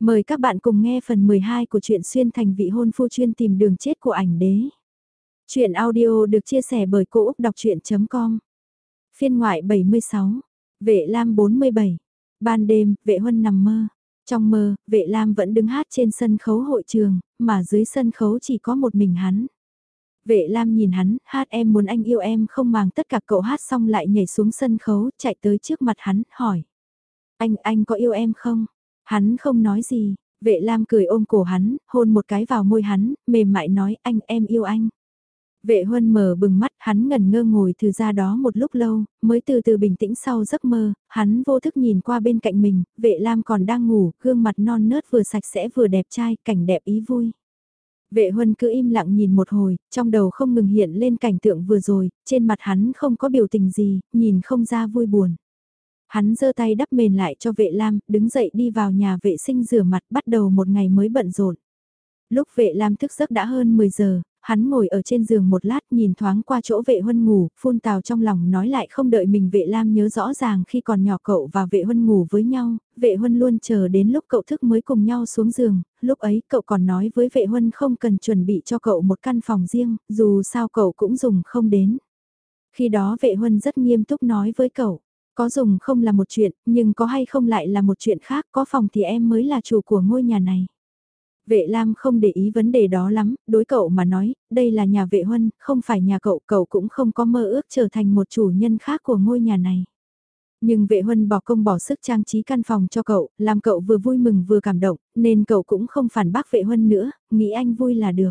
Mời các bạn cùng nghe phần 12 của truyện xuyên thành vị hôn phu chuyên tìm đường chết của ảnh đế. Chuyện audio được chia sẻ bởi Cô Úc Đọc Chuyện.com Phiên ngoại 76 Vệ Lam 47 Ban đêm, vệ huân nằm mơ. Trong mơ, vệ Lam vẫn đứng hát trên sân khấu hội trường, mà dưới sân khấu chỉ có một mình hắn. Vệ Lam nhìn hắn, hát em muốn anh yêu em không màng tất cả cậu hát xong lại nhảy xuống sân khấu, chạy tới trước mặt hắn, hỏi. Anh, anh có yêu em không? Hắn không nói gì, vệ lam cười ôm cổ hắn, hôn một cái vào môi hắn, mềm mại nói anh em yêu anh. Vệ huân mở bừng mắt, hắn ngần ngơ ngồi từ ra đó một lúc lâu, mới từ từ bình tĩnh sau giấc mơ, hắn vô thức nhìn qua bên cạnh mình, vệ lam còn đang ngủ, gương mặt non nớt vừa sạch sẽ vừa đẹp trai, cảnh đẹp ý vui. Vệ huân cứ im lặng nhìn một hồi, trong đầu không ngừng hiện lên cảnh tượng vừa rồi, trên mặt hắn không có biểu tình gì, nhìn không ra vui buồn. Hắn giơ tay đắp mền lại cho vệ lam, đứng dậy đi vào nhà vệ sinh rửa mặt bắt đầu một ngày mới bận rộn. Lúc vệ lam thức giấc đã hơn 10 giờ, hắn ngồi ở trên giường một lát nhìn thoáng qua chỗ vệ huân ngủ, phun tào trong lòng nói lại không đợi mình vệ lam nhớ rõ ràng khi còn nhỏ cậu và vệ huân ngủ với nhau, vệ huân luôn chờ đến lúc cậu thức mới cùng nhau xuống giường, lúc ấy cậu còn nói với vệ huân không cần chuẩn bị cho cậu một căn phòng riêng, dù sao cậu cũng dùng không đến. Khi đó vệ huân rất nghiêm túc nói với cậu, có dùng không là một chuyện, nhưng có hay không lại là một chuyện khác, có phòng thì em mới là chủ của ngôi nhà này. Vệ Lam không để ý vấn đề đó lắm, đối cậu mà nói, đây là nhà vệ huân, không phải nhà cậu, cậu cũng không có mơ ước trở thành một chủ nhân khác của ngôi nhà này. Nhưng vệ huân bỏ công bỏ sức trang trí căn phòng cho cậu, làm cậu vừa vui mừng vừa cảm động, nên cậu cũng không phản bác vệ huân nữa, nghĩ anh vui là được.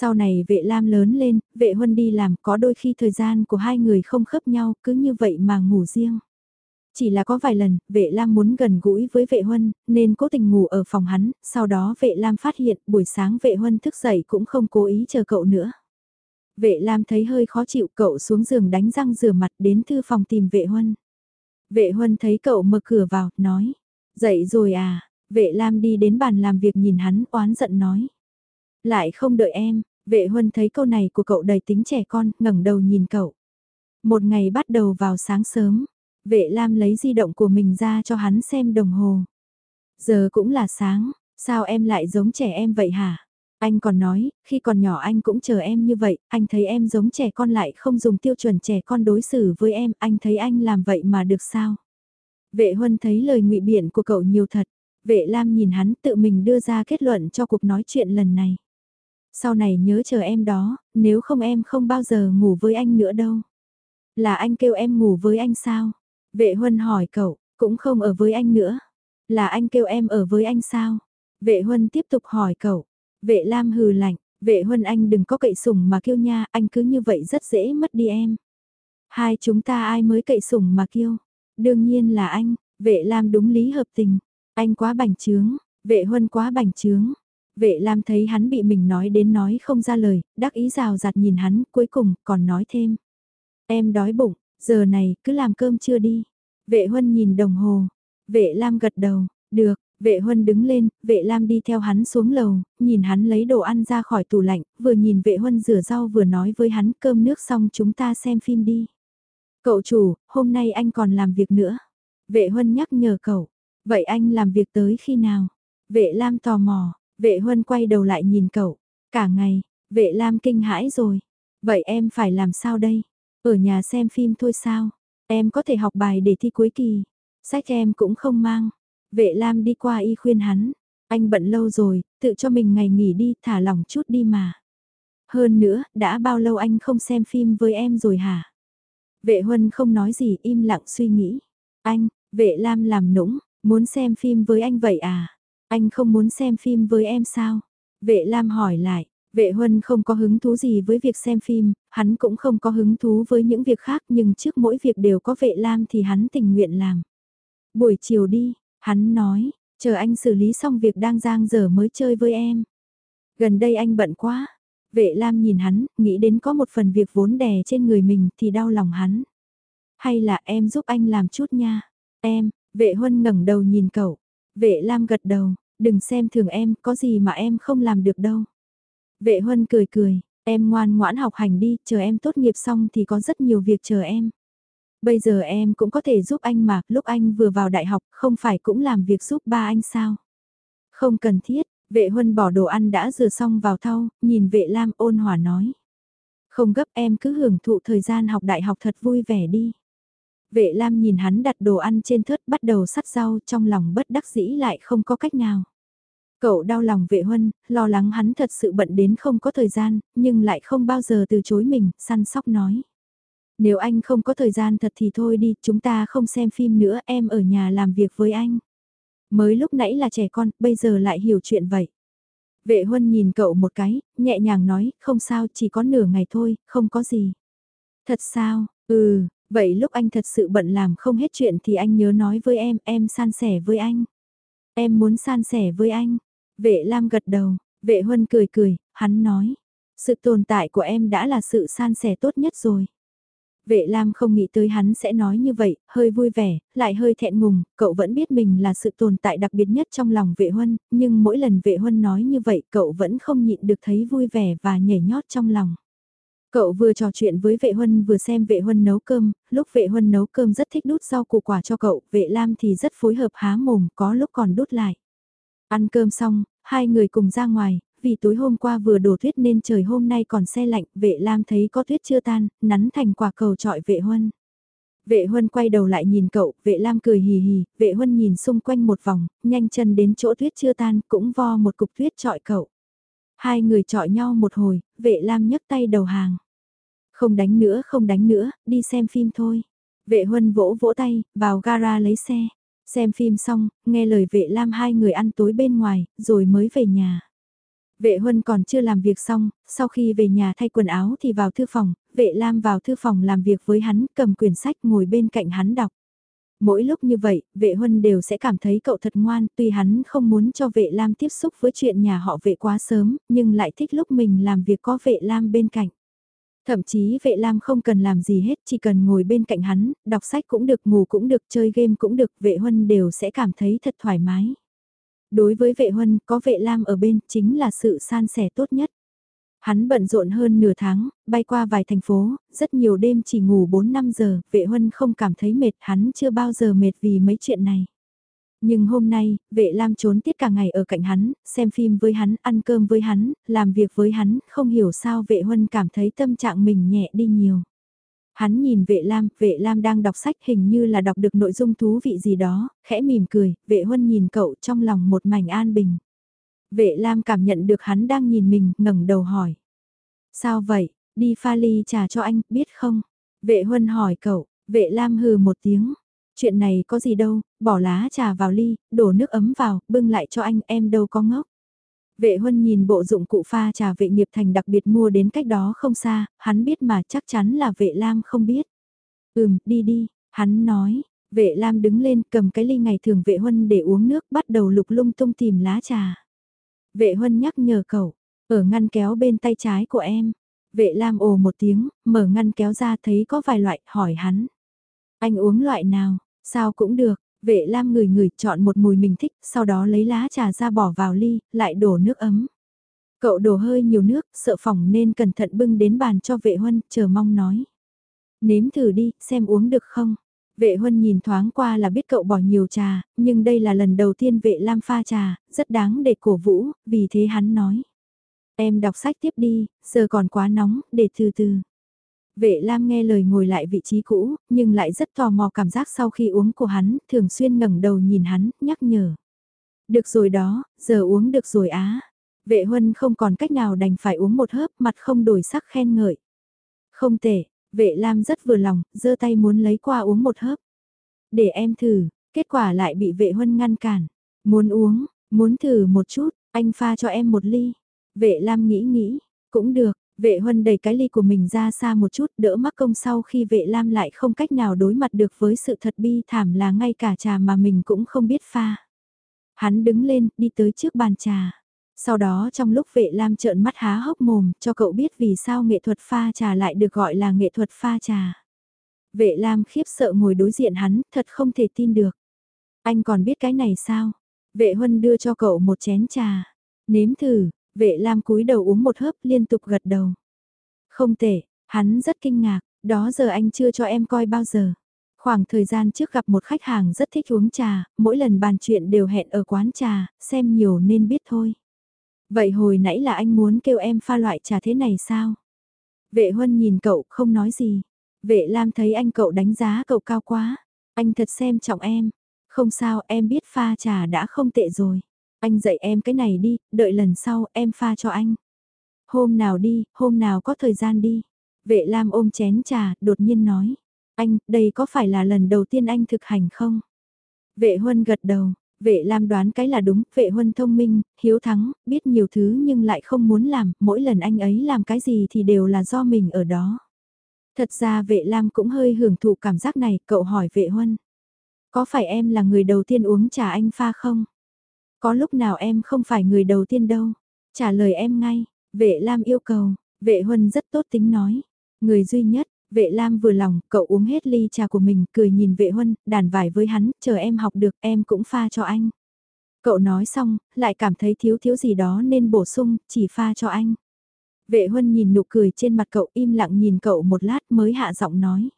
Sau này vệ lam lớn lên, vệ huân đi làm có đôi khi thời gian của hai người không khớp nhau, cứ như vậy mà ngủ riêng. Chỉ là có vài lần, vệ lam muốn gần gũi với vệ huân, nên cố tình ngủ ở phòng hắn, sau đó vệ lam phát hiện buổi sáng vệ huân thức dậy cũng không cố ý chờ cậu nữa. Vệ lam thấy hơi khó chịu cậu xuống giường đánh răng rửa mặt đến thư phòng tìm vệ huân. Vệ huân thấy cậu mở cửa vào, nói, dậy rồi à, vệ lam đi đến bàn làm việc nhìn hắn oán giận nói. Lại không đợi em, vệ huân thấy câu này của cậu đầy tính trẻ con, ngẩng đầu nhìn cậu. Một ngày bắt đầu vào sáng sớm, vệ lam lấy di động của mình ra cho hắn xem đồng hồ. Giờ cũng là sáng, sao em lại giống trẻ em vậy hả? Anh còn nói, khi còn nhỏ anh cũng chờ em như vậy, anh thấy em giống trẻ con lại không dùng tiêu chuẩn trẻ con đối xử với em, anh thấy anh làm vậy mà được sao? Vệ huân thấy lời ngụy biện của cậu nhiều thật, vệ lam nhìn hắn tự mình đưa ra kết luận cho cuộc nói chuyện lần này sau này nhớ chờ em đó, nếu không em không bao giờ ngủ với anh nữa đâu. Là anh kêu em ngủ với anh sao? Vệ Huân hỏi cậu, cũng không ở với anh nữa. Là anh kêu em ở với anh sao? Vệ Huân tiếp tục hỏi cậu. Vệ Lam hừ lạnh, vệ Huân anh đừng có cậy sủng mà kêu nha, anh cứ như vậy rất dễ mất đi em. Hai chúng ta ai mới cậy sủng mà kêu? Đương nhiên là anh, vệ Lam đúng lý hợp tình. Anh quá bành trướng, vệ Huân quá bành trướng. Vệ Lam thấy hắn bị mình nói đến nói không ra lời, đắc ý rào rạt nhìn hắn, cuối cùng còn nói thêm. Em đói bụng, giờ này cứ làm cơm chưa đi. Vệ Huân nhìn đồng hồ. Vệ Lam gật đầu, được, vệ Huân đứng lên, vệ Lam đi theo hắn xuống lầu, nhìn hắn lấy đồ ăn ra khỏi tủ lạnh, vừa nhìn vệ Huân rửa rau vừa nói với hắn cơm nước xong chúng ta xem phim đi. Cậu chủ, hôm nay anh còn làm việc nữa. Vệ Huân nhắc nhở cậu, vậy anh làm việc tới khi nào? Vệ Lam tò mò, Vệ Huân quay đầu lại nhìn cậu, cả ngày, vệ Lam kinh hãi rồi. Vậy em phải làm sao đây? Ở nhà xem phim thôi sao? Em có thể học bài để thi cuối kỳ. Sách em cũng không mang. Vệ Lam đi qua y khuyên hắn. Anh bận lâu rồi, tự cho mình ngày nghỉ đi, thả lỏng chút đi mà. Hơn nữa, đã bao lâu anh không xem phim với em rồi hả? Vệ Huân không nói gì, im lặng suy nghĩ. Anh, vệ Lam làm nũng, muốn xem phim với anh vậy à? Anh không muốn xem phim với em sao? Vệ Lam hỏi lại, vệ Huân không có hứng thú gì với việc xem phim, hắn cũng không có hứng thú với những việc khác nhưng trước mỗi việc đều có vệ Lam thì hắn tình nguyện làm. Buổi chiều đi, hắn nói, chờ anh xử lý xong việc đang giang dở mới chơi với em. Gần đây anh bận quá. Vệ Lam nhìn hắn, nghĩ đến có một phần việc vốn đè trên người mình thì đau lòng hắn. Hay là em giúp anh làm chút nha. Em, vệ Huân ngẩng đầu nhìn cậu. Vệ Lam gật đầu, đừng xem thường em, có gì mà em không làm được đâu. Vệ Huân cười cười, em ngoan ngoãn học hành đi, chờ em tốt nghiệp xong thì có rất nhiều việc chờ em. Bây giờ em cũng có thể giúp anh mà, lúc anh vừa vào đại học, không phải cũng làm việc giúp ba anh sao? Không cần thiết, vệ huân bỏ đồ ăn đã rửa xong vào thau, nhìn vệ lam ôn hòa nói. Không gấp em cứ hưởng thụ thời gian học đại học thật vui vẻ đi. Vệ lam nhìn hắn đặt đồ ăn trên thớt bắt đầu sắt rau trong lòng bất đắc dĩ lại không có cách nào. Cậu đau lòng vệ huân, lo lắng hắn thật sự bận đến không có thời gian, nhưng lại không bao giờ từ chối mình, săn sóc nói. Nếu anh không có thời gian thật thì thôi đi, chúng ta không xem phim nữa, em ở nhà làm việc với anh. Mới lúc nãy là trẻ con, bây giờ lại hiểu chuyện vậy. Vệ huân nhìn cậu một cái, nhẹ nhàng nói, không sao, chỉ có nửa ngày thôi, không có gì. Thật sao, ừ, vậy lúc anh thật sự bận làm không hết chuyện thì anh nhớ nói với em, em san sẻ với anh. Em muốn san sẻ với anh. Vệ Lam gật đầu, vệ huân cười cười, hắn nói. Sự tồn tại của em đã là sự san sẻ tốt nhất rồi. Vệ Lam không nghĩ tới hắn sẽ nói như vậy, hơi vui vẻ, lại hơi thẹn ngùng, cậu vẫn biết mình là sự tồn tại đặc biệt nhất trong lòng vệ huân, nhưng mỗi lần vệ huân nói như vậy cậu vẫn không nhịn được thấy vui vẻ và nhảy nhót trong lòng. Cậu vừa trò chuyện với vệ huân vừa xem vệ huân nấu cơm, lúc vệ huân nấu cơm rất thích đút rau củ quả cho cậu, vệ Lam thì rất phối hợp há mồm, có lúc còn đút lại. Ăn cơm xong, hai người cùng ra ngoài, vì tối hôm qua vừa đổ tuyết nên trời hôm nay còn xe lạnh, vệ Lam thấy có tuyết chưa tan, nắn thành quả cầu trọi vệ huân. Vệ huân quay đầu lại nhìn cậu, vệ Lam cười hì hì, vệ huân nhìn xung quanh một vòng, nhanh chân đến chỗ tuyết chưa tan, cũng vo một cục tuyết trọi cậu. Hai người trọi nhau một hồi, vệ Lam nhấc tay đầu hàng. Không đánh nữa, không đánh nữa, đi xem phim thôi. Vệ huân vỗ vỗ tay, vào gara lấy xe. Xem phim xong, nghe lời vệ Lam hai người ăn tối bên ngoài, rồi mới về nhà. Vệ Huân còn chưa làm việc xong, sau khi về nhà thay quần áo thì vào thư phòng, vệ Lam vào thư phòng làm việc với hắn, cầm quyển sách ngồi bên cạnh hắn đọc. Mỗi lúc như vậy, vệ Huân đều sẽ cảm thấy cậu thật ngoan, tuy hắn không muốn cho vệ Lam tiếp xúc với chuyện nhà họ vệ quá sớm, nhưng lại thích lúc mình làm việc có vệ Lam bên cạnh. Thậm chí vệ Lam không cần làm gì hết, chỉ cần ngồi bên cạnh hắn, đọc sách cũng được, ngủ cũng được, chơi game cũng được, vệ Huân đều sẽ cảm thấy thật thoải mái. Đối với vệ huân, có vệ lam ở bên chính là sự san sẻ tốt nhất. Hắn bận rộn hơn nửa tháng, bay qua vài thành phố, rất nhiều đêm chỉ ngủ 4-5 giờ, vệ huân không cảm thấy mệt, hắn chưa bao giờ mệt vì mấy chuyện này. Nhưng hôm nay, vệ lam trốn tiết cả ngày ở cạnh hắn, xem phim với hắn, ăn cơm với hắn, làm việc với hắn, không hiểu sao vệ huân cảm thấy tâm trạng mình nhẹ đi nhiều. Hắn nhìn vệ lam, vệ lam đang đọc sách hình như là đọc được nội dung thú vị gì đó, khẽ mỉm cười, vệ huân nhìn cậu trong lòng một mảnh an bình. Vệ lam cảm nhận được hắn đang nhìn mình, ngẩng đầu hỏi. Sao vậy, đi pha ly trà cho anh, biết không? Vệ huân hỏi cậu, vệ lam hừ một tiếng. Chuyện này có gì đâu, bỏ lá trà vào ly, đổ nước ấm vào, bưng lại cho anh, em đâu có ngốc. Vệ huân nhìn bộ dụng cụ pha trà vệ nghiệp thành đặc biệt mua đến cách đó không xa, hắn biết mà chắc chắn là vệ lam không biết. Ừm, đi đi, hắn nói, vệ lam đứng lên cầm cái ly ngày thường vệ huân để uống nước bắt đầu lục lung tung tìm lá trà. Vệ huân nhắc nhở cậu, ở ngăn kéo bên tay trái của em. Vệ lam ồ một tiếng, mở ngăn kéo ra thấy có vài loại, hỏi hắn. Anh uống loại nào, sao cũng được, Vệ Lam người người chọn một mùi mình thích, sau đó lấy lá trà ra bỏ vào ly, lại đổ nước ấm. Cậu đổ hơi nhiều nước, sợ phỏng nên cẩn thận bưng đến bàn cho vệ huân, chờ mong nói. Nếm thử đi, xem uống được không? Vệ huân nhìn thoáng qua là biết cậu bỏ nhiều trà, nhưng đây là lần đầu tiên vệ Lam pha trà, rất đáng để cổ vũ, vì thế hắn nói. Em đọc sách tiếp đi, giờ còn quá nóng, để từ từ. Vệ Lam nghe lời ngồi lại vị trí cũ, nhưng lại rất tò mò cảm giác sau khi uống của hắn, thường xuyên ngẩng đầu nhìn hắn, nhắc nhở. Được rồi đó, giờ uống được rồi á. Vệ Huân không còn cách nào đành phải uống một hớp, mặt không đổi sắc khen ngợi. Không tệ, vệ Lam rất vừa lòng, giơ tay muốn lấy qua uống một hớp. Để em thử, kết quả lại bị vệ Huân ngăn cản. Muốn uống, muốn thử một chút, anh pha cho em một ly. Vệ Lam nghĩ nghĩ, cũng được, Vệ huân đẩy cái ly của mình ra xa một chút đỡ mắc công sau khi vệ lam lại không cách nào đối mặt được với sự thật bi thảm là ngay cả trà mà mình cũng không biết pha. Hắn đứng lên, đi tới trước bàn trà. Sau đó trong lúc vệ lam trợn mắt há hốc mồm cho cậu biết vì sao nghệ thuật pha trà lại được gọi là nghệ thuật pha trà. Vệ lam khiếp sợ ngồi đối diện hắn, thật không thể tin được. Anh còn biết cái này sao? Vệ huân đưa cho cậu một chén trà. Nếm thử, Vệ Lam cúi đầu uống một hớp liên tục gật đầu. Không tệ, hắn rất kinh ngạc, đó giờ anh chưa cho em coi bao giờ. Khoảng thời gian trước gặp một khách hàng rất thích uống trà, mỗi lần bàn chuyện đều hẹn ở quán trà, xem nhiều nên biết thôi. Vậy hồi nãy là anh muốn kêu em pha loại trà thế này sao? Vệ huân nhìn cậu không nói gì. Vệ Lam thấy anh cậu đánh giá cậu cao quá. Anh thật xem trọng em. Không sao em biết pha trà đã không tệ rồi. Anh dạy em cái này đi, đợi lần sau em pha cho anh. Hôm nào đi, hôm nào có thời gian đi. Vệ Lam ôm chén trà, đột nhiên nói. Anh, đây có phải là lần đầu tiên anh thực hành không? Vệ Huân gật đầu, vệ Lam đoán cái là đúng, vệ Huân thông minh, hiếu thắng, biết nhiều thứ nhưng lại không muốn làm, mỗi lần anh ấy làm cái gì thì đều là do mình ở đó. Thật ra vệ Lam cũng hơi hưởng thụ cảm giác này, cậu hỏi vệ Huân. Có phải em là người đầu tiên uống trà anh pha không? Có lúc nào em không phải người đầu tiên đâu. Trả lời em ngay, vệ Lam yêu cầu, vệ Huân rất tốt tính nói. Người duy nhất, vệ Lam vừa lòng, cậu uống hết ly trà của mình, cười nhìn vệ Huân, đàn vải với hắn, chờ em học được, em cũng pha cho anh. Cậu nói xong, lại cảm thấy thiếu thiếu gì đó nên bổ sung, chỉ pha cho anh. Vệ Huân nhìn nụ cười trên mặt cậu im lặng nhìn cậu một lát mới hạ giọng nói.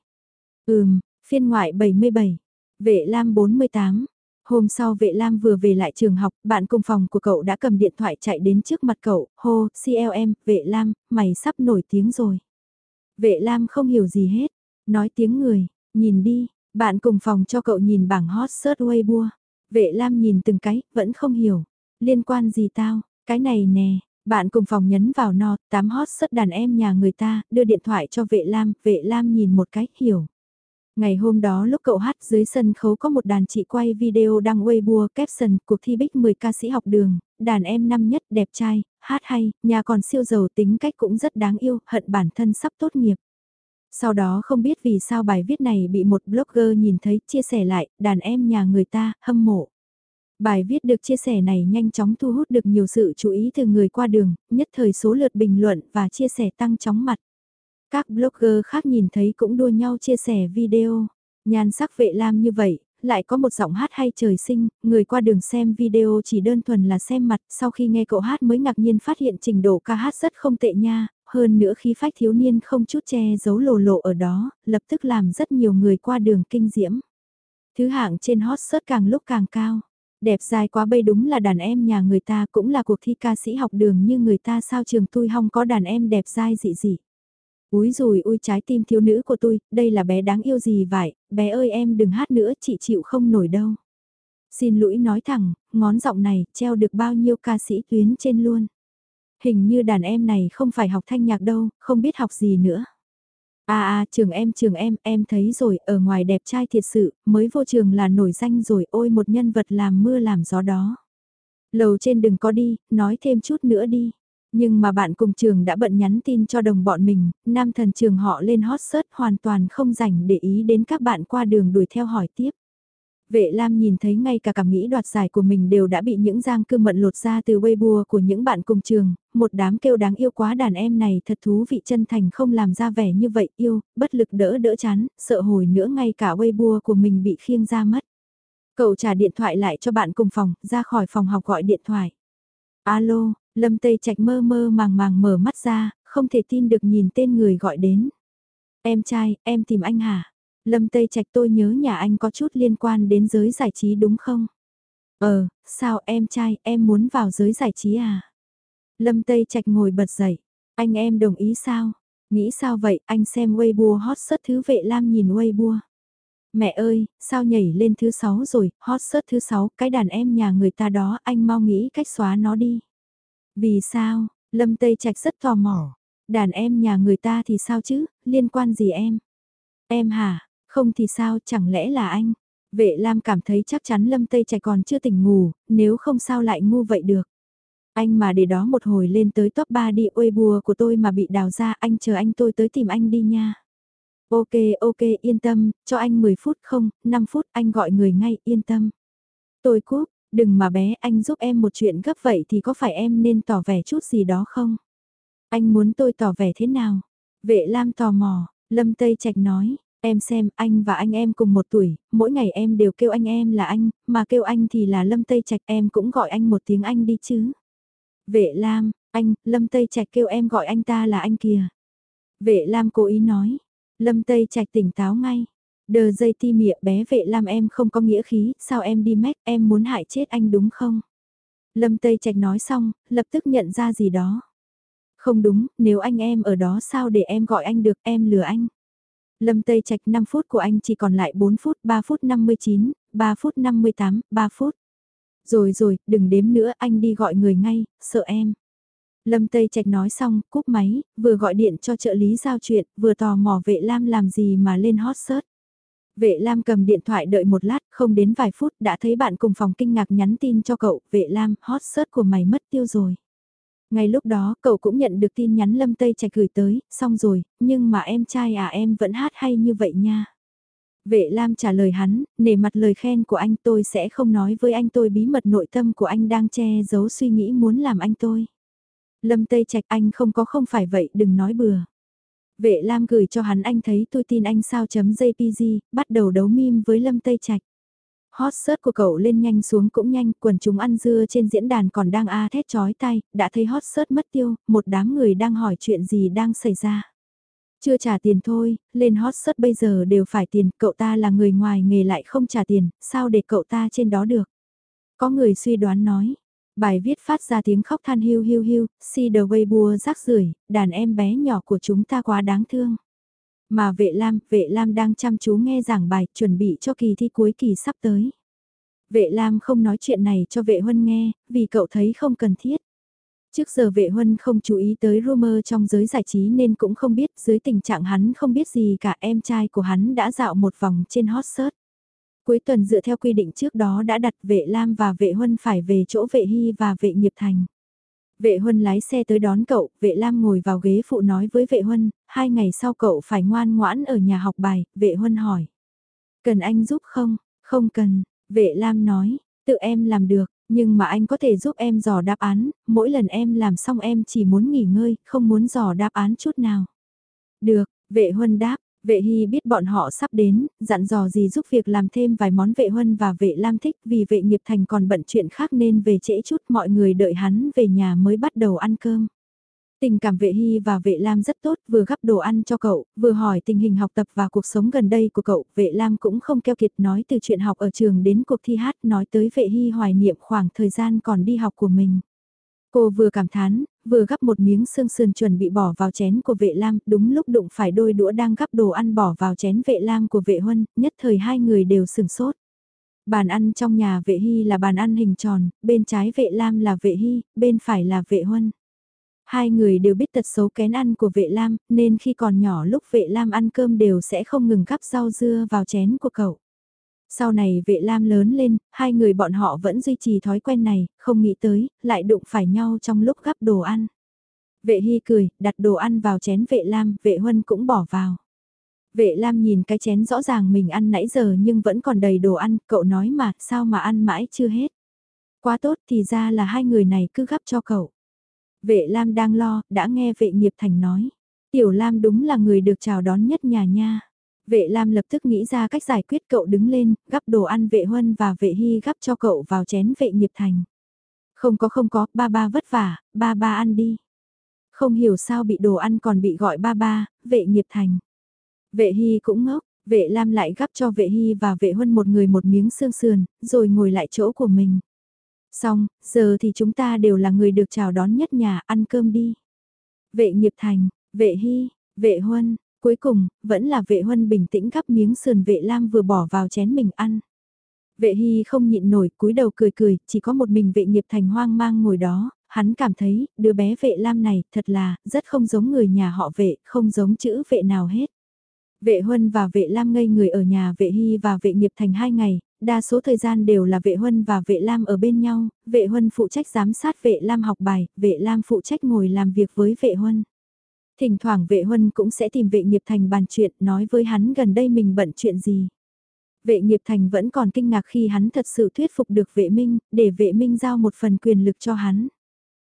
Ừm, phiên ngoại 77, vệ Lam 48. Hôm sau vệ Lam vừa về lại trường học, bạn cùng phòng của cậu đã cầm điện thoại chạy đến trước mặt cậu, hô, CLM, vệ Lam, mày sắp nổi tiếng rồi. Vệ Lam không hiểu gì hết, nói tiếng người, nhìn đi, bạn cùng phòng cho cậu nhìn bảng hot search Weibo. Vệ Lam nhìn từng cái, vẫn không hiểu. Liên quan gì tao, cái này nè, bạn cùng phòng nhấn vào no, tám hot search đàn em nhà người ta, đưa điện thoại cho vệ Lam, vệ Lam nhìn một cái, hiểu. Ngày hôm đó lúc cậu hát dưới sân khấu có một đàn chị quay video đăng Weibo caption cuộc thi bích 10 ca sĩ học đường, đàn em năm nhất đẹp trai, hát hay, nhà còn siêu giàu tính cách cũng rất đáng yêu, hận bản thân sắp tốt nghiệp. Sau đó không biết vì sao bài viết này bị một blogger nhìn thấy chia sẻ lại, đàn em nhà người ta, hâm mộ. Bài viết được chia sẻ này nhanh chóng thu hút được nhiều sự chú ý từ người qua đường, nhất thời số lượt bình luận và chia sẻ tăng chóng mặt. Các blogger khác nhìn thấy cũng đua nhau chia sẻ video. Nhan sắc vệ lam như vậy, lại có một giọng hát hay trời sinh, người qua đường xem video chỉ đơn thuần là xem mặt, sau khi nghe cậu hát mới ngạc nhiên phát hiện trình độ ca hát rất không tệ nha, hơn nữa khi phách thiếu niên không chút che giấu lồ lộ ở đó, lập tức làm rất nhiều người qua đường kinh diễm. Thứ hạng trên hot search càng lúc càng cao. Đẹp dài quá bây đúng là đàn em nhà người ta cũng là cuộc thi ca sĩ học đường như người ta sao trường tôi hong có đàn em đẹp dai dị dị. Úi rồi ui trái tim thiếu nữ của tôi, đây là bé đáng yêu gì vậy, bé ơi em đừng hát nữa chị chịu không nổi đâu. Xin lỗi nói thẳng, ngón giọng này treo được bao nhiêu ca sĩ tuyến trên luôn. Hình như đàn em này không phải học thanh nhạc đâu, không biết học gì nữa. À à, trường em trường em, em thấy rồi, ở ngoài đẹp trai thiệt sự, mới vô trường là nổi danh rồi, ôi một nhân vật làm mưa làm gió đó. Lầu trên đừng có đi, nói thêm chút nữa đi. Nhưng mà bạn cùng trường đã bận nhắn tin cho đồng bọn mình, nam thần trường họ lên hot search hoàn toàn không rảnh để ý đến các bạn qua đường đuổi theo hỏi tiếp. Vệ Lam nhìn thấy ngay cả cảm nghĩ đoạt giải của mình đều đã bị những giang cư mận lột ra từ Weibo của những bạn cùng trường, một đám kêu đáng yêu quá đàn em này thật thú vị chân thành không làm ra vẻ như vậy yêu, bất lực đỡ đỡ chán, sợ hồi nữa ngay cả Weibo của mình bị khiêng ra mất. Cậu trả điện thoại lại cho bạn cùng phòng, ra khỏi phòng học gọi điện thoại. Alo, Lâm Tây Trạch mơ mơ màng màng mở mắt ra, không thể tin được nhìn tên người gọi đến. Em trai, em tìm anh hả? Lâm Tây Trạch tôi nhớ nhà anh có chút liên quan đến giới giải trí đúng không? Ờ, sao em trai, em muốn vào giới giải trí à? Lâm Tây Trạch ngồi bật dậy. Anh em đồng ý sao? Nghĩ sao vậy, anh xem Weibo hot sớt thứ vệ lam nhìn Weibo. Mẹ ơi, sao nhảy lên thứ sáu rồi, hot sớt thứ sáu, cái đàn em nhà người ta đó, anh mau nghĩ cách xóa nó đi. Vì sao, Lâm Tây Trạch rất tò mò. Đàn em nhà người ta thì sao chứ, liên quan gì em? Em hả, không thì sao, chẳng lẽ là anh? Vệ Lam cảm thấy chắc chắn Lâm Tây Trạch còn chưa tỉnh ngủ, nếu không sao lại ngu vậy được. Anh mà để đó một hồi lên tới top 3 đi ôi bùa của tôi mà bị đào ra anh chờ anh tôi tới tìm anh đi nha. Ok ok yên tâm, cho anh 10 phút không, 5 phút anh gọi người ngay yên tâm. Tôi cúp, đừng mà bé anh giúp em một chuyện gấp vậy thì có phải em nên tỏ vẻ chút gì đó không? Anh muốn tôi tỏ vẻ thế nào? Vệ Lam tò mò, Lâm Tây Trạch nói, em xem anh và anh em cùng một tuổi, mỗi ngày em đều kêu anh em là anh, mà kêu anh thì là Lâm Tây Trạch em cũng gọi anh một tiếng anh đi chứ. Vệ Lam, anh, Lâm Tây Trạch kêu em gọi anh ta là anh kìa. Vệ Lam cố ý nói, Lâm Tây Trạch tỉnh táo ngay. Đờ dây ti mịa bé vệ lam em không có nghĩa khí, sao em đi mách, em muốn hại chết anh đúng không? Lâm Tây Trạch nói xong, lập tức nhận ra gì đó. Không đúng, nếu anh em ở đó sao để em gọi anh được, em lừa anh. Lâm Tây Trạch 5 phút của anh chỉ còn lại 4 phút, 3 phút 59, 3 phút 58, 3 phút. Rồi rồi, đừng đếm nữa, anh đi gọi người ngay, sợ em. Lâm Tây Trạch nói xong, cúp máy, vừa gọi điện cho trợ lý giao chuyện, vừa tò mò vệ Lam làm gì mà lên hot search. Vệ Lam cầm điện thoại đợi một lát, không đến vài phút đã thấy bạn cùng phòng kinh ngạc nhắn tin cho cậu, vệ Lam, hot search của mày mất tiêu rồi. Ngay lúc đó, cậu cũng nhận được tin nhắn Lâm Tây Trạch gửi tới, xong rồi, nhưng mà em trai à em vẫn hát hay như vậy nha. Vệ Lam trả lời hắn, nể mặt lời khen của anh tôi sẽ không nói với anh tôi bí mật nội tâm của anh đang che giấu suy nghĩ muốn làm anh tôi. Lâm Tây Trạch anh không có không phải vậy đừng nói bừa. Vệ Lam gửi cho hắn anh thấy tôi tin anh sao chấm JPG, bắt đầu đấu meme với Lâm Tây Trạch. Hot search của cậu lên nhanh xuống cũng nhanh, quần chúng ăn dưa trên diễn đàn còn đang a thét chói tay, đã thấy hot search mất tiêu, một đám người đang hỏi chuyện gì đang xảy ra. Chưa trả tiền thôi, lên hot search bây giờ đều phải tiền, cậu ta là người ngoài nghề lại không trả tiền, sao để cậu ta trên đó được. Có người suy đoán nói, bài viết phát ra tiếng khóc than hiu hiu hiu, see the way bua rác rưởi đàn em bé nhỏ của chúng ta quá đáng thương. Mà vệ Lam, vệ Lam đang chăm chú nghe giảng bài, chuẩn bị cho kỳ thi cuối kỳ sắp tới. Vệ Lam không nói chuyện này cho vệ Huân nghe, vì cậu thấy không cần thiết. Trước giờ vệ huân không chú ý tới rumor trong giới giải trí nên cũng không biết dưới tình trạng hắn không biết gì cả em trai của hắn đã dạo một vòng trên hot search. Cuối tuần dựa theo quy định trước đó đã đặt vệ Lam và vệ huân phải về chỗ vệ hy và vệ nghiệp thành. Vệ huân lái xe tới đón cậu, vệ Lam ngồi vào ghế phụ nói với vệ huân, hai ngày sau cậu phải ngoan ngoãn ở nhà học bài, vệ huân hỏi. Cần anh giúp không? Không cần, vệ Lam nói, tự em làm được, nhưng mà anh có thể giúp em dò đáp án, mỗi lần em làm xong em chỉ muốn nghỉ ngơi, không muốn dò đáp án chút nào. Được, vệ huân đáp, vệ hy biết bọn họ sắp đến, dặn dò gì giúp việc làm thêm vài món vệ huân và vệ lam thích vì vệ nghiệp thành còn bận chuyện khác nên về trễ chút mọi người đợi hắn về nhà mới bắt đầu ăn cơm. Tình cảm vệ hy và vệ lam rất tốt, vừa gắp đồ ăn cho cậu, vừa hỏi tình hình học tập và cuộc sống gần đây của cậu, vệ lam cũng không keo kiệt nói từ chuyện học ở trường đến cuộc thi hát, nói tới vệ hy hoài niệm khoảng thời gian còn đi học của mình. Cô vừa cảm thán, vừa gắp một miếng xương sườn chuẩn bị bỏ vào chén của vệ lam, đúng lúc đụng phải đôi đũa đang gắp đồ ăn bỏ vào chén vệ lam của vệ huân, nhất thời hai người đều sừng sốt. Bàn ăn trong nhà vệ hy là bàn ăn hình tròn, bên trái vệ lam là vệ hy, bên phải là vệ huân. Hai người đều biết tật xấu kén ăn của vệ lam, nên khi còn nhỏ lúc vệ lam ăn cơm đều sẽ không ngừng gắp rau dưa vào chén của cậu. Sau này vệ lam lớn lên, hai người bọn họ vẫn duy trì thói quen này, không nghĩ tới, lại đụng phải nhau trong lúc gắp đồ ăn. Vệ hy cười, đặt đồ ăn vào chén vệ lam, vệ huân cũng bỏ vào. Vệ lam nhìn cái chén rõ ràng mình ăn nãy giờ nhưng vẫn còn đầy đồ ăn, cậu nói mà, sao mà ăn mãi chưa hết. Quá tốt thì ra là hai người này cứ gắp cho cậu. Vệ Lam đang lo, đã nghe vệ nghiệp thành nói. Tiểu Lam đúng là người được chào đón nhất nhà nha. Vệ Lam lập tức nghĩ ra cách giải quyết cậu đứng lên, gắp đồ ăn vệ huân và vệ hy gắp cho cậu vào chén vệ nghiệp thành. Không có không có, ba ba vất vả, ba ba ăn đi. Không hiểu sao bị đồ ăn còn bị gọi ba ba, vệ nghiệp thành. Vệ hy cũng ngốc, vệ Lam lại gắp cho vệ hy và vệ huân một người một miếng xương sườn, rồi ngồi lại chỗ của mình. Xong, giờ thì chúng ta đều là người được chào đón nhất nhà, ăn cơm đi. Vệ nghiệp thành, vệ hy, vệ huân, cuối cùng, vẫn là vệ huân bình tĩnh gắp miếng sườn vệ lam vừa bỏ vào chén mình ăn. Vệ hy không nhịn nổi, cúi đầu cười cười, chỉ có một mình vệ nghiệp thành hoang mang ngồi đó, hắn cảm thấy, đứa bé vệ lam này, thật là, rất không giống người nhà họ vệ, không giống chữ vệ nào hết. Vệ Huân và vệ Lam ngây người ở nhà vệ Hy và vệ nghiệp thành hai ngày, đa số thời gian đều là vệ Huân và vệ Lam ở bên nhau, vệ Huân phụ trách giám sát vệ Lam học bài, vệ Lam phụ trách ngồi làm việc với vệ Huân. Thỉnh thoảng vệ Huân cũng sẽ tìm vệ nghiệp thành bàn chuyện nói với hắn gần đây mình bận chuyện gì. Vệ nghiệp thành vẫn còn kinh ngạc khi hắn thật sự thuyết phục được vệ minh, để vệ minh giao một phần quyền lực cho hắn.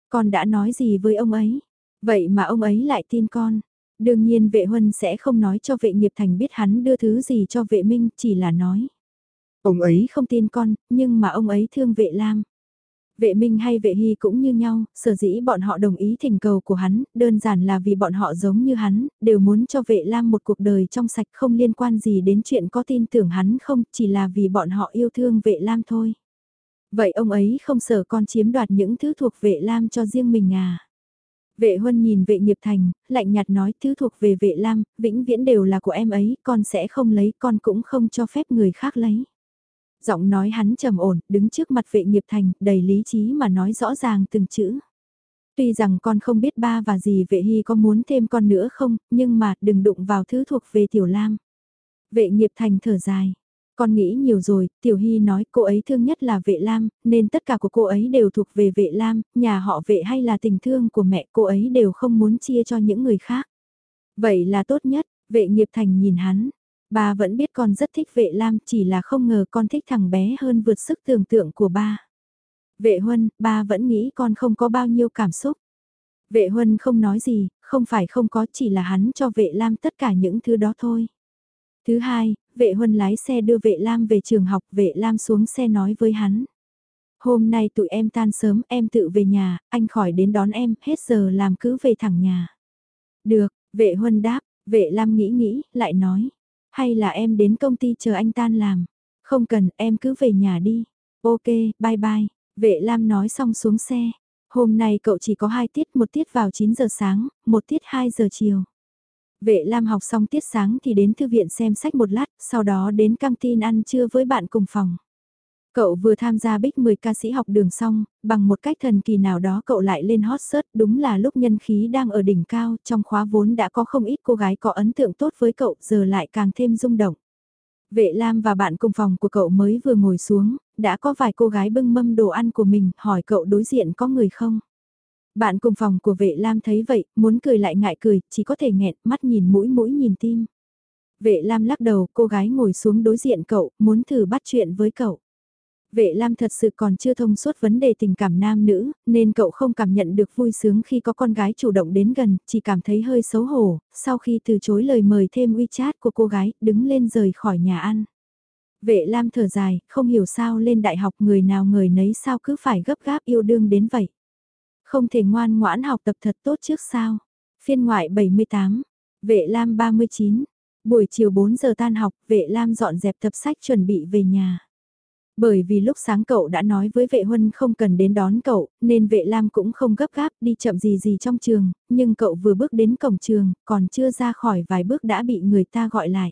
Con đã nói gì với ông ấy? Vậy mà ông ấy lại tin con. Đương nhiên vệ huân sẽ không nói cho vệ nghiệp thành biết hắn đưa thứ gì cho vệ minh, chỉ là nói. Ông ấy không tin con, nhưng mà ông ấy thương vệ lam. Vệ Minh hay vệ Hy cũng như nhau, sở dĩ bọn họ đồng ý thỉnh cầu của hắn, đơn giản là vì bọn họ giống như hắn, đều muốn cho vệ Lam một cuộc đời trong sạch không liên quan gì đến chuyện có tin tưởng hắn không, chỉ là vì bọn họ yêu thương vệ Lam thôi. Vậy ông ấy không sợ con chiếm đoạt những thứ thuộc vệ Lam cho riêng mình à? Vệ Huân nhìn vệ nghiệp thành, lạnh nhạt nói thứ thuộc về vệ Lam, vĩnh viễn đều là của em ấy, con sẽ không lấy, con cũng không cho phép người khác lấy. Giọng nói hắn trầm ổn, đứng trước mặt vệ nghiệp thành, đầy lý trí mà nói rõ ràng từng chữ. Tuy rằng con không biết ba và gì vệ hy có muốn thêm con nữa không, nhưng mà đừng đụng vào thứ thuộc về tiểu lam. Vệ nghiệp thành thở dài. Con nghĩ nhiều rồi, Tiểu Hy nói cô ấy thương nhất là vệ lam, nên tất cả của cô ấy đều thuộc về vệ lam, nhà họ vệ hay là tình thương của mẹ cô ấy đều không muốn chia cho những người khác. Vậy là tốt nhất, vệ nghiệp thành nhìn hắn, Ba vẫn biết con rất thích vệ lam chỉ là không ngờ con thích thằng bé hơn vượt sức tưởng tượng của ba. Vệ huân, ba vẫn nghĩ con không có bao nhiêu cảm xúc. Vệ huân không nói gì, không phải không có chỉ là hắn cho vệ lam tất cả những thứ đó thôi. Thứ hai, vệ huân lái xe đưa vệ lam về trường học, vệ lam xuống xe nói với hắn. Hôm nay tụi em tan sớm, em tự về nhà, anh khỏi đến đón em, hết giờ làm cứ về thẳng nhà. Được, vệ huân đáp, vệ lam nghĩ nghĩ, lại nói. Hay là em đến công ty chờ anh tan làm? Không cần, em cứ về nhà đi. Ok, bye bye. Vệ Lam nói xong xuống xe. Hôm nay cậu chỉ có hai tiết, một tiết vào 9 giờ sáng, một tiết 2 giờ chiều. Vệ Lam học xong tiết sáng thì đến thư viện xem sách một lát, sau đó đến căng tin ăn trưa với bạn cùng phòng. Cậu vừa tham gia bích 10 ca sĩ học đường xong, bằng một cách thần kỳ nào đó cậu lại lên hot search đúng là lúc nhân khí đang ở đỉnh cao, trong khóa vốn đã có không ít cô gái có ấn tượng tốt với cậu, giờ lại càng thêm rung động. Vệ Lam và bạn cùng phòng của cậu mới vừa ngồi xuống, đã có vài cô gái bưng mâm đồ ăn của mình, hỏi cậu đối diện có người không? Bạn cùng phòng của vệ Lam thấy vậy, muốn cười lại ngại cười, chỉ có thể nghẹn, mắt nhìn mũi mũi nhìn tim. Vệ Lam lắc đầu, cô gái ngồi xuống đối diện cậu, muốn thử bắt chuyện với cậu. Vệ Lam thật sự còn chưa thông suốt vấn đề tình cảm nam nữ, nên cậu không cảm nhận được vui sướng khi có con gái chủ động đến gần, chỉ cảm thấy hơi xấu hổ, sau khi từ chối lời mời thêm WeChat của cô gái, đứng lên rời khỏi nhà ăn. Vệ Lam thở dài, không hiểu sao lên đại học người nào người nấy sao cứ phải gấp gáp yêu đương đến vậy. Không thể ngoan ngoãn học tập thật tốt trước sao. Phiên ngoại 78, vệ Lam 39, buổi chiều 4 giờ tan học, vệ Lam dọn dẹp tập sách chuẩn bị về nhà. Bởi vì lúc sáng cậu đã nói với vệ huân không cần đến đón cậu, nên vệ lam cũng không gấp gáp đi chậm gì gì trong trường, nhưng cậu vừa bước đến cổng trường, còn chưa ra khỏi vài bước đã bị người ta gọi lại.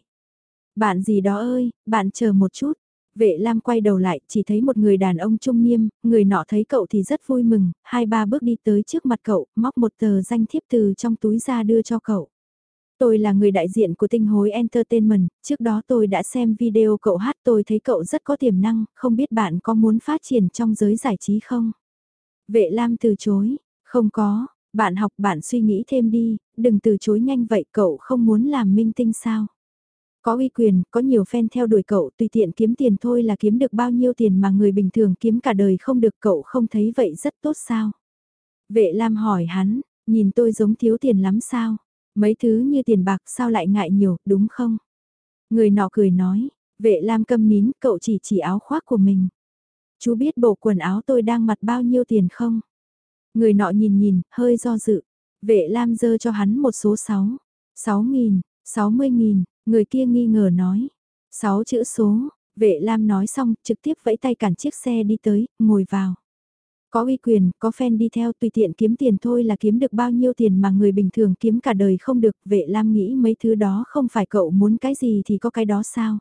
Bạn gì đó ơi, bạn chờ một chút. Vệ Lam quay đầu lại, chỉ thấy một người đàn ông trung niêm, người nọ thấy cậu thì rất vui mừng, hai ba bước đi tới trước mặt cậu, móc một tờ danh thiếp từ trong túi ra đưa cho cậu. Tôi là người đại diện của tinh hối entertainment, trước đó tôi đã xem video cậu hát tôi thấy cậu rất có tiềm năng, không biết bạn có muốn phát triển trong giới giải trí không? Vệ Lam từ chối, không có, bạn học bạn suy nghĩ thêm đi, đừng từ chối nhanh vậy cậu không muốn làm minh tinh sao? Có uy quyền, có nhiều fan theo đuổi cậu, tùy tiện kiếm tiền thôi là kiếm được bao nhiêu tiền mà người bình thường kiếm cả đời không được cậu không thấy vậy rất tốt sao? Vệ Lam hỏi hắn, nhìn tôi giống thiếu tiền lắm sao? Mấy thứ như tiền bạc sao lại ngại nhiều, đúng không? Người nọ cười nói, vệ lam câm nín, cậu chỉ chỉ áo khoác của mình. Chú biết bộ quần áo tôi đang mặt bao nhiêu tiền không? Người nọ nhìn nhìn, hơi do dự. Vệ lam dơ cho hắn một số 6. 6 nghìn, 60 nghìn, người kia nghi ngờ nói. 6 chữ số, vệ lam nói xong, trực tiếp vẫy tay cản chiếc xe đi tới, ngồi vào. Có uy quyền, có fan đi theo tùy tiện kiếm tiền thôi là kiếm được bao nhiêu tiền mà người bình thường kiếm cả đời không được. Vệ Lam nghĩ mấy thứ đó không phải cậu muốn cái gì thì có cái đó sao.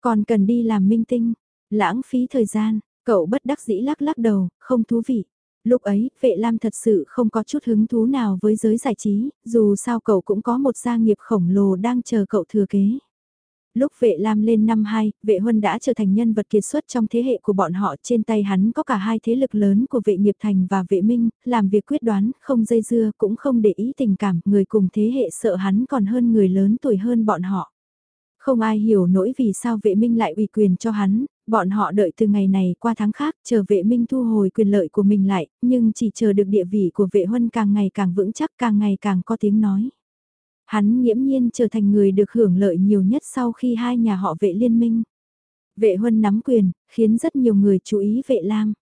Còn cần đi làm minh tinh, lãng phí thời gian, cậu bất đắc dĩ lắc lắc đầu, không thú vị. Lúc ấy, vệ lam thật sự không có chút hứng thú nào với giới giải trí, dù sao cậu cũng có một gia nghiệp khổng lồ đang chờ cậu thừa kế. Lúc vệ lam lên năm 2, vệ huân đã trở thành nhân vật kiệt xuất trong thế hệ của bọn họ. Trên tay hắn có cả hai thế lực lớn của vệ nghiệp thành và vệ minh, làm việc quyết đoán, không dây dưa cũng không để ý tình cảm, người cùng thế hệ sợ hắn còn hơn người lớn tuổi hơn bọn họ. Không ai hiểu nỗi vì sao vệ minh lại ủy quyền cho hắn, bọn họ đợi từ ngày này qua tháng khác chờ vệ minh thu hồi quyền lợi của mình lại, nhưng chỉ chờ được địa vị của vệ huân càng ngày càng vững chắc càng ngày càng có tiếng nói. Hắn nghiễm nhiên trở thành người được hưởng lợi nhiều nhất sau khi hai nhà họ vệ liên minh. Vệ huân nắm quyền, khiến rất nhiều người chú ý vệ lam.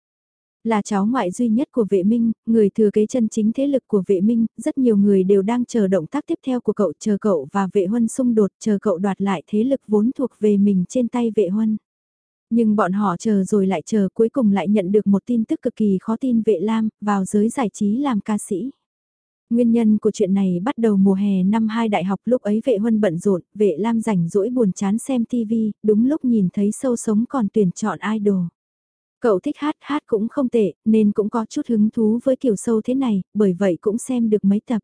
Là cháu ngoại duy nhất của vệ minh, người thừa kế chân chính thế lực của vệ minh, rất nhiều người đều đang chờ động tác tiếp theo của cậu, chờ cậu và vệ huân xung đột, chờ cậu đoạt lại thế lực vốn thuộc về mình trên tay vệ huân. Nhưng bọn họ chờ rồi lại chờ cuối cùng lại nhận được một tin tức cực kỳ khó tin vệ lam, vào giới giải trí làm ca sĩ. Nguyên nhân của chuyện này bắt đầu mùa hè năm hai đại học lúc ấy vệ huân bận rộn, vệ lam rảnh rỗi buồn chán xem TV, đúng lúc nhìn thấy sâu sống còn tuyển chọn idol. Cậu thích hát, hát cũng không tệ, nên cũng có chút hứng thú với kiểu sâu thế này, bởi vậy cũng xem được mấy tập.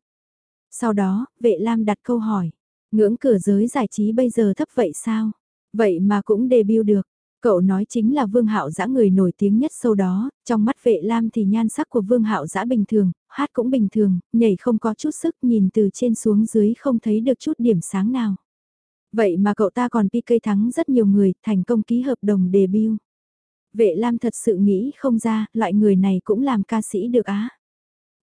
Sau đó, vệ lam đặt câu hỏi, ngưỡng cửa giới giải trí bây giờ thấp vậy sao? Vậy mà cũng debut được. Cậu nói chính là Vương Hạo Dã người nổi tiếng nhất sau đó, trong mắt vệ lam thì nhan sắc của Vương Hạo Dã bình thường, hát cũng bình thường, nhảy không có chút sức nhìn từ trên xuống dưới không thấy được chút điểm sáng nào. Vậy mà cậu ta còn PK thắng rất nhiều người, thành công ký hợp đồng debut. Vệ Lam thật sự nghĩ không ra, loại người này cũng làm ca sĩ được á.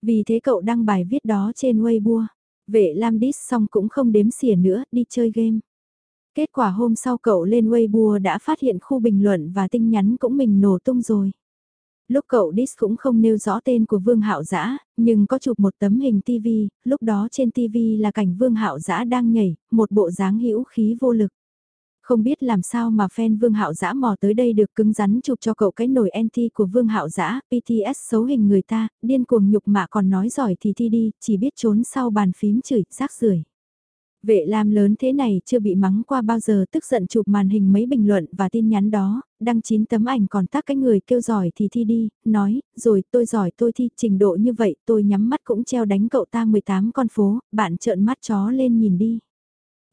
Vì thế cậu đăng bài viết đó trên Weibo. Vệ Lam diss xong cũng không đếm xỉa nữa, đi chơi game. Kết quả hôm sau cậu lên Weibo đã phát hiện khu bình luận và tin nhắn cũng mình nổ tung rồi. Lúc cậu Dis cũng không nêu rõ tên của Vương Hạo Dã, nhưng có chụp một tấm hình TV, lúc đó trên TV là cảnh Vương Hạo Dã đang nhảy, một bộ dáng hữu khí vô lực. Không biết làm sao mà fan Vương Hạo Dã mò tới đây được cứng rắn chụp cho cậu cái nổi anti của Vương Hạo Dã, PTS xấu hình người ta, điên cuồng nhục mạ còn nói giỏi thì thi đi, chỉ biết trốn sau bàn phím chửi, rác rưởi. Vệ Lam lớn thế này chưa bị mắng qua bao giờ tức giận chụp màn hình mấy bình luận và tin nhắn đó, đăng chín tấm ảnh còn tác cái người kêu giỏi thì thi đi, nói, rồi tôi giỏi tôi thi trình độ như vậy tôi nhắm mắt cũng treo đánh cậu ta 18 con phố, bạn trợn mắt chó lên nhìn đi.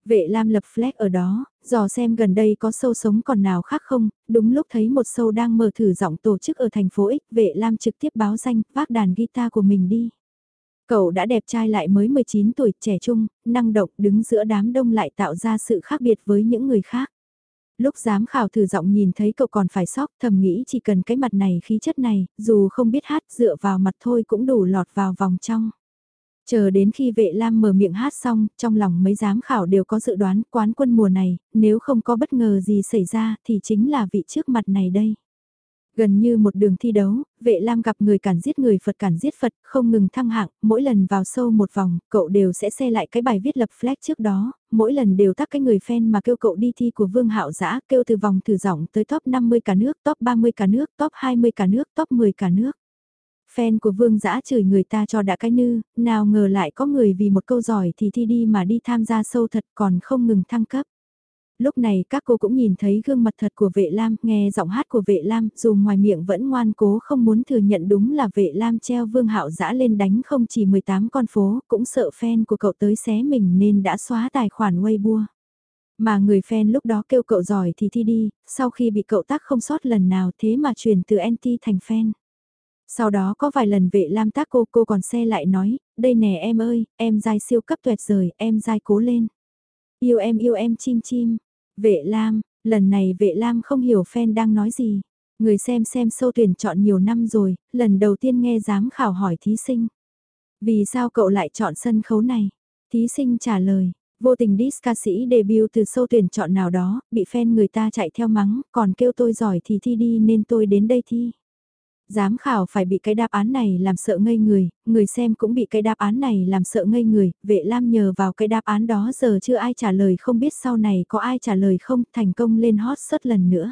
Vệ Lam lập flag ở đó, dò xem gần đây có sâu sống còn nào khác không, đúng lúc thấy một sâu đang mở thử giọng tổ chức ở thành phố X, vệ Lam trực tiếp báo danh, vác đàn guitar của mình đi. Cậu đã đẹp trai lại mới 19 tuổi, trẻ trung, năng động, đứng giữa đám đông lại tạo ra sự khác biệt với những người khác. Lúc giám khảo thử giọng nhìn thấy cậu còn phải sóc, thầm nghĩ chỉ cần cái mặt này khí chất này, dù không biết hát dựa vào mặt thôi cũng đủ lọt vào vòng trong. Chờ đến khi vệ lam mở miệng hát xong, trong lòng mấy giám khảo đều có dự đoán quán quân mùa này, nếu không có bất ngờ gì xảy ra thì chính là vị trước mặt này đây. Gần như một đường thi đấu, vệ lam gặp người cản giết người Phật cản giết Phật, không ngừng thăng hạng, mỗi lần vào sâu một vòng, cậu đều sẽ xe lại cái bài viết lập flag trước đó, mỗi lần đều tắt cái người fan mà kêu cậu đi thi của Vương Hạo Dã kêu từ vòng thử giọng tới top 50 cả nước, top 30 cả nước, top 20 cả nước, top 10 cả nước. Fan của Vương Dã chửi người ta cho đã cái nư, nào ngờ lại có người vì một câu giỏi thì thi đi mà đi tham gia sâu thật còn không ngừng thăng cấp lúc này các cô cũng nhìn thấy gương mặt thật của vệ lam, nghe giọng hát của vệ lam, dù ngoài miệng vẫn ngoan cố không muốn thừa nhận đúng là vệ lam treo vương hạo dã lên đánh không chỉ 18 con phố, cũng sợ fan của cậu tới xé mình nên đã xóa tài khoản Weibo. Mà người fan lúc đó kêu cậu giỏi thì thi đi, sau khi bị cậu tác không sót lần nào thế mà chuyển từ anti thành fan. Sau đó có vài lần vệ lam tác cô cô còn xe lại nói, đây nè em ơi, em dai siêu cấp tuyệt rời, em dai cố lên. Yêu em yêu em chim chim, Vệ Lam, lần này vệ Lam không hiểu fan đang nói gì. Người xem xem sâu tuyển chọn nhiều năm rồi, lần đầu tiên nghe giám khảo hỏi thí sinh. Vì sao cậu lại chọn sân khấu này? Thí sinh trả lời, vô tình diss ca sĩ debut từ sâu tuyển chọn nào đó, bị fan người ta chạy theo mắng, còn kêu tôi giỏi thì thi đi nên tôi đến đây thi. Giám khảo phải bị cái đáp án này làm sợ ngây người, người xem cũng bị cái đáp án này làm sợ ngây người, vệ lam nhờ vào cái đáp án đó giờ chưa ai trả lời không biết sau này có ai trả lời không thành công lên hot search lần nữa.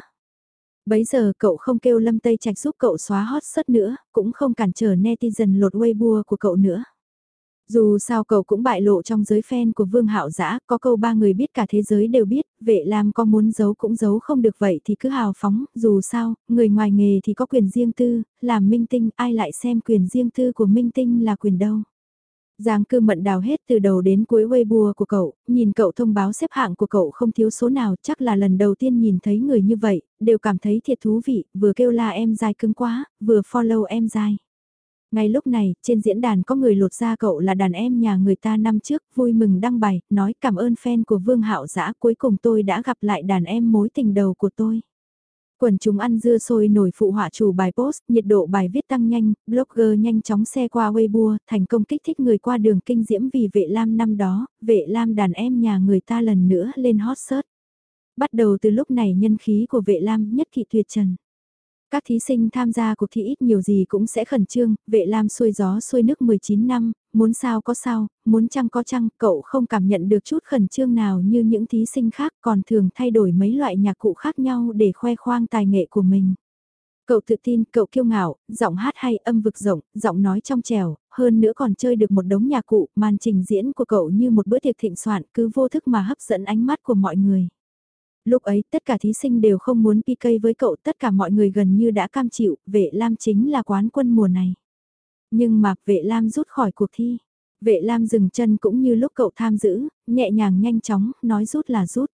Bấy giờ cậu không kêu Lâm Tây Trạch giúp cậu xóa hot search nữa, cũng không cản trở netizen lột Weibo của cậu nữa. Dù sao cậu cũng bại lộ trong giới fan của Vương Hạo Dã, có câu ba người biết cả thế giới đều biết, vệ lam có muốn giấu cũng giấu không được vậy thì cứ hào phóng, dù sao, người ngoài nghề thì có quyền riêng tư, làm minh tinh, ai lại xem quyền riêng tư của minh tinh là quyền đâu. Giang cư mận đào hết từ đầu đến cuối Weibo của cậu, nhìn cậu thông báo xếp hạng của cậu không thiếu số nào, chắc là lần đầu tiên nhìn thấy người như vậy, đều cảm thấy thiệt thú vị, vừa kêu la em dài cứng quá, vừa follow em dài ngay lúc này, trên diễn đàn có người lột ra cậu là đàn em nhà người ta năm trước, vui mừng đăng bài, nói cảm ơn fan của Vương Hạo Dã cuối cùng tôi đã gặp lại đàn em mối tình đầu của tôi. Quần chúng ăn dưa sôi nổi phụ họa chủ bài post, nhiệt độ bài viết tăng nhanh, blogger nhanh chóng xe qua Weibo, thành công kích thích người qua đường kinh diễm vì vệ lam năm đó, vệ lam đàn em nhà người ta lần nữa lên hot search. Bắt đầu từ lúc này nhân khí của vệ lam nhất thị tuyệt trần. Các thí sinh tham gia cuộc thi ít nhiều gì cũng sẽ khẩn trương, vệ lam xuôi gió xuôi nước 19 năm, muốn sao có sao, muốn chăng có chăng, cậu không cảm nhận được chút khẩn trương nào như những thí sinh khác còn thường thay đổi mấy loại nhạc cụ khác nhau để khoe khoang tài nghệ của mình. Cậu tự tin, cậu kiêu ngạo, giọng hát hay, âm vực rộng, giọng nói trong trèo, hơn nữa còn chơi được một đống nhạc cụ, màn trình diễn của cậu như một bữa tiệc thịnh soạn cứ vô thức mà hấp dẫn ánh mắt của mọi người. Lúc ấy tất cả thí sinh đều không muốn PK với cậu, tất cả mọi người gần như đã cam chịu, vệ Lam chính là quán quân mùa này. Nhưng mà vệ Lam rút khỏi cuộc thi. Vệ Lam dừng chân cũng như lúc cậu tham giữ, nhẹ nhàng nhanh chóng, nói rút là rút.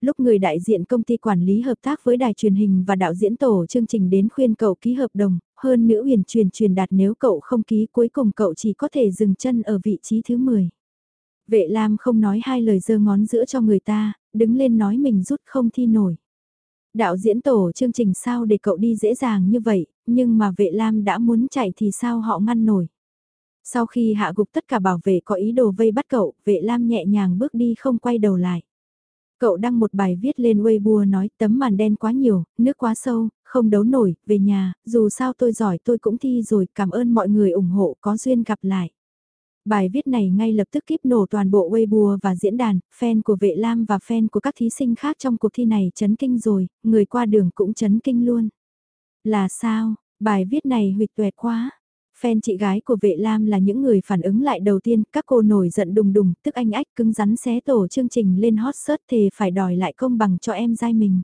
Lúc người đại diện công ty quản lý hợp tác với đài truyền hình và đạo diễn tổ chương trình đến khuyên cậu ký hợp đồng, hơn nữa huyền truyền truyền đạt nếu cậu không ký cuối cùng cậu chỉ có thể dừng chân ở vị trí thứ 10. Vệ Lam không nói hai lời giơ ngón giữa cho người ta, đứng lên nói mình rút không thi nổi. Đạo diễn tổ chương trình sao để cậu đi dễ dàng như vậy, nhưng mà vệ Lam đã muốn chạy thì sao họ ngăn nổi. Sau khi hạ gục tất cả bảo vệ có ý đồ vây bắt cậu, vệ Lam nhẹ nhàng bước đi không quay đầu lại. Cậu đăng một bài viết lên Weibo nói tấm màn đen quá nhiều, nước quá sâu, không đấu nổi, về nhà, dù sao tôi giỏi tôi cũng thi rồi, cảm ơn mọi người ủng hộ, có duyên gặp lại. Bài viết này ngay lập tức kiếp nổ toàn bộ Weibo và diễn đàn, fan của Vệ Lam và fan của các thí sinh khác trong cuộc thi này chấn kinh rồi, người qua đường cũng chấn kinh luôn. Là sao, bài viết này huyệt tuẹt quá. Fan chị gái của vệ lam là những người phản ứng lại đầu tiên, các cô nổi giận đùng đùng, tức anh ách cứng rắn xé tổ chương trình lên hot search thì phải đòi lại công bằng cho em dai mình.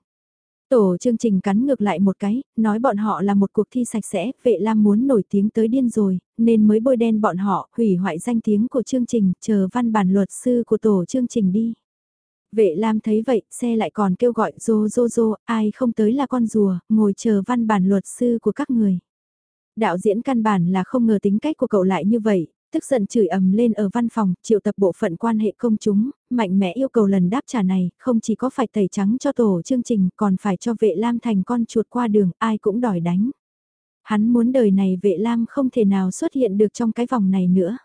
Tổ chương trình cắn ngược lại một cái, nói bọn họ là một cuộc thi sạch sẽ, vệ lam muốn nổi tiếng tới điên rồi, nên mới bôi đen bọn họ, hủy hoại danh tiếng của chương trình, chờ văn bản luật sư của tổ chương trình đi. Vệ lam thấy vậy, xe lại còn kêu gọi rô rô rô, ai không tới là con rùa, ngồi chờ văn bản luật sư của các người. Đạo diễn căn bản là không ngờ tính cách của cậu lại như vậy, tức giận chửi ầm lên ở văn phòng, triệu tập bộ phận quan hệ công chúng, mạnh mẽ yêu cầu lần đáp trả này, không chỉ có phải tẩy trắng cho tổ chương trình, còn phải cho vệ lam thành con chuột qua đường, ai cũng đòi đánh. Hắn muốn đời này vệ lam không thể nào xuất hiện được trong cái vòng này nữa.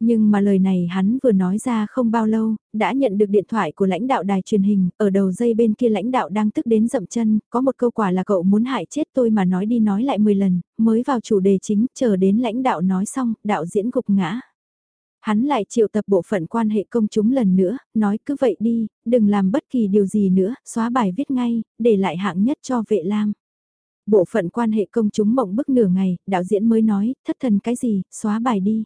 Nhưng mà lời này hắn vừa nói ra không bao lâu, đã nhận được điện thoại của lãnh đạo đài truyền hình, ở đầu dây bên kia lãnh đạo đang tức đến dậm chân, có một câu quả là cậu muốn hại chết tôi mà nói đi nói lại 10 lần, mới vào chủ đề chính, chờ đến lãnh đạo nói xong, đạo diễn gục ngã. Hắn lại triệu tập bộ phận quan hệ công chúng lần nữa, nói cứ vậy đi, đừng làm bất kỳ điều gì nữa, xóa bài viết ngay, để lại hạng nhất cho vệ lam. Bộ phận quan hệ công chúng mộng bức nửa ngày, đạo diễn mới nói, thất thần cái gì, xóa bài đi.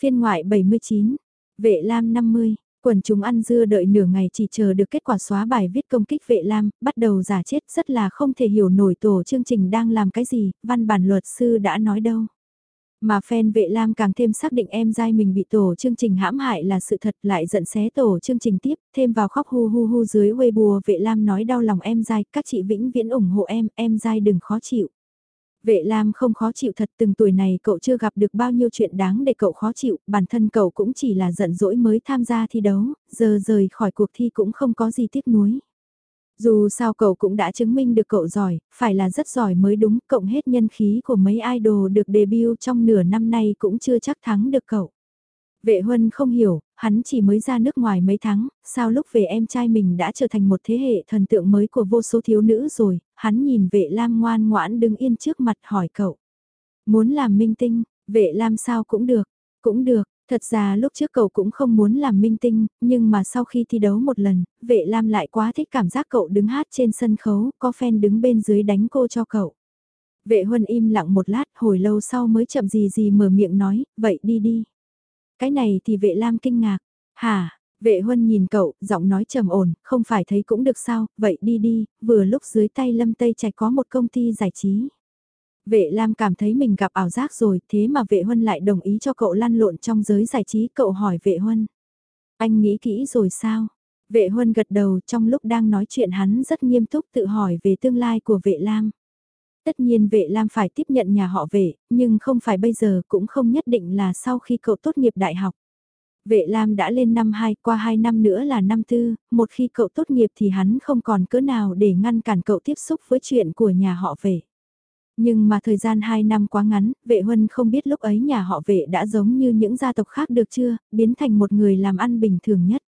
Phiên ngoại 79, vệ lam 50, quần chúng ăn dưa đợi nửa ngày chỉ chờ được kết quả xóa bài viết công kích vệ lam, bắt đầu giả chết rất là không thể hiểu nổi tổ chương trình đang làm cái gì, văn bản luật sư đã nói đâu. Mà fan vệ lam càng thêm xác định em dai mình bị tổ chương trình hãm hại là sự thật lại giận xé tổ chương trình tiếp, thêm vào khóc hu hu hu dưới Weibo vệ lam nói đau lòng em dai, các chị vĩnh viễn ủng hộ em, em dai đừng khó chịu. Vệ Lam không khó chịu thật từng tuổi này cậu chưa gặp được bao nhiêu chuyện đáng để cậu khó chịu, bản thân cậu cũng chỉ là giận dỗi mới tham gia thi đấu, giờ rời khỏi cuộc thi cũng không có gì tiếc nuối. Dù sao cậu cũng đã chứng minh được cậu giỏi, phải là rất giỏi mới đúng, cộng hết nhân khí của mấy idol được debut trong nửa năm nay cũng chưa chắc thắng được cậu. Vệ Huân không hiểu, hắn chỉ mới ra nước ngoài mấy tháng, sao lúc về em trai mình đã trở thành một thế hệ thần tượng mới của vô số thiếu nữ rồi, hắn nhìn vệ Lam ngoan ngoãn đứng yên trước mặt hỏi cậu. Muốn làm minh tinh, vệ Lam sao cũng được, cũng được, thật ra lúc trước cậu cũng không muốn làm minh tinh, nhưng mà sau khi thi đấu một lần, vệ Lam lại quá thích cảm giác cậu đứng hát trên sân khấu, có fan đứng bên dưới đánh cô cho cậu. Vệ Huân im lặng một lát, hồi lâu sau mới chậm gì gì mở miệng nói, vậy đi đi. Cái này thì vệ lam kinh ngạc. Hả, vệ huân nhìn cậu, giọng nói trầm ổn, không phải thấy cũng được sao, vậy đi đi, vừa lúc dưới tay lâm tây trạch có một công ty giải trí. Vệ Lam cảm thấy mình gặp ảo giác rồi, thế mà vệ huân lại đồng ý cho cậu lăn lộn trong giới giải trí, cậu hỏi vệ huân. Anh nghĩ kỹ rồi sao? Vệ huân gật đầu trong lúc đang nói chuyện hắn rất nghiêm túc tự hỏi về tương lai của vệ Lam. Tất nhiên vệ Lam phải tiếp nhận nhà họ vệ, nhưng không phải bây giờ cũng không nhất định là sau khi cậu tốt nghiệp đại học. Vệ Lam đã lên năm 2, qua 2 năm nữa là năm tư, một khi cậu tốt nghiệp thì hắn không còn cỡ nào để ngăn cản cậu tiếp xúc với chuyện của nhà họ vệ. Nhưng mà thời gian 2 năm quá ngắn, vệ huân không biết lúc ấy nhà họ vệ đã giống như những gia tộc khác được chưa, biến thành một người làm ăn bình thường nhất.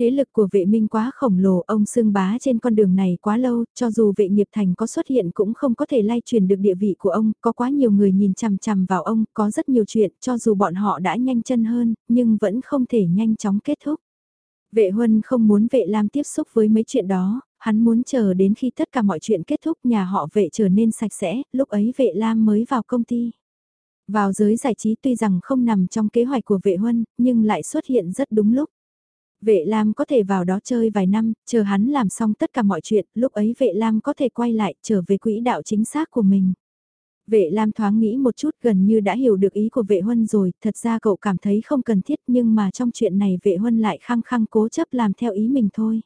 Thế lực của vệ minh quá khổng lồ, ông xương bá trên con đường này quá lâu, cho dù vệ nghiệp thành có xuất hiện cũng không có thể lay truyền được địa vị của ông, có quá nhiều người nhìn chằm chằm vào ông, có rất nhiều chuyện, cho dù bọn họ đã nhanh chân hơn, nhưng vẫn không thể nhanh chóng kết thúc. Vệ huân không muốn vệ lam tiếp xúc với mấy chuyện đó, hắn muốn chờ đến khi tất cả mọi chuyện kết thúc nhà họ vệ trở nên sạch sẽ, lúc ấy vệ lam mới vào công ty. Vào giới giải trí tuy rằng không nằm trong kế hoạch của vệ huân, nhưng lại xuất hiện rất đúng lúc. Vệ Lam có thể vào đó chơi vài năm, chờ hắn làm xong tất cả mọi chuyện, lúc ấy vệ Lam có thể quay lại trở về quỹ đạo chính xác của mình. Vệ Lam thoáng nghĩ một chút gần như đã hiểu được ý của vệ huân rồi, thật ra cậu cảm thấy không cần thiết nhưng mà trong chuyện này vệ huân lại khăng khăng cố chấp làm theo ý mình thôi.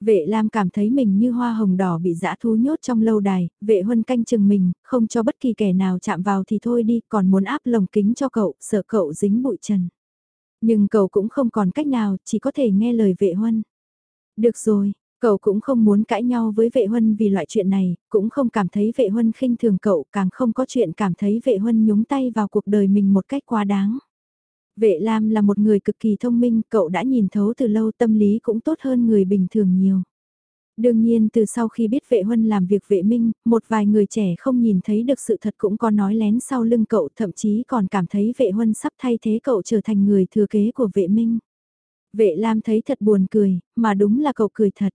Vệ Lam cảm thấy mình như hoa hồng đỏ bị dã thú nhốt trong lâu đài, vệ huân canh chừng mình, không cho bất kỳ kẻ nào chạm vào thì thôi đi, còn muốn áp lồng kính cho cậu, sợ cậu dính bụi trần. Nhưng cậu cũng không còn cách nào, chỉ có thể nghe lời vệ huân. Được rồi, cậu cũng không muốn cãi nhau với vệ huân vì loại chuyện này, cũng không cảm thấy vệ huân khinh thường cậu, càng không có chuyện cảm thấy vệ huân nhúng tay vào cuộc đời mình một cách quá đáng. Vệ Lam là một người cực kỳ thông minh, cậu đã nhìn thấu từ lâu tâm lý cũng tốt hơn người bình thường nhiều. Đương nhiên từ sau khi biết vệ huân làm việc vệ minh, một vài người trẻ không nhìn thấy được sự thật cũng có nói lén sau lưng cậu thậm chí còn cảm thấy vệ huân sắp thay thế cậu trở thành người thừa kế của vệ minh. Vệ Lam thấy thật buồn cười, mà đúng là cậu cười thật.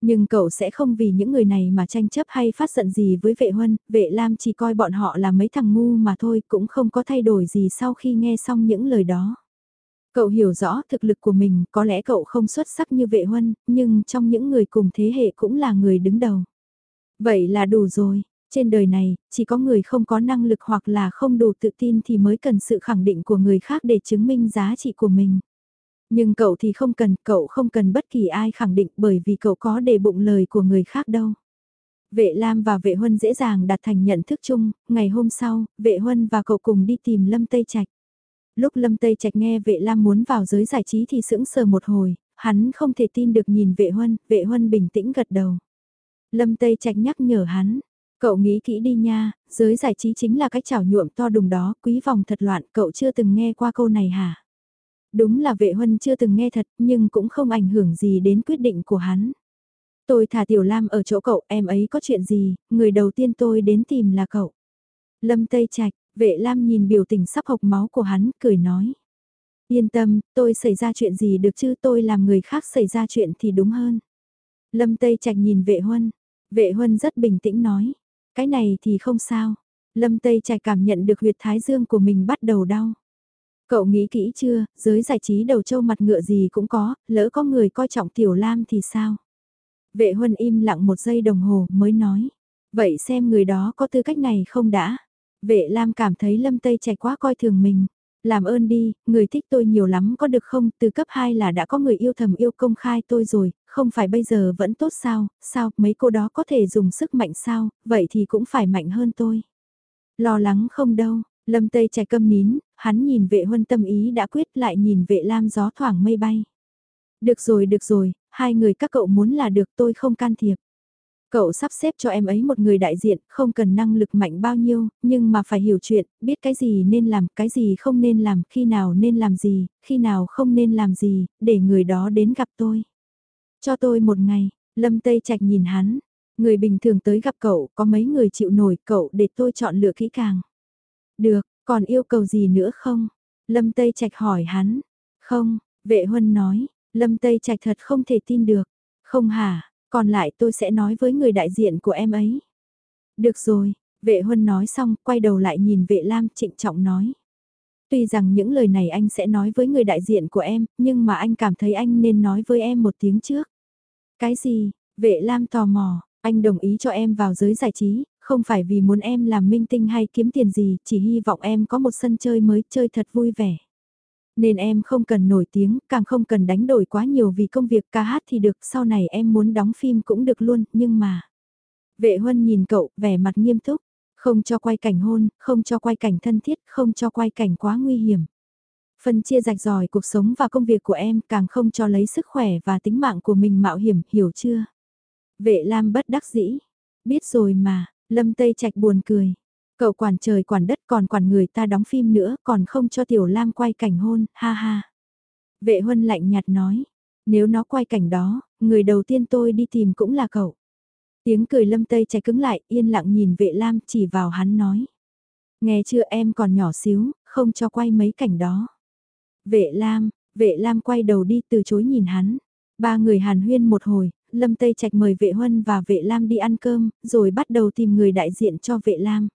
Nhưng cậu sẽ không vì những người này mà tranh chấp hay phát giận gì với vệ huân, vệ Lam chỉ coi bọn họ là mấy thằng ngu mà thôi cũng không có thay đổi gì sau khi nghe xong những lời đó. Cậu hiểu rõ thực lực của mình, có lẽ cậu không xuất sắc như vệ huân, nhưng trong những người cùng thế hệ cũng là người đứng đầu. Vậy là đủ rồi, trên đời này, chỉ có người không có năng lực hoặc là không đủ tự tin thì mới cần sự khẳng định của người khác để chứng minh giá trị của mình. Nhưng cậu thì không cần, cậu không cần bất kỳ ai khẳng định bởi vì cậu có để bụng lời của người khác đâu. Vệ Lam và Vệ Huân dễ dàng đạt thành nhận thức chung, ngày hôm sau, Vệ Huân và cậu cùng đi tìm Lâm Tây Trạch. Lúc Lâm Tây Trạch nghe vệ Lam muốn vào giới giải trí thì sững sờ một hồi, hắn không thể tin được nhìn vệ Huân, vệ Huân bình tĩnh gật đầu. Lâm Tây Trạch nhắc nhở hắn, cậu nghĩ kỹ đi nha, giới giải trí chính là cái chảo nhuộm to đùng đó, quý vòng thật loạn, cậu chưa từng nghe qua câu này hả? Đúng là vệ Huân chưa từng nghe thật, nhưng cũng không ảnh hưởng gì đến quyết định của hắn. Tôi thả Tiểu Lam ở chỗ cậu, em ấy có chuyện gì, người đầu tiên tôi đến tìm là cậu. Lâm Tây Trạch, Vệ Lam nhìn biểu tình sắp hộc máu của hắn, cười nói. Yên tâm, tôi xảy ra chuyện gì được chứ tôi làm người khác xảy ra chuyện thì đúng hơn. Lâm Tây Trạch nhìn vệ huân. Vệ huân rất bình tĩnh nói. Cái này thì không sao. Lâm Tây Trạch cảm nhận được huyệt thái dương của mình bắt đầu đau. Cậu nghĩ kỹ chưa, giới giải trí đầu trâu mặt ngựa gì cũng có, lỡ có người coi trọng Tiểu Lam thì sao? Vệ huân im lặng một giây đồng hồ mới nói. Vậy xem người đó có tư cách này không đã? Vệ Lam cảm thấy Lâm Tây trẻ quá coi thường mình. Làm ơn đi, người thích tôi nhiều lắm có được không? Từ cấp 2 là đã có người yêu thầm yêu công khai tôi rồi, không phải bây giờ vẫn tốt sao? Sao, mấy cô đó có thể dùng sức mạnh sao? Vậy thì cũng phải mạnh hơn tôi. Lo lắng không đâu, Lâm Tây trẻ câm nín, hắn nhìn vệ huân tâm ý đã quyết lại nhìn vệ Lam gió thoảng mây bay. Được rồi, được rồi, hai người các cậu muốn là được tôi không can thiệp. Cậu sắp xếp cho em ấy một người đại diện, không cần năng lực mạnh bao nhiêu, nhưng mà phải hiểu chuyện, biết cái gì nên làm, cái gì không nên làm, khi nào nên làm gì, khi nào không nên làm gì, để người đó đến gặp tôi. Cho tôi một ngày, Lâm Tây Trạch nhìn hắn, người bình thường tới gặp cậu, có mấy người chịu nổi cậu để tôi chọn lựa kỹ càng. Được, còn yêu cầu gì nữa không? Lâm Tây Trạch hỏi hắn. Không, vệ huân nói, Lâm Tây Trạch thật không thể tin được. Không hả, còn lại tôi sẽ nói với người đại diện của em ấy. Được rồi, vệ huân nói xong, quay đầu lại nhìn vệ lam trịnh trọng nói. Tuy rằng những lời này anh sẽ nói với người đại diện của em, nhưng mà anh cảm thấy anh nên nói với em một tiếng trước. Cái gì? Vệ lam tò mò, anh đồng ý cho em vào giới giải trí, không phải vì muốn em làm minh tinh hay kiếm tiền gì, chỉ hy vọng em có một sân chơi mới chơi thật vui vẻ. Nên em không cần nổi tiếng, càng không cần đánh đổi quá nhiều vì công việc ca hát thì được, sau này em muốn đóng phim cũng được luôn, nhưng mà... Vệ huân nhìn cậu, vẻ mặt nghiêm túc, không cho quay cảnh hôn, không cho quay cảnh thân thiết, không cho quay cảnh quá nguy hiểm. Phân chia rạch ròi cuộc sống và công việc của em càng không cho lấy sức khỏe và tính mạng của mình mạo hiểm, hiểu chưa? Vệ Lam bất đắc dĩ. Biết rồi mà, Lâm Tây Trạch buồn cười. Cậu quản trời quản đất còn quản người ta đóng phim nữa còn không cho Tiểu Lam quay cảnh hôn, ha ha. Vệ huân lạnh nhạt nói. Nếu nó quay cảnh đó, người đầu tiên tôi đi tìm cũng là cậu. Tiếng cười lâm tây cháy cứng lại, yên lặng nhìn vệ lam chỉ vào hắn nói. Nghe chưa em còn nhỏ xíu, không cho quay mấy cảnh đó. Vệ lam, vệ lam quay đầu đi từ chối nhìn hắn. Ba người hàn huyên một hồi, Lâm Tây Trạch mời vệ huân và vệ lam đi ăn cơm, rồi bắt đầu tìm người đại diện cho vệ lam.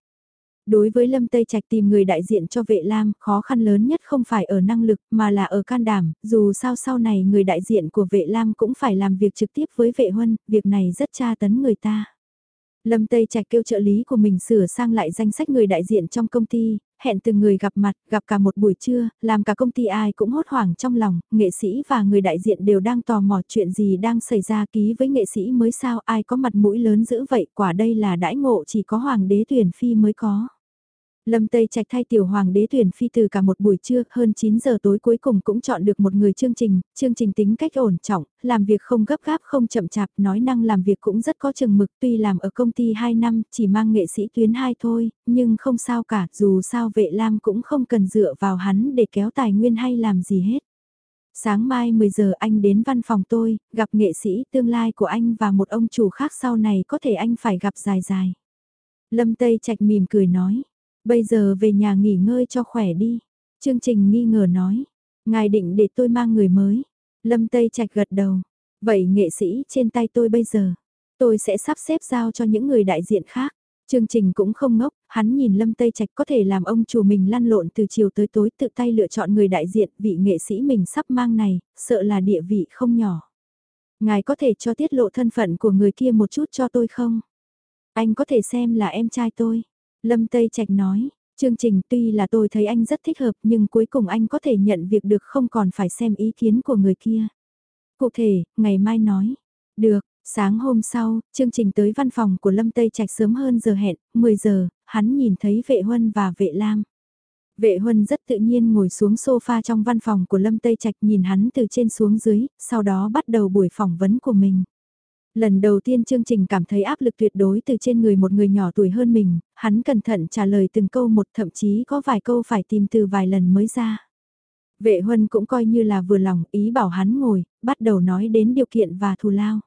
Đối với Lâm Tây Trạch tìm người đại diện cho vệ lam, khó khăn lớn nhất không phải ở năng lực mà là ở can đảm, dù sao sau này người đại diện của vệ lam cũng phải làm việc trực tiếp với vệ huân, việc này rất tra tấn người ta. Lâm Tây Trạch kêu trợ lý của mình sửa sang lại danh sách người đại diện trong công ty, hẹn từng người gặp mặt, gặp cả một buổi trưa, làm cả công ty ai cũng hốt hoảng trong lòng, nghệ sĩ và người đại diện đều đang tò mò chuyện gì đang xảy ra ký với nghệ sĩ mới sao ai có mặt mũi lớn dữ vậy, quả đây là đãi ngộ chỉ có hoàng đế tuyển phi mới có. Lâm Tây Trạch thay tiểu hoàng đế tuyển phi từ cả một buổi trưa, hơn 9 giờ tối cuối cùng cũng chọn được một người chương trình, chương trình tính cách ổn trọng, làm việc không gấp gáp không chậm chạp, nói năng làm việc cũng rất có chừng mực, tuy làm ở công ty 2 năm, chỉ mang nghệ sĩ tuyến 2 thôi, nhưng không sao cả, dù sao vệ lam cũng không cần dựa vào hắn để kéo tài nguyên hay làm gì hết. Sáng mai 10 giờ anh đến văn phòng tôi, gặp nghệ sĩ tương lai của anh và một ông chủ khác sau này có thể anh phải gặp dài dài. Lâm Tây Trạch mỉm cười nói. Bây giờ về nhà nghỉ ngơi cho khỏe đi. Chương trình nghi ngờ nói. Ngài định để tôi mang người mới. Lâm Tây Trạch gật đầu. Vậy nghệ sĩ trên tay tôi bây giờ. Tôi sẽ sắp xếp giao cho những người đại diện khác. Chương trình cũng không ngốc, hắn nhìn Lâm Tây Trạch có thể làm ông chủ mình lăn lộn từ chiều tới tối tự tay lựa chọn người đại diện vị nghệ sĩ mình sắp mang này, sợ là địa vị không nhỏ. Ngài có thể cho tiết lộ thân phận của người kia một chút cho tôi không? Anh có thể xem là em trai tôi. Lâm Tây Trạch nói, chương trình tuy là tôi thấy anh rất thích hợp nhưng cuối cùng anh có thể nhận việc được không còn phải xem ý kiến của người kia. Cụ thể, ngày mai nói. Được, sáng hôm sau, chương trình tới văn phòng của Lâm Tây Trạch sớm hơn giờ hẹn, 10 giờ, hắn nhìn thấy vệ huân và vệ lam. Vệ huân rất tự nhiên ngồi xuống sofa trong văn phòng của Lâm Tây Trạch nhìn hắn từ trên xuống dưới, sau đó bắt đầu buổi phỏng vấn của mình. Lần đầu tiên chương trình cảm thấy áp lực tuyệt đối từ trên người một người nhỏ tuổi hơn mình, hắn cẩn thận trả lời từng câu một thậm chí có vài câu phải tìm từ vài lần mới ra. Vệ huân cũng coi như là vừa lòng ý bảo hắn ngồi, bắt đầu nói đến điều kiện và thù lao.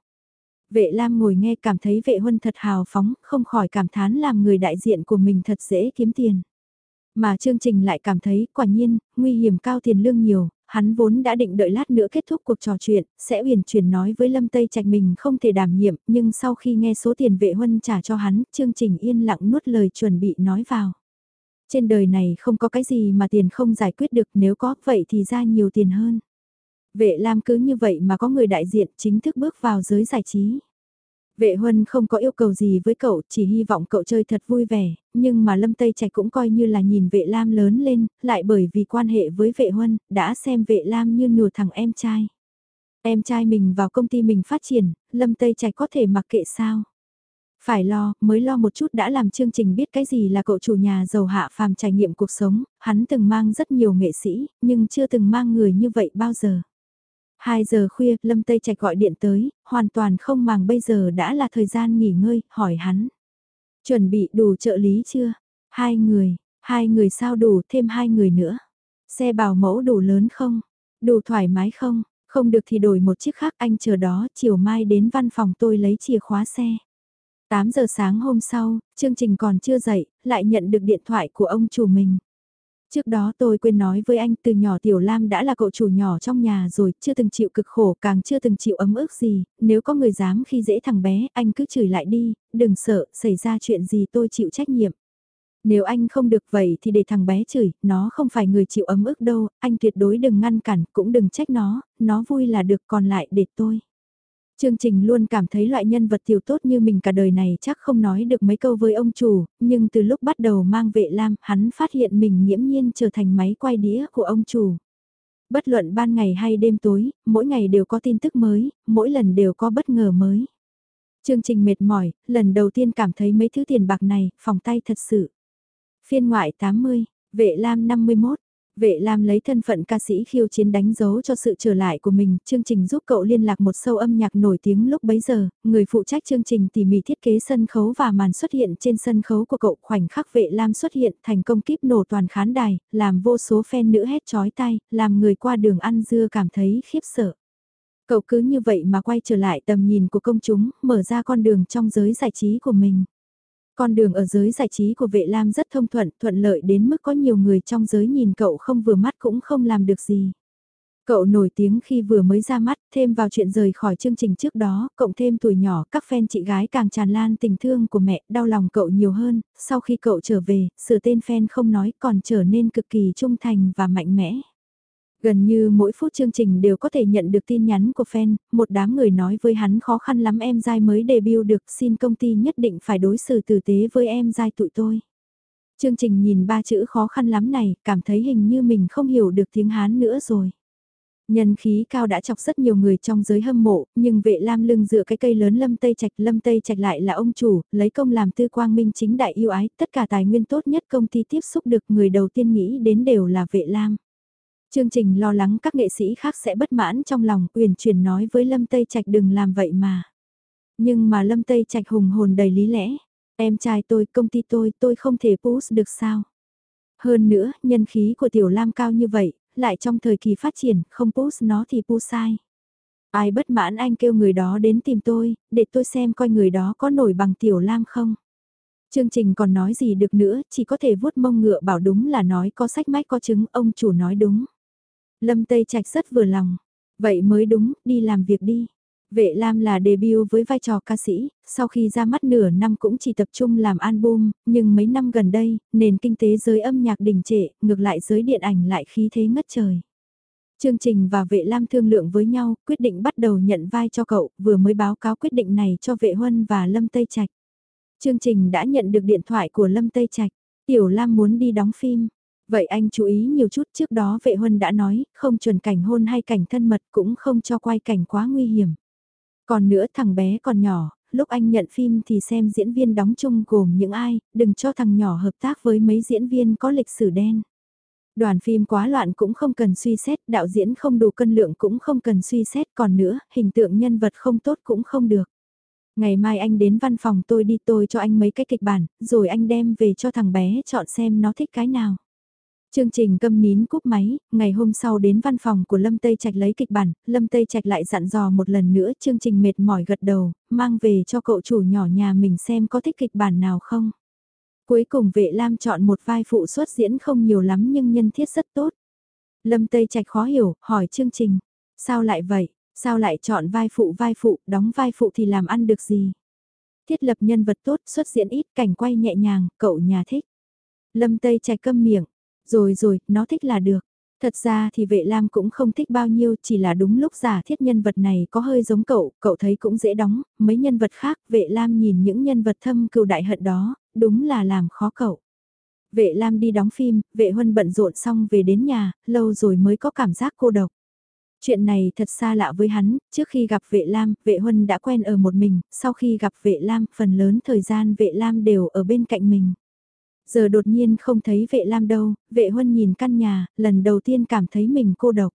Vệ Lam ngồi nghe cảm thấy vệ huân thật hào phóng, không khỏi cảm thán làm người đại diện của mình thật dễ kiếm tiền. Mà chương trình lại cảm thấy quả nhiên, nguy hiểm cao tiền lương nhiều, Hắn vốn đã định đợi lát nữa kết thúc cuộc trò chuyện, sẽ uyển chuyển nói với Lâm Tây Trạch mình không thể đảm nhiệm, nhưng sau khi nghe số tiền vệ huân trả cho hắn, chương trình yên lặng nuốt lời chuẩn bị nói vào. Trên đời này không có cái gì mà tiền không giải quyết được nếu có vậy thì ra nhiều tiền hơn. Vệ Lam cứ như vậy mà có người đại diện chính thức bước vào giới giải trí. Vệ Huân không có yêu cầu gì với cậu, chỉ hy vọng cậu chơi thật vui vẻ, nhưng mà Lâm Tây Trạch cũng coi như là nhìn vệ Lam lớn lên, lại bởi vì quan hệ với vệ Huân, đã xem vệ Lam như nửa thằng em trai. Em trai mình vào công ty mình phát triển, Lâm Tây Trạch có thể mặc kệ sao? Phải lo, mới lo một chút đã làm chương trình biết cái gì là cậu chủ nhà giàu hạ phàm trải nghiệm cuộc sống, hắn từng mang rất nhiều nghệ sĩ, nhưng chưa từng mang người như vậy bao giờ. 2 giờ khuya, Lâm Tây Trạch gọi điện tới, hoàn toàn không màng bây giờ đã là thời gian nghỉ ngơi, hỏi hắn. Chuẩn bị đủ trợ lý chưa? Hai người, hai người sao đủ, thêm hai người nữa. Xe bảo mẫu đủ lớn không? Đủ thoải mái không? Không được thì đổi một chiếc khác anh chờ đó, chiều mai đến văn phòng tôi lấy chìa khóa xe. 8 giờ sáng hôm sau, chương trình còn chưa dậy, lại nhận được điện thoại của ông chủ mình. Trước đó tôi quên nói với anh từ nhỏ Tiểu Lam đã là cậu chủ nhỏ trong nhà rồi, chưa từng chịu cực khổ càng chưa từng chịu ấm ức gì, nếu có người dám khi dễ thằng bé, anh cứ chửi lại đi, đừng sợ, xảy ra chuyện gì tôi chịu trách nhiệm. Nếu anh không được vậy thì để thằng bé chửi, nó không phải người chịu ấm ức đâu, anh tuyệt đối đừng ngăn cản, cũng đừng trách nó, nó vui là được còn lại để tôi. Chương trình luôn cảm thấy loại nhân vật tiểu tốt như mình cả đời này chắc không nói được mấy câu với ông chủ, nhưng từ lúc bắt đầu mang vệ lam, hắn phát hiện mình nghiễm nhiên trở thành máy quay đĩa của ông chủ. Bất luận ban ngày hay đêm tối, mỗi ngày đều có tin tức mới, mỗi lần đều có bất ngờ mới. Chương trình mệt mỏi, lần đầu tiên cảm thấy mấy thứ tiền bạc này, phòng tay thật sự. Phiên ngoại 80, vệ lam 51, Vệ Lam lấy thân phận ca sĩ khiêu chiến đánh dấu cho sự trở lại của mình, chương trình giúp cậu liên lạc một sâu âm nhạc nổi tiếng lúc bấy giờ, người phụ trách chương trình tỉ mỉ thiết kế sân khấu và màn xuất hiện trên sân khấu của cậu khoảnh khắc Vệ Lam xuất hiện thành công kíp nổ toàn khán đài, làm vô số fan nữ hét chói tay, làm người qua đường ăn dưa cảm thấy khiếp sợ. Cậu cứ như vậy mà quay trở lại tầm nhìn của công chúng, mở ra con đường trong giới giải trí của mình. Con đường ở giới giải trí của vệ lam rất thông thuận, thuận lợi đến mức có nhiều người trong giới nhìn cậu không vừa mắt cũng không làm được gì. Cậu nổi tiếng khi vừa mới ra mắt, thêm vào chuyện rời khỏi chương trình trước đó, cộng thêm tuổi nhỏ, các fan chị gái càng tràn lan tình thương của mẹ, đau lòng cậu nhiều hơn, sau khi cậu trở về, sửa tên fan không nói còn trở nên cực kỳ trung thành và mạnh mẽ. Gần như mỗi phút chương trình đều có thể nhận được tin nhắn của fan, một đám người nói với hắn khó khăn lắm em dai mới debut được xin công ty nhất định phải đối xử tử tế với em dai tụi tôi. Chương trình nhìn ba chữ khó khăn lắm này, cảm thấy hình như mình không hiểu được tiếng Hán nữa rồi. Nhân khí cao đã chọc rất nhiều người trong giới hâm mộ, nhưng vệ lam lưng dựa cái cây lớn lâm tây trạch, lâm tây trạch lại là ông chủ, lấy công làm tư quang minh chính đại yêu ái, tất cả tài nguyên tốt nhất công ty tiếp xúc được người đầu tiên nghĩ đến đều là vệ lam. Chương trình lo lắng các nghệ sĩ khác sẽ bất mãn trong lòng, uyển chuyển nói với lâm tây trạch đừng làm vậy mà. Nhưng mà lâm tây trạch hùng hồn đầy lý lẽ, em trai tôi, công ty tôi, tôi không thể post được sao. Hơn nữa, nhân khí của Tiểu Lam cao như vậy, lại trong thời kỳ phát triển, không post nó thì pu sai. Ai bất mãn anh kêu người đó đến tìm tôi, để tôi xem coi người đó có nổi bằng Tiểu Lam không. Chương trình còn nói gì được nữa, chỉ có thể vuốt mông ngựa bảo đúng là nói có sách mách có chứng, ông chủ nói đúng. Lâm Tây Trạch rất vừa lòng. Vậy mới đúng, đi làm việc đi. Vệ Lam là debut với vai trò ca sĩ, sau khi ra mắt nửa năm cũng chỉ tập trung làm album, nhưng mấy năm gần đây, nền kinh tế giới âm nhạc đình trệ, ngược lại giới điện ảnh lại khí thế ngất trời. Chương trình và vệ Lam thương lượng với nhau, quyết định bắt đầu nhận vai cho cậu, vừa mới báo cáo quyết định này cho vệ Huân và Lâm Tây Trạch. Chương trình đã nhận được điện thoại của Lâm Tây Trạch, Tiểu Lam muốn đi đóng phim. Vậy anh chú ý nhiều chút trước đó vệ Huân đã nói, không chuẩn cảnh hôn hay cảnh thân mật cũng không cho quay cảnh quá nguy hiểm. Còn nữa thằng bé còn nhỏ, lúc anh nhận phim thì xem diễn viên đóng chung gồm những ai, đừng cho thằng nhỏ hợp tác với mấy diễn viên có lịch sử đen. Đoàn phim quá loạn cũng không cần suy xét, đạo diễn không đủ cân lượng cũng không cần suy xét, còn nữa, hình tượng nhân vật không tốt cũng không được. Ngày mai anh đến văn phòng tôi đi tôi cho anh mấy cái kịch bản, rồi anh đem về cho thằng bé chọn xem nó thích cái nào. Chương trình câm nín cúp máy, ngày hôm sau đến văn phòng của Lâm Tây Trạch lấy kịch bản, Lâm Tây Trạch lại dặn dò một lần nữa chương trình mệt mỏi gật đầu, mang về cho cậu chủ nhỏ nhà mình xem có thích kịch bản nào không. Cuối cùng vệ Lam chọn một vai phụ xuất diễn không nhiều lắm nhưng nhân thiết rất tốt. Lâm Tây Trạch khó hiểu, hỏi chương trình, sao lại vậy, sao lại chọn vai phụ vai phụ, đóng vai phụ thì làm ăn được gì. Thiết lập nhân vật tốt, xuất diễn ít, cảnh quay nhẹ nhàng, cậu nhà thích. Lâm Tây Trạch câm miệng, rồi rồi, nó thích là được. Thật ra thì vệ lam cũng không thích bao nhiêu, chỉ là đúng lúc giả thiết nhân vật này có hơi giống cậu, cậu thấy cũng dễ đóng, mấy nhân vật khác, vệ lam nhìn những nhân vật thâm cừu đại hận đó, đúng là làm khó cậu. Vệ lam đi đóng phim, vệ huân bận rộn xong về đến nhà, lâu rồi mới có cảm giác cô độc. Chuyện này thật xa lạ với hắn, trước khi gặp vệ lam, vệ huân đã quen ở một mình, sau khi gặp vệ lam, phần lớn thời gian vệ lam đều ở bên cạnh mình. Giờ đột nhiên không thấy vệ lam đâu, vệ huân nhìn căn nhà, lần đầu tiên cảm thấy mình cô độc.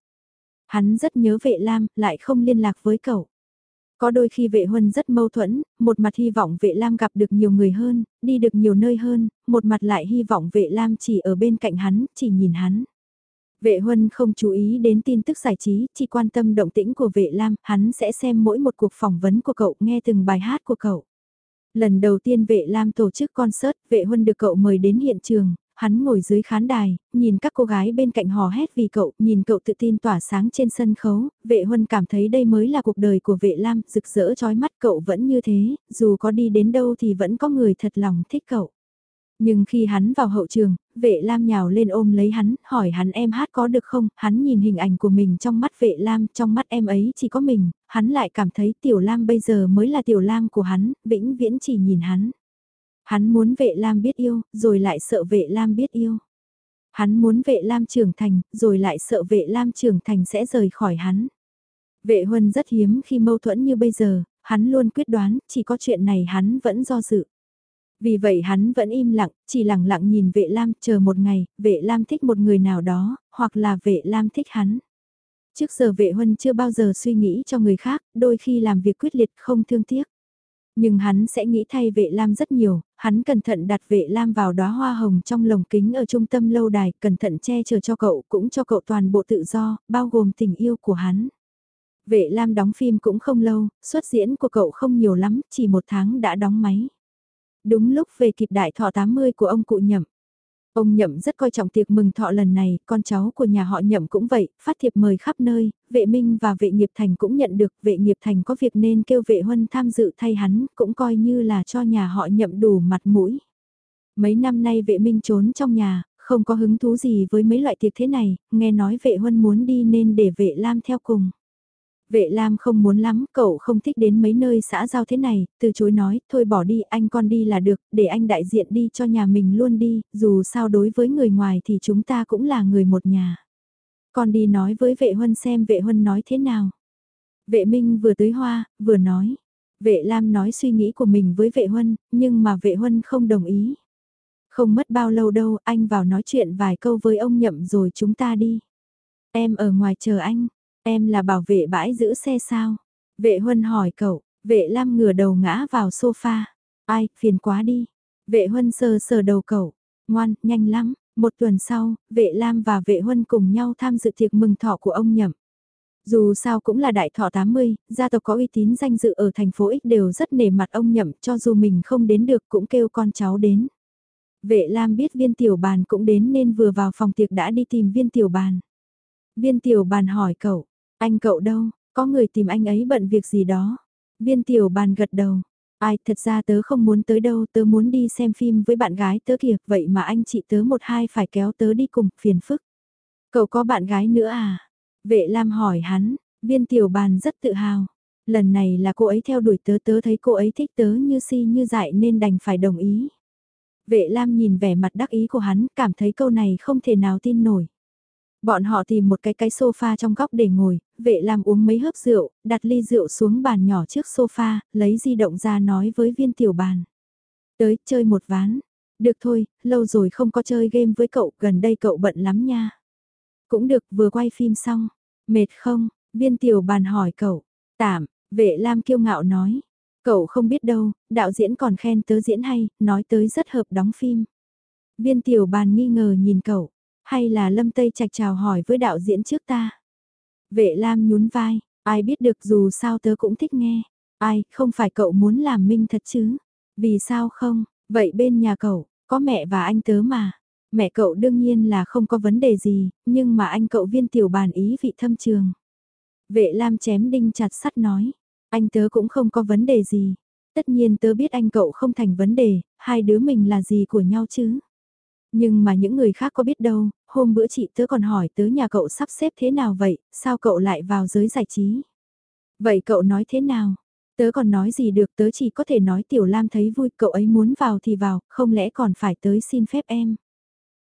Hắn rất nhớ vệ lam, lại không liên lạc với cậu. Có đôi khi vệ huân rất mâu thuẫn, một mặt hy vọng vệ lam gặp được nhiều người hơn, đi được nhiều nơi hơn, một mặt lại hy vọng vệ lam chỉ ở bên cạnh hắn, chỉ nhìn hắn. Vệ huân không chú ý đến tin tức giải trí, chỉ quan tâm động tĩnh của vệ lam, hắn sẽ xem mỗi một cuộc phỏng vấn của cậu, nghe từng bài hát của cậu. Lần đầu tiên vệ Lam tổ chức concert, vệ huân được cậu mời đến hiện trường, hắn ngồi dưới khán đài, nhìn các cô gái bên cạnh hò hét vì cậu, nhìn cậu tự tin tỏa sáng trên sân khấu, vệ huân cảm thấy đây mới là cuộc đời của vệ Lam, rực rỡ trói mắt cậu vẫn như thế, dù có đi đến đâu thì vẫn có người thật lòng thích cậu. Nhưng khi hắn vào hậu trường, vệ lam nhào lên ôm lấy hắn, hỏi hắn em hát có được không, hắn nhìn hình ảnh của mình trong mắt vệ lam, trong mắt em ấy chỉ có mình, hắn lại cảm thấy tiểu lam bây giờ mới là tiểu lam của hắn, vĩnh viễn chỉ nhìn hắn. Hắn muốn vệ lam biết yêu, rồi lại sợ vệ lam biết yêu. Hắn muốn vệ lam trưởng thành, rồi lại sợ vệ lam trưởng thành sẽ rời khỏi hắn. Vệ huân rất hiếm khi mâu thuẫn như bây giờ, hắn luôn quyết đoán, chỉ có chuyện này hắn vẫn do dự. Vì vậy hắn vẫn im lặng, chỉ lặng lặng nhìn vệ lam chờ một ngày, vệ lam thích một người nào đó, hoặc là vệ lam thích hắn. Trước giờ vệ huân chưa bao giờ suy nghĩ cho người khác, đôi khi làm việc quyết liệt không thương tiếc. Nhưng hắn sẽ nghĩ thay vệ lam rất nhiều, hắn cẩn thận đặt vệ lam vào đóa hoa hồng trong lồng kính ở trung tâm lâu đài, cẩn thận che chở cho cậu cũng cho cậu toàn bộ tự do, bao gồm tình yêu của hắn. Vệ Lam đóng phim cũng không lâu, xuất diễn của cậu không nhiều lắm, chỉ một tháng đã đóng máy. Đúng lúc về kịp đại thọ 80 của ông cụ nhậm. Ông Nhậm rất coi trọng tiệc mừng thọ lần này, con cháu của nhà họ Nhậm cũng vậy, phát thiệp mời khắp nơi, vệ minh và vệ nghiệp thành cũng nhận được, vệ nghiệp thành có việc nên kêu vệ huân tham dự thay hắn, cũng coi như là cho nhà họ Nhậm đủ mặt mũi. Mấy năm nay vệ minh trốn trong nhà, không có hứng thú gì với mấy loại tiệc thế này, nghe nói vệ huân muốn đi nên để vệ lam theo cùng. Vệ Lam không muốn lắm, cậu không thích đến mấy nơi xã giao thế này, từ chối nói, thôi bỏ đi, anh con đi là được, để anh đại diện đi cho nhà mình luôn đi, dù sao đối với người ngoài thì chúng ta cũng là người một nhà. Con đi nói với vệ huân xem vệ huân nói thế nào. Vệ Minh vừa tới hoa, vừa nói. Vệ Lam nói suy nghĩ của mình với vệ huân, nhưng mà vệ huân không đồng ý. Không mất bao lâu đâu, anh vào nói chuyện vài câu với ông nhậm rồi chúng ta đi. Em ở ngoài chờ anh, Em là bảo vệ bãi giữ xe sao? Vệ Huân hỏi cậu, vệ Lam ngửa đầu ngã vào sofa. Ai, phiền quá đi. Vệ Huân sờ sờ đầu cậu. Ngoan, nhanh lắm. Một tuần sau, vệ Lam và vệ Huân cùng nhau tham dự tiệc mừng thọ của ông Nhậm. Dù sao cũng là đại thọ 80, gia tộc có uy tín danh dự ở thành phố X đều rất nể mặt ông Nhậm cho dù mình không đến được cũng kêu con cháu đến. Vệ Lam biết viên tiểu bàn cũng đến nên vừa vào phòng tiệc đã đi tìm viên tiểu bàn. Viên tiểu bàn hỏi cậu, anh cậu đâu, có người tìm anh ấy bận việc gì đó. Viên tiểu bàn gật đầu. Ai, thật ra tớ không muốn tới đâu, tớ muốn đi xem phim với bạn gái tớ kìa, vậy mà anh chị tớ một hai phải kéo tớ đi cùng, phiền phức. Cậu có bạn gái nữa à? Vệ Lam hỏi hắn, viên tiểu bàn rất tự hào. Lần này là cô ấy theo đuổi tớ tớ thấy cô ấy thích tớ như si như dại nên đành phải đồng ý. Vệ Lam nhìn vẻ mặt đắc ý của hắn, cảm thấy câu này không thể nào tin nổi. Bọn họ tìm một cái cái sofa trong góc để ngồi, vệ làm uống mấy hớp rượu, đặt ly rượu xuống bàn nhỏ trước sofa, lấy di động ra nói với viên tiểu bàn. Tới, chơi một ván. Được thôi, lâu rồi không có chơi game với cậu, gần đây cậu bận lắm nha. Cũng được, vừa quay phim xong. Mệt không? Viên tiểu bàn hỏi cậu. Tạm, vệ lam kiêu ngạo nói. Cậu không biết đâu, đạo diễn còn khen tớ diễn hay, nói tới rất hợp đóng phim. Viên tiểu bàn nghi ngờ nhìn cậu. Hay là Lâm Tây Trạch chào hỏi với đạo diễn trước ta? Vệ Lam nhún vai, ai biết được dù sao tớ cũng thích nghe. Ai, không phải cậu muốn làm minh thật chứ? Vì sao không? Vậy bên nhà cậu, có mẹ và anh tớ mà. Mẹ cậu đương nhiên là không có vấn đề gì, nhưng mà anh cậu viên tiểu bàn ý vị thâm trường. Vệ Lam chém đinh chặt sắt nói, anh tớ cũng không có vấn đề gì. Tất nhiên tớ biết anh cậu không thành vấn đề, hai đứa mình là gì của nhau chứ. Nhưng mà những người khác có biết đâu, hôm bữa chị tớ còn hỏi tớ nhà cậu sắp xếp thế nào vậy, sao cậu lại vào giới giải trí? Vậy cậu nói thế nào? Tớ còn nói gì được tớ chỉ có thể nói Tiểu Lam thấy vui cậu ấy muốn vào thì vào, không lẽ còn phải tới xin phép em?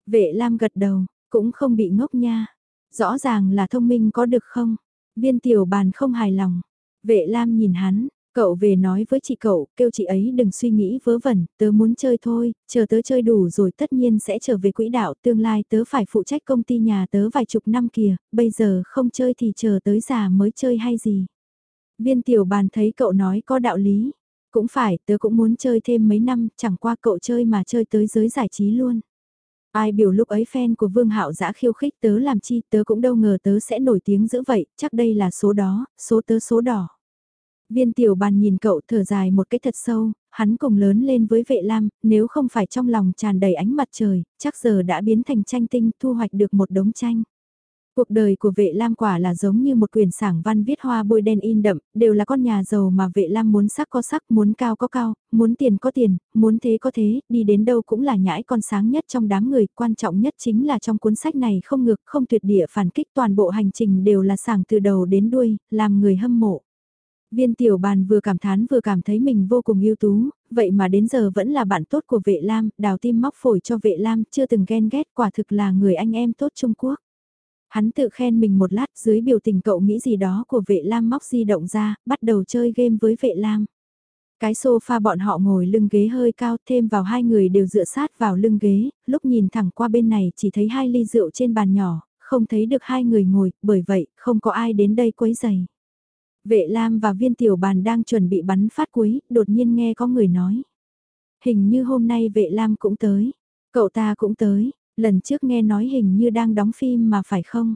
Vệ Lam gật đầu, cũng không bị ngốc nha. Rõ ràng là thông minh có được không? Viên Tiểu Bàn không hài lòng. Vệ Lam nhìn hắn, Cậu về nói với chị cậu, kêu chị ấy đừng suy nghĩ vớ vẩn, tớ muốn chơi thôi, chờ tớ chơi đủ rồi tất nhiên sẽ trở về quỹ đạo, tương lai tớ phải phụ trách công ty nhà tớ vài chục năm kìa, bây giờ không chơi thì chờ tới già mới chơi hay gì. Viên tiểu bàn thấy cậu nói có đạo lý, cũng phải, tớ cũng muốn chơi thêm mấy năm, chẳng qua cậu chơi mà chơi tới giới giải trí luôn. Ai biểu lúc ấy fan của Vương Hạo dã khiêu khích tớ làm chi, tớ cũng đâu ngờ tớ sẽ nổi tiếng dữ vậy, chắc đây là số đó, số tớ số đỏ. Viên tiểu bàn nhìn cậu thở dài một cái thật sâu, hắn cùng lớn lên với vệ lam, nếu không phải trong lòng tràn đầy ánh mặt trời, chắc giờ đã biến thành tranh tinh thu hoạch được một đống tranh. Cuộc đời của vệ lam quả là giống như một quyển sảng văn viết hoa bôi đen in đậm, đều là con nhà giàu mà vệ lam muốn sắc có sắc, muốn cao có cao, muốn tiền có tiền, muốn thế có thế, đi đến đâu cũng là nhãi con sáng nhất trong đám người, quan trọng nhất chính là trong cuốn sách này không ngược, không tuyệt địa phản kích toàn bộ hành trình đều là sảng từ đầu đến đuôi, làm người hâm mộ. Viên tiểu bàn vừa cảm thán vừa cảm thấy mình vô cùng ưu tú, vậy mà đến giờ vẫn là bạn tốt của vệ lam, đào tim móc phổi cho vệ lam, chưa từng ghen ghét quả thực là người anh em tốt Trung Quốc. Hắn tự khen mình một lát dưới biểu tình cậu nghĩ gì đó của vệ lam móc di động ra, bắt đầu chơi game với vệ lam. Cái sofa bọn họ ngồi lưng ghế hơi cao thêm vào hai người đều dựa sát vào lưng ghế, lúc nhìn thẳng qua bên này chỉ thấy hai ly rượu trên bàn nhỏ, không thấy được hai người ngồi, bởi vậy không có ai đến đây quấy giày. Vệ Lam và viên tiểu bàn đang chuẩn bị bắn phát cuối, đột nhiên nghe có người nói. Hình như hôm nay vệ Lam cũng tới, cậu ta cũng tới, lần trước nghe nói hình như đang đóng phim mà phải không?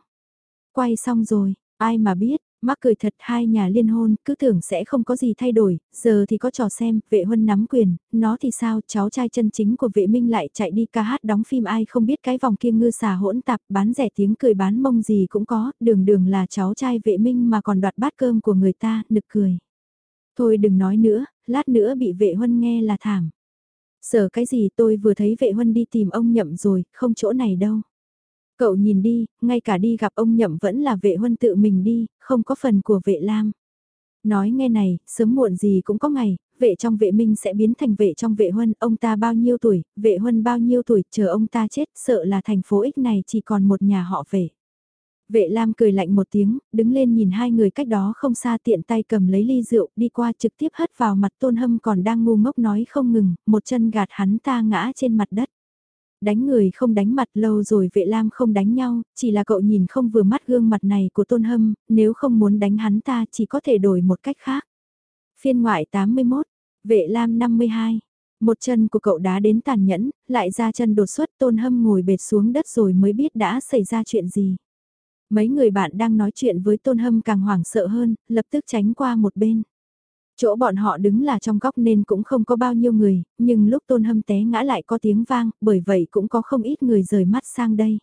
Quay xong rồi, ai mà biết, Mắc cười thật hai nhà liên hôn, cứ tưởng sẽ không có gì thay đổi, giờ thì có trò xem, vệ huân nắm quyền, nó thì sao, cháu trai chân chính của vệ minh lại chạy đi ca hát đóng phim ai không biết cái vòng kia ngư xà hỗn tạp, bán rẻ tiếng cười bán mông gì cũng có, đường đường là cháu trai vệ minh mà còn đoạt bát cơm của người ta, nực cười. Thôi đừng nói nữa, lát nữa bị vệ huân nghe là thảm. Sợ cái gì tôi vừa thấy vệ huân đi tìm ông nhậm rồi, không chỗ này đâu. Cậu nhìn đi, ngay cả đi gặp ông nhậm vẫn là vệ huân tự mình đi, không có phần của vệ lam. Nói nghe này, sớm muộn gì cũng có ngày, vệ trong vệ minh sẽ biến thành vệ trong vệ huân, ông ta bao nhiêu tuổi, vệ huân bao nhiêu tuổi, chờ ông ta chết, sợ là thành phố ích này chỉ còn một nhà họ vệ. Vệ Lam cười lạnh một tiếng, đứng lên nhìn hai người cách đó không xa tiện tay cầm lấy ly rượu, đi qua trực tiếp hất vào mặt tôn hâm còn đang ngu ngốc nói không ngừng, một chân gạt hắn ta ngã trên mặt đất đánh người không đánh mặt lâu rồi vệ lam không đánh nhau, chỉ là cậu nhìn không vừa mắt gương mặt này của tôn hâm, nếu không muốn đánh hắn ta chỉ có thể đổi một cách khác. Phiên ngoại 81, vệ lam 52, một chân của cậu đá đến tàn nhẫn, lại ra chân đột xuất tôn hâm ngồi bệt xuống đất rồi mới biết đã xảy ra chuyện gì. Mấy người bạn đang nói chuyện với tôn hâm càng hoảng sợ hơn, lập tức tránh qua một bên. Chỗ bọn họ đứng là trong góc nên cũng không có bao nhiêu người, nhưng lúc tôn hâm té ngã lại có tiếng vang, bởi vậy cũng có không ít người rời mắt sang đây.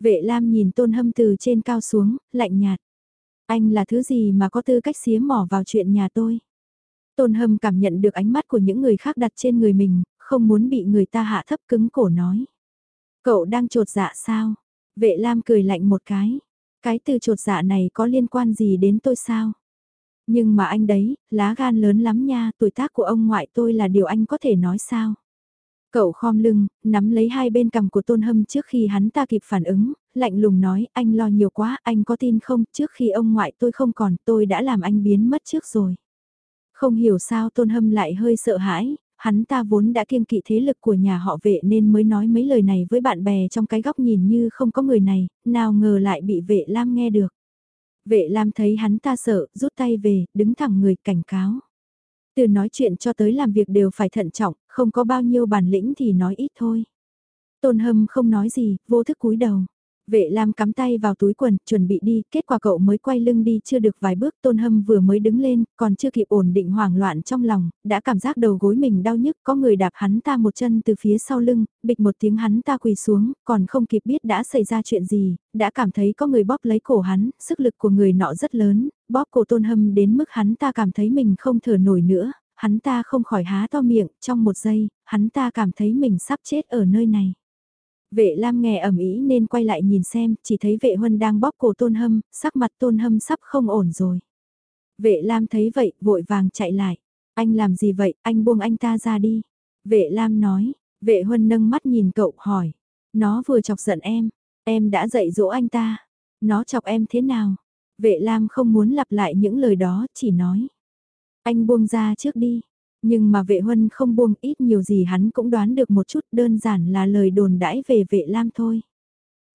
Vệ Lam nhìn tôn hâm từ trên cao xuống, lạnh nhạt. Anh là thứ gì mà có tư cách xía mỏ vào chuyện nhà tôi? Tôn hâm cảm nhận được ánh mắt của những người khác đặt trên người mình, không muốn bị người ta hạ thấp cứng cổ nói. Cậu đang trột dạ sao? Vệ Lam cười lạnh một cái. Cái từ trột dạ này có liên quan gì đến tôi sao? Nhưng mà anh đấy, lá gan lớn lắm nha, tuổi tác của ông ngoại tôi là điều anh có thể nói sao? Cậu khom lưng, nắm lấy hai bên cằm của tôn hâm trước khi hắn ta kịp phản ứng, lạnh lùng nói anh lo nhiều quá, anh có tin không, trước khi ông ngoại tôi không còn, tôi đã làm anh biến mất trước rồi. Không hiểu sao tôn hâm lại hơi sợ hãi, hắn ta vốn đã kiêng kỵ thế lực của nhà họ vệ nên mới nói mấy lời này với bạn bè trong cái góc nhìn như không có người này, nào ngờ lại bị vệ lam nghe được. Vệ Lam thấy hắn ta sợ, rút tay về, đứng thẳng người cảnh cáo. Từ nói chuyện cho tới làm việc đều phải thận trọng, không có bao nhiêu bản lĩnh thì nói ít thôi. Tôn Hâm không nói gì, vô thức cúi đầu. Vệ Lam cắm tay vào túi quần, chuẩn bị đi, kết quả cậu mới quay lưng đi chưa được vài bước, Tôn Hâm vừa mới đứng lên, còn chưa kịp ổn định hoảng loạn trong lòng, đã cảm giác đầu gối mình đau nhức, có người đạp hắn ta một chân từ phía sau lưng, bịch một tiếng hắn ta quỳ xuống, còn không kịp biết đã xảy ra chuyện gì, đã cảm thấy có người bóp lấy cổ hắn, sức lực của người nọ rất lớn, bóp cổ Tôn Hâm đến mức hắn ta cảm thấy mình không thở nổi nữa, hắn ta không khỏi há to miệng, trong một giây, hắn ta cảm thấy mình sắp chết ở nơi này. Vệ Lam nghe ẩm ý nên quay lại nhìn xem, chỉ thấy vệ huân đang bóp cổ tôn hâm, sắc mặt tôn hâm sắp không ổn rồi. Vệ Lam thấy vậy, vội vàng chạy lại. Anh làm gì vậy, anh buông anh ta ra đi. Vệ Lam nói, vệ huân nâng mắt nhìn cậu hỏi. Nó vừa chọc giận em, em đã dạy dỗ anh ta. Nó chọc em thế nào? Vệ Lam không muốn lặp lại những lời đó, chỉ nói. Anh buông ra trước đi, nhưng mà vệ huân không buông ít nhiều gì hắn cũng đoán được một chút đơn giản là lời đồn đãi về vệ lam thôi.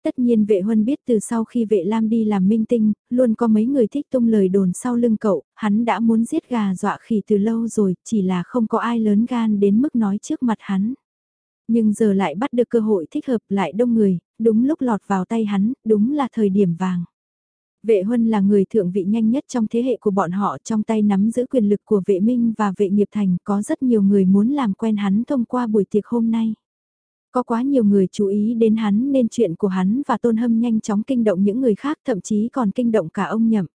Tất nhiên vệ huân biết từ sau khi vệ lam đi làm minh tinh, luôn có mấy người thích tung lời đồn sau lưng cậu, hắn đã muốn giết gà dọa khỉ từ lâu rồi, chỉ là không có ai lớn gan đến mức nói trước mặt hắn. Nhưng giờ lại bắt được cơ hội thích hợp lại đông người, đúng lúc lọt vào tay hắn, đúng là thời điểm vàng. Vệ huân là người thượng vị nhanh nhất trong thế hệ của bọn họ trong tay nắm giữ quyền lực của vệ minh và vệ nghiệp thành có rất nhiều người muốn làm quen hắn thông qua buổi tiệc hôm nay. Có quá nhiều người chú ý đến hắn nên chuyện của hắn và tôn hâm nhanh chóng kinh động những người khác thậm chí còn kinh động cả ông nhậm.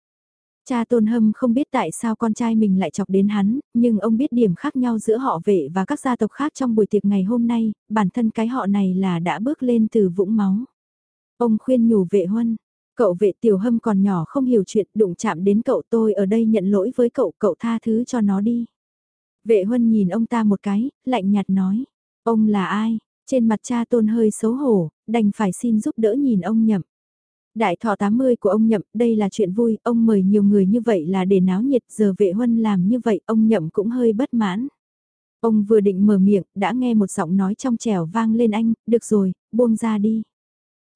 Cha tôn hâm không biết tại sao con trai mình lại chọc đến hắn, nhưng ông biết điểm khác nhau giữa họ vệ và các gia tộc khác trong buổi tiệc ngày hôm nay, bản thân cái họ này là đã bước lên từ vũng máu. Ông khuyên nhủ vệ huân, Cậu vệ tiểu hâm còn nhỏ không hiểu chuyện đụng chạm đến cậu tôi ở đây nhận lỗi với cậu, cậu tha thứ cho nó đi. Vệ huân nhìn ông ta một cái, lạnh nhạt nói. Ông là ai? Trên mặt cha tôn hơi xấu hổ, đành phải xin giúp đỡ nhìn ông nhậm. Đại thọ 80 của ông nhậm, đây là chuyện vui, ông mời nhiều người như vậy là để náo nhiệt, giờ vệ huân làm như vậy, ông nhậm cũng hơi bất mãn. Ông vừa định mở miệng, đã nghe một giọng nói trong trẻo vang lên anh, được rồi, buông ra đi.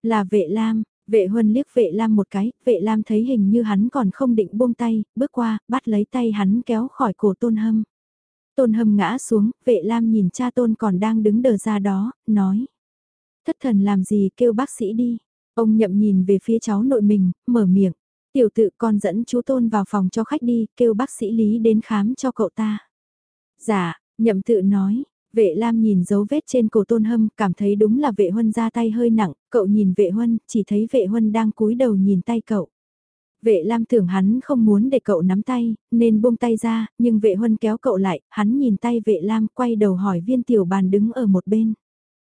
Là vệ lam, Vệ huân liếc vệ lam một cái, vệ lam thấy hình như hắn còn không định buông tay, bước qua, bắt lấy tay hắn kéo khỏi cổ tôn hâm. Tôn hâm ngã xuống, vệ lam nhìn cha tôn còn đang đứng đờ ra đó, nói. Thất thần làm gì kêu bác sĩ đi. Ông nhậm nhìn về phía cháu nội mình, mở miệng. Tiểu tự con dẫn chú Tôn vào phòng cho khách đi, kêu bác sĩ Lý đến khám cho cậu ta. Dạ, nhậm tự nói, vệ lam nhìn dấu vết trên cổ Tôn Hâm, cảm thấy đúng là vệ huân ra tay hơi nặng, cậu nhìn vệ huân, chỉ thấy vệ huân đang cúi đầu nhìn tay cậu. Vệ Lam tưởng hắn không muốn để cậu nắm tay, nên buông tay ra, nhưng vệ huân kéo cậu lại, hắn nhìn tay vệ Lam quay đầu hỏi viên tiểu bàn đứng ở một bên.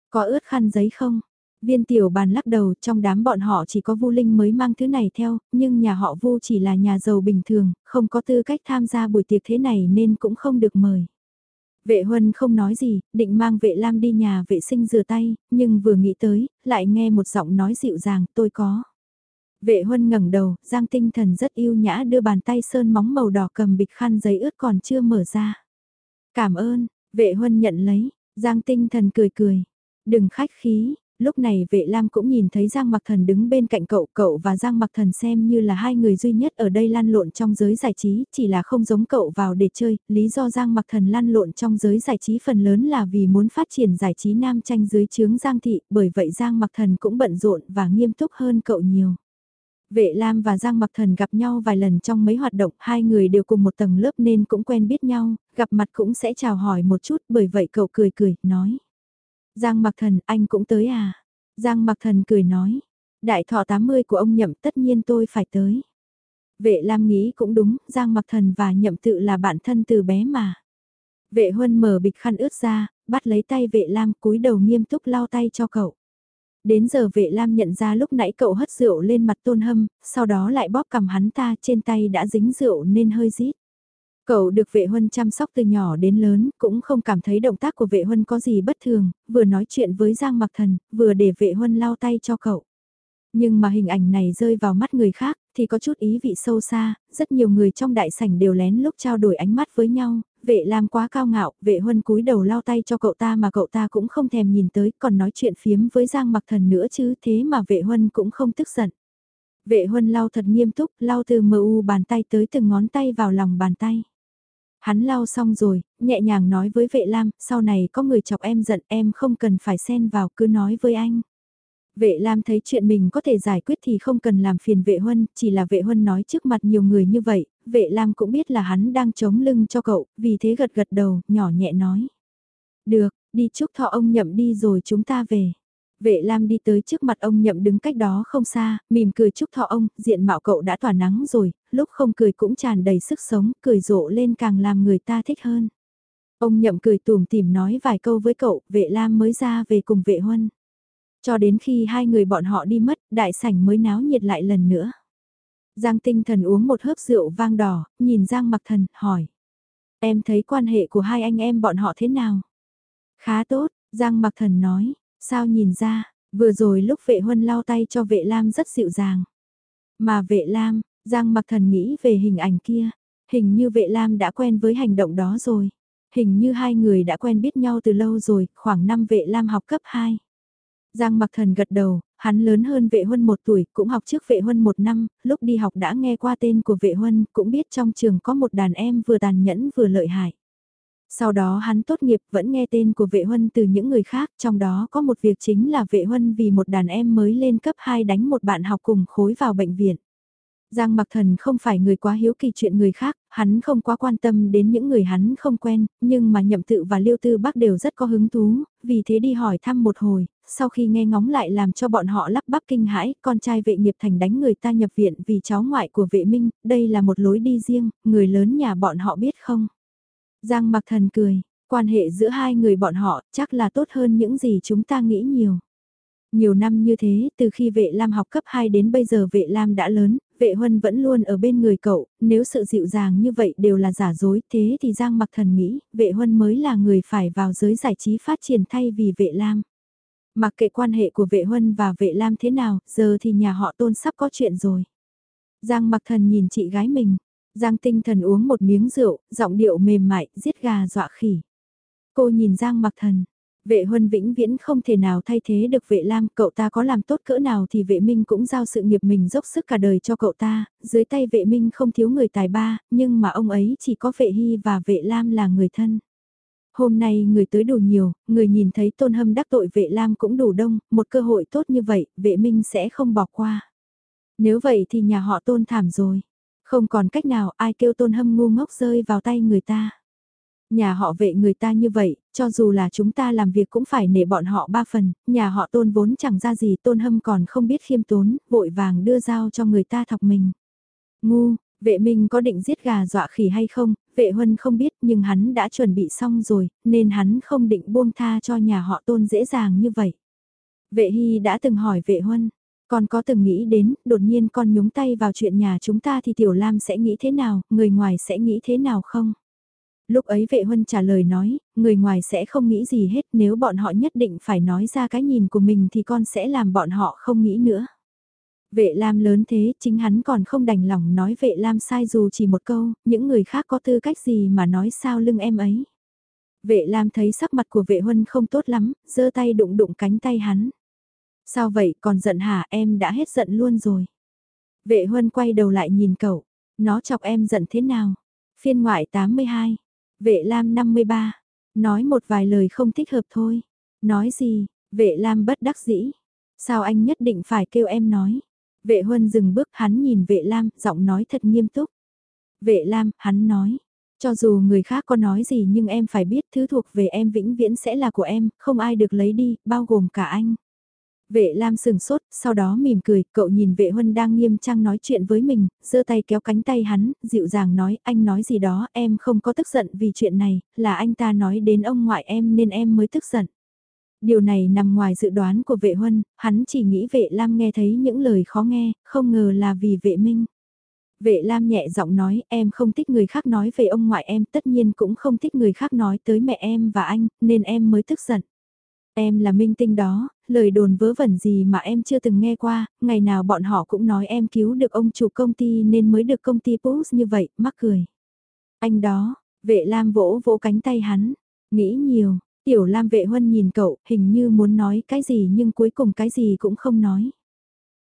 Có ướt khăn giấy không? Viên tiểu bàn lắc đầu, trong đám bọn họ chỉ có Vu Linh mới mang thứ này theo, nhưng nhà họ Vu chỉ là nhà giàu bình thường, không có tư cách tham gia buổi tiệc thế này nên cũng không được mời. Vệ Huân không nói gì, định mang vệ Lam đi nhà vệ sinh rửa tay, nhưng vừa nghĩ tới, lại nghe một giọng nói dịu dàng, tôi có. Vệ Huân ngẩng đầu, Giang Tinh Thần rất yêu nhã đưa bàn tay sơn móng màu đỏ cầm bịch khăn giấy ướt còn chưa mở ra. Cảm ơn, vệ Huân nhận lấy, Giang Tinh Thần cười cười. Đừng khách khí, lúc này vệ lam cũng nhìn thấy Giang Mặc Thần đứng bên cạnh cậu, cậu và Giang Mặc Thần xem như là hai người duy nhất ở đây lan lộn trong giới giải trí, chỉ là không giống cậu vào để chơi, lý do Giang Mặc Thần lan lộn trong giới giải trí phần lớn là vì muốn phát triển giải trí nam tranh dưới chướng Giang Thị, bởi vậy Giang Mặc Thần cũng bận rộn và nghiêm túc hơn cậu nhiều. Vệ Lam và Giang Mặc Thần gặp nhau vài lần trong mấy hoạt động, hai người đều cùng một tầng lớp nên cũng quen biết nhau, gặp mặt cũng sẽ chào hỏi một chút, bởi vậy cậu cười cười, nói. Giang Mặc Thần, anh cũng tới à? Giang Mặc Thần cười nói. Đại thọ 80 của ông nhậm tất nhiên tôi phải tới. Vệ Lam nghĩ cũng đúng, Giang Mặc Thần và nhậm tự là bạn thân từ bé mà. Vệ Huân mở bịch khăn ướt ra, bắt lấy tay vệ Lam cúi đầu nghiêm túc lau tay cho cậu. Đến giờ vệ Lam nhận ra lúc nãy cậu hất rượu lên mặt tôn hâm, sau đó lại bóp cầm hắn ta trên tay đã dính rượu nên hơi rít. Cậu được vệ huân chăm sóc từ nhỏ đến lớn, cũng không cảm thấy động tác của vệ huân có gì bất thường, vừa nói chuyện với Giang Mặc Thần, vừa để vệ huân lau tay cho cậu. Nhưng mà hình ảnh này rơi vào mắt người khác, thì có chút ý vị sâu xa, rất nhiều người trong đại sảnh đều lén lúc trao đổi ánh mắt với nhau, vệ lam quá cao ngạo, vệ huân cúi đầu lau tay cho cậu ta mà cậu ta cũng không thèm nhìn tới, còn nói chuyện phiếm với Giang Mặc Thần nữa chứ, thế mà vệ huân cũng không tức giận. Vệ huân lau thật nghiêm túc, lau từ mờ u bàn tay tới từng ngón tay vào lòng bàn tay. Hắn lau xong rồi, nhẹ nhàng nói với vệ lam, sau này có người chọc em giận em không cần phải xen vào cứ nói với anh. Vệ Lam thấy chuyện mình có thể giải quyết thì không cần làm phiền vệ huân, chỉ là vệ huân nói trước mặt nhiều người như vậy, vệ Lam cũng biết là hắn đang chống lưng cho cậu, vì thế gật gật đầu, nhỏ nhẹ nói. Được, đi chúc thọ ông nhậm đi rồi chúng ta về. Vệ Lam đi tới trước mặt ông nhậm đứng cách đó không xa, mỉm cười chúc thọ ông, diện mạo cậu đã tỏa nắng rồi, lúc không cười cũng tràn đầy sức sống, cười rộ lên càng làm người ta thích hơn. Ông nhậm cười tùm tìm nói vài câu với cậu, vệ Lam mới ra về cùng vệ huân. Cho đến khi hai người bọn họ đi mất, đại sảnh mới náo nhiệt lại lần nữa. Giang tinh thần uống một hớp rượu vang đỏ, nhìn Giang mặc thần, hỏi. Em thấy quan hệ của hai anh em bọn họ thế nào? Khá tốt, Giang mặc thần nói, sao nhìn ra, vừa rồi lúc vệ huân lau tay cho vệ lam rất dịu dàng. Mà vệ lam, Giang mặc thần nghĩ về hình ảnh kia, hình như vệ lam đã quen với hành động đó rồi. Hình như hai người đã quen biết nhau từ lâu rồi, khoảng năm vệ lam học cấp 2. Giang mặc thần gật đầu, hắn lớn hơn vệ huân một tuổi, cũng học trước vệ huân một năm, lúc đi học đã nghe qua tên của vệ huân, cũng biết trong trường có một đàn em vừa tàn nhẫn vừa lợi hại. Sau đó hắn tốt nghiệp vẫn nghe tên của vệ huân từ những người khác, trong đó có một việc chính là vệ huân vì một đàn em mới lên cấp 2 đánh một bạn học cùng khối vào bệnh viện. Giang Mặc Thần không phải người quá hiếu kỳ chuyện người khác, hắn không quá quan tâm đến những người hắn không quen, nhưng mà Nhậm Tự và Liêu Tư Bắc đều rất có hứng thú, vì thế đi hỏi thăm một hồi, sau khi nghe ngóng lại làm cho bọn họ lắp bắp kinh hãi, con trai vệ nghiệp thành đánh người ta nhập viện vì cháu ngoại của vệ minh, đây là một lối đi riêng, người lớn nhà bọn họ biết không? Giang Mặc Thần cười, quan hệ giữa hai người bọn họ chắc là tốt hơn những gì chúng ta nghĩ nhiều. Nhiều năm như thế, từ khi vệ Lam học cấp 2 đến bây giờ vệ Lam đã lớn, vệ huân vẫn luôn ở bên người cậu, nếu sự dịu dàng như vậy đều là giả dối, thế thì Giang Mặc Thần nghĩ, vệ huân mới là người phải vào giới giải trí phát triển thay vì vệ Lam. Mặc kệ quan hệ của vệ huân và vệ Lam thế nào, giờ thì nhà họ tôn sắp có chuyện rồi. Giang Mặc Thần nhìn chị gái mình, Giang Tinh Thần uống một miếng rượu, giọng điệu mềm mại, giết gà dọa khỉ. Cô nhìn Giang Mặc Thần, Vệ huân vĩnh viễn không thể nào thay thế được vệ lam, cậu ta có làm tốt cỡ nào thì vệ minh cũng giao sự nghiệp mình dốc sức cả đời cho cậu ta, dưới tay vệ minh không thiếu người tài ba, nhưng mà ông ấy chỉ có vệ hy và vệ lam là người thân. Hôm nay người tới đủ nhiều, người nhìn thấy tôn hâm đắc tội vệ lam cũng đủ đông, một cơ hội tốt như vậy, vệ minh sẽ không bỏ qua. Nếu vậy thì nhà họ tôn thảm rồi. Không còn cách nào ai kêu tôn hâm ngu ngốc rơi vào tay người ta. Nhà họ vệ người ta như vậy, cho dù là chúng ta làm việc cũng phải nể bọn họ ba phần, nhà họ tôn vốn chẳng ra gì tôn hâm còn không biết khiêm tốn, vội vàng đưa dao cho người ta thọc mình. Ngu, vệ minh có định giết gà dọa khỉ hay không, vệ huân không biết nhưng hắn đã chuẩn bị xong rồi, nên hắn không định buông tha cho nhà họ tôn dễ dàng như vậy. Vệ hy đã từng hỏi vệ huân, con có từng nghĩ đến, đột nhiên con nhúng tay vào chuyện nhà chúng ta thì Tiểu Lam sẽ nghĩ thế nào, người ngoài sẽ nghĩ thế nào không? Lúc ấy vệ huân trả lời nói, người ngoài sẽ không nghĩ gì hết nếu bọn họ nhất định phải nói ra cái nhìn của mình thì con sẽ làm bọn họ không nghĩ nữa. Vệ Lam lớn thế, chính hắn còn không đành lòng nói vệ Lam sai dù chỉ một câu, những người khác có tư cách gì mà nói sao lưng em ấy. Vệ Lam thấy sắc mặt của vệ huân không tốt lắm, giơ tay đụng đụng cánh tay hắn. Sao vậy, còn giận hả em đã hết giận luôn rồi. Vệ huân quay đầu lại nhìn cậu, nó chọc em giận thế nào? Phiên ngoại 82, vệ Lam 53, nói một vài lời không thích hợp thôi. Nói gì, vệ Lam bất đắc dĩ. Sao anh nhất định phải kêu em nói? Vệ huân dừng bước hắn nhìn vệ Lam, giọng nói thật nghiêm túc. Vệ Lam, hắn nói. Cho dù người khác có nói gì nhưng em phải biết thứ thuộc về em vĩnh viễn sẽ là của em, không ai được lấy đi, bao gồm cả anh. Vệ Lam sừng sốt, sau đó mỉm cười, cậu nhìn vệ huân đang nghiêm trang nói chuyện với mình, giơ tay kéo cánh tay hắn, dịu dàng nói, anh nói gì đó, em không có tức giận vì chuyện này, là anh ta nói đến ông ngoại em nên em mới tức giận. Điều này nằm ngoài dự đoán của vệ huân, hắn chỉ nghĩ vệ Lam nghe thấy những lời khó nghe, không ngờ là vì vệ minh. Vệ Lam nhẹ giọng nói em không thích người khác nói về ông ngoại em tất nhiên cũng không thích người khác nói tới mẹ em và anh, nên em mới tức giận. Em là minh tinh đó, lời đồn vớ vẩn gì mà em chưa từng nghe qua, ngày nào bọn họ cũng nói em cứu được ông chủ công ty nên mới được công ty post như vậy, mắc cười. Anh đó, vệ Lam vỗ vỗ cánh tay hắn, nghĩ nhiều, tiểu Lam vệ huân nhìn cậu, hình như muốn nói cái gì nhưng cuối cùng cái gì cũng không nói.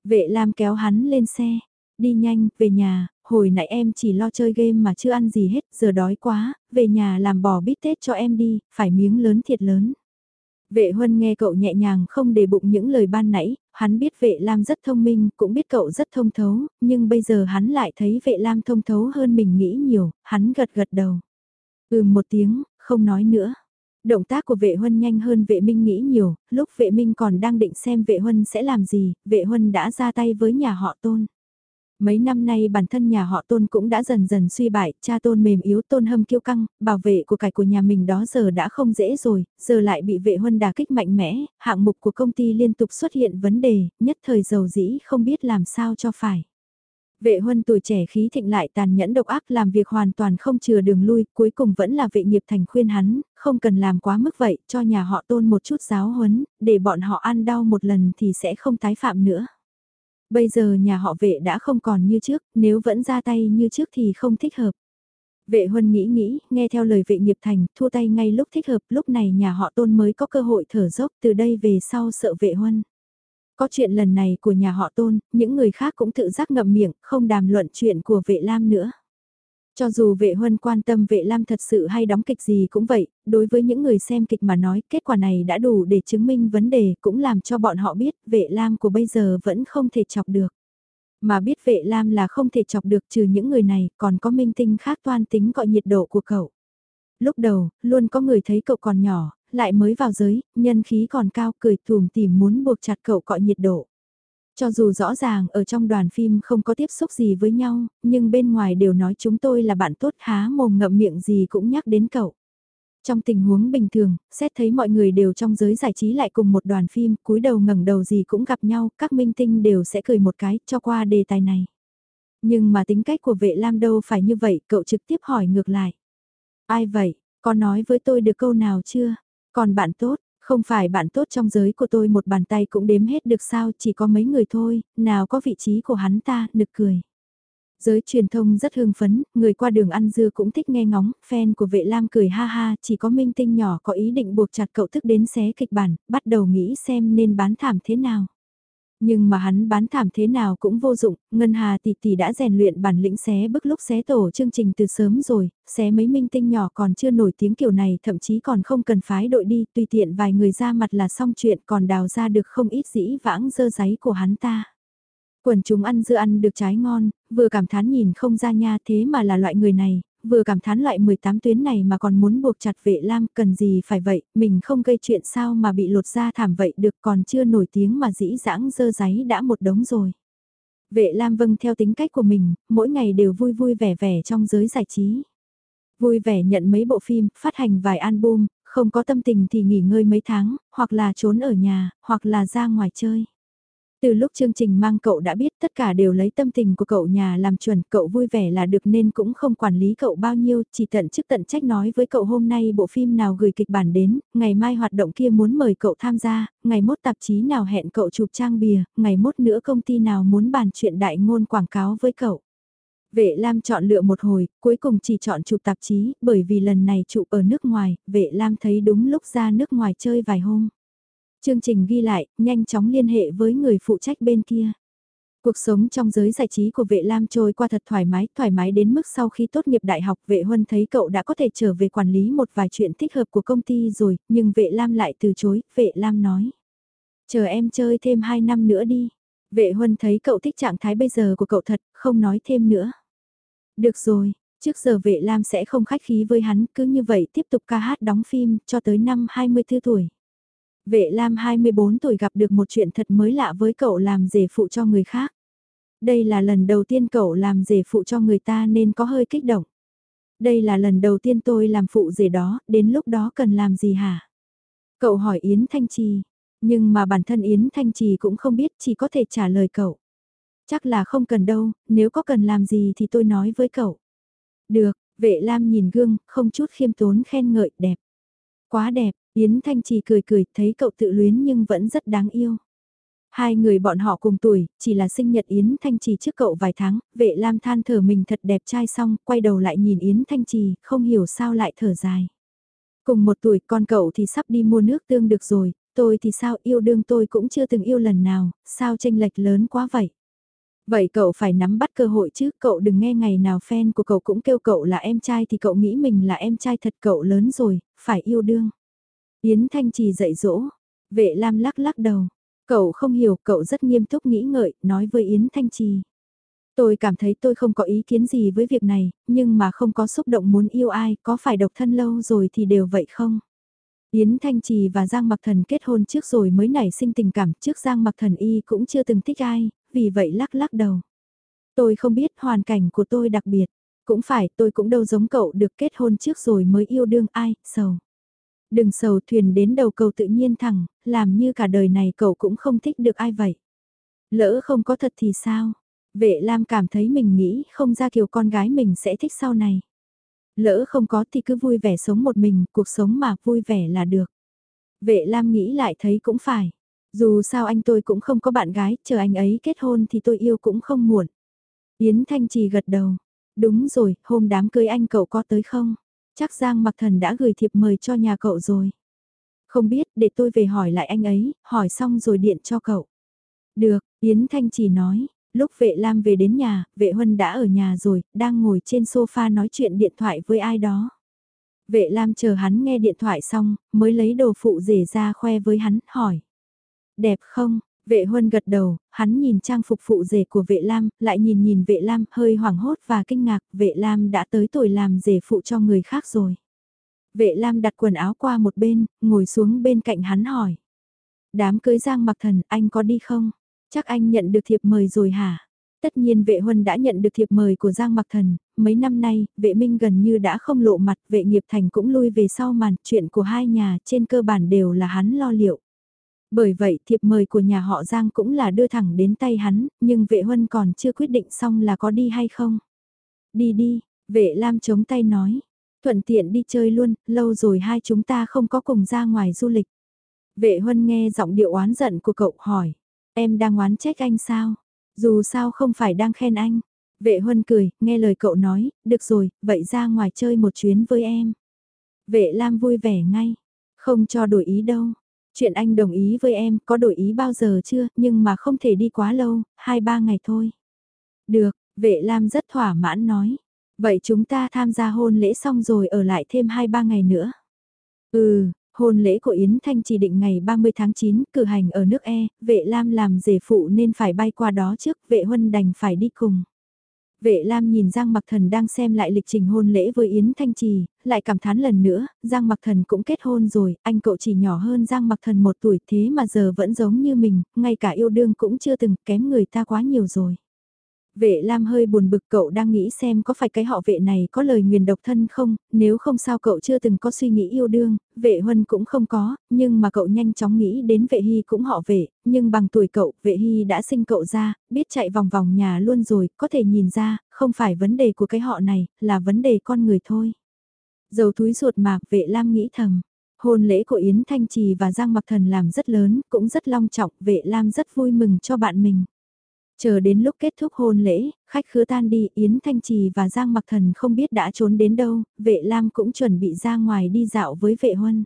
Vệ Lam kéo hắn lên xe, đi nhanh, về nhà, hồi nãy em chỉ lo chơi game mà chưa ăn gì hết, giờ đói quá, về nhà làm bò bít tết cho em đi, phải miếng lớn thiệt lớn. Vệ huân nghe cậu nhẹ nhàng không để bụng những lời ban nãy, hắn biết vệ lam rất thông minh, cũng biết cậu rất thông thấu, nhưng bây giờ hắn lại thấy vệ lam thông thấu hơn mình nghĩ nhiều, hắn gật gật đầu. Ừ một tiếng, không nói nữa. Động tác của vệ huân nhanh hơn vệ minh nghĩ nhiều, lúc vệ minh còn đang định xem vệ huân sẽ làm gì, vệ huân đã ra tay với nhà họ tôn. Mấy năm nay bản thân nhà họ tôn cũng đã dần dần suy bại, cha tôn mềm yếu tôn hâm kiêu căng, bảo vệ của cải của nhà mình đó giờ đã không dễ rồi, giờ lại bị vệ huân đà kích mạnh mẽ, hạng mục của công ty liên tục xuất hiện vấn đề, nhất thời giàu dĩ không biết làm sao cho phải. Vệ huân tuổi trẻ khí thịnh lại tàn nhẫn độc ác làm việc hoàn toàn không chừa đường lui, cuối cùng vẫn là vệ nghiệp thành khuyên hắn, không cần làm quá mức vậy, cho nhà họ tôn một chút giáo huấn, để bọn họ ăn đau một lần thì sẽ không tái phạm nữa. Bây giờ nhà họ vệ đã không còn như trước, nếu vẫn ra tay như trước thì không thích hợp. Vệ huân nghĩ nghĩ, nghe theo lời vệ nghiệp thành, thua tay ngay lúc thích hợp, lúc này nhà họ tôn mới có cơ hội thở dốc từ đây về sau sợ vệ huân. Có chuyện lần này của nhà họ tôn, những người khác cũng tự giác ngậm miệng, không đàm luận chuyện của vệ lam nữa. Cho dù vệ huân quan tâm vệ lam thật sự hay đóng kịch gì cũng vậy, đối với những người xem kịch mà nói kết quả này đã đủ để chứng minh vấn đề cũng làm cho bọn họ biết vệ lam của bây giờ vẫn không thể chọc được. Mà biết vệ lam là không thể chọc được trừ những người này còn có minh tinh khác toan tính gọi nhiệt độ của cậu. Lúc đầu, luôn có người thấy cậu còn nhỏ, lại mới vào giới, nhân khí còn cao cười thùm tìm muốn buộc chặt cậu cọ nhiệt độ. Cho dù rõ ràng ở trong đoàn phim không có tiếp xúc gì với nhau, nhưng bên ngoài đều nói chúng tôi là bạn tốt há mồm ngậm miệng gì cũng nhắc đến cậu. Trong tình huống bình thường, xét thấy mọi người đều trong giới giải trí lại cùng một đoàn phim, cúi đầu ngẩng đầu gì cũng gặp nhau, các minh tinh đều sẽ cười một cái cho qua đề tài này. Nhưng mà tính cách của vệ Lam đâu phải như vậy, cậu trực tiếp hỏi ngược lại. Ai vậy, có nói với tôi được câu nào chưa? Còn bạn tốt, không phải bạn tốt trong giới của tôi một bàn tay cũng đếm hết được sao, chỉ có mấy người thôi, nào có vị trí của hắn ta, nực cười. Giới truyền thông rất hưng phấn, người qua đường ăn dưa cũng thích nghe ngóng, fan của vệ lam cười ha ha, chỉ có minh tinh nhỏ có ý định buộc chặt cậu thức đến xé kịch bản, bắt đầu nghĩ xem nên bán thảm thế nào. Nhưng mà hắn bán thảm thế nào cũng vô dụng, Ngân Hà tỷ tỷ đã rèn luyện bản lĩnh xé bức lúc xé tổ chương trình từ sớm rồi, xé mấy minh tinh nhỏ còn chưa nổi tiếng kiểu này thậm chí còn không cần phái đội đi, tùy tiện vài người ra mặt là xong chuyện còn đào ra được không ít dĩ vãng dơ giấy của hắn ta. Quần chúng ăn dưa ăn được trái ngon, vừa cảm thán nhìn không ra nha thế mà là loại người này, vừa cảm thán loại 18 tuyến này mà còn muốn buộc chặt vệ lam cần gì phải vậy, mình không gây chuyện sao mà bị lột ra thảm vậy được còn chưa nổi tiếng mà dĩ dãng dơ giấy đã một đống rồi. Vệ lam vâng theo tính cách của mình, mỗi ngày đều vui vui vẻ vẻ trong giới giải trí. Vui vẻ nhận mấy bộ phim, phát hành vài album, không có tâm tình thì nghỉ ngơi mấy tháng, hoặc là trốn ở nhà, hoặc là ra ngoài chơi. Từ lúc chương trình mang cậu đã biết tất cả đều lấy tâm tình của cậu nhà làm chuẩn, cậu vui vẻ là được nên cũng không quản lý cậu bao nhiêu, chỉ tận chức tận trách nói với cậu hôm nay bộ phim nào gửi kịch bản đến, ngày mai hoạt động kia muốn mời cậu tham gia, ngày mốt tạp chí nào hẹn cậu chụp trang bìa, ngày mốt nữa công ty nào muốn bàn chuyện đại ngôn quảng cáo với cậu. Vệ Lam chọn lựa một hồi, cuối cùng chỉ chọn chụp tạp chí, bởi vì lần này chụp ở nước ngoài, vệ Lam thấy đúng lúc ra nước ngoài chơi vài hôm. Chương trình ghi lại, nhanh chóng liên hệ với người phụ trách bên kia. Cuộc sống trong giới giải trí của vệ Lam trôi qua thật thoải mái, thoải mái đến mức sau khi tốt nghiệp đại học vệ Huân thấy cậu đã có thể trở về quản lý một vài chuyện thích hợp của công ty rồi, nhưng vệ Lam lại từ chối, vệ Lam nói. Chờ em chơi thêm 2 năm nữa đi. Vệ Huân thấy cậu thích trạng thái bây giờ của cậu thật, không nói thêm nữa. Được rồi, trước giờ vệ Lam sẽ không khách khí với hắn, cứ như vậy tiếp tục ca hát đóng phim cho tới năm 24 tuổi. Vệ Lam 24 tuổi gặp được một chuyện thật mới lạ với cậu làm rể phụ cho người khác. Đây là lần đầu tiên cậu làm rể phụ cho người ta nên có hơi kích động. Đây là lần đầu tiên tôi làm phụ rể đó, đến lúc đó cần làm gì hả? Cậu hỏi Yến Thanh Trì, nhưng mà bản thân Yến Thanh Trì cũng không biết chỉ có thể trả lời cậu. Chắc là không cần đâu, nếu có cần làm gì thì tôi nói với cậu. Được, vệ Lam nhìn gương, không chút khiêm tốn khen ngợi, đẹp. Quá đẹp, Yến Thanh Trì cười cười, thấy cậu tự luyến nhưng vẫn rất đáng yêu. Hai người bọn họ cùng tuổi, chỉ là sinh nhật Yến Thanh Trì trước cậu vài tháng, vệ Lam than thở mình thật đẹp trai xong, quay đầu lại nhìn Yến Thanh Trì, không hiểu sao lại thở dài. Cùng một tuổi con cậu thì sắp đi mua nước tương được rồi, tôi thì sao yêu đương tôi cũng chưa từng yêu lần nào, sao tranh lệch lớn quá vậy. Vậy cậu phải nắm bắt cơ hội chứ, cậu đừng nghe ngày nào fan của cậu cũng kêu cậu là em trai thì cậu nghĩ mình là em trai thật cậu lớn rồi, phải yêu đương. Yến Thanh Trì dạy dỗ, vệ Lam lắc lắc đầu, cậu không hiểu, cậu rất nghiêm túc nghĩ ngợi, nói với Yến Thanh Trì. Tôi cảm thấy tôi không có ý kiến gì với việc này, nhưng mà không có xúc động muốn yêu ai, có phải độc thân lâu rồi thì đều vậy không? Yến Thanh Trì và Giang Mặc Thần kết hôn trước rồi mới nảy sinh tình cảm, trước Giang Mặc Thần y cũng chưa từng thích ai, vì vậy lắc lắc đầu. Tôi không biết hoàn cảnh của tôi đặc biệt, cũng phải tôi cũng đâu giống cậu được kết hôn trước rồi mới yêu đương ai, sầu. Đừng sầu thuyền đến đầu cầu tự nhiên thẳng, làm như cả đời này cậu cũng không thích được ai vậy. Lỡ không có thật thì sao? Vệ Lam cảm thấy mình nghĩ không ra kiểu con gái mình sẽ thích sau này. Lỡ không có thì cứ vui vẻ sống một mình, cuộc sống mà vui vẻ là được. Vệ Lam nghĩ lại thấy cũng phải. Dù sao anh tôi cũng không có bạn gái, chờ anh ấy kết hôn thì tôi yêu cũng không muộn. Yến Thanh Trì gật đầu. Đúng rồi, hôm đám cưới anh cậu có tới không? Chắc Giang Mặc Thần đã gửi thiệp mời cho nhà cậu rồi. Không biết, để tôi về hỏi lại anh ấy, hỏi xong rồi điện cho cậu. Được, Yến Thanh chỉ nói. Lúc vệ Lam về đến nhà, vệ Huân đã ở nhà rồi, đang ngồi trên sofa nói chuyện điện thoại với ai đó. Vệ Lam chờ hắn nghe điện thoại xong, mới lấy đồ phụ rể ra khoe với hắn, hỏi. Đẹp không? Vệ Huân gật đầu, hắn nhìn trang phục phụ rể của vệ Lam, lại nhìn nhìn vệ Lam hơi hoảng hốt và kinh ngạc, vệ Lam đã tới tuổi làm rể phụ cho người khác rồi. Vệ Lam đặt quần áo qua một bên, ngồi xuống bên cạnh hắn hỏi. Đám cưới Giang mặc thần, anh có đi không? Chắc anh nhận được thiệp mời rồi hả? Tất nhiên vệ huân đã nhận được thiệp mời của Giang Mặc Thần, mấy năm nay, vệ minh gần như đã không lộ mặt, vệ nghiệp thành cũng lui về sau màn, chuyện của hai nhà trên cơ bản đều là hắn lo liệu. Bởi vậy thiệp mời của nhà họ Giang cũng là đưa thẳng đến tay hắn, nhưng vệ huân còn chưa quyết định xong là có đi hay không. Đi đi, vệ Lam chống tay nói, thuận tiện đi chơi luôn, lâu rồi hai chúng ta không có cùng ra ngoài du lịch. Vệ huân nghe giọng điệu oán giận của cậu hỏi, em đang oán trách anh sao? Dù sao không phải đang khen anh. Vệ huân cười, nghe lời cậu nói, được rồi, vậy ra ngoài chơi một chuyến với em. Vệ Lam vui vẻ ngay, không cho đổi ý đâu. Chuyện anh đồng ý với em có đổi ý bao giờ chưa, nhưng mà không thể đi quá lâu, hai ba ngày thôi. Được, vệ Lam rất thỏa mãn nói. Vậy chúng ta tham gia hôn lễ xong rồi ở lại thêm hai ba ngày nữa. Ừ, Hôn lễ của Yến Thanh chỉ định ngày 30 tháng 9, cử hành ở nước E, vệ Lam làm rể phụ nên phải bay qua đó trước, vệ huân đành phải đi cùng. Vệ Lam nhìn Giang Mặc Thần đang xem lại lịch trình hôn lễ với Yến Thanh Trì, lại cảm thán lần nữa, Giang Mặc Thần cũng kết hôn rồi, anh cậu chỉ nhỏ hơn Giang Mặc Thần một tuổi thế mà giờ vẫn giống như mình, ngay cả yêu đương cũng chưa từng kém người ta quá nhiều rồi. Vệ Lam hơi buồn bực cậu đang nghĩ xem có phải cái họ vệ này có lời nguyền độc thân không, nếu không sao cậu chưa từng có suy nghĩ yêu đương, vệ huân cũng không có, nhưng mà cậu nhanh chóng nghĩ đến vệ hy cũng họ vệ, nhưng bằng tuổi cậu, vệ hy đã sinh cậu ra, biết chạy vòng vòng nhà luôn rồi, có thể nhìn ra, không phải vấn đề của cái họ này, là vấn đề con người thôi. Dầu túi ruột mạc vệ Lam nghĩ thầm. Hôn lễ của Yến Thanh Trì và Giang Mặc Thần làm rất lớn, cũng rất long trọng, vệ Lam rất vui mừng cho bạn mình. Chờ đến lúc kết thúc hôn lễ, khách khứa tan đi, Yến Thanh Trì và Giang Mặc Thần không biết đã trốn đến đâu, vệ Lam cũng chuẩn bị ra ngoài đi dạo với vệ huân.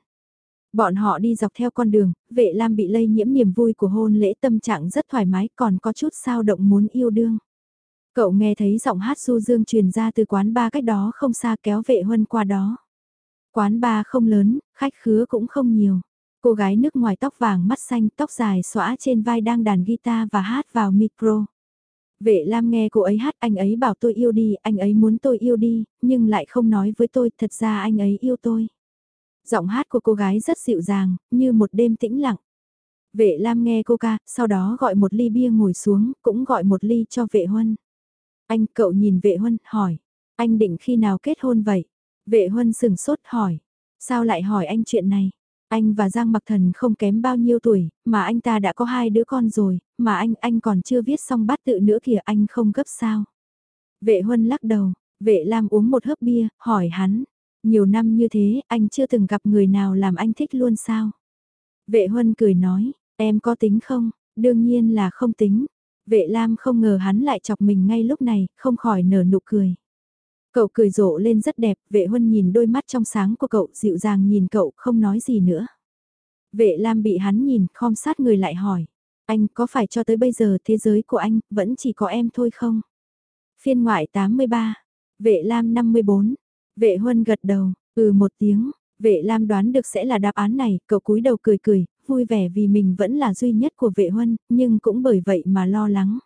Bọn họ đi dọc theo con đường, vệ Lam bị lây nhiễm niềm vui của hôn lễ tâm trạng rất thoải mái còn có chút sao động muốn yêu đương. Cậu nghe thấy giọng hát du dương truyền ra từ quán ba cách đó không xa kéo vệ huân qua đó. Quán ba không lớn, khách khứa cũng không nhiều. Cô gái nước ngoài tóc vàng mắt xanh tóc dài xõa trên vai đang đàn guitar và hát vào micro. Vệ Lam nghe cô ấy hát anh ấy bảo tôi yêu đi, anh ấy muốn tôi yêu đi, nhưng lại không nói với tôi, thật ra anh ấy yêu tôi. Giọng hát của cô gái rất dịu dàng, như một đêm tĩnh lặng. Vệ Lam nghe cô ca, sau đó gọi một ly bia ngồi xuống, cũng gọi một ly cho vệ huân. Anh cậu nhìn vệ huân, hỏi. Anh định khi nào kết hôn vậy? Vệ huân sừng sốt hỏi. Sao lại hỏi anh chuyện này? Anh và Giang Mặc Thần không kém bao nhiêu tuổi, mà anh ta đã có hai đứa con rồi, mà anh, anh còn chưa viết xong bát tự nữa kìa anh không gấp sao. Vệ Huân lắc đầu, vệ Lam uống một hớp bia, hỏi hắn, nhiều năm như thế anh chưa từng gặp người nào làm anh thích luôn sao. Vệ Huân cười nói, em có tính không, đương nhiên là không tính. Vệ Lam không ngờ hắn lại chọc mình ngay lúc này, không khỏi nở nụ cười. Cậu cười rộ lên rất đẹp, vệ huân nhìn đôi mắt trong sáng của cậu dịu dàng nhìn cậu không nói gì nữa. Vệ Lam bị hắn nhìn, khom sát người lại hỏi. Anh có phải cho tới bây giờ thế giới của anh vẫn chỉ có em thôi không? Phiên ngoại 83, vệ Lam 54, vệ huân gật đầu, ừ một tiếng, vệ Lam đoán được sẽ là đáp án này, cậu cúi đầu cười cười, vui vẻ vì mình vẫn là duy nhất của vệ huân, nhưng cũng bởi vậy mà lo lắng.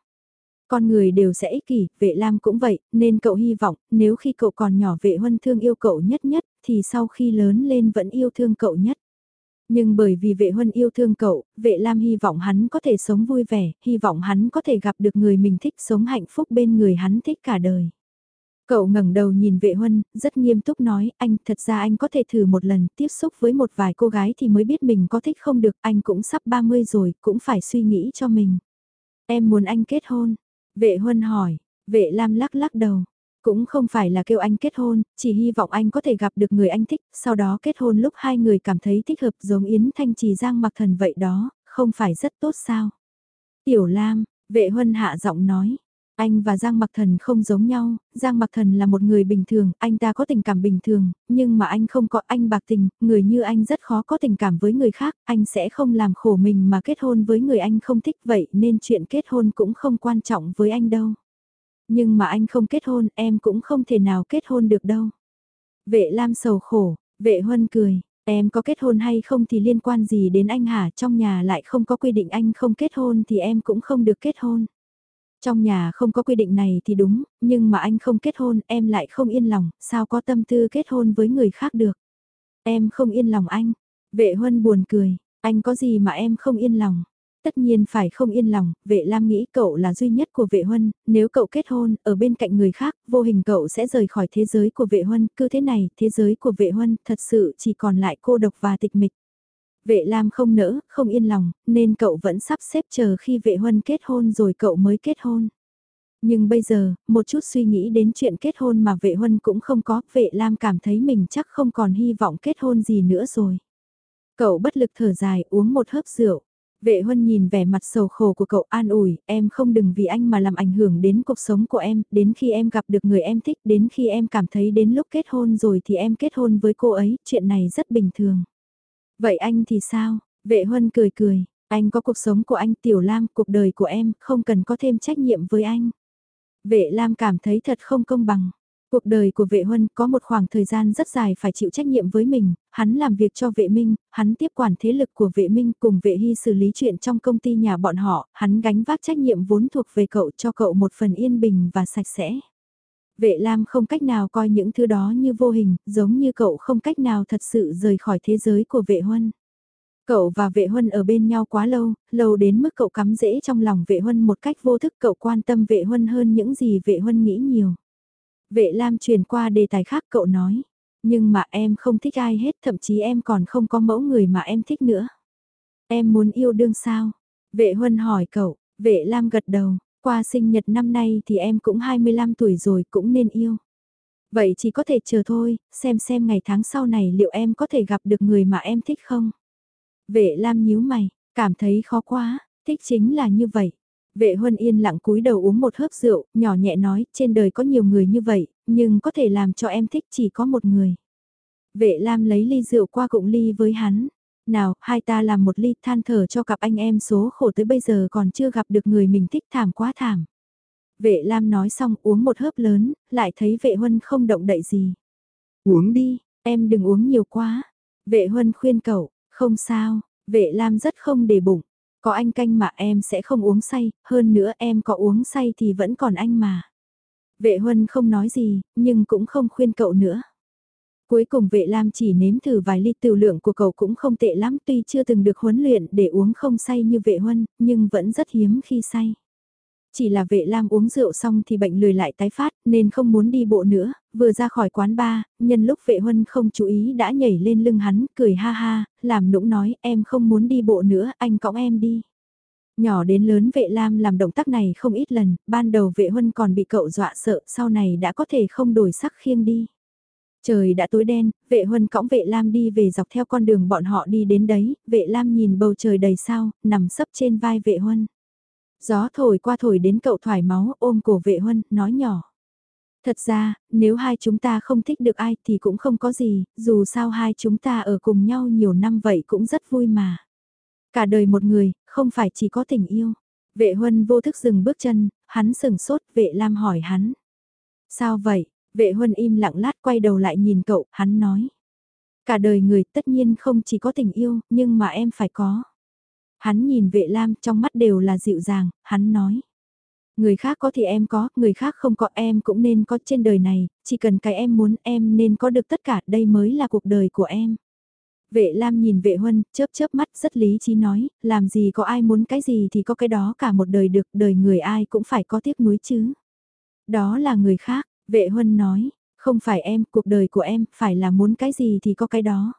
Con người đều sẽ ích kỷ, vệ lam cũng vậy, nên cậu hy vọng, nếu khi cậu còn nhỏ vệ huân thương yêu cậu nhất nhất, thì sau khi lớn lên vẫn yêu thương cậu nhất. Nhưng bởi vì vệ huân yêu thương cậu, vệ lam hy vọng hắn có thể sống vui vẻ, hy vọng hắn có thể gặp được người mình thích sống hạnh phúc bên người hắn thích cả đời. Cậu ngẩng đầu nhìn vệ huân, rất nghiêm túc nói, anh, thật ra anh có thể thử một lần, tiếp xúc với một vài cô gái thì mới biết mình có thích không được, anh cũng sắp 30 rồi, cũng phải suy nghĩ cho mình. Em muốn anh kết hôn, Vệ Huân hỏi, vệ Lam lắc lắc đầu. Cũng không phải là kêu anh kết hôn, chỉ hy vọng anh có thể gặp được người anh thích, sau đó kết hôn lúc hai người cảm thấy thích hợp giống Yến Thanh Trì Giang mặc thần vậy đó, không phải rất tốt sao. Tiểu Lam, vệ Huân hạ giọng nói, anh và Giang Mặc Thần không giống nhau, Giang Mặc Thần là một người bình thường, anh ta có tình cảm bình thường, nhưng mà anh không có anh bạc tình, người như anh rất khó có tình cảm với người khác, anh sẽ không làm khổ mình mà kết hôn với người anh không thích vậy nên chuyện kết hôn cũng không quan trọng với anh đâu. Nhưng mà anh không kết hôn, em cũng không thể nào kết hôn được đâu. Vệ Lam sầu khổ, vệ Huân cười, em có kết hôn hay không thì liên quan gì đến anh hả, trong nhà lại không có quy định anh không kết hôn thì em cũng không được kết hôn. Trong nhà không có quy định này thì đúng, nhưng mà anh không kết hôn, em lại không yên lòng, sao có tâm tư kết hôn với người khác được. Em không yên lòng anh. Vệ huân buồn cười, anh có gì mà em không yên lòng. Tất nhiên phải không yên lòng, vệ Lam nghĩ cậu là duy nhất của vệ huân, nếu cậu kết hôn, ở bên cạnh người khác, vô hình cậu sẽ rời khỏi thế giới của vệ huân, cứ thế này, thế giới của vệ huân thật sự chỉ còn lại cô độc và tịch mịch. Vệ Lam không nỡ, không yên lòng, nên cậu vẫn sắp xếp chờ khi vệ huân kết hôn rồi cậu mới kết hôn. Nhưng bây giờ, một chút suy nghĩ đến chuyện kết hôn mà vệ huân cũng không có, vệ Lam cảm thấy mình chắc không còn hy vọng kết hôn gì nữa rồi. Cậu bất lực thở dài uống một hớp rượu. Vệ huân nhìn vẻ mặt sầu khổ của cậu an ủi, em không đừng vì anh mà làm ảnh hưởng đến cuộc sống của em, đến khi em gặp được người em thích, đến khi em cảm thấy đến lúc kết hôn rồi thì em kết hôn với cô ấy, chuyện này rất bình thường. Vậy anh thì sao? Vệ Huân cười cười, anh có cuộc sống của anh Tiểu Lam, cuộc đời của em, không cần có thêm trách nhiệm với anh. Vệ Lam cảm thấy thật không công bằng. Cuộc đời của vệ huân có một khoảng thời gian rất dài phải chịu trách nhiệm với mình, hắn làm việc cho vệ minh, hắn tiếp quản thế lực của vệ minh cùng vệ hy xử lý chuyện trong công ty nhà bọn họ, hắn gánh vác trách nhiệm vốn thuộc về cậu cho cậu một phần yên bình và sạch sẽ. Vệ Lam không cách nào coi những thứ đó như vô hình, giống như cậu không cách nào thật sự rời khỏi thế giới của vệ huân. Cậu và vệ huân ở bên nhau quá lâu, lâu đến mức cậu cắm rễ trong lòng vệ huân một cách vô thức cậu quan tâm vệ huân hơn những gì vệ huân nghĩ nhiều. Vệ Lam truyền qua đề tài khác cậu nói, nhưng mà em không thích ai hết thậm chí em còn không có mẫu người mà em thích nữa. Em muốn yêu đương sao? Vệ huân hỏi cậu, vệ Lam gật đầu, qua sinh nhật năm nay thì em cũng 25 tuổi rồi cũng nên yêu. Vậy chỉ có thể chờ thôi, xem xem ngày tháng sau này liệu em có thể gặp được người mà em thích không? Vệ Lam nhíu mày, cảm thấy khó quá, thích chính là như vậy. Vệ Huân yên lặng cúi đầu uống một hớp rượu, nhỏ nhẹ nói, trên đời có nhiều người như vậy, nhưng có thể làm cho em thích chỉ có một người. Vệ Lam lấy ly rượu qua cụng ly với hắn. Nào, hai ta làm một ly than thở cho cặp anh em số khổ tới bây giờ còn chưa gặp được người mình thích thảm quá thảm. Vệ Lam nói xong uống một hớp lớn, lại thấy vệ Huân không động đậy gì. Uống đi, em đừng uống nhiều quá. Vệ Huân khuyên cậu, không sao, vệ Lam rất không để bụng. Có anh canh mà em sẽ không uống say, hơn nữa em có uống say thì vẫn còn anh mà. Vệ Huân không nói gì, nhưng cũng không khuyên cậu nữa. Cuối cùng vệ Lam chỉ nếm thử vài ly tiểu lượng của cậu cũng không tệ lắm tuy chưa từng được huấn luyện để uống không say như vệ Huân, nhưng vẫn rất hiếm khi say. Chỉ là vệ lam uống rượu xong thì bệnh lười lại tái phát nên không muốn đi bộ nữa, vừa ra khỏi quán bar, nhân lúc vệ huân không chú ý đã nhảy lên lưng hắn, cười ha ha, làm nũng nói em không muốn đi bộ nữa, anh cõng em đi. Nhỏ đến lớn vệ lam làm động tác này không ít lần, ban đầu vệ huân còn bị cậu dọa sợ, sau này đã có thể không đổi sắc khiêng đi. Trời đã tối đen, vệ huân cõng vệ lam đi về dọc theo con đường bọn họ đi đến đấy, vệ lam nhìn bầu trời đầy sao, nằm sấp trên vai vệ huân. Gió thổi qua thổi đến cậu thoải máu ôm cổ vệ huân, nói nhỏ. Thật ra, nếu hai chúng ta không thích được ai thì cũng không có gì, dù sao hai chúng ta ở cùng nhau nhiều năm vậy cũng rất vui mà. Cả đời một người, không phải chỉ có tình yêu. Vệ huân vô thức dừng bước chân, hắn sừng sốt, vệ lam hỏi hắn. Sao vậy? Vệ huân im lặng lát quay đầu lại nhìn cậu, hắn nói. Cả đời người tất nhiên không chỉ có tình yêu, nhưng mà em phải có. Hắn nhìn vệ lam trong mắt đều là dịu dàng, hắn nói. Người khác có thì em có, người khác không có em cũng nên có trên đời này, chỉ cần cái em muốn em nên có được tất cả, đây mới là cuộc đời của em. Vệ Lam nhìn vệ huân, chớp chớp mắt rất lý trí nói, làm gì có ai muốn cái gì thì có cái đó cả một đời được, đời người ai cũng phải có tiếc nuối chứ. Đó là người khác, vệ huân nói, không phải em, cuộc đời của em, phải là muốn cái gì thì có cái đó.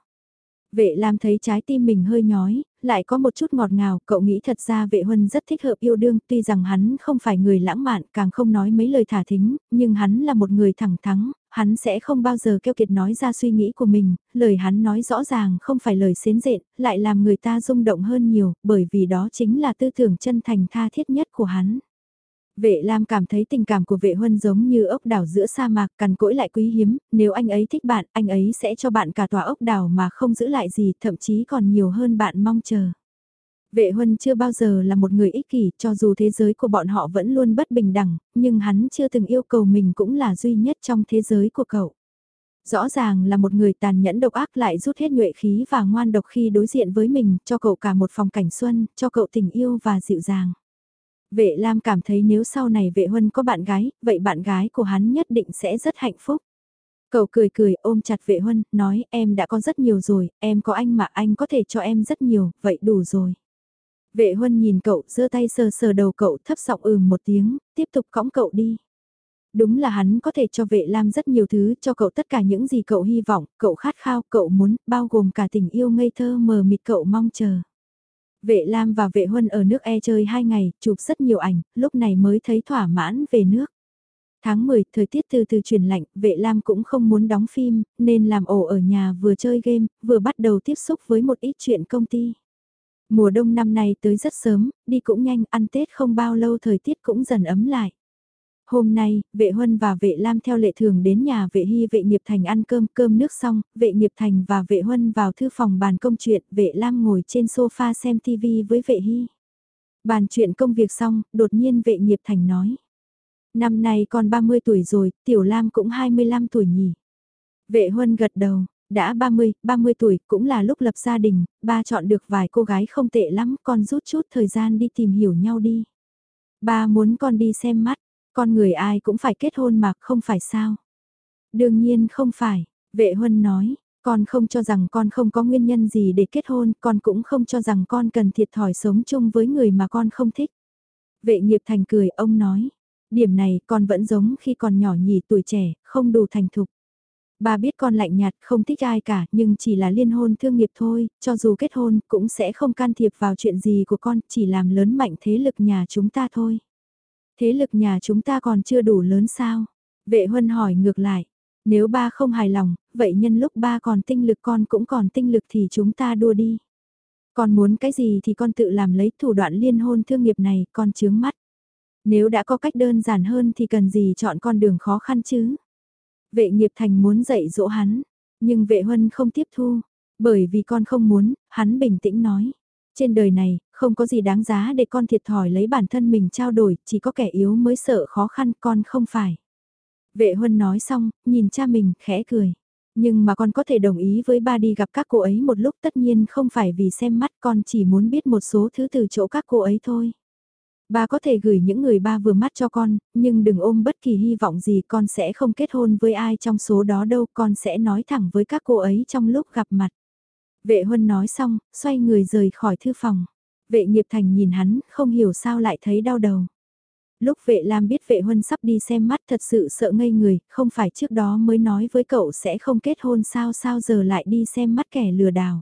Vệ Lam thấy trái tim mình hơi nhói, lại có một chút ngọt ngào, cậu nghĩ thật ra vệ huân rất thích hợp yêu đương, tuy rằng hắn không phải người lãng mạn, càng không nói mấy lời thả thính, nhưng hắn là một người thẳng thắn, hắn sẽ không bao giờ keo kiệt nói ra suy nghĩ của mình, lời hắn nói rõ ràng không phải lời xến dện, lại làm người ta rung động hơn nhiều, bởi vì đó chính là tư tưởng chân thành tha thiết nhất của hắn. Vệ Lam cảm thấy tình cảm của vệ huân giống như ốc đảo giữa sa mạc cằn cỗi lại quý hiếm, nếu anh ấy thích bạn, anh ấy sẽ cho bạn cả tòa ốc đảo mà không giữ lại gì, thậm chí còn nhiều hơn bạn mong chờ. Vệ huân chưa bao giờ là một người ích kỷ, cho dù thế giới của bọn họ vẫn luôn bất bình đẳng, nhưng hắn chưa từng yêu cầu mình cũng là duy nhất trong thế giới của cậu. Rõ ràng là một người tàn nhẫn độc ác lại rút hết nhuệ khí và ngoan độc khi đối diện với mình, cho cậu cả một phòng cảnh xuân, cho cậu tình yêu và dịu dàng. Vệ Lam cảm thấy nếu sau này vệ huân có bạn gái, vậy bạn gái của hắn nhất định sẽ rất hạnh phúc. Cậu cười cười ôm chặt vệ huân, nói em đã có rất nhiều rồi, em có anh mà anh có thể cho em rất nhiều, vậy đủ rồi. Vệ huân nhìn cậu, giơ tay sờ sờ đầu cậu thấp giọng ừm một tiếng, tiếp tục cõng cậu đi. Đúng là hắn có thể cho vệ lam rất nhiều thứ, cho cậu tất cả những gì cậu hy vọng, cậu khát khao, cậu muốn, bao gồm cả tình yêu ngây thơ mờ mịt cậu mong chờ. Vệ Lam và vệ Huân ở nước E chơi 2 ngày, chụp rất nhiều ảnh, lúc này mới thấy thỏa mãn về nước. Tháng 10, thời tiết từ từ chuyển lạnh, vệ Lam cũng không muốn đóng phim, nên làm ổ ở nhà vừa chơi game, vừa bắt đầu tiếp xúc với một ít chuyện công ty. Mùa đông năm nay tới rất sớm, đi cũng nhanh, ăn Tết không bao lâu thời tiết cũng dần ấm lại. Hôm nay, vệ huân và vệ lam theo lệ thường đến nhà vệ hy vệ nghiệp thành ăn cơm, cơm nước xong, vệ nghiệp thành và vệ huân vào thư phòng bàn công chuyện, vệ lam ngồi trên sofa xem TV với vệ hy. Bàn chuyện công việc xong, đột nhiên vệ nghiệp thành nói. Năm nay con 30 tuổi rồi, Tiểu Lam cũng 25 tuổi nhỉ. Vệ Huân gật đầu, đã 30, 30 tuổi cũng là lúc lập gia đình, ba chọn được vài cô gái không tệ lắm, con rút chút thời gian đi tìm hiểu nhau đi. Ba muốn con đi xem mắt, con người ai cũng phải kết hôn mà không phải sao. Đương nhiên không phải, vệ huân nói, con không cho rằng con không có nguyên nhân gì để kết hôn, con cũng không cho rằng con cần thiệt thòi sống chung với người mà con không thích. Vệ nghiệp thành cười, ông nói, điểm này con vẫn giống khi còn nhỏ nhì tuổi trẻ, không đủ thành thục. bà biết con lạnh nhạt không thích ai cả nhưng chỉ là liên hôn thương nghiệp thôi, cho dù kết hôn cũng sẽ không can thiệp vào chuyện gì của con, chỉ làm lớn mạnh thế lực nhà chúng ta thôi. Thế lực nhà chúng ta còn chưa đủ lớn sao? Vệ huân hỏi ngược lại, nếu ba không hài lòng, vậy nhân lúc ba còn tinh lực con cũng còn tinh lực thì chúng ta đua đi. Con muốn cái gì thì con tự làm lấy thủ đoạn liên hôn thương nghiệp này, con chướng mắt. Nếu đã có cách đơn giản hơn thì cần gì chọn con đường khó khăn chứ? Vệ nghiệp thành muốn dạy dỗ hắn, nhưng vệ huân không tiếp thu, bởi vì con không muốn, hắn bình tĩnh nói. Trên đời này, không có gì đáng giá để con thiệt thòi lấy bản thân mình trao đổi, chỉ có kẻ yếu mới sợ khó khăn con không phải. Vệ huân nói xong, nhìn cha mình, khẽ cười. Nhưng mà con có thể đồng ý với ba đi gặp các cô ấy một lúc tất nhiên không phải vì xem mắt con chỉ muốn biết một số thứ từ chỗ các cô ấy thôi. Ba có thể gửi những người ba vừa mắt cho con, nhưng đừng ôm bất kỳ hy vọng gì con sẽ không kết hôn với ai trong số đó đâu, con sẽ nói thẳng với các cô ấy trong lúc gặp mặt. Vệ huân nói xong, xoay người rời khỏi thư phòng. Vệ nghiệp thành nhìn hắn, không hiểu sao lại thấy đau đầu. Lúc vệ Lam biết vệ huân sắp đi xem mắt thật sự sợ ngây người, không phải trước đó mới nói với cậu sẽ không kết hôn sao sao giờ lại đi xem mắt kẻ lừa đảo.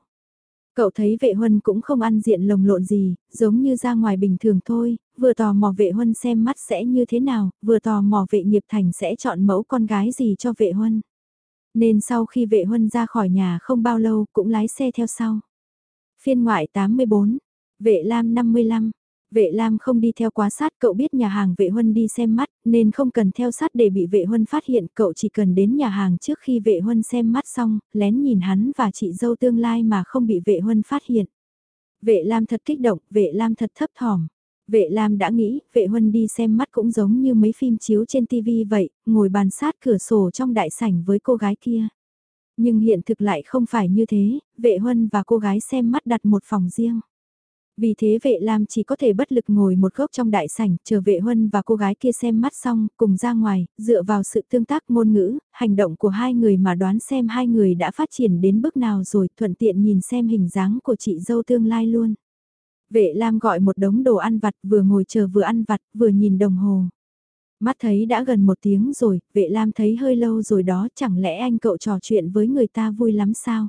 Cậu thấy vệ huân cũng không ăn diện lồng lộn gì, giống như ra ngoài bình thường thôi, vừa tò mò vệ huân xem mắt sẽ như thế nào, vừa tò mò vệ nghiệp thành sẽ chọn mẫu con gái gì cho vệ huân. Nên sau khi vệ huân ra khỏi nhà không bao lâu cũng lái xe theo sau. Phiên ngoại 84, vệ lam 55, Vệ Lam không đi theo quá sát, cậu biết nhà hàng vệ huân đi xem mắt, nên không cần theo sát để bị vệ huân phát hiện, cậu chỉ cần đến nhà hàng trước khi vệ huân xem mắt xong, lén nhìn hắn và chị dâu tương lai mà không bị vệ huân phát hiện. Vệ Lam thật kích động, vệ Lam thật thấp thỏm. Vệ Lam đã nghĩ, vệ huân đi xem mắt cũng giống như mấy phim chiếu trên TV vậy, ngồi bàn sát cửa sổ trong đại sảnh với cô gái kia. Nhưng hiện thực lại không phải như thế, vệ huân và cô gái xem mắt đặt một phòng riêng. Vì thế vệ Lam chỉ có thể bất lực ngồi một góc trong đại sảnh, chờ vệ huân và cô gái kia xem mắt xong, cùng ra ngoài, dựa vào sự tương tác ngôn ngữ, hành động của hai người mà đoán xem hai người đã phát triển đến bước nào rồi, thuận tiện nhìn xem hình dáng của chị dâu tương lai luôn. Vệ Lam gọi một đống đồ ăn vặt vừa ngồi chờ vừa ăn vặt, vừa nhìn đồng hồ. Mắt thấy đã gần một tiếng rồi, vệ Lam thấy hơi lâu rồi đó, chẳng lẽ anh cậu trò chuyện với người ta vui lắm sao?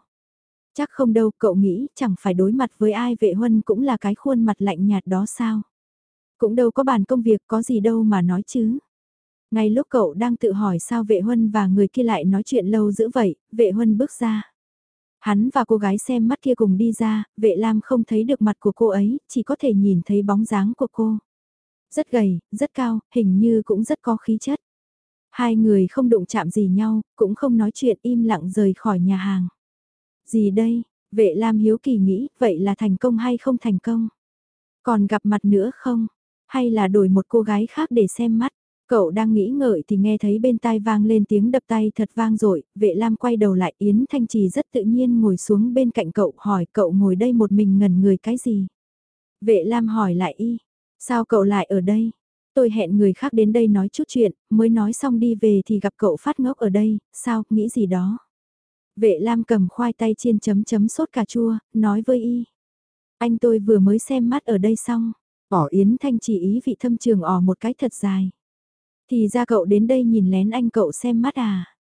Chắc không đâu, cậu nghĩ chẳng phải đối mặt với ai vệ huân cũng là cái khuôn mặt lạnh nhạt đó sao. Cũng đâu có bàn công việc có gì đâu mà nói chứ. Ngay lúc cậu đang tự hỏi sao vệ huân và người kia lại nói chuyện lâu dữ vậy, vệ huân bước ra. Hắn và cô gái xem mắt kia cùng đi ra, vệ lam không thấy được mặt của cô ấy, chỉ có thể nhìn thấy bóng dáng của cô. Rất gầy, rất cao, hình như cũng rất có khí chất. Hai người không đụng chạm gì nhau, cũng không nói chuyện im lặng rời khỏi nhà hàng. Gì đây? Vệ Lam hiếu kỳ nghĩ, vậy là thành công hay không thành công? Còn gặp mặt nữa không? Hay là đổi một cô gái khác để xem mắt? Cậu đang nghĩ ngợi thì nghe thấy bên tai vang lên tiếng đập tay thật vang dội vệ Lam quay đầu lại Yến Thanh Trì rất tự nhiên ngồi xuống bên cạnh cậu hỏi cậu ngồi đây một mình ngẩn người cái gì? Vệ Lam hỏi lại y, sao cậu lại ở đây? Tôi hẹn người khác đến đây nói chút chuyện, mới nói xong đi về thì gặp cậu phát ngốc ở đây, sao, nghĩ gì đó? Vệ Lam cầm khoai tây chiên chấm chấm sốt cà chua, nói với y. Anh tôi vừa mới xem mắt ở đây xong. Ỏ Yến Thanh trì ý vị thâm trường ỏ một cái thật dài. Thì ra cậu đến đây nhìn lén anh cậu xem mắt à?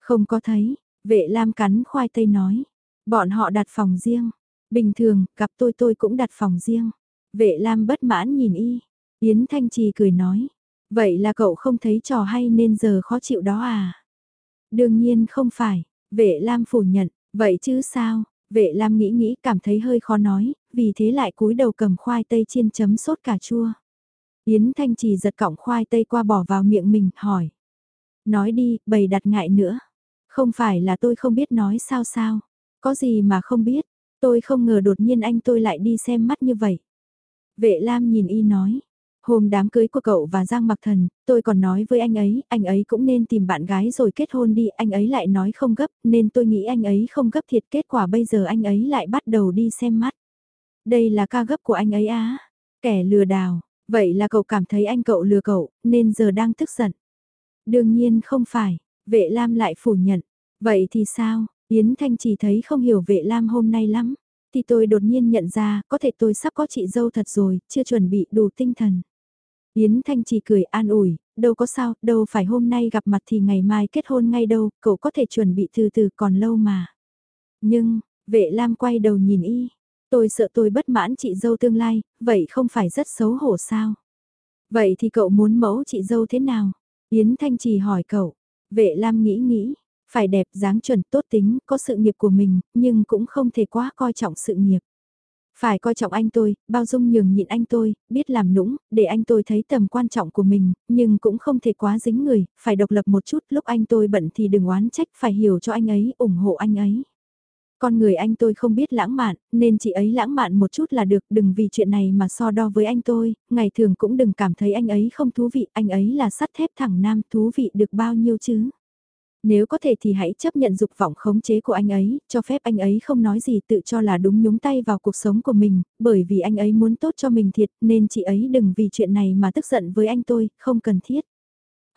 Không có thấy, vệ Lam cắn khoai tây nói. Bọn họ đặt phòng riêng. Bình thường, gặp tôi tôi cũng đặt phòng riêng. Vệ Lam bất mãn nhìn y. Yến Thanh Trì cười nói. Vậy là cậu không thấy trò hay nên giờ khó chịu đó à? Đương nhiên không phải. Vệ Lam phủ nhận, vậy chứ sao? Vệ Lam nghĩ nghĩ cảm thấy hơi khó nói, vì thế lại cúi đầu cầm khoai tây chiên chấm sốt cà chua. Yến Thanh Trì giật cọng khoai tây qua bỏ vào miệng mình, hỏi. Nói đi, bày đặt ngại nữa. Không phải là tôi không biết nói sao sao. Có gì mà không biết, tôi không ngờ đột nhiên anh tôi lại đi xem mắt như vậy. Vệ Lam nhìn y nói. Hôm đám cưới của cậu và Giang Mặc Thần, tôi còn nói với anh ấy, anh ấy cũng nên tìm bạn gái rồi kết hôn đi, anh ấy lại nói không gấp, nên tôi nghĩ anh ấy không gấp thiệt kết quả bây giờ anh ấy lại bắt đầu đi xem mắt. Đây là ca gấp của anh ấy á, kẻ lừa đảo, vậy là cậu cảm thấy anh cậu lừa cậu, nên giờ đang tức giận. Đương nhiên không phải, vệ Lam lại phủ nhận, vậy thì sao, Yến Thanh chỉ thấy không hiểu vệ Lam hôm nay lắm, thì tôi đột nhiên nhận ra, có thể tôi sắp có chị dâu thật rồi, chưa chuẩn bị đủ tinh thần. Yến Thanh chỉ cười an ủi, đâu có sao, đâu phải hôm nay gặp mặt thì ngày mai kết hôn ngay đâu, cậu có thể chuẩn bị từ từ còn lâu mà. Nhưng, vệ Lam quay đầu nhìn y, tôi sợ tôi bất mãn chị dâu tương lai, vậy không phải rất xấu hổ sao? Vậy thì cậu muốn mẫu chị dâu thế nào? Yến Thanh Trì hỏi cậu, vệ Lam nghĩ nghĩ, phải đẹp dáng chuẩn tốt tính, có sự nghiệp của mình, nhưng cũng không thể quá coi trọng sự nghiệp. Phải coi trọng anh tôi, bao dung nhường nhịn anh tôi, biết làm nũng, để anh tôi thấy tầm quan trọng của mình, nhưng cũng không thể quá dính người, phải độc lập một chút, lúc anh tôi bận thì đừng oán trách, phải hiểu cho anh ấy, ủng hộ anh ấy. Con người anh tôi không biết lãng mạn, nên chị ấy lãng mạn một chút là được, đừng vì chuyện này mà so đo với anh tôi, ngày thường cũng đừng cảm thấy anh ấy không thú vị, anh ấy là sắt thép thẳng nam, thú vị được bao nhiêu chứ. Nếu có thể thì hãy chấp nhận dục vọng khống chế của anh ấy, cho phép anh ấy không nói gì tự cho là đúng nhúng tay vào cuộc sống của mình, bởi vì anh ấy muốn tốt cho mình thiệt nên chị ấy đừng vì chuyện này mà tức giận với anh tôi, không cần thiết.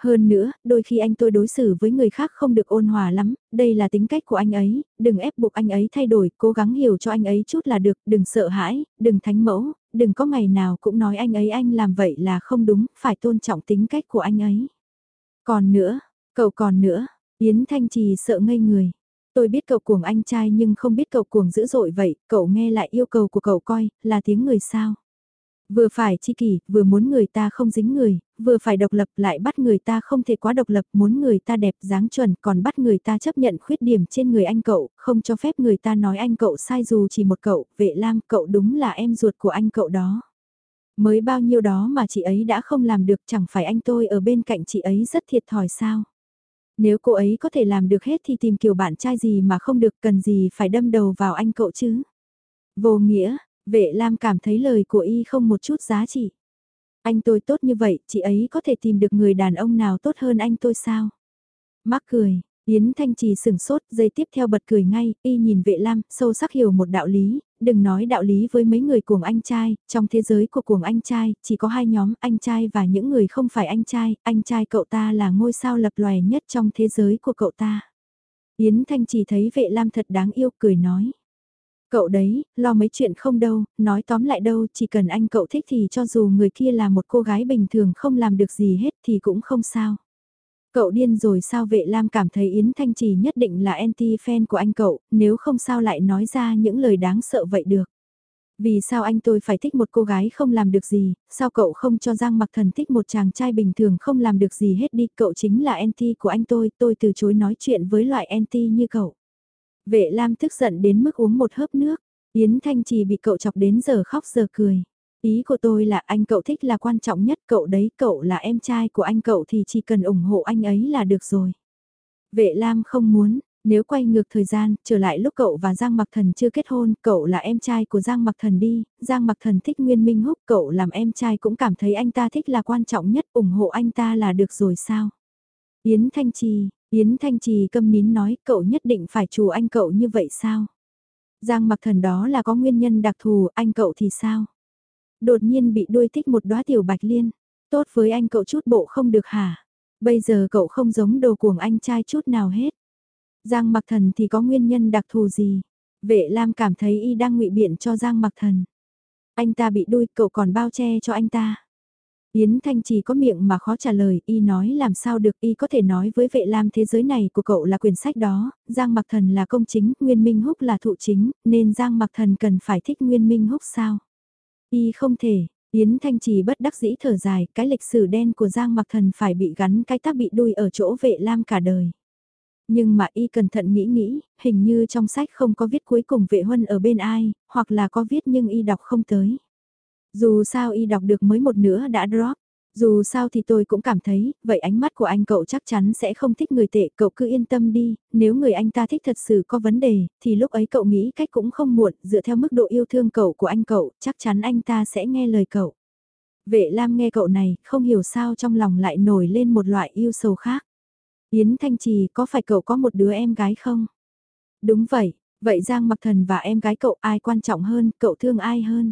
Hơn nữa, đôi khi anh tôi đối xử với người khác không được ôn hòa lắm, đây là tính cách của anh ấy, đừng ép buộc anh ấy thay đổi, cố gắng hiểu cho anh ấy chút là được, đừng sợ hãi, đừng thánh mẫu, đừng có ngày nào cũng nói anh ấy anh làm vậy là không đúng, phải tôn trọng tính cách của anh ấy. Còn nữa, cậu còn nữa, Yến Thanh Trì sợ ngây người. Tôi biết cậu cuồng anh trai nhưng không biết cậu cuồng dữ dội vậy, cậu nghe lại yêu cầu của cậu coi, là tiếng người sao. Vừa phải chi kỷ, vừa muốn người ta không dính người, vừa phải độc lập lại bắt người ta không thể quá độc lập, muốn người ta đẹp dáng chuẩn còn bắt người ta chấp nhận khuyết điểm trên người anh cậu, không cho phép người ta nói anh cậu sai dù chỉ một cậu, vệ lam cậu đúng là em ruột của anh cậu đó. Mới bao nhiêu đó mà chị ấy đã không làm được chẳng phải anh tôi ở bên cạnh chị ấy rất thiệt thòi sao. Nếu cô ấy có thể làm được hết thì tìm kiểu bạn trai gì mà không được cần gì phải đâm đầu vào anh cậu chứ. Vô nghĩa, vệ Lam cảm thấy lời của y không một chút giá trị. Anh tôi tốt như vậy, chị ấy có thể tìm được người đàn ông nào tốt hơn anh tôi sao? Mắc cười, Yến Thanh Trì sừng sốt, dây tiếp theo bật cười ngay, y nhìn vệ lam, sâu sắc hiểu một đạo lý, đừng nói đạo lý với mấy người cuồng anh trai, trong thế giới của cuồng anh trai, chỉ có hai nhóm anh trai và những người không phải anh trai, anh trai cậu ta là ngôi sao lập lòe nhất trong thế giới của cậu ta. Yến Thanh Trì thấy vệ lam thật đáng yêu, cười nói. Cậu đấy, lo mấy chuyện không đâu, nói tóm lại đâu, chỉ cần anh cậu thích thì cho dù người kia là một cô gái bình thường không làm được gì hết thì cũng không sao. Cậu điên rồi sao vệ Lam cảm thấy Yến Thanh Trì nhất định là anti-fan của anh cậu, nếu không sao lại nói ra những lời đáng sợ vậy được. Vì sao anh tôi phải thích một cô gái không làm được gì, sao cậu không cho Giang Mặc Thần thích một chàng trai bình thường không làm được gì hết đi, cậu chính là anti của anh tôi, tôi từ chối nói chuyện với loại anti như cậu. Vệ Lam tức giận đến mức uống một hớp nước, Yến Thanh Trì bị cậu chọc đến giờ khóc giờ cười. Ý của tôi là anh cậu thích là quan trọng nhất cậu đấy, cậu là em trai của anh cậu thì chỉ cần ủng hộ anh ấy là được rồi. Vệ Lam không muốn, nếu quay ngược thời gian, trở lại lúc cậu và Giang Mặc Thần chưa kết hôn, cậu là em trai của Giang Mặc Thần đi, Giang Mặc Thần thích Nguyên Minh Húc, cậu làm em trai cũng cảm thấy anh ta thích là quan trọng nhất, ủng hộ anh ta là được rồi sao? Yến Thanh Trì, Yến Thanh Trì câm nín nói, cậu nhất định phải chủ anh cậu như vậy sao? Giang Mặc Thần đó là có nguyên nhân đặc thù, anh cậu thì sao? đột nhiên bị đuôi thích một đóa tiểu bạch liên. Tốt với anh cậu chút bộ không được hả? Bây giờ cậu không giống đồ cuồng anh trai chút nào hết. Giang mặc thần thì có nguyên nhân đặc thù gì? Vệ Lam cảm thấy y đang ngụy biện cho Giang mặc thần. Anh ta bị đuôi cậu còn bao che cho anh ta. Yến Thanh chỉ có miệng mà khó trả lời, y nói làm sao được, y có thể nói với vệ lam thế giới này của cậu là quyển sách đó, Giang Mặc Thần là công chính, Nguyên Minh Húc là thụ chính, nên Giang Mặc Thần cần phải thích Nguyên Minh Húc sao? Y không thể, Yến Thanh Trì bất đắc dĩ thở dài, cái lịch sử đen của Giang Mặc Thần phải bị gắn cái tác bị đuôi ở chỗ vệ lam cả đời. Nhưng mà y cẩn thận nghĩ nghĩ, hình như trong sách không có viết cuối cùng vệ huân ở bên ai, hoặc là có viết nhưng y đọc không tới. Dù sao y đọc được mới một nửa đã drop, dù sao thì tôi cũng cảm thấy, vậy ánh mắt của anh cậu chắc chắn sẽ không thích người tệ, cậu cứ yên tâm đi, nếu người anh ta thích thật sự có vấn đề, thì lúc ấy cậu nghĩ cách cũng không muộn, dựa theo mức độ yêu thương cậu của anh cậu, chắc chắn anh ta sẽ nghe lời cậu. Vệ Lam nghe cậu này, không hiểu sao trong lòng lại nổi lên một loại yêu sầu khác. Yến Thanh Trì có phải cậu có một đứa em gái không? Đúng vậy, vậy Giang Mặc Thần và em gái cậu ai quan trọng hơn, cậu thương ai hơn?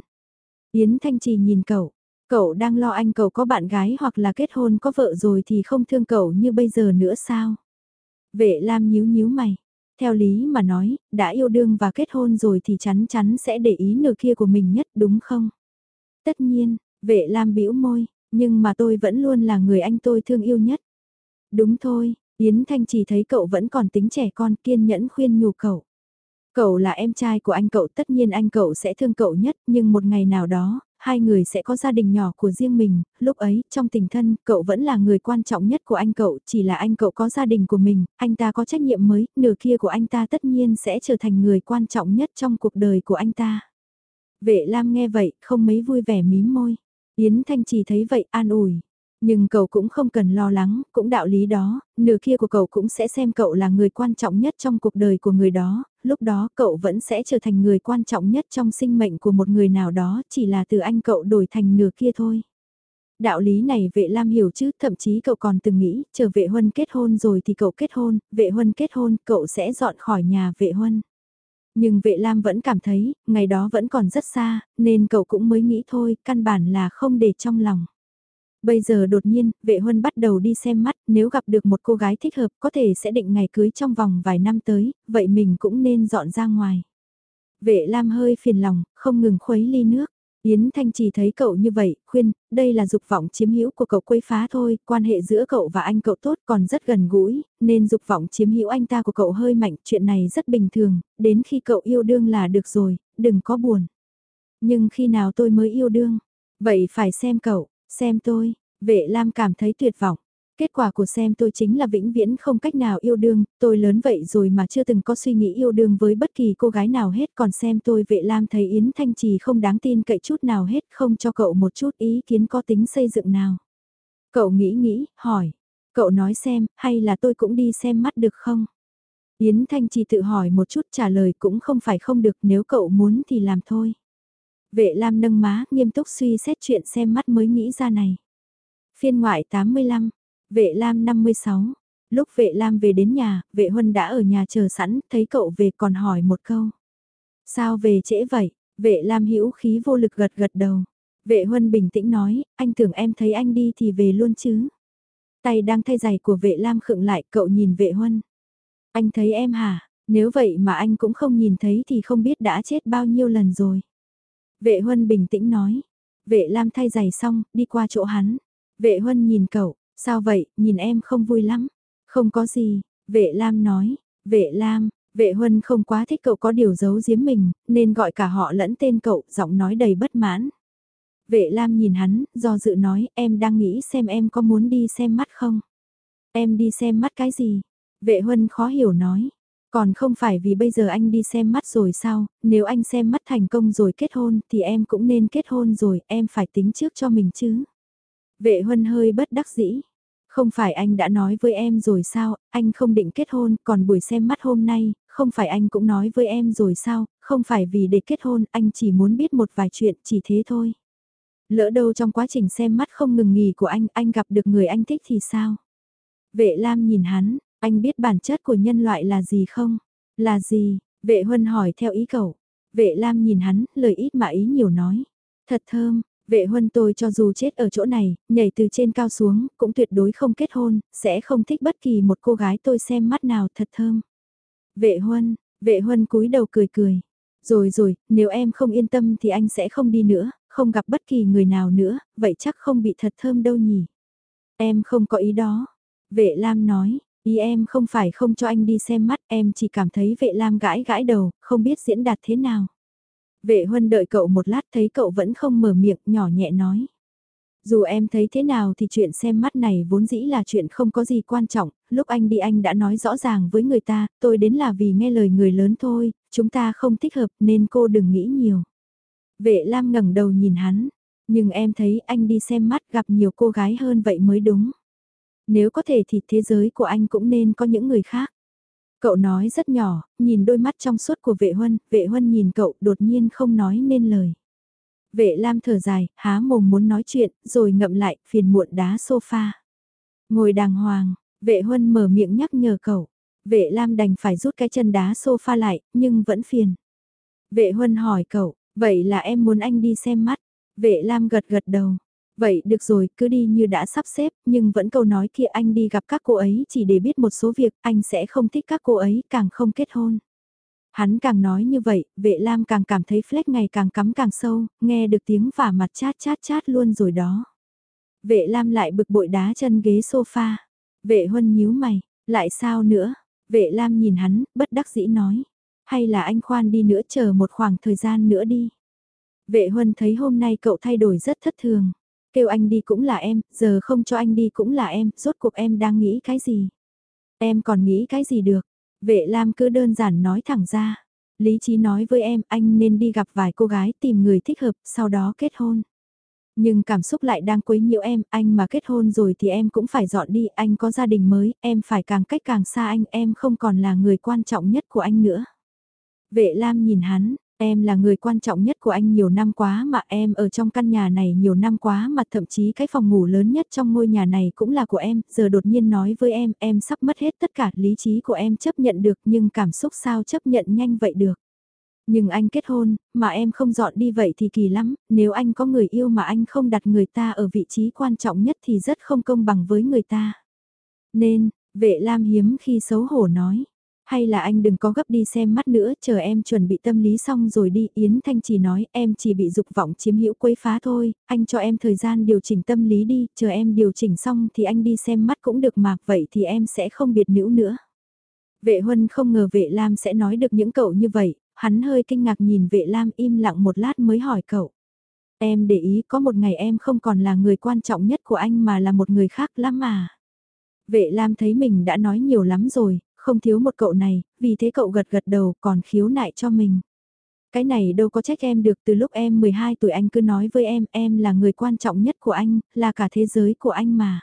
Yến Thanh Trì nhìn cậu, cậu đang lo anh cậu có bạn gái hoặc là kết hôn có vợ rồi thì không thương cậu như bây giờ nữa sao? Vệ Lam nhíu nhíu mày. Theo lý mà nói, đã yêu đương và kết hôn rồi thì chắn chắn sẽ để ý nửa kia của mình nhất đúng không? Tất nhiên, vệ Lam bĩu môi, nhưng mà tôi vẫn luôn là người anh tôi thương yêu nhất. Đúng thôi, Yến Thanh chỉ thấy cậu vẫn còn tính trẻ con kiên nhẫn khuyên nhủ cậu. Cậu là em trai của anh cậu tất nhiên anh cậu sẽ thương cậu nhất nhưng một ngày nào đó, hai người sẽ có gia đình nhỏ của riêng mình, lúc ấy, trong tình thân, cậu vẫn là người quan trọng nhất của anh cậu, chỉ là anh cậu có gia đình của mình, anh ta có trách nhiệm mới, nửa kia của anh ta tất nhiên sẽ trở thành người quan trọng nhất trong cuộc đời của anh ta. Vệ Lam nghe vậy, không mấy vui vẻ mím môi. Yến Thanh chỉ thấy vậy an ủi. Nhưng cậu cũng không cần lo lắng, cũng đạo lý đó, nửa kia của cậu cũng sẽ xem cậu là người quan trọng nhất trong cuộc đời của người đó, lúc đó cậu vẫn sẽ trở thành người quan trọng nhất trong sinh mệnh của một người nào đó, chỉ là từ anh cậu đổi thành nửa kia thôi. Đạo lý này vệ Lam hiểu chứ, thậm chí cậu còn từng nghĩ, chờ vệ huân kết hôn rồi thì cậu kết hôn, vệ huân kết hôn, cậu sẽ dọn khỏi nhà vệ huân. Nhưng vệ Lam vẫn cảm thấy, ngày đó vẫn còn rất xa, nên cậu cũng mới nghĩ thôi, căn bản là không để trong lòng. Bây giờ đột nhiên, vệ huân bắt đầu đi xem mắt, nếu gặp được một cô gái thích hợp có thể sẽ định ngày cưới trong vòng vài năm tới, vậy mình cũng nên dọn ra ngoài. Vệ Lam hơi phiền lòng, không ngừng khuấy ly nước. Yến Thanh chỉ thấy cậu như vậy, khuyên, đây là dục vọng chiếm hữu của cậu quấy phá thôi, quan hệ giữa cậu và anh cậu tốt còn rất gần gũi, nên dục vọng chiếm hữu anh ta của cậu hơi mạnh, chuyện này rất bình thường, đến khi cậu yêu đương là được rồi, đừng có buồn. Nhưng khi nào tôi mới yêu đương? Vậy phải xem cậu, Xem tôi, vệ lam cảm thấy tuyệt vọng. Kết quả của xem tôi chính là vĩnh viễn không cách nào yêu đương, tôi lớn vậy rồi mà chưa từng có suy nghĩ yêu đương với bất kỳ cô gái nào hết còn xem tôi vệ lam thấy Yến Thanh Trì không đáng tin cậy chút nào hết không cho cậu một chút ý kiến có tính xây dựng nào. Cậu nghĩ nghĩ, hỏi, cậu nói xem, hay là tôi cũng đi xem mắt được không? Yến Thanh Trì tự hỏi một chút trả lời cũng không phải không được nếu cậu muốn thì làm thôi. Vệ Lam nâng má, nghiêm túc suy xét chuyện xem mắt mới nghĩ ra này. Phiên ngoại 85, vệ Lam 56. Lúc vệ Lam về đến nhà, vệ Huân đã ở nhà chờ sẵn, thấy cậu về còn hỏi một câu. Sao về trễ vậy? Vệ Lam hữu khí vô lực gật gật đầu. Vệ Huân bình tĩnh nói, anh tưởng em thấy anh đi thì về luôn chứ. Tay đang thay giày của vệ Lam khựng lại, cậu nhìn vệ Huân. Anh thấy em hả? Nếu vậy mà anh cũng không nhìn thấy thì không biết đã chết bao nhiêu lần rồi. Vệ Huân bình tĩnh nói. Vệ Lam thay giày xong, đi qua chỗ hắn. Vệ Huân nhìn cậu, sao vậy, nhìn em không vui lắm. Không có gì, vệ Lam nói. Vệ Lam, vệ Huân không quá thích cậu có điều giấu giếm mình, nên gọi cả họ lẫn tên cậu, giọng nói đầy bất mãn. Vệ Lam nhìn hắn, do dự nói, em đang nghĩ xem em có muốn đi xem mắt không? Em đi xem mắt cái gì? Vệ Huân khó hiểu nói. Còn không phải vì bây giờ anh đi xem mắt rồi sao, nếu anh xem mắt thành công rồi kết hôn thì em cũng nên kết hôn rồi, em phải tính trước cho mình chứ. Vệ huân hơi bất đắc dĩ. Không phải anh đã nói với em rồi sao, anh không định kết hôn, còn buổi xem mắt hôm nay, không phải anh cũng nói với em rồi sao, không phải vì để kết hôn, anh chỉ muốn biết một vài chuyện, chỉ thế thôi. Lỡ đâu trong quá trình xem mắt không ngừng nghỉ của anh, anh gặp được người anh thích thì sao? Vệ Lam nhìn hắn, anh biết bản chất của nhân loại là gì không? Là gì? Vệ Huân hỏi theo ý cậu. Vệ Lam nhìn hắn, lời ít mà ý nhiều nói. Thật thơm, vệ Huân tôi cho dù chết ở chỗ này, nhảy từ trên cao xuống, cũng tuyệt đối không kết hôn, sẽ không thích bất kỳ một cô gái tôi xem mắt nào thật thơm. Vệ Huân, vệ Huân cúi đầu cười cười. Rồi rồi, nếu em không yên tâm thì anh sẽ không đi nữa, không gặp bất kỳ người nào nữa, vậy chắc không bị thật thơm đâu nhỉ. Em không có ý đó. Vệ Lam nói, Ý em không phải không cho anh đi xem mắt, em chỉ cảm thấy vệ lam gãi gãi đầu, không biết diễn đạt thế nào. Vệ huân đợi cậu một lát thấy cậu vẫn không mở miệng, nhỏ nhẹ nói. Dù em thấy thế nào thì chuyện xem mắt này vốn dĩ là chuyện không có gì quan trọng, lúc anh đi anh đã nói rõ ràng với người ta, tôi đến là vì nghe lời người lớn thôi, chúng ta không thích hợp nên cô đừng nghĩ nhiều. Vệ Lam ngẩng đầu nhìn hắn, nhưng em thấy anh đi xem mắt gặp nhiều cô gái hơn vậy mới đúng. Nếu có thể thì thế giới của anh cũng nên có những người khác. Cậu nói rất nhỏ, nhìn đôi mắt trong suốt của vệ huân, vệ huân nhìn cậu đột nhiên không nói nên lời. Vệ Lam thở dài, há mồm muốn nói chuyện, rồi ngậm lại, phiền muộn đá sofa. Ngồi đàng hoàng, vệ huân mở miệng nhắc nhở cậu. Vệ Lam đành phải rút cái chân đá sofa lại, nhưng vẫn phiền. Vệ huân hỏi cậu, vậy là em muốn anh đi xem mắt. Vệ Lam gật gật đầu. Vậy được rồi, cứ đi như đã sắp xếp, nhưng vẫn câu nói kia anh đi gặp các cô ấy chỉ để biết một số việc, anh sẽ không thích các cô ấy, càng không kết hôn. Hắn càng nói như vậy, vệ lam càng cảm thấy flex ngày càng cắm càng sâu, nghe được tiếng vả mặt chát chát chát luôn rồi đó. Vệ lam lại bực bội đá chân ghế sofa. Vệ huân nhíu mày, lại sao nữa? Vệ lam nhìn hắn, bất đắc dĩ nói. Hay là anh khoan đi nữa chờ một khoảng thời gian nữa đi. Vệ huân thấy hôm nay cậu thay đổi rất thất thường. Kêu anh đi cũng là em, giờ không cho anh đi cũng là em, rốt cuộc em đang nghĩ cái gì? Em còn nghĩ cái gì được? Vệ Lam cứ đơn giản nói thẳng ra. Lý trí nói với em anh nên đi gặp vài cô gái tìm người thích hợp, sau đó kết hôn. Nhưng cảm xúc lại đang quấy nhiễu em, anh mà kết hôn rồi thì em cũng phải dọn đi, anh có gia đình mới, em phải càng cách càng xa anh, em không còn là người quan trọng nhất của anh nữa. Vệ Lam nhìn hắn, Em là người quan trọng nhất của anh nhiều năm quá mà em ở trong căn nhà này nhiều năm quá mà thậm chí cái phòng ngủ lớn nhất trong ngôi nhà này cũng là của em, giờ đột nhiên nói với em, em sắp mất hết tất cả lý trí của em chấp nhận được nhưng cảm xúc sao chấp nhận nhanh vậy được. Nhưng anh kết hôn, mà em không dọn đi vậy thì kỳ lắm, nếu anh có người yêu mà anh không đặt người ta ở vị trí quan trọng nhất thì rất không công bằng với người ta. Nên, vệ Lam hiếm khi xấu hổ nói, hay là anh đừng có gấp đi xem mắt nữa, chờ em chuẩn bị tâm lý xong rồi đi. Yến Thanh chỉ nói em chỉ bị dục vọng chiếm hữu quấy phá thôi, anh cho em thời gian điều chỉnh tâm lý đi, chờ em điều chỉnh xong thì anh đi xem mắt cũng được mà, vậy thì em sẽ không biệt nữ nữa. Vệ Huân không ngờ vệ Lam sẽ nói được những cậu như vậy, hắn hơi kinh ngạc nhìn vệ Lam im lặng một lát mới hỏi cậu. Em để ý có một ngày em không còn là người quan trọng nhất của anh mà là một người khác lắm mà. Vệ Lam thấy mình đã nói nhiều lắm rồi, không thiếu một cậu này, vì thế cậu gật gật đầu còn khiếu nại cho mình. Cái này đâu có trách em được từ lúc em 12 tuổi anh cứ nói với em, em là người quan trọng nhất của anh, là cả thế giới của anh mà.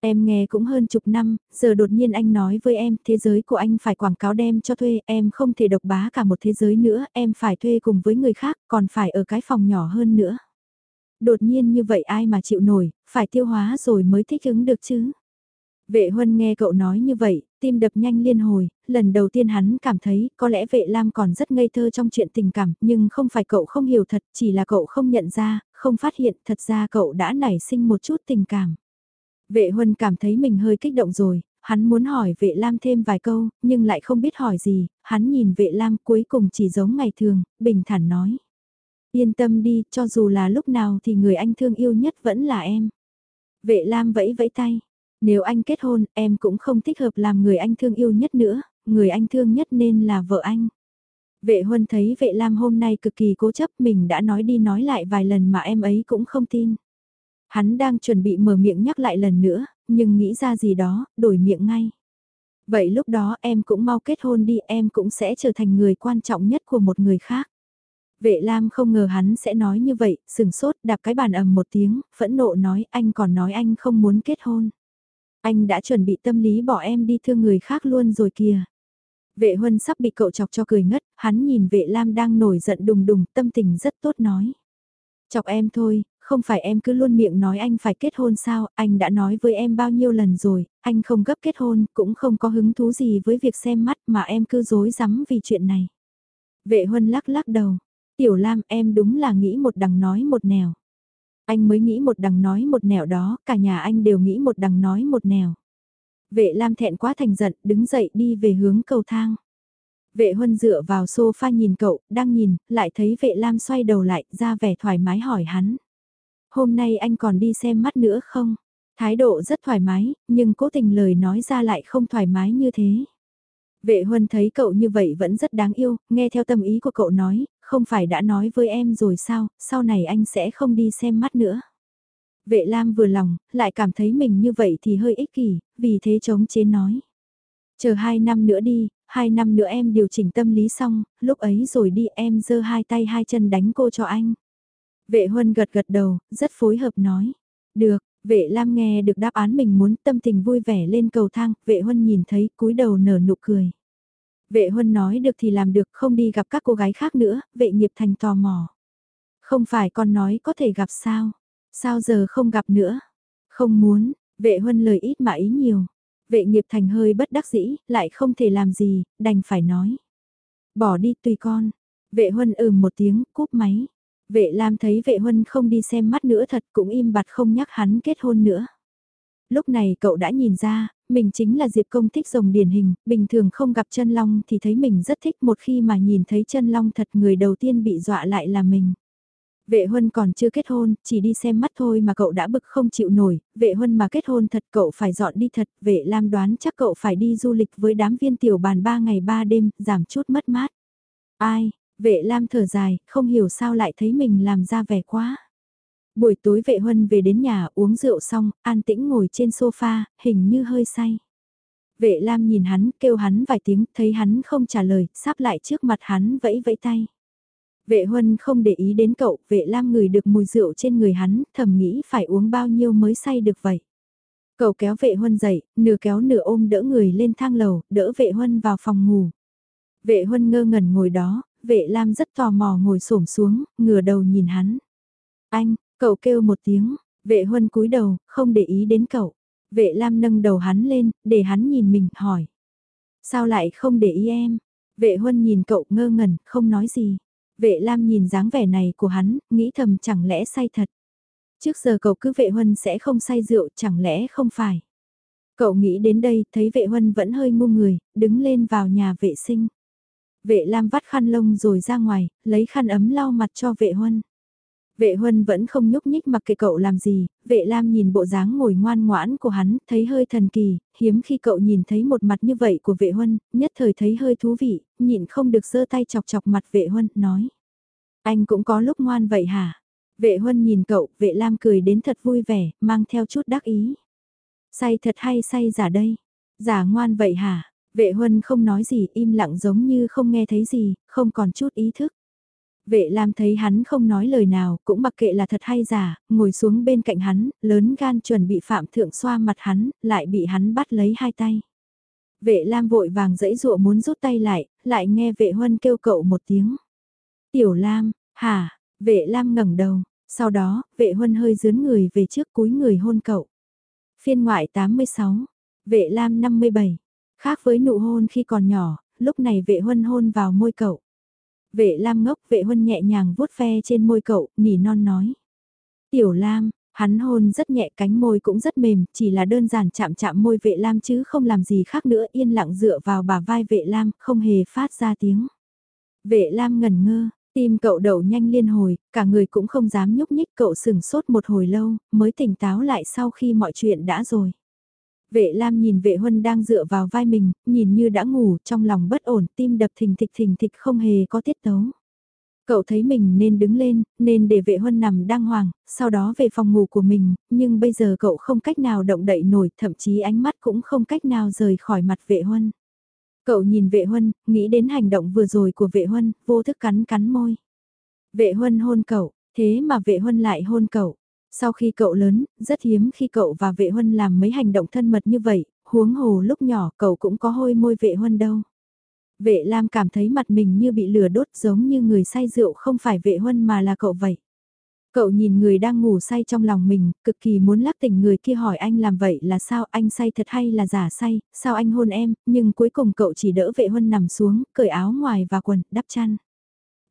Em nghe cũng hơn chục năm, giờ đột nhiên anh nói với em, thế giới của anh phải quảng cáo đem cho thuê, em không thể độc bá cả một thế giới nữa, em phải thuê cùng với người khác, còn phải ở cái phòng nhỏ hơn nữa. Đột nhiên như vậy ai mà chịu nổi, phải tiêu hóa rồi mới thích ứng được chứ. Vệ huân nghe cậu nói như vậy, tim đập nhanh liên hồi, lần đầu tiên hắn cảm thấy có lẽ vệ lam còn rất ngây thơ trong chuyện tình cảm, nhưng không phải cậu không hiểu thật, chỉ là cậu không nhận ra, không phát hiện thật ra cậu đã nảy sinh một chút tình cảm. Vệ huân cảm thấy mình hơi kích động rồi, hắn muốn hỏi vệ lam thêm vài câu, nhưng lại không biết hỏi gì, hắn nhìn vệ lam cuối cùng chỉ giống ngày thường, bình thản nói. Yên tâm đi, cho dù là lúc nào thì người anh thương yêu nhất vẫn là em. Vệ lam vẫy vẫy tay nếu anh kết hôn, em cũng không thích hợp làm người anh thương yêu nhất nữa, người anh thương nhất nên là vợ anh. Vệ huân thấy vệ lam hôm nay cực kỳ cố chấp mình đã nói đi nói lại vài lần mà em ấy cũng không tin. Hắn đang chuẩn bị mở miệng nhắc lại lần nữa, nhưng nghĩ ra gì đó, đổi miệng ngay. Vậy lúc đó em cũng mau kết hôn đi em cũng sẽ trở thành người quan trọng nhất của một người khác. Vệ Lam không ngờ hắn sẽ nói như vậy, sừng sốt đạp cái bàn ầm một tiếng, phẫn nộ nói anh còn nói anh không muốn kết hôn. Anh đã chuẩn bị tâm lý bỏ em đi thương người khác luôn rồi kìa. Vệ huân sắp bị cậu chọc cho cười ngất, hắn nhìn vệ lam đang nổi giận đùng đùng, tâm tình rất tốt nói. Chọc em thôi, không phải em cứ luôn miệng nói anh phải kết hôn sao, anh đã nói với em bao nhiêu lần rồi, anh không gấp kết hôn, cũng không có hứng thú gì với việc xem mắt mà em cứ dối rắm vì chuyện này. Vệ huân lắc lắc đầu, tiểu lam em đúng là nghĩ một đằng nói một nẻo. Anh mới nghĩ một đằng nói một nẻo đó, cả nhà anh đều nghĩ một đằng nói một nẻo. Vệ Lam thẹn quá thành giận, đứng dậy đi về hướng cầu thang. Vệ Huân dựa vào sofa nhìn cậu, đang nhìn, lại thấy vệ Lam xoay đầu lại, ra vẻ thoải mái hỏi hắn. Hôm nay anh còn đi xem mắt nữa không? Thái độ rất thoải mái, nhưng cố tình lời nói ra lại không thoải mái như thế. Vệ Huân thấy cậu như vậy vẫn rất đáng yêu, nghe theo tâm ý của cậu nói, không phải đã nói với em rồi sao, sau này anh sẽ không đi xem mắt nữa. Vệ Lam vừa lòng, lại cảm thấy mình như vậy thì hơi ích kỷ, vì thế chống chế nói. Chờ hai năm nữa đi, hai năm nữa em điều chỉnh tâm lý xong, lúc ấy rồi đi em giơ hai tay hai chân đánh cô cho anh. Vệ Huân gật gật đầu, rất phối hợp nói. Được, vệ Lam nghe được đáp án mình muốn tâm tình vui vẻ lên cầu thang, vệ Huân nhìn thấy cúi đầu nở nụ cười. Vệ Huân nói được thì làm được không đi gặp các cô gái khác nữa, vệ nghiệp thành tò mò. Không phải con nói có thể gặp sao? Sao giờ không gặp nữa? Không muốn, vệ huân lời ít mà ý nhiều. Vệ nghiệp thành hơi bất đắc dĩ, lại không thể làm gì, đành phải nói. Bỏ đi tùy con. Vệ huân ừm một tiếng, cúp máy. Vệ Lam thấy vệ huân không đi xem mắt nữa thật cũng im bặt không nhắc hắn kết hôn nữa. Lúc này cậu đã nhìn ra, mình chính là Diệp Công thích rồng điển hình, bình thường không gặp chân long thì thấy mình rất thích một khi mà nhìn thấy chân long thật người đầu tiên bị dọa lại là mình. Vệ huân còn chưa kết hôn, chỉ đi xem mắt thôi mà cậu đã bực không chịu nổi, vệ huân mà kết hôn thật cậu phải dọn đi thật, vệ lam đoán chắc cậu phải đi du lịch với đám viên tiểu bàn 3 ngày 3 đêm, giảm chút mất mát. Ai, vệ lam thở dài, không hiểu sao lại thấy mình làm ra vẻ quá. Buổi tối vệ huân về đến nhà uống rượu xong, an tĩnh ngồi trên sofa, hình như hơi say. Vệ lam nhìn hắn, kêu hắn vài tiếng, thấy hắn không trả lời, sắp lại trước mặt hắn vẫy vẫy tay. Vệ huân không để ý đến cậu, vệ lam ngửi được mùi rượu trên người hắn, thầm nghĩ phải uống bao nhiêu mới say được vậy. Cậu kéo vệ huân dậy, nửa kéo nửa ôm đỡ người lên thang lầu, đỡ vệ huân vào phòng ngủ. Vệ huân ngơ ngẩn ngồi đó, vệ lam rất tò mò ngồi xổm xuống, ngửa đầu nhìn hắn. Anh, cậu kêu một tiếng, vệ huân cúi đầu, không để ý đến cậu. Vệ lam nâng đầu hắn lên, để hắn nhìn mình, hỏi. Sao lại không để ý em? Vệ huân nhìn cậu ngơ ngẩn, không nói gì. Vệ Lam nhìn dáng vẻ này của hắn, nghĩ thầm chẳng lẽ say thật. Trước giờ cậu cứ vệ huân sẽ không say rượu, chẳng lẽ không phải. Cậu nghĩ đến đây, thấy vệ huân vẫn hơi ngu người, đứng lên vào nhà vệ sinh. Vệ Lam vắt khăn lông rồi ra ngoài, lấy khăn ấm lau mặt cho vệ huân. Vệ huân vẫn không nhúc nhích mặc kệ cậu làm gì, vệ lam nhìn bộ dáng ngồi ngoan ngoãn của hắn, thấy hơi thần kỳ, hiếm khi cậu nhìn thấy một mặt như vậy của vệ huân, nhất thời thấy hơi thú vị, nhịn không được giơ tay chọc chọc mặt vệ huân, nói. Anh cũng có lúc ngoan vậy hả? Vệ huân nhìn cậu, vệ lam cười đến thật vui vẻ, mang theo chút đắc ý. Say thật hay say giả đây? Giả ngoan vậy hả? Vệ huân không nói gì, im lặng giống như không nghe thấy gì, không còn chút ý thức. Vệ Lam thấy hắn không nói lời nào, cũng mặc kệ là thật hay giả, ngồi xuống bên cạnh hắn, lớn gan chuẩn bị phạm thượng xoa mặt hắn, lại bị hắn bắt lấy hai tay. Vệ Lam vội vàng dẫy dụa muốn rút tay lại, lại nghe vệ huân kêu cậu một tiếng. Tiểu Lam, hả, vệ Lam ngẩng đầu, sau đó, vệ huân hơi dướn người về trước cúi người hôn cậu. Phiên ngoại 86, vệ Lam 57, khác với nụ hôn khi còn nhỏ, lúc này vệ huân hôn vào môi cậu. Vệ Lam ngốc vệ huân nhẹ nhàng vuốt ve trên môi cậu, nỉ non nói. Tiểu Lam, hắn hôn rất nhẹ cánh môi cũng rất mềm, chỉ là đơn giản chạm chạm môi vệ Lam chứ không làm gì khác nữa yên lặng dựa vào bả vai vệ Lam, không hề phát ra tiếng. Vệ Lam ngẩn ngơ, tim cậu đậu nhanh liên hồi, cả người cũng không dám nhúc nhích cậu sừng sốt một hồi lâu, mới tỉnh táo lại sau khi mọi chuyện đã rồi. Vệ Lam nhìn vệ huân đang dựa vào vai mình, nhìn như đã ngủ trong lòng bất ổn, tim đập thình thịch thình thịch không hề có tiết tấu. Cậu thấy mình nên đứng lên, nên để vệ huân nằm đang hoàng, sau đó về phòng ngủ của mình, nhưng bây giờ cậu không cách nào động đậy nổi, thậm chí ánh mắt cũng không cách nào rời khỏi mặt vệ huân. Cậu nhìn vệ huân, nghĩ đến hành động vừa rồi của vệ huân, vô thức cắn cắn môi. Vệ huân hôn cậu, thế mà vệ huân lại hôn cậu. Sau khi cậu lớn, rất hiếm khi cậu và vệ huân làm mấy hành động thân mật như vậy, huống hồ lúc nhỏ cậu cũng có hôi môi vệ huân đâu. Vệ Lam cảm thấy mặt mình như bị lửa đốt giống như người say rượu không phải vệ huân mà là cậu vậy. Cậu nhìn người đang ngủ say trong lòng mình, cực kỳ muốn lắc tỉnh người kia hỏi anh làm vậy là sao anh say thật hay là giả say, sao anh hôn em, nhưng cuối cùng cậu chỉ đỡ vệ huân nằm xuống, cởi áo ngoài và quần, đắp chăn.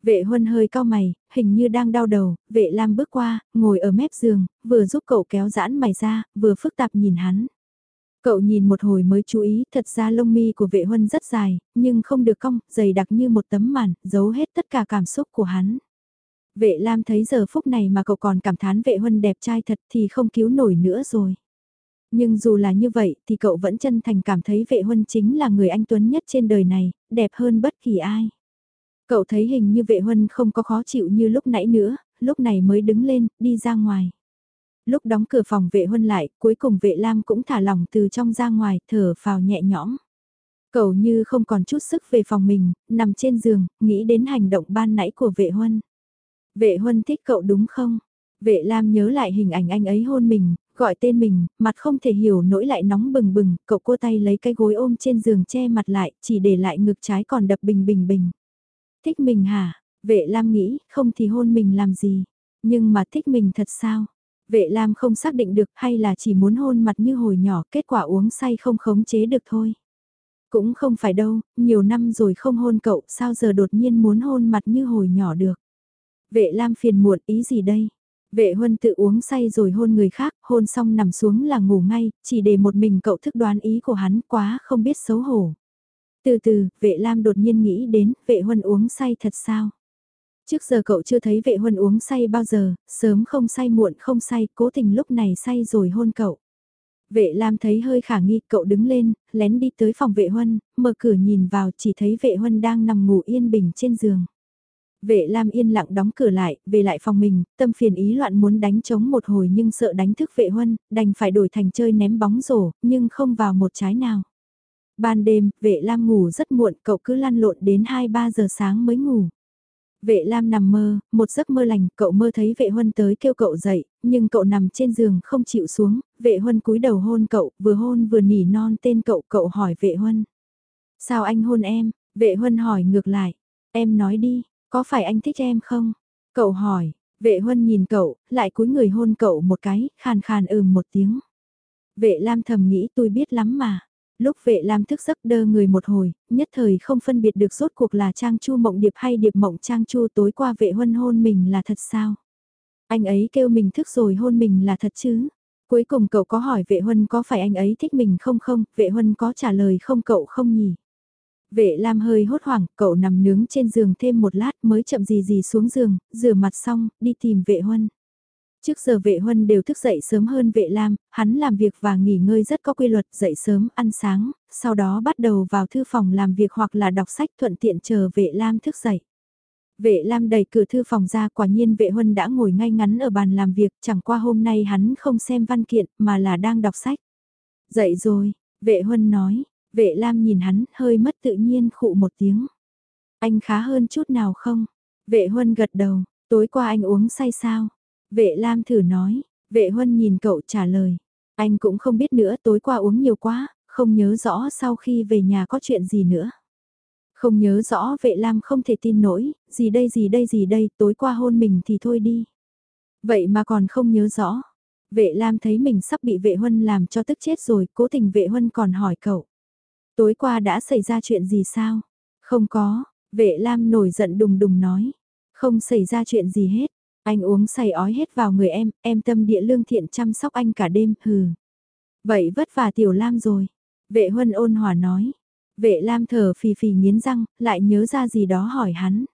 Vệ huân hơi cao mày, hình như đang đau đầu, vệ lam bước qua, ngồi ở mép giường, vừa giúp cậu kéo giãn mày ra, vừa phức tạp nhìn hắn. Cậu nhìn một hồi mới chú ý, thật ra lông mi của vệ huân rất dài, nhưng không được cong, dày đặc như một tấm màn, giấu hết tất cả cảm xúc của hắn. Vệ Lam thấy giờ phút này mà cậu còn cảm thán vệ huân đẹp trai thật thì không cứu nổi nữa rồi. Nhưng dù là như vậy thì cậu vẫn chân thành cảm thấy vệ huân chính là người anh tuấn nhất trên đời này, đẹp hơn bất kỳ ai. Cậu thấy hình như vệ huân không có khó chịu như lúc nãy nữa, lúc này mới đứng lên, đi ra ngoài. Lúc đóng cửa phòng vệ huân lại, cuối cùng vệ lam cũng thả lỏng từ trong ra ngoài, thở vào nhẹ nhõm. Cậu như không còn chút sức về phòng mình, nằm trên giường, nghĩ đến hành động ban nãy của vệ huân. Vệ huân thích cậu đúng không? Vệ lam nhớ lại hình ảnh anh ấy hôn mình, gọi tên mình, mặt không thể hiểu nỗi lại nóng bừng bừng, cậu cô tay lấy cái gối ôm trên giường che mặt lại, chỉ để lại ngực trái còn đập bình bình bình. Thích mình hả? Vệ Lam nghĩ, không thì hôn mình làm gì, nhưng mà thích mình thật sao? Vệ Lam không xác định được hay là chỉ muốn hôn mặt như hồi nhỏ, kết quả uống say không khống chế được thôi. Cũng không phải đâu, nhiều năm rồi không hôn cậu, sao giờ đột nhiên muốn hôn mặt như hồi nhỏ được. Vệ Lam phiền muộn ý gì đây? Vệ huân tự uống say rồi hôn người khác, hôn xong nằm xuống là ngủ ngay, chỉ để một mình cậu thức đoán ý của hắn quá không biết xấu hổ. Từ từ, vệ lam đột nhiên nghĩ đến, vệ huân uống say thật sao? Trước giờ cậu chưa thấy vệ huân uống say bao giờ, sớm không say muộn không say, cố tình lúc này say rồi hôn cậu. Vệ Lam thấy hơi khả nghi, cậu đứng lên, lén đi tới phòng vệ huân, mở cửa nhìn vào chỉ thấy vệ huân đang nằm ngủ yên bình trên giường. Vệ Lam yên lặng đóng cửa lại, về lại phòng mình, tâm phiền ý loạn muốn đánh trống một hồi nhưng sợ đánh thức vệ huân, đành phải đổi thành chơi ném bóng rổ, nhưng không vào một trái nào. Ban đêm, vệ Lam ngủ rất muộn, cậu cứ lăn lộn đến 2-3 giờ sáng mới ngủ. Vệ Lam nằm mơ, một giấc mơ lành, cậu mơ thấy vệ huân tới kêu cậu dậy, nhưng cậu nằm trên giường không chịu xuống, vệ huân cúi đầu hôn cậu, vừa hôn vừa nỉ non tên cậu, cậu hỏi vệ huân. Sao anh hôn em? Vệ huân hỏi ngược lại, em nói đi, có phải anh thích em không? Cậu hỏi, vệ huân nhìn cậu, lại cúi người hôn cậu một cái, khàn khàn ừm một tiếng. Vệ Lam thầm nghĩ tôi biết lắm mà. Lúc vệ Lam thức giấc đơ người một hồi, nhất thời không phân biệt được rốt cuộc là Trang Chu mộng điệp hay điệp mộng Trang Chu tối qua vệ huân hôn mình là thật sao? Anh ấy kêu mình thức rồi hôn mình là thật chứ? Cuối cùng cậu có hỏi vệ huân có phải anh ấy thích mình không không, vệ huân có trả lời không cậu không nhỉ? Vệ Lam hơi hốt hoảng, cậu nằm nướng trên giường thêm một lát mới chậm gì gì xuống giường, rửa mặt xong, đi tìm vệ huân. Trước giờ vệ huân đều thức dậy sớm hơn vệ Lam, hắn làm việc và nghỉ ngơi rất có quy luật, dậy sớm, ăn sáng, sau đó bắt đầu vào thư phòng làm việc hoặc là đọc sách thuận tiện chờ vệ Lam thức dậy. Vệ Lam đẩy cửa thư phòng ra quả nhiên vệ huân đã ngồi ngay ngắn ở bàn làm việc, chẳng qua hôm nay hắn không xem văn kiện mà là đang đọc sách. Dậy rồi, vệ huân nói, vệ Lam nhìn hắn hơi mất tự nhiên khụ một tiếng. Anh khá hơn chút nào không? Vệ huân gật đầu, tối qua anh uống say sao? Vệ Lam thử nói, vệ huân nhìn cậu trả lời. Anh cũng không biết nữa tối qua uống nhiều quá, không nhớ rõ sau khi về nhà có chuyện gì nữa. Không nhớ rõ vệ Lam không thể tin nổi, gì đây gì đây gì đây, tối qua hôn mình thì thôi đi. Vậy mà còn không nhớ rõ. Vệ Lam thấy mình sắp bị vệ huân làm cho tức chết rồi, cố tình vệ huân còn hỏi cậu. Tối qua đã xảy ra chuyện gì sao? Không có, vệ Lam nổi giận đùng đùng nói. Không xảy ra chuyện gì hết, anh uống say ói hết vào người em, em tâm địa lương thiện chăm sóc anh cả đêm, hừ. Vậy vất vả tiểu Lam rồi. Vệ huân ôn hòa nói. Vệ Lam thở phì phì nghiến răng, lại nhớ ra gì đó hỏi hắn.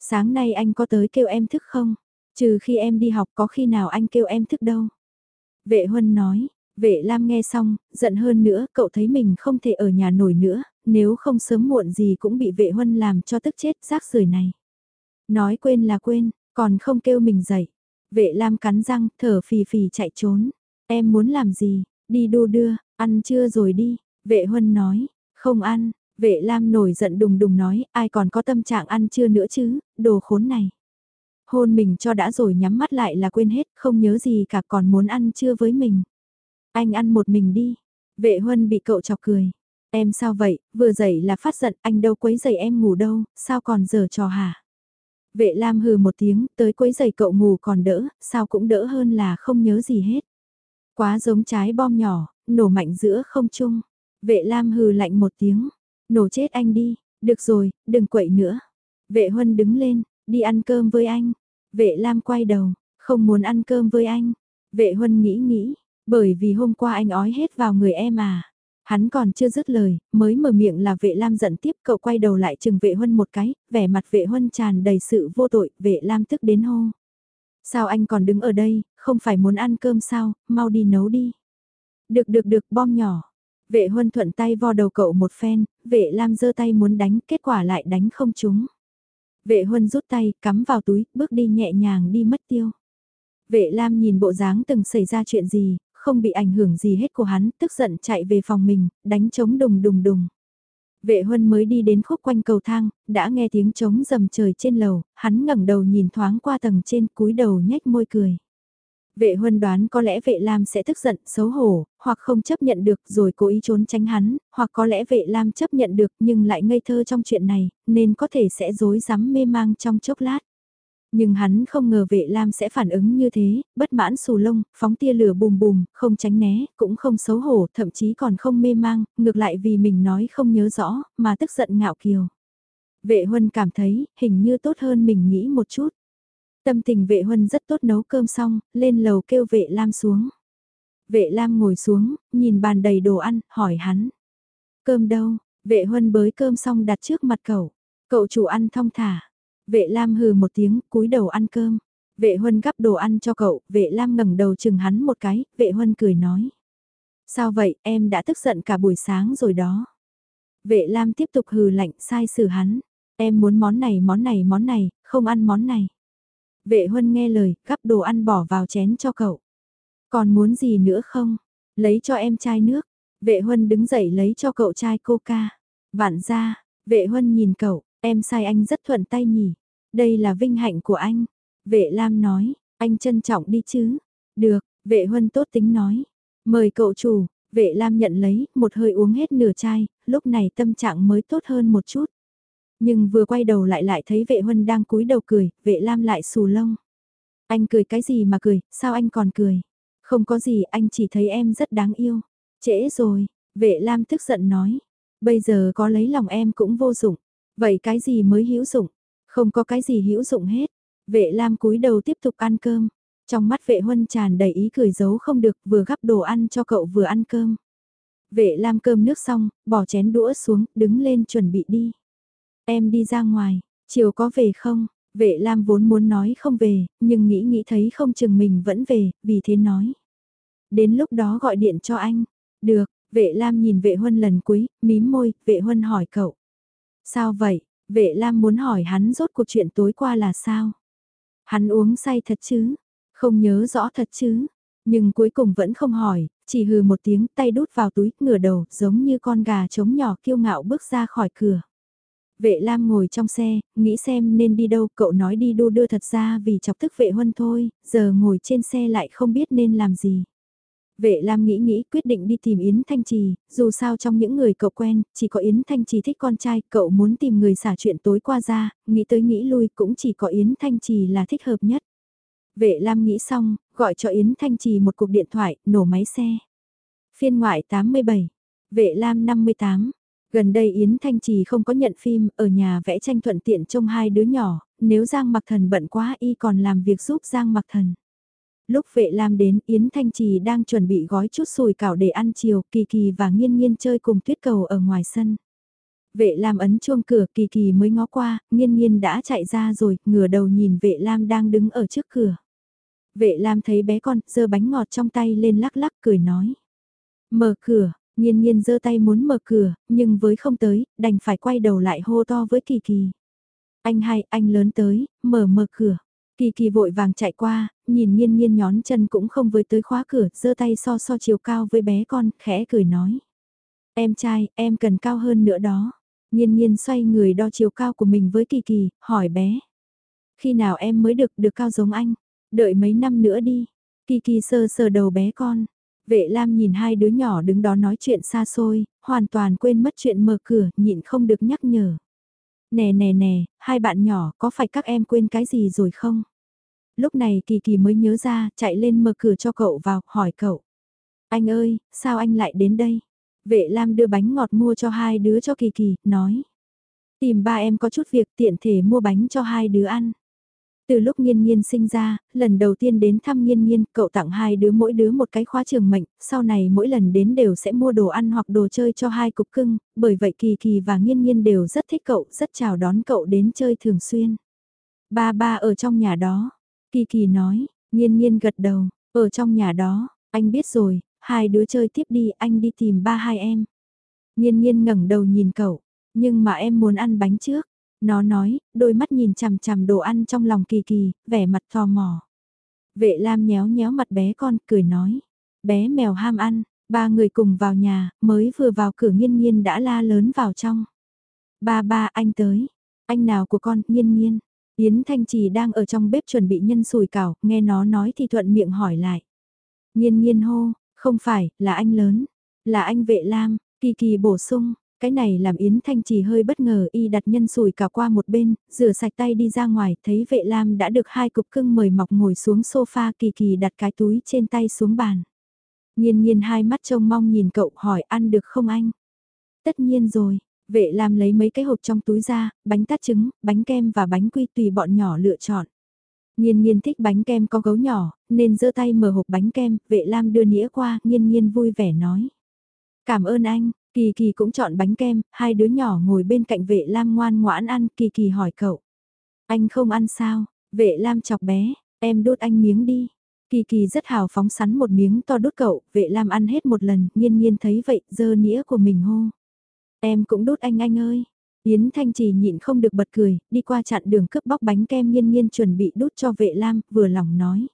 Sáng nay anh có tới kêu em thức không? Trừ khi em đi học có khi nào anh kêu em thức đâu? Vệ huân nói, vệ Lam nghe xong, giận hơn nữa, cậu thấy mình không thể ở nhà nổi nữa, nếu không sớm muộn gì cũng bị vệ huân làm cho tức chết rác rưởi này. Nói quên là quên, còn không kêu mình dậy. Vệ Lam cắn răng, thở phì phì chạy trốn. Em muốn làm gì? Đi đu đưa, ăn trưa rồi đi. Vệ Huân nói, không ăn. Vệ Lam nổi giận đùng đùng nói, ai còn có tâm trạng ăn trưa nữa chứ, đồ khốn này. Hôn mình cho đã rồi nhắm mắt lại là quên hết, không nhớ gì cả còn muốn ăn trưa với mình. Anh ăn một mình đi. Vệ Huân bị cậu chọc cười. Em sao vậy, vừa dậy là phát giận, anh đâu quấy giày em ngủ đâu, sao còn giờ trò hả? Vệ Lam hừ một tiếng, tới quấy giày cậu ngủ còn đỡ, sao cũng đỡ hơn là không nhớ gì hết. Quá giống trái bom nhỏ, nổ mạnh giữa không trung. Vệ Lam hừ lạnh một tiếng, nổ chết anh đi, được rồi, đừng quậy nữa. Vệ Huân đứng lên, đi ăn cơm với anh. Vệ Lam quay đầu, không muốn ăn cơm với anh. Vệ Huân nghĩ nghĩ, bởi vì hôm qua anh ói hết vào người em à. Hắn còn chưa dứt lời, mới mở miệng là vệ lam giận tiếp cậu quay đầu lại chừng vệ huân một cái, vẻ mặt vệ huân tràn đầy sự vô tội, vệ lam tức đến hô. Sao anh còn đứng ở đây, không phải muốn ăn cơm sao, mau đi nấu đi. Được được được bom nhỏ. Vệ huân thuận tay vo đầu cậu một phen, vệ lam giơ tay muốn đánh, kết quả lại đánh không trúng. Vệ huân rút tay, cắm vào túi, bước đi nhẹ nhàng đi mất tiêu. Vệ lam nhìn bộ dáng từng xảy ra chuyện gì, không bị ảnh hưởng gì hết của hắn, tức giận chạy về phòng mình, đánh trống đùng đùng đùng. Vệ huân mới đi đến khúc quanh cầu thang, đã nghe tiếng trống rầm trời trên lầu, hắn ngẩng đầu nhìn thoáng qua tầng trên cúi đầu nhếch môi cười. Vệ huân đoán có lẽ vệ Lam sẽ tức giận, xấu hổ, hoặc không chấp nhận được rồi cố ý trốn tránh hắn, hoặc có lẽ vệ Lam chấp nhận được nhưng lại ngây thơ trong chuyện này, nên có thể sẽ dối rắm mê mang trong chốc lát. Nhưng hắn không ngờ vệ Lam sẽ phản ứng như thế, bất mãn xù lông, phóng tia lửa bùm bùm, không tránh né, cũng không xấu hổ, thậm chí còn không mê mang, ngược lại vì mình nói không nhớ rõ, mà tức giận ngạo kiều. Vệ huân cảm thấy, hình như tốt hơn mình nghĩ một chút. Tâm tình vệ huân rất tốt nấu cơm xong, lên lầu kêu vệ Lam xuống. Vệ Lam ngồi xuống, nhìn bàn đầy đồ ăn, hỏi hắn. Cơm đâu? Vệ huân bới cơm xong đặt trước mặt cậu. Cậu chủ ăn thong thả. Vệ Lam hừ một tiếng, cúi đầu ăn cơm. Vệ huân gắp đồ ăn cho cậu, vệ Lam ngẩng đầu chừng hắn một cái, vệ huân cười nói. Sao vậy, em đã tức giận cả buổi sáng rồi đó. Vệ Lam tiếp tục hừ lạnh sai xử hắn. Em muốn món này món này món này, không ăn món này. Vệ huân nghe lời, gắp đồ ăn bỏ vào chén cho cậu. Còn muốn gì nữa không? Lấy cho em chai nước. Vệ huân đứng dậy lấy cho cậu chai coca. Vạn ra, vệ huân nhìn cậu, em sai anh rất thuận tay nhỉ. Đây là vinh hạnh của anh. Vệ Lam nói, anh trân trọng đi chứ. Được, vệ huân tốt tính nói. Mời cậu chủ, vệ Lam nhận lấy, một hơi uống hết nửa chai, lúc này tâm trạng mới tốt hơn một chút. Nhưng vừa quay đầu lại lại thấy vệ huân đang cúi đầu cười, vệ lam lại xù lông. Anh cười cái gì mà cười, sao anh còn cười? Không có gì, anh chỉ thấy em rất đáng yêu. Trễ rồi, vệ lam tức giận nói. Bây giờ có lấy lòng em cũng vô dụng. Vậy cái gì mới hữu dụng? Không có cái gì hữu dụng hết. Vệ lam cúi đầu tiếp tục ăn cơm. Trong mắt vệ huân tràn đầy ý cười giấu không được vừa gắp đồ ăn cho cậu vừa ăn cơm. Vệ lam cơm nước xong, bỏ chén đũa xuống, đứng lên chuẩn bị đi. Em đi ra ngoài, chiều có về không? Vệ Lam vốn muốn nói không về, nhưng nghĩ nghĩ thấy không chừng mình vẫn về, vì thế nói. Đến lúc đó gọi điện cho anh. Được, vệ Lam nhìn vệ huân lần cuối, mím môi, vệ huân hỏi cậu. Sao vậy? Vệ Lam muốn hỏi hắn rốt cuộc chuyện tối qua là sao? Hắn uống say thật chứ? Không nhớ rõ thật chứ? Nhưng cuối cùng vẫn không hỏi, chỉ hừ một tiếng tay đút vào túi, ngửa đầu, giống như con gà trống nhỏ kiêu ngạo bước ra khỏi cửa. Vệ Lam ngồi trong xe, nghĩ xem nên đi đâu, cậu nói đi đu đưa thật ra vì chọc tức vệ huân thôi, giờ ngồi trên xe lại không biết nên làm gì. Vệ Lam nghĩ nghĩ quyết định đi tìm Yến Thanh Trì, dù sao trong những người cậu quen, chỉ có Yến Thanh Trì thích con trai, cậu muốn tìm người xả chuyện tối qua ra, nghĩ tới nghĩ lui cũng chỉ có Yến Thanh Trì là thích hợp nhất. Vệ Lam nghĩ xong, gọi cho Yến Thanh Trì một cuộc điện thoại, nổ máy xe. Phiên ngoại 87, Vệ Lam 58, Gần đây Yến Thanh Trì không có nhận phim, ở nhà vẽ tranh thuận tiện trông hai đứa nhỏ, nếu Giang Mặc Thần bận quá y còn làm việc giúp Giang Mặc Thần. Lúc vệ lam đến Yến Thanh Trì đang chuẩn bị gói chút sùi cảo để ăn chiều, Kỳ Kỳ và Nghiên Nghiên chơi cùng tuyết cầu ở ngoài sân. Vệ lam ấn chuông cửa Kỳ Kỳ mới ngó qua, Nghiên Nghiên đã chạy ra rồi, ngửa đầu nhìn vệ lam đang đứng ở trước cửa. Vệ lam thấy bé con, giơ bánh ngọt trong tay lên lắc lắc cười nói. Mở cửa, Nhiên nhiên giơ tay muốn mở cửa, nhưng với không tới, đành phải quay đầu lại hô to với Kỳ Kỳ. Anh hai, anh lớn tới, mở mở cửa. Kỳ Kỳ vội vàng chạy qua, nhìn nhiên nhiên nhón chân cũng không với tới khóa cửa, giơ tay so so chiều cao với bé con, khẽ cười nói. Em trai, em cần cao hơn nữa đó. Nhiên nhiên xoay người đo chiều cao của mình với Kỳ Kỳ, hỏi bé. Khi nào em mới được được cao giống anh? Đợi mấy năm nữa đi. Kỳ Kỳ sờ sờ đầu bé con. Vệ Lam nhìn hai đứa nhỏ đứng đó nói chuyện xa xôi, hoàn toàn quên mất chuyện mở cửa, nhịn không được nhắc nhở. Nè nè nè, hai bạn nhỏ, có phải các em quên cái gì rồi không? Lúc này Kỳ Kỳ mới nhớ ra, chạy lên mở cửa cho cậu vào, hỏi cậu. Anh ơi, sao anh lại đến đây? Vệ Lam đưa bánh ngọt mua cho hai đứa cho Kỳ Kỳ, nói. Tìm ba em có chút việc tiện thể mua bánh cho hai đứa ăn. Từ lúc Nhiên Nhiên sinh ra, lần đầu tiên đến thăm Nhiên Nhiên, cậu tặng hai đứa mỗi đứa một cái khóa trường mệnh, sau này mỗi lần đến đều sẽ mua đồ ăn hoặc đồ chơi cho hai cục cưng, bởi vậy Kỳ Kỳ và Nhiên Nhiên đều rất thích cậu, rất chào đón cậu đến chơi thường xuyên. Ba ba ở trong nhà đó, Kỳ Kỳ nói, Nhiên Nhiên gật đầu, ở trong nhà đó, anh biết rồi, hai đứa chơi tiếp đi, anh đi tìm ba hai em. Nhiên Nhiên ngẩng đầu nhìn cậu, nhưng mà em muốn ăn bánh trước. Nó nói, đôi mắt nhìn chằm chằm đồ ăn trong lòng kỳ kỳ, vẻ mặt thò mò. Vệ Lam nhéo nhéo mặt bé con, cười nói. Bé mèo ham ăn, ba người cùng vào nhà, mới vừa vào cửa nghiên nghiên đã la lớn vào trong. Ba ba anh tới, anh nào của con, nghiên nghiên. Yến Thanh Trì đang ở trong bếp chuẩn bị nhân sùi cảo, nghe nó nói thì thuận miệng hỏi lại. Nhiên nhiên hô, không phải, là anh lớn, là anh vệ lam, kỳ kỳ bổ sung, cái này làm Yến Thanh Trì hơi bất ngờ y đặt nhân sùi cả qua một bên, rửa sạch tay đi ra ngoài, thấy vệ lam đã được hai cục cưng mời mọc ngồi xuống sofa kỳ kỳ đặt cái túi trên tay xuống bàn. Nhiên nhiên hai mắt trông mong nhìn cậu hỏi ăn được không anh? Tất nhiên rồi, vệ lam lấy mấy cái hộp trong túi ra, bánh tát trứng, bánh kem và bánh quy tùy bọn nhỏ lựa chọn. Nhiên nhiên thích bánh kem có gấu nhỏ, nên giơ tay mở hộp bánh kem, vệ lam đưa nĩa qua, nhiên nhiên vui vẻ nói. Cảm ơn anh, Kỳ Kỳ cũng chọn bánh kem, hai đứa nhỏ ngồi bên cạnh vệ lam ngoan ngoãn ăn, Kỳ Kỳ hỏi cậu. Anh không ăn sao? Vệ lam chọc bé, em đốt anh miếng đi. Kỳ Kỳ rất hào phóng sắn một miếng to đốt cậu, vệ lam ăn hết một lần, nhiên nhiên thấy vậy, giơ nĩa của mình hô. Em cũng đốt anh anh ơi. Yến Thanh Trì nhịn không được bật cười, đi qua chặn đường cướp bóc bánh kem nhiên nhiên chuẩn bị đút cho vệ lam, vừa lòng nói.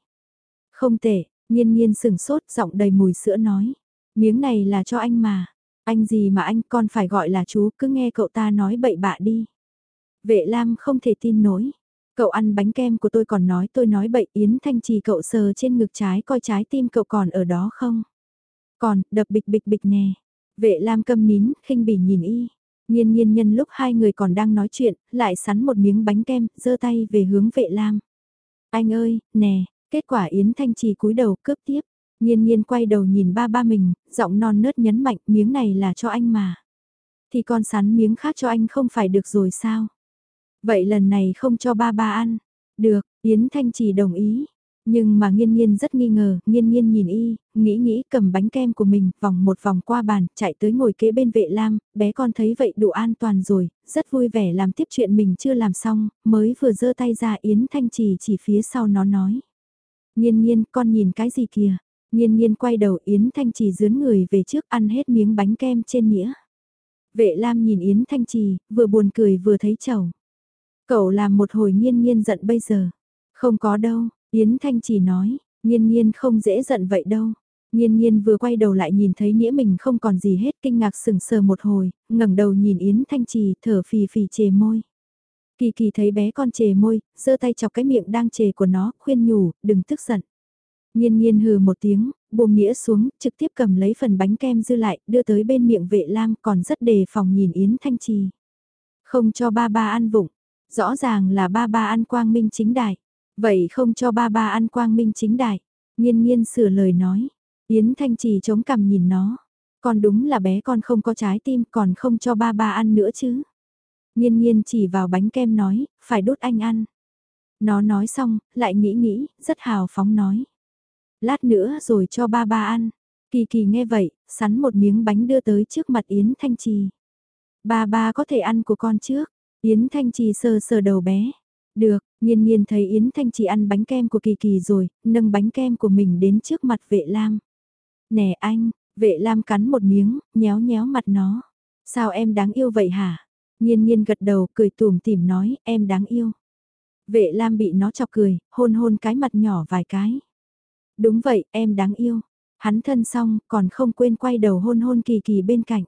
Không tệ, nhiên nhiên sừng sốt, giọng đầy mùi sữa nói. Miếng này là cho anh mà. Anh gì mà anh con phải gọi là chú, cứ nghe cậu ta nói bậy bạ đi. Vệ Lam không thể tin nổi. Cậu ăn bánh kem của tôi còn nói tôi nói bậy Yến Thanh Trì cậu sờ trên ngực trái coi trái tim cậu còn ở đó không? Còn, đập bịch bịch bịch nè. Vệ Lam câm nín, khinh bỉ nhìn y. Nhiên nhiên nhân lúc hai người còn đang nói chuyện, lại sắn một miếng bánh kem, giơ tay về hướng vệ Lam. Anh ơi, nè, kết quả Yến Thanh Trì cúi đầu cướp tiếp. Nhiên nhiên quay đầu nhìn ba ba mình, giọng non nớt nhấn mạnh miếng này là cho anh mà. Thì con sắn miếng khác cho anh không phải được rồi sao? Vậy lần này không cho ba ba ăn. Được, Yến Thanh chỉ đồng ý. Nhưng mà nghiên nghiên rất nghi ngờ, nghiên nghiên nhìn y, nghĩ nghĩ cầm bánh kem của mình, vòng một vòng qua bàn, chạy tới ngồi kế bên vệ lam, bé con thấy vậy đủ an toàn rồi, rất vui vẻ làm tiếp chuyện mình chưa làm xong, mới vừa giơ tay ra Yến Thanh Trì chỉ phía sau nó nói. Nghiên nghiên, con nhìn cái gì kìa? Nhiên nhiên quay đầu Yến Thanh Trì dướn người về trước ăn hết miếng bánh kem trên nghĩa. Vệ Lam nhìn Yến Thanh Trì, vừa buồn cười vừa thấy chầu. Cậu làm một hồi nhiên nhiên giận bây giờ. Không có đâu, Yến Thanh Trì nói, nhiên nhiên không dễ giận vậy đâu. Nhiên nhiên vừa quay đầu lại nhìn thấy nghĩa mình không còn gì hết kinh ngạc sừng sờ một hồi, ngẩng đầu nhìn Yến Thanh Trì thở phì phì chề môi. Kỳ kỳ thấy bé con chề môi, giơ tay chọc cái miệng đang chề của nó, khuyên nhủ, đừng tức giận. Nhiên nhiên hừ một tiếng, buông nghĩa xuống, trực tiếp cầm lấy phần bánh kem dư lại, đưa tới bên miệng vệ lam còn rất đề phòng nhìn Yến Thanh Trì. Không cho ba ba ăn vụng, rõ ràng là ba ba ăn quang minh chính đại. Vậy không cho ba ba ăn quang minh chính đại. Nhiên nhiên sửa lời nói. Yến Thanh Trì chống cằm nhìn nó. Còn đúng là bé con không có trái tim còn không cho ba ba ăn nữa chứ. Nhiên nhiên chỉ vào bánh kem nói, phải đốt anh ăn. Nó nói xong, lại nghĩ nghĩ, rất hào phóng nói lát nữa rồi cho ba ba ăn. Kỳ kỳ nghe vậy, sắn một miếng bánh đưa tới trước mặt Yến Thanh Trì. Ba ba có thể ăn của con trước. Yến Thanh Trì sờ sờ đầu bé. Được, nhiên nhiên thấy Yến Thanh Trì ăn bánh kem của Kỳ Kỳ rồi, nâng bánh kem của mình đến trước mặt vệ lam. Nè anh, vệ lam cắn một miếng, nhéo nhéo mặt nó. Sao em đáng yêu vậy hả? Nhiên nhiên gật đầu cười tùm tìm nói em đáng yêu. Vệ lam bị nó chọc cười, hôn hôn cái mặt nhỏ vài cái. Đúng vậy, em đáng yêu. Hắn thân xong, còn không quên quay đầu hôn hôn Kỳ Kỳ bên cạnh.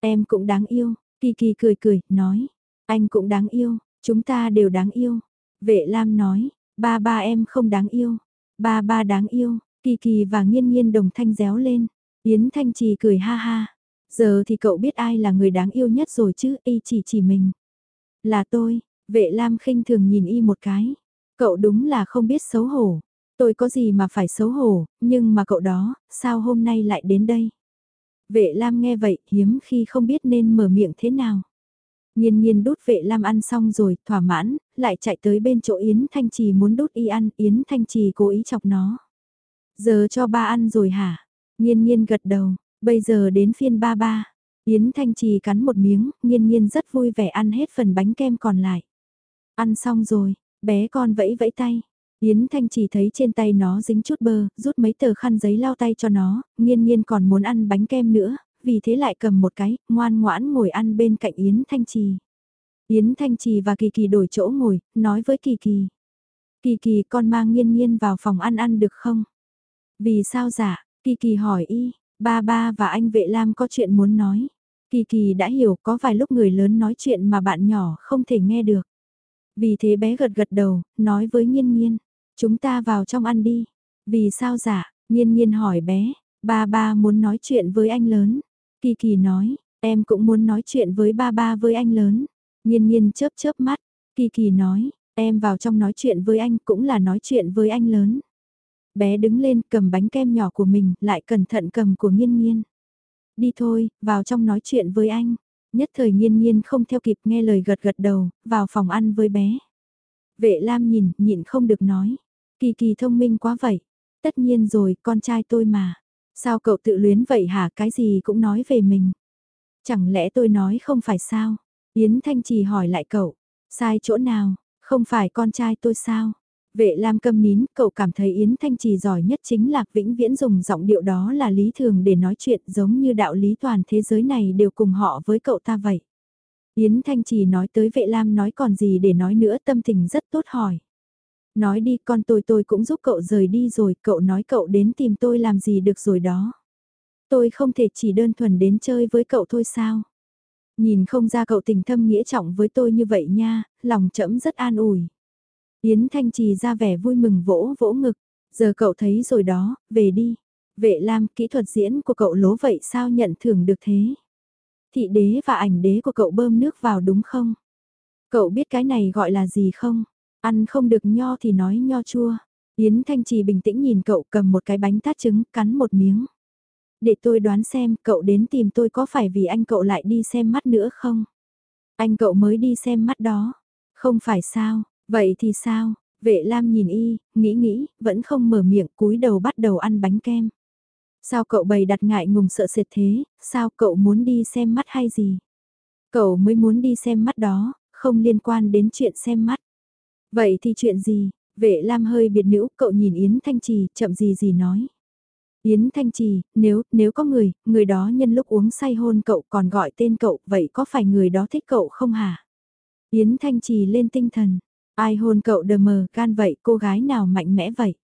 Em cũng đáng yêu, Kỳ Kỳ cười cười, nói. Anh cũng đáng yêu, chúng ta đều đáng yêu. Vệ Lam nói, ba ba em không đáng yêu. Ba ba đáng yêu, Kỳ Kỳ và Nghiên Nghiên đồng thanh réo lên. Yến Thanh Trì cười ha ha. Giờ thì cậu biết ai là người đáng yêu nhất rồi chứ, y chỉ chỉ mình. Là tôi, vệ Lam khinh thường nhìn y một cái. Cậu đúng là không biết xấu hổ. Tôi có gì mà phải xấu hổ, nhưng mà cậu đó, sao hôm nay lại đến đây? Vệ Lam nghe vậy, hiếm khi không biết nên mở miệng thế nào. Nhiên nhiên đút vệ Lam ăn xong rồi, thỏa mãn, lại chạy tới bên chỗ Yến Thanh Trì muốn đút y ăn, Yến Thanh Trì cố ý chọc nó. Giờ cho ba ăn rồi hả? Nhiên nhiên gật đầu, bây giờ đến phiên ba ba. Yến Thanh Trì cắn một miếng, nhiên nhiên rất vui vẻ ăn hết phần bánh kem còn lại. Ăn xong rồi, bé con vẫy vẫy tay, Yến Thanh chỉ thấy trên tay nó dính chút bơ, rút mấy tờ khăn giấy lau tay cho nó, nghiên nghiên còn muốn ăn bánh kem nữa, vì thế lại cầm một cái, ngoan ngoãn ngồi ăn bên cạnh Yến Thanh Trì. Yến Thanh Trì và Kỳ Kỳ đổi chỗ ngồi, nói với Kỳ Kỳ. Kỳ Kỳ con mang nghiên nghiên vào phòng ăn ăn được không? Vì sao dạ? Kỳ Kỳ hỏi y, ba ba và anh vệ lam có chuyện muốn nói. Kỳ Kỳ đã hiểu có vài lúc người lớn nói chuyện mà bạn nhỏ không thể nghe được. Vì thế bé gật gật đầu, nói với Nhiên Nhiên, chúng ta vào trong ăn đi. Vì sao dạ, Nhiên Nhiên hỏi bé, ba ba muốn nói chuyện với anh lớn. Kỳ Kỳ nói, em cũng muốn nói chuyện với ba ba với anh lớn. Nhiên Nhiên chớp chớp mắt, Kỳ Kỳ nói, em vào trong nói chuyện với anh cũng là nói chuyện với anh lớn. Bé đứng lên cầm bánh kem nhỏ của mình, lại cẩn thận cầm của Nhiên Nhiên. Đi thôi, vào trong nói chuyện với anh. Nhất thời Nhiên Nhiên không theo kịp nghe lời gật gật đầu, vào phòng ăn với bé. Vệ Lam nhìn, nhịn không được nói. Kỳ kỳ thông minh quá vậy. Tất nhiên rồi, con trai tôi mà. Sao cậu tự luyến vậy hả, cái gì cũng nói về mình. Chẳng lẽ tôi nói không phải sao? Yến Thanh Trì hỏi lại cậu. Sai chỗ nào, không phải con trai tôi sao? Vệ Lam câm nín, cậu cảm thấy Yến Thanh Trì giỏi nhất chính là vĩnh viễn dùng giọng điệu đó là lý thường để nói chuyện giống như đạo lý toàn thế giới này đều cùng họ với cậu ta vậy. Yến Thanh Trì nói tới vệ Lam nói còn gì để nói nữa tâm tình rất tốt hỏi. Nói đi con tôi tôi cũng giúp cậu rời đi rồi, cậu nói cậu đến tìm tôi làm gì được rồi đó. Tôi không thể chỉ đơn thuần đến chơi với cậu thôi sao. Nhìn không ra cậu tình thâm nghĩa trọng với tôi như vậy nha, lòng chậm rất an ủi. Yến Thanh Trì ra vẻ vui mừng vỗ vỗ ngực, giờ cậu thấy rồi đó, về đi. Vệ Lam, kỹ thuật diễn của cậu lố vậy sao nhận thưởng được thế? Thị đế và ảnh đế của cậu bơm nước vào đúng không? Cậu biết cái này gọi là gì không? Ăn không được nho thì nói nho chua. Yến Thanh Trì bình tĩnh nhìn cậu cầm một cái bánh tát trứng, cắn một miếng. Để tôi đoán xem, cậu đến tìm tôi có phải vì anh cậu lại đi xem mắt nữa không? Anh cậu mới đi xem mắt đó. Không phải sao, vậy thì sao? Vệ Lam nhìn y, nghĩ nghĩ, vẫn không mở miệng cúi đầu bắt đầu ăn bánh kem. Sao cậu bày đặt ngại ngùng sợ sệt thế, sao cậu muốn đi xem mắt hay gì? Cậu mới muốn đi xem mắt đó, không liên quan đến chuyện xem mắt. Vậy thì chuyện gì? Vệ Lam hơi biệt nữ, cậu nhìn Yến Thanh Trì, chậm gì gì nói. Yến Thanh Trì, nếu, nếu có người, người đó nhân lúc uống say hôn cậu còn gọi tên cậu, vậy có phải người đó thích cậu không hả? Yến Thanh Trì lên tinh thần, ai hôn cậu đờ mờ gan vậy, cô gái nào mạnh mẽ vậy?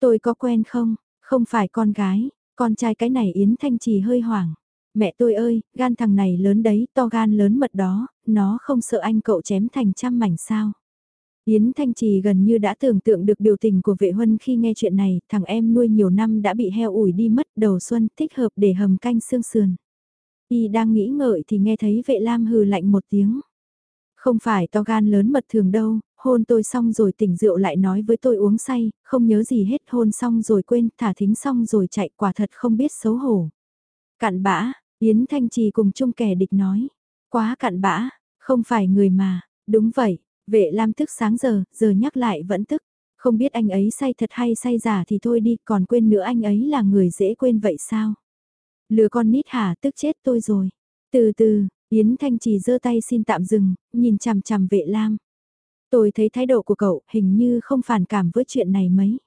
Tôi có quen không? Không phải con gái, con trai cái này Yến Thanh Trì hơi hoảng. Mẹ tôi ơi, gan thằng này lớn đấy, to gan lớn mật đó, nó không sợ anh cậu chém thành trăm mảnh sao? Yến Thanh Trì gần như đã tưởng tượng được biểu tình của vệ huân khi nghe chuyện này, thằng em nuôi nhiều năm đã bị heo ủi đi mất đầu xuân thích hợp để hầm canh xương sườn. Y đang nghĩ ngợi thì nghe thấy vệ lam hừ lạnh một tiếng. Không phải to gan lớn mật thường đâu, hôn tôi xong rồi tỉnh rượu lại nói với tôi uống say, không nhớ gì hết hôn xong rồi quên, thả thính xong rồi chạy quả thật không biết xấu hổ. Cạn bã, Yến Thanh Trì cùng chung kẻ địch nói. Quá cạn bã, không phải người mà, đúng vậy, Vệ Lam thức sáng giờ, giờ nhắc lại vẫn tức. Không biết anh ấy say thật hay say giả thì thôi đi, còn quên nữa anh ấy là người dễ quên vậy sao? Lừa con nít hả, tức chết tôi rồi. Từ từ, Yến Thanh Trì giơ tay xin tạm dừng, nhìn chằm chằm vệ Lam. Tôi thấy thái độ của cậu hình như không phản cảm với chuyện này mấy.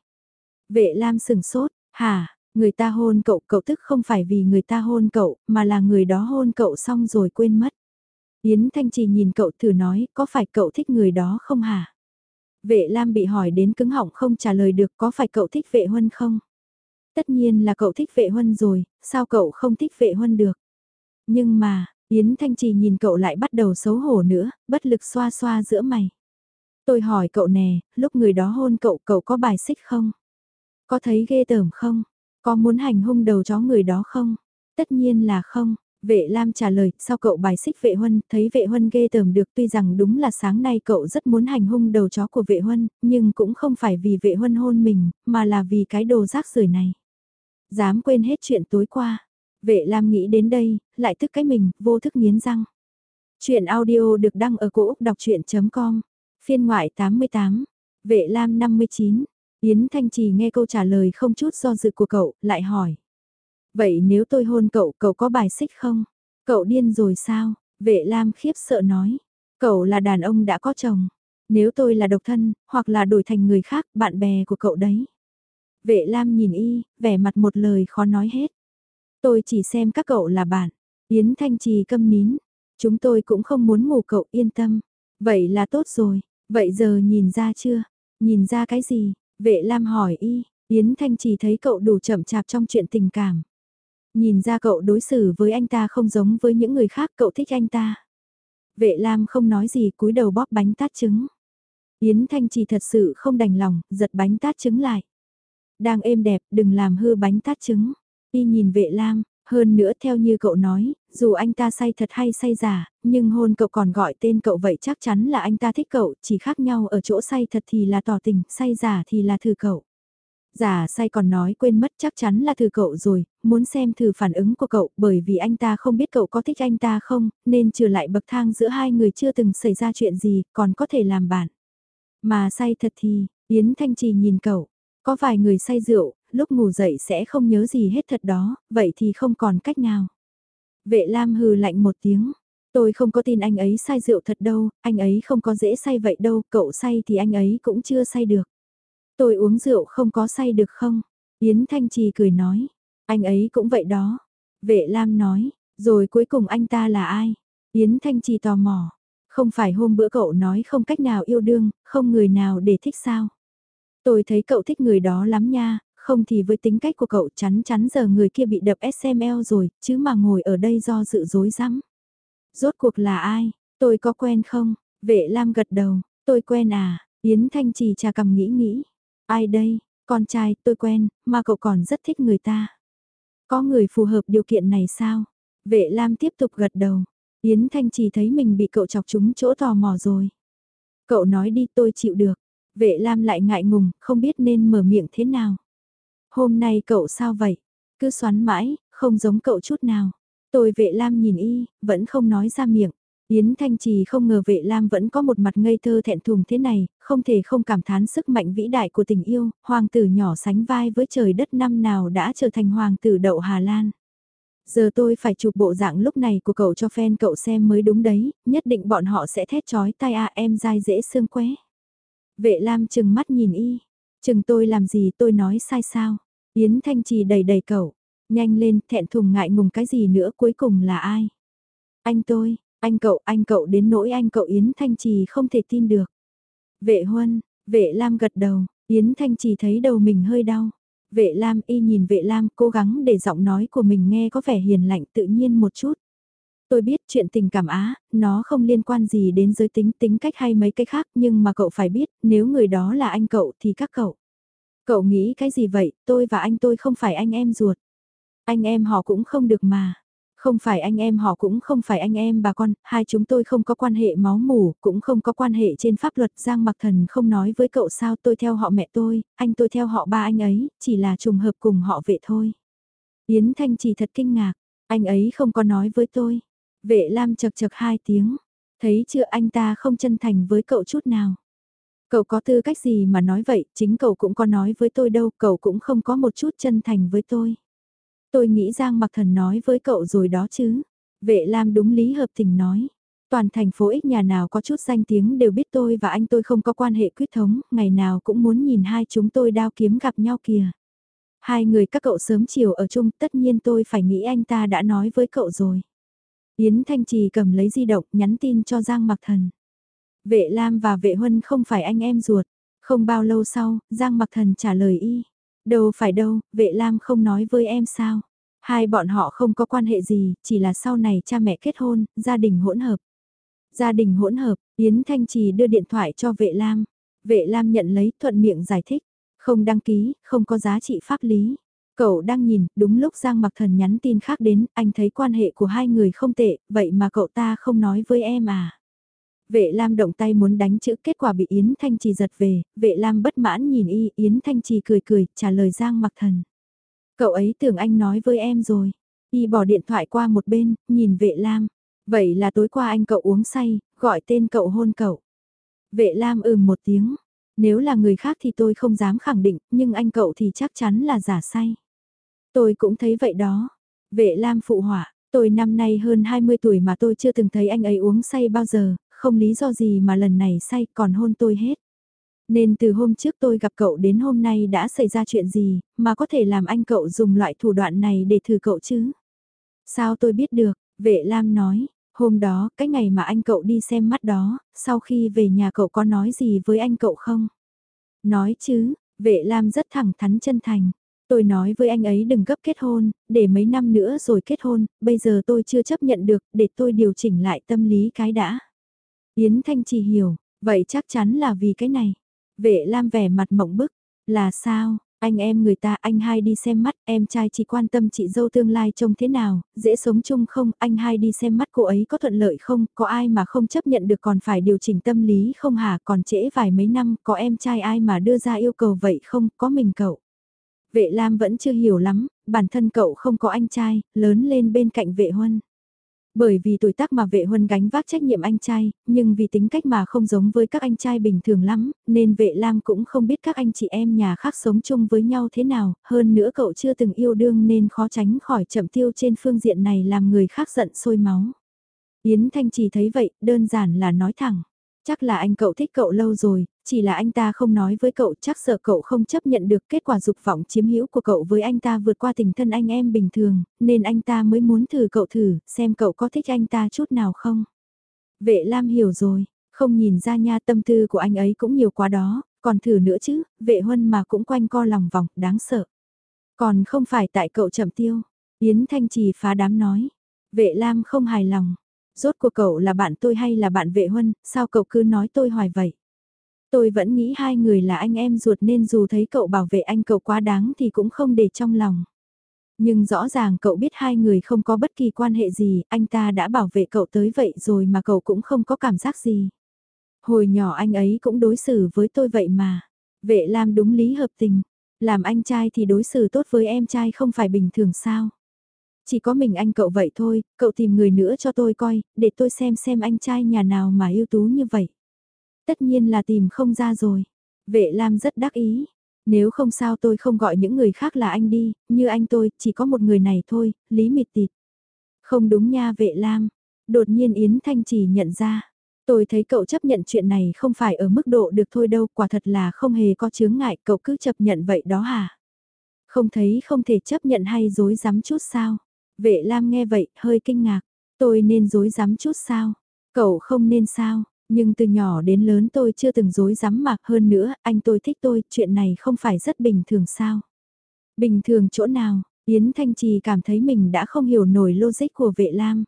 Vệ Lam sừng sốt, hả, người ta hôn cậu, cậu tức không phải vì người ta hôn cậu, mà là người đó hôn cậu xong rồi quên mất. Yến Thanh Trì nhìn cậu thử nói, có phải cậu thích người đó không hả? Vệ Lam bị hỏi đến cứng họng không trả lời được có phải cậu thích vệ huân không? Tất nhiên là cậu thích vệ huân rồi, sao cậu không thích vệ huân được? Nhưng mà, Yến Thanh Trì nhìn cậu lại bắt đầu xấu hổ nữa, bất lực xoa xoa giữa mày. Tôi hỏi cậu nè, lúc người đó hôn cậu, cậu có bài xích không? Có thấy ghê tởm không? Có muốn hành hung đầu chó người đó không? Tất nhiên là không, Vệ Lam trả lời, sao cậu bài xích vệ huân, thấy vệ huân ghê tởm được tuy rằng đúng là sáng nay cậu rất muốn hành hung đầu chó của vệ huân, nhưng cũng không phải vì vệ huân hôn mình, mà là vì cái đồ rác rưởi này. Dám quên hết chuyện tối qua. Vệ Lam nghĩ đến đây, lại thức cái mình, vô thức nghiến răng. Chuyện audio được đăng ở cổ Úc đọc chuyện.com, phiên ngoại 88, vệ Lam 59. Yến Thanh Trì nghe câu trả lời không chút do dự của cậu, lại hỏi. Vậy nếu tôi hôn cậu, cậu có bài xích không? Cậu điên rồi sao? Vệ Lam khiếp sợ nói. Cậu là đàn ông đã có chồng. Nếu tôi là độc thân, hoặc là đổi thành người khác, bạn bè của cậu đấy. Vệ Lam nhìn y, vẻ mặt một lời khó nói hết. Tôi chỉ xem các cậu là bạn. Yến Thanh Trì câm nín. Chúng tôi cũng không muốn ngủ cậu yên tâm. Vậy là tốt rồi. Vậy giờ nhìn ra chưa? Nhìn ra cái gì? Vệ Lam hỏi y. Yến Thanh Trì thấy cậu đủ chậm chạp trong chuyện tình cảm. Nhìn ra cậu đối xử với anh ta không giống với những người khác cậu thích anh ta. Vệ Lam không nói gì cúi đầu bóp bánh tát trứng. Yến Thanh Trì thật sự không đành lòng, giật bánh tát trứng lại. Đang êm đẹp, đừng làm hư bánh tát trứng. Y nhìn vệ lam, hơn nữa theo như cậu nói, dù anh ta say thật hay say giả, nhưng hôn cậu còn gọi tên cậu vậy chắc chắn là anh ta thích cậu, chỉ khác nhau ở chỗ say thật thì là tỏ tình, say giả thì là thử cậu. Giả say còn nói quên mất chắc chắn là thử cậu rồi, muốn xem thử phản ứng của cậu bởi vì anh ta không biết cậu có thích anh ta không, nên trừ lại bậc thang giữa hai người chưa từng xảy ra chuyện gì, còn có thể làm bạn. Mà say thật thì, Yến Thanh Trì nhìn cậu, có vài người say rượu, lúc ngủ dậy sẽ không nhớ gì hết thật đó, vậy thì không còn cách nào. Vệ Lam hừ lạnh một tiếng, tôi không có tin anh ấy say rượu thật đâu, anh ấy không có dễ say vậy đâu, cậu say thì anh ấy cũng chưa say được. Tôi uống rượu không có say được không? Yến Thanh Trì cười nói, anh ấy cũng vậy đó. Vệ Lam nói, rồi cuối cùng anh ta là ai? Yến Thanh Trì tò mò, không phải hôm bữa cậu nói không cách nào yêu đương, không người nào để thích sao? Tôi thấy cậu thích người đó lắm nha, không thì với tính cách của cậu chắn chắn giờ người kia bị đập SML rồi, chứ mà ngồi ở đây do dự dối rắm. Rốt cuộc là ai? Tôi có quen không? Vệ Lam gật đầu, tôi quen à? Yến Thanh Trì trà cầm nghĩ nghĩ. Ai đây? Con trai, tôi quen, mà cậu còn rất thích người ta. Có người phù hợp điều kiện này sao? Vệ Lam tiếp tục gật đầu. Yến Thanh Trì thấy mình bị cậu chọc trúng chỗ tò mò rồi. Cậu nói đi tôi chịu được. Vệ Lam lại ngại ngùng, không biết nên mở miệng thế nào. Hôm nay cậu sao vậy? Cứ xoắn mãi, không giống cậu chút nào. Tôi vệ Lam nhìn y, vẫn không nói ra miệng. Yến Thanh Trì không ngờ vệ Lam vẫn có một mặt ngây thơ thẹn thùng thế này, không thể không cảm thán sức mạnh vĩ đại của tình yêu, hoàng tử nhỏ sánh vai với trời đất năm nào đã trở thành hoàng tử đậu Hà Lan. Giờ tôi phải chụp bộ dạng lúc này của cậu cho fan cậu xem mới đúng đấy, nhất định bọn họ sẽ thét chói tai à em dai dễ xương qué. Vệ Lam chừng mắt nhìn y, chừng tôi làm gì tôi nói sai sao. Yến Thanh Trì đầy đầy cậu, nhanh lên thẹn thùng ngại ngùng cái gì nữa cuối cùng là ai. Anh tôi, anh cậu, anh cậu đến nỗi anh cậu Yến Thanh Trì không thể tin được. Vệ Huân, vệ Lam gật đầu, Yến Thanh Trì thấy đầu mình hơi đau. Vệ Lam y nhìn vệ Lam cố gắng để giọng nói của mình nghe có vẻ hiền lạnh tự nhiên một chút. Tôi biết chuyện tình cảm á, nó không liên quan gì đến giới tính tính cách hay mấy cái khác nhưng mà cậu phải biết nếu người đó là anh cậu thì các cậu. Cậu nghĩ cái gì vậy, tôi và anh tôi không phải anh em ruột. Anh em họ cũng không được mà. Không phải anh em họ cũng không phải anh em bà con, hai chúng tôi không có quan hệ máu mủ, cũng không có quan hệ trên pháp luật. Giang Mặc Thần không nói với cậu sao tôi theo họ mẹ tôi, anh tôi theo họ ba anh ấy, chỉ là trùng hợp cùng họ vệ thôi. Yến Thanh chỉ thật kinh ngạc, anh ấy không có nói với tôi. Vệ Lam chật chật hai tiếng, thấy chưa anh ta không chân thành với cậu chút nào. Cậu có tư cách gì mà nói vậy, chính cậu cũng có nói với tôi đâu, cậu cũng không có một chút chân thành với tôi. Tôi nghĩ Giang Mặc Thần nói với cậu rồi đó chứ. Vệ Lam đúng lý hợp tình nói. Toàn thành phố ít nhà nào có chút danh tiếng đều biết tôi và anh tôi không có quan hệ quyết thống, ngày nào cũng muốn nhìn hai chúng tôi đao kiếm gặp nhau kìa. Hai người các cậu sớm chiều ở chung tất nhiên tôi phải nghĩ anh ta đã nói với cậu rồi. Yến Thanh Trì cầm lấy di động nhắn tin cho Giang Mặc Thần. Vệ Lam và vệ Huân không phải anh em ruột. Không bao lâu sau, Giang Mặc Thần trả lời y. Đâu phải đâu, vệ Lam không nói với em sao. Hai bọn họ không có quan hệ gì, chỉ là sau này cha mẹ kết hôn, gia đình hỗn hợp. Gia đình hỗn hợp, Yến Thanh Trì đưa điện thoại cho vệ Lam. Vệ Lam nhận lấy thuận miệng giải thích. Không đăng ký, không có giá trị pháp lý. Cậu đang nhìn, đúng lúc Giang Mặc Thần nhắn tin khác đến, anh thấy quan hệ của hai người không tệ, vậy mà cậu ta không nói với em à. Vệ Lam động tay muốn đánh chữ kết quả bị Yến Thanh Trì giật về, vệ Lam bất mãn nhìn y, Yến Thanh Trì cười cười, trả lời Giang Mặc Thần. Cậu ấy tưởng anh nói với em rồi. Y bỏ điện thoại qua một bên, nhìn vệ Lam. Vậy là tối qua anh cậu uống say, gọi tên cậu hôn cậu. Vệ Lam ừm một tiếng. Nếu là người khác thì tôi không dám khẳng định, nhưng anh cậu thì chắc chắn là giả say. Tôi cũng thấy vậy đó. Vệ Lam phụ họa, tôi năm nay hơn 20 tuổi mà tôi chưa từng thấy anh ấy uống say bao giờ, không lý do gì mà lần này say còn hôn tôi hết. Nên từ hôm trước tôi gặp cậu đến hôm nay đã xảy ra chuyện gì, mà có thể làm anh cậu dùng loại thủ đoạn này để thử cậu chứ? Sao tôi biết được, vệ Lam nói, hôm đó, cái ngày mà anh cậu đi xem mắt đó, sau khi về nhà cậu có nói gì với anh cậu không? Nói chứ, vệ Lam rất thẳng thắn chân thành. Tôi nói với anh ấy đừng gấp kết hôn, để mấy năm nữa rồi kết hôn, bây giờ tôi chưa chấp nhận được, để tôi điều chỉnh lại tâm lý cái đã. Yến Thanh chỉ hiểu, Vậy chắc chắn là vì cái này. Vệ Lam vẻ mặt mộng bức, là sao, anh em người ta anh hai đi xem mắt, em trai chỉ quan tâm chị dâu tương lai trông thế nào, dễ sống chung không, anh hai đi xem mắt cô ấy có thuận lợi không, có ai mà không chấp nhận được còn phải điều chỉnh tâm lý không hả, còn trễ vài mấy năm, có em trai ai mà đưa ra yêu cầu vậy không, có mình cậu. Vệ Lam vẫn chưa hiểu lắm, bản thân cậu không có anh trai, lớn lên bên cạnh vệ huân. Bởi vì tuổi tác mà vệ huân gánh vác trách nhiệm anh trai, nhưng vì tính cách mà không giống với các anh trai bình thường lắm, nên vệ lam cũng không biết các anh chị em nhà khác sống chung với nhau thế nào, hơn nữa cậu chưa từng yêu đương nên khó tránh khỏi chậm tiêu trên phương diện này làm người khác giận sôi máu. Yến Thanh chỉ thấy vậy, đơn giản là nói thẳng. Chắc là anh cậu thích cậu lâu rồi, chỉ là anh ta không nói với cậu chắc sợ cậu không chấp nhận được kết quả dục vọng chiếm hữu của cậu với anh ta vượt qua tình thân anh em bình thường, nên anh ta mới muốn thử cậu thử, xem cậu có thích anh ta chút nào không. Vệ Lam hiểu rồi, không nhìn ra nha tâm tư của anh ấy cũng nhiều quá đó, còn thử nữa chứ, vệ huân mà cũng quanh co lòng vòng, đáng sợ. Còn không phải tại cậu chậm tiêu, Yến Thanh Trì phá đám nói. Vệ Lam không hài lòng, rốt cuộc cậu là bạn tôi hay là bạn vệ huân, sao cậu cứ nói tôi hoài vậy? Tôi vẫn nghĩ hai người là anh em ruột nên dù thấy cậu bảo vệ anh cậu quá đáng thì cũng không để trong lòng. Nhưng rõ ràng cậu biết hai người không có bất kỳ quan hệ gì, anh ta đã bảo vệ cậu tới vậy rồi mà cậu cũng không có cảm giác gì. Hồi nhỏ anh ấy cũng đối xử với tôi vậy mà. Vệ Lam đúng lý hợp tình. Làm anh trai thì đối xử tốt với em trai không phải bình thường sao. Chỉ có mình anh cậu vậy thôi, cậu tìm người nữa cho tôi coi, để tôi xem xem anh trai nhà nào mà ưu tú như vậy. Tất nhiên là tìm không ra rồi. Vệ Lam rất đắc ý. Nếu không sao tôi không gọi những người khác là anh đi, như anh tôi, chỉ có một người này thôi, Lý Mịt Tịt. Không đúng nha vệ Lam. Đột nhiên Yến Thanh chỉ nhận ra. Tôi thấy cậu chấp nhận chuyện này không phải ở mức độ được thôi đâu, quả thật là không hề có chướng ngại, cậu cứ chấp nhận vậy đó hả? Không thấy không thể chấp nhận hay dối dám chút sao? Vệ Lam nghe vậy, hơi kinh ngạc. Tôi nên dối dám chút sao? Cậu không nên sao? Nhưng từ nhỏ đến lớn tôi chưa từng dối dám mạc hơn nữa, anh tôi thích tôi, chuyện này không phải rất bình thường sao? Bình thường chỗ nào? Yến Thanh Trì cảm thấy mình đã không hiểu nổi logic của vệ lam.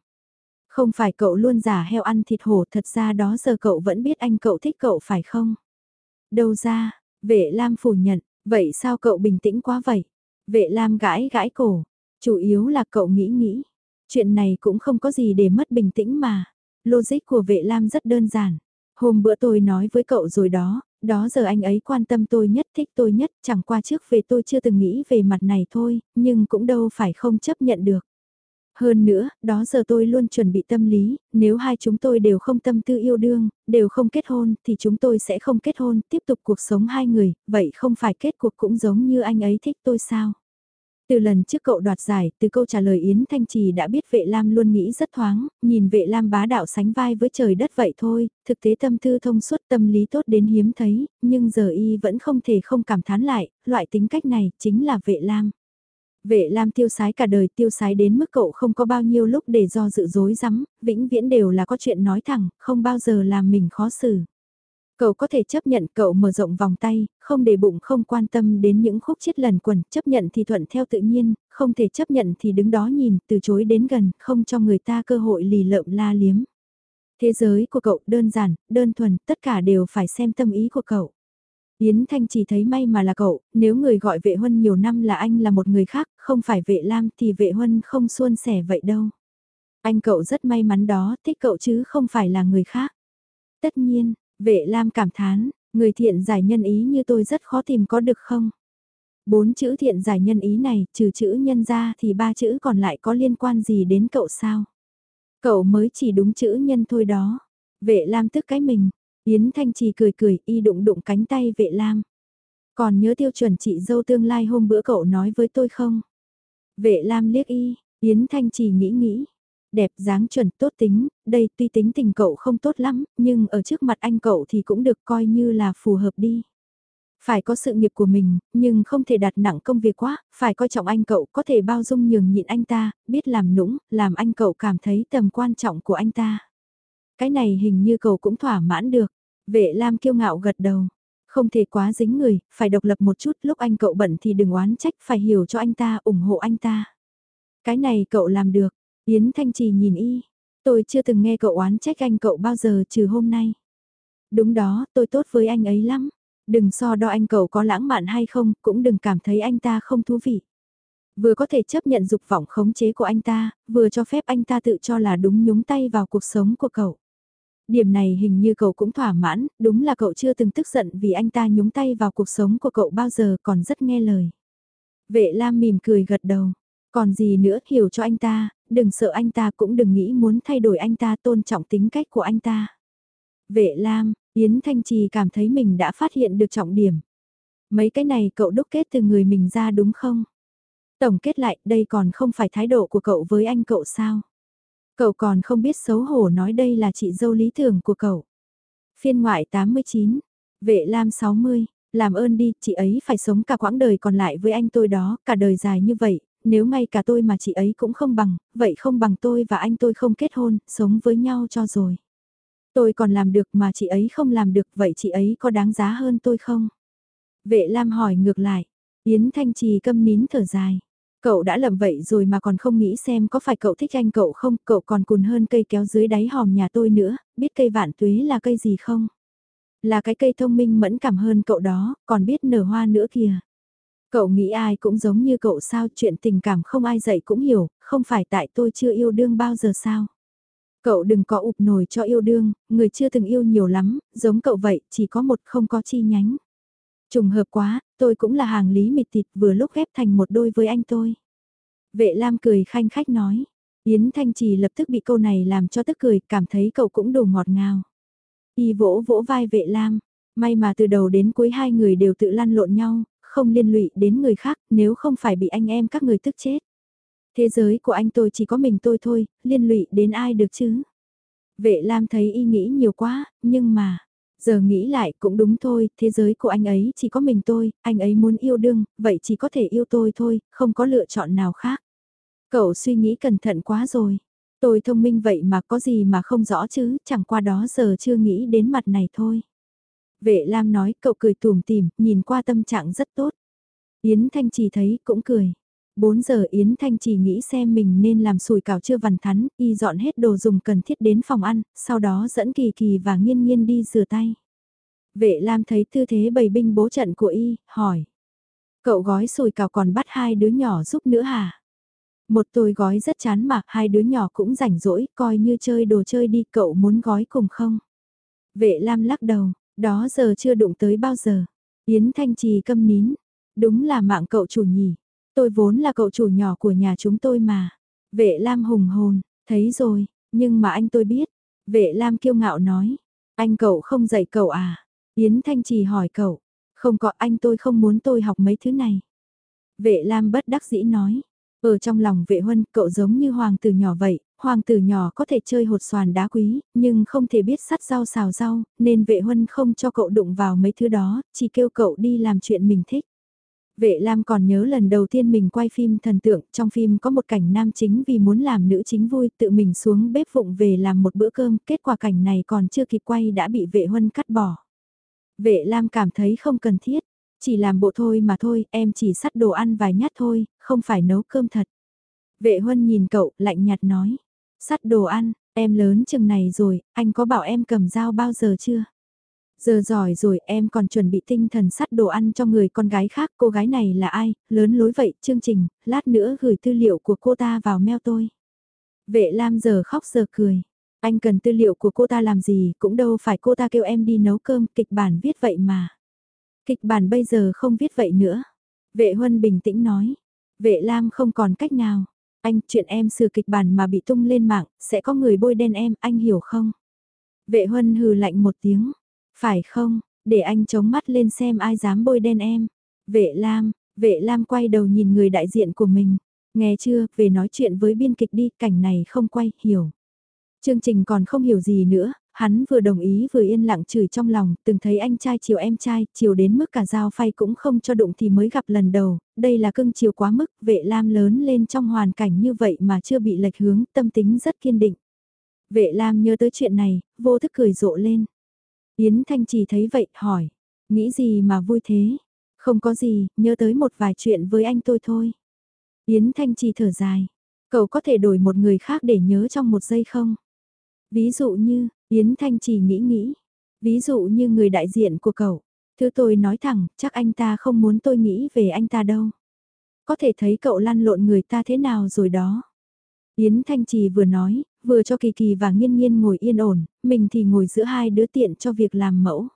Không phải cậu luôn giả heo ăn thịt hổ thật ra đó giờ cậu vẫn biết anh cậu thích cậu phải không? Đâu ra, vệ lam phủ nhận, vậy sao cậu bình tĩnh quá vậy? Vệ lam gãi gãi cổ, chủ yếu là cậu nghĩ nghĩ. Chuyện này cũng không có gì để mất bình tĩnh mà. Logic của vệ lam rất đơn giản. Hôm bữa tôi nói với cậu rồi đó, đó giờ anh ấy quan tâm tôi nhất thích tôi nhất, chẳng qua trước về tôi chưa từng nghĩ về mặt này thôi, nhưng cũng đâu phải không chấp nhận được. Hơn nữa, đó giờ tôi luôn chuẩn bị tâm lý, nếu hai chúng tôi đều không tâm tư yêu đương, đều không kết hôn, thì chúng tôi sẽ không kết hôn, tiếp tục cuộc sống hai người, vậy không phải kết cuộc cũng giống như anh ấy thích tôi sao? Từ lần trước cậu đoạt giải, từ câu trả lời Yến Thanh Trì đã biết vệ lam luôn nghĩ rất thoáng, nhìn vệ lam bá đạo sánh vai với trời đất vậy thôi, thực tế tâm tư thông suốt tâm lý tốt đến hiếm thấy, nhưng giờ y vẫn không thể không cảm thán lại, loại tính cách này chính là vệ lam. Vệ Lam tiêu sái cả đời tiêu sái đến mức cậu không có bao nhiêu lúc để do dự dối rắm vĩnh viễn đều là có chuyện nói thẳng, không bao giờ làm mình khó xử. Cậu có thể chấp nhận cậu mở rộng vòng tay, không để bụng không quan tâm đến những khúc chết lần quần, chấp nhận thì thuận theo tự nhiên, không thể chấp nhận thì đứng đó nhìn, từ chối đến gần, không cho người ta cơ hội lì lợm la liếm. Thế giới của cậu đơn giản, đơn thuần, tất cả đều phải xem tâm ý của cậu. Yến Thanh chỉ thấy may mà là cậu, nếu người gọi vệ huân nhiều năm là anh là một người khác, không phải vệ lam thì vệ huân không suôn sẻ vậy đâu. Anh cậu rất may mắn đó, thích cậu chứ không phải là người khác. Tất nhiên, Vệ Lam cảm thán, người thiện giải nhân ý như tôi rất khó tìm có được không? Bốn chữ thiện giải nhân ý này, trừ chữ nhân ra thì ba chữ còn lại có liên quan gì đến cậu sao? Cậu mới chỉ đúng chữ nhân thôi đó. Vệ Lam tức cái mình, Yến Thanh Trì cười cười y đụng đụng cánh tay vệ Lam. Còn nhớ tiêu chuẩn chị dâu tương lai hôm bữa cậu nói với tôi không? Vệ Lam liếc y, Yến Thanh Trì nghĩ nghĩ, đẹp dáng chuẩn tốt tính, đây tuy tính tình cậu không tốt lắm, nhưng ở trước mặt anh cậu thì cũng được coi như là phù hợp đi. Phải có sự nghiệp của mình, nhưng không thể đặt nặng công việc quá, phải coi trọng anh cậu, có thể bao dung nhường nhịn anh ta, biết làm nũng, làm anh cậu cảm thấy tầm quan trọng của anh ta. Cái này hình như cậu cũng thỏa mãn được. Vệ Lam kiêu ngạo gật đầu. Không thể quá dính người, phải độc lập một chút, lúc anh cậu bận thì đừng oán trách, phải hiểu cho anh ta, ủng hộ anh ta. Cái này cậu làm được, Yến Thanh Trì nhìn y, tôi chưa từng nghe cậu oán trách anh cậu bao giờ trừ hôm nay. Đúng đó, tôi tốt với anh ấy lắm. Đừng so đo anh cậu có lãng mạn hay không, cũng đừng cảm thấy anh ta không thú vị. Vừa có thể chấp nhận dục vọng khống chế của anh ta, vừa cho phép anh ta tự cho là đúng nhúng tay vào cuộc sống của cậu. Điểm này hình như cậu cũng thỏa mãn, đúng là cậu chưa từng tức giận vì anh ta nhúng tay vào cuộc sống của cậu bao giờ còn rất nghe lời. Vệ Lam mỉm cười gật đầu. Còn gì nữa hiểu cho anh ta, đừng sợ anh ta cũng đừng nghĩ muốn thay đổi anh ta tôn trọng tính cách của anh ta. Vệ Lam, Yến Thanh Trì cảm thấy mình đã phát hiện được trọng điểm. Mấy cái này cậu đúc kết từ người mình ra đúng không? Tổng kết lại, đây còn không phải thái độ của cậu với anh cậu sao? Cậu còn không biết xấu hổ nói đây là chị dâu lý tưởng của cậu. Phiên ngoại 89, vệ lam 60, làm ơn đi, chị ấy phải sống cả quãng đời còn lại với anh tôi đó, cả đời dài như vậy, nếu ngay cả tôi mà chị ấy cũng không bằng, vậy không bằng tôi và anh tôi không kết hôn, sống với nhau cho rồi. Tôi còn làm được mà chị ấy không làm được, vậy chị ấy có đáng giá hơn tôi không? Vệ Lam hỏi ngược lại, Yến Thanh Trì câm nín thở dài. Cậu đã lầm vậy rồi mà còn không nghĩ xem có phải cậu thích anh cậu không, cậu còn cùn hơn cây kéo dưới đáy hòm nhà tôi nữa, biết cây vạn tuế là cây gì không? Là cái cây thông minh mẫn cảm hơn cậu đó, còn biết nở hoa nữa kìa. Cậu nghĩ ai cũng giống như cậu sao chuyện tình cảm không ai dạy cũng hiểu, không phải tại tôi chưa yêu đương bao giờ sao. Cậu đừng có ụp nổi cho yêu đương, người chưa từng yêu nhiều lắm, giống cậu vậy, chỉ có một không có chi nhánh. Trùng hợp quá, tôi cũng là hàng lý mịt thịt vừa lúc ghép thành một đôi với anh tôi. Vệ Lam cười khanh khách nói. Yến Thanh Trì lập tức bị câu này làm cho tức cười, cảm thấy cậu cũng đủ ngọt ngào. Y vỗ vỗ vai vệ Lam, may mà từ đầu đến cuối hai người đều tự lăn lộn nhau, không liên lụy đến người khác nếu không phải bị anh em các người tức chết. Thế giới của anh tôi chỉ có mình tôi thôi, liên lụy đến ai được chứ? Vệ Lam thấy y nghĩ nhiều quá, nhưng mà, giờ nghĩ lại cũng đúng thôi, thế giới của anh ấy chỉ có mình tôi, anh ấy muốn yêu đương, vậy chỉ có thể yêu tôi thôi, không có lựa chọn nào khác. Cậu suy nghĩ cẩn thận quá rồi. Tôi thông minh vậy mà có gì mà không rõ chứ, chẳng qua đó giờ chưa nghĩ đến mặt này thôi. Vệ Lam nói cậu cười tùm tìm, nhìn qua tâm trạng rất tốt. Yến Thanh Trì thấy cũng cười. 4 giờ Yến Thanh Trì nghĩ xem mình nên làm sủi cảo chưa vằn thắn, y dọn hết đồ dùng cần thiết đến phòng ăn, sau đó dẫn Kỳ Kỳ và Nghiên Nghiên đi rửa tay. Vệ Lam thấy tư thế bày binh bố trận của y, hỏi. Cậu gói sùi cảo còn bắt hai đứa nhỏ giúp nữa hả? Một tôi gói rất chán mà, hai đứa nhỏ cũng rảnh rỗi, coi như chơi đồ chơi đi, cậu muốn gói cùng không? Vệ Lam lắc đầu, đó giờ chưa đụng tới bao giờ. Yến Thanh Trì câm nín, đúng là mạng cậu chủ nhỉ. Tôi vốn là cậu chủ nhỏ của nhà chúng tôi mà. Vệ Lam hùng hồn, thấy rồi, nhưng mà anh tôi biết. Vệ Lam kiêu ngạo nói, anh cậu không dạy cậu à? Yến Thanh Trì hỏi cậu, không có anh tôi không muốn tôi học mấy thứ này. Vệ Lam bất đắc dĩ nói, ở trong lòng vệ huân cậu giống như hoàng tử nhỏ vậy, hoàng tử nhỏ có thể chơi hột xoàn đá quý, nhưng không thể biết sắt rau xào rau, nên vệ huân không cho cậu đụng vào mấy thứ đó, chỉ kêu cậu đi làm chuyện mình thích. Vệ Lam còn nhớ lần đầu tiên mình quay phim thần tượng, trong phim có một cảnh nam chính vì muốn làm nữ chính vui tự mình xuống bếp vụng về làm một bữa cơm, kết quả cảnh này còn chưa kịp quay đã bị vệ huân cắt bỏ. Vệ Lam cảm thấy không cần thiết, chỉ làm bộ thôi mà thôi, em chỉ sắt đồ ăn vài nhát thôi, không phải nấu cơm thật. Vệ huân nhìn cậu, lạnh nhạt nói, sắt đồ ăn, em lớn chừng này rồi, anh có bảo em cầm dao bao giờ chưa? Giờ giỏi rồi em còn chuẩn bị tinh thần sắt đồ ăn cho người con gái khác. Cô gái này là ai? Lớn lối vậy, chương trình, lát nữa gửi tư liệu của cô ta vào mail tôi. Vệ Lam giờ khóc giờ cười. Anh cần tư liệu của cô ta làm gì, cũng đâu phải cô ta kêu em đi nấu cơm, kịch bản viết vậy mà. Kịch bản bây giờ không viết vậy nữa. Vệ Huân bình tĩnh nói. Vệ Lam không còn cách nào. Anh, chuyện em sửa kịch bản mà bị tung lên mạng, sẽ có người bôi đen em, anh hiểu không? Vệ Huân hừ lạnh một tiếng. Phải không, để anh chống mắt lên xem ai dám bôi đen em. Vệ Lam, vệ Lam quay đầu nhìn người đại diện của mình. Nghe chưa, về nói chuyện với biên kịch đi, cảnh này không quay, hiểu. Chương trình còn không hiểu gì nữa, hắn vừa đồng ý vừa yên lặng chửi trong lòng, từng thấy anh trai chiều em trai, chiều đến mức cả dao phay cũng không cho đụng thì mới gặp lần đầu, đây là cưng chiều quá mức, vệ lam lớn lên trong hoàn cảnh như vậy mà chưa bị lệch hướng, tâm tính rất kiên định. Vệ lam nhớ tới chuyện này, vô thức cười rộ lên. Yến Thanh Trì thấy vậy, hỏi, nghĩ gì mà vui thế? Không có gì, nhớ tới một vài chuyện với anh tôi thôi. Yến Thanh Trì thở dài, cậu có thể đổi một người khác để nhớ trong một giây không? Ví dụ như, Yến Thanh Chỉ nghĩ nghĩ, Ví dụ như người đại diện của cậu. Thứ tôi nói thẳng, chắc anh ta không muốn tôi nghĩ về anh ta đâu. Có thể thấy cậu lăn lộn người ta thế nào rồi đó. Yến Thanh Trì vừa nói, vừa cho Kỳ Kỳ và Nghiên Nghiên ngồi yên ổn, mình thì ngồi giữa hai đứa tiện cho việc làm mẫu.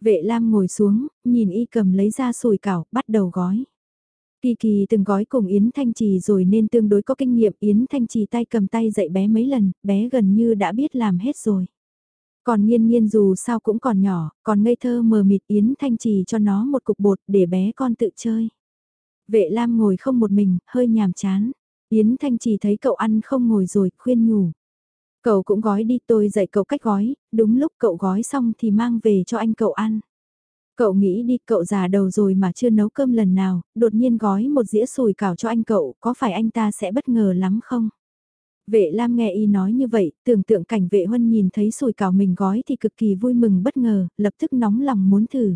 Vệ Lam ngồi xuống, nhìn y cầm lấy ra sùi cảo, bắt đầu gói. Kỳ Kỳ từng gói cùng Yến Thanh Trì rồi nên tương đối có kinh nghiệm Yến Thanh Trì tay cầm tay dạy bé mấy lần, bé gần như đã biết làm hết rồi. Còn nghiên nghiên dù sao cũng còn nhỏ, còn ngây thơ mờ mịt Yến Thanh Trì cho nó một cục bột để bé con tự chơi. Vệ Lam ngồi không một mình, hơi nhàm chán. Yến Thanh Trì thấy cậu ăn không ngồi rồi, khuyên nhủ. Cậu cũng gói đi tôi dạy cậu cách gói, đúng lúc cậu gói xong thì mang về cho anh cậu ăn. Cậu nghĩ đi cậu già đầu rồi mà chưa nấu cơm lần nào, đột nhiên gói một dĩa sùi cảo cho anh cậu, có phải anh ta sẽ bất ngờ lắm không? Vệ Lam nghe y nói như vậy, tưởng tượng cảnh vệ huân nhìn thấy sùi cảo mình gói thì cực kỳ vui mừng bất ngờ, lập tức nóng lòng muốn thử.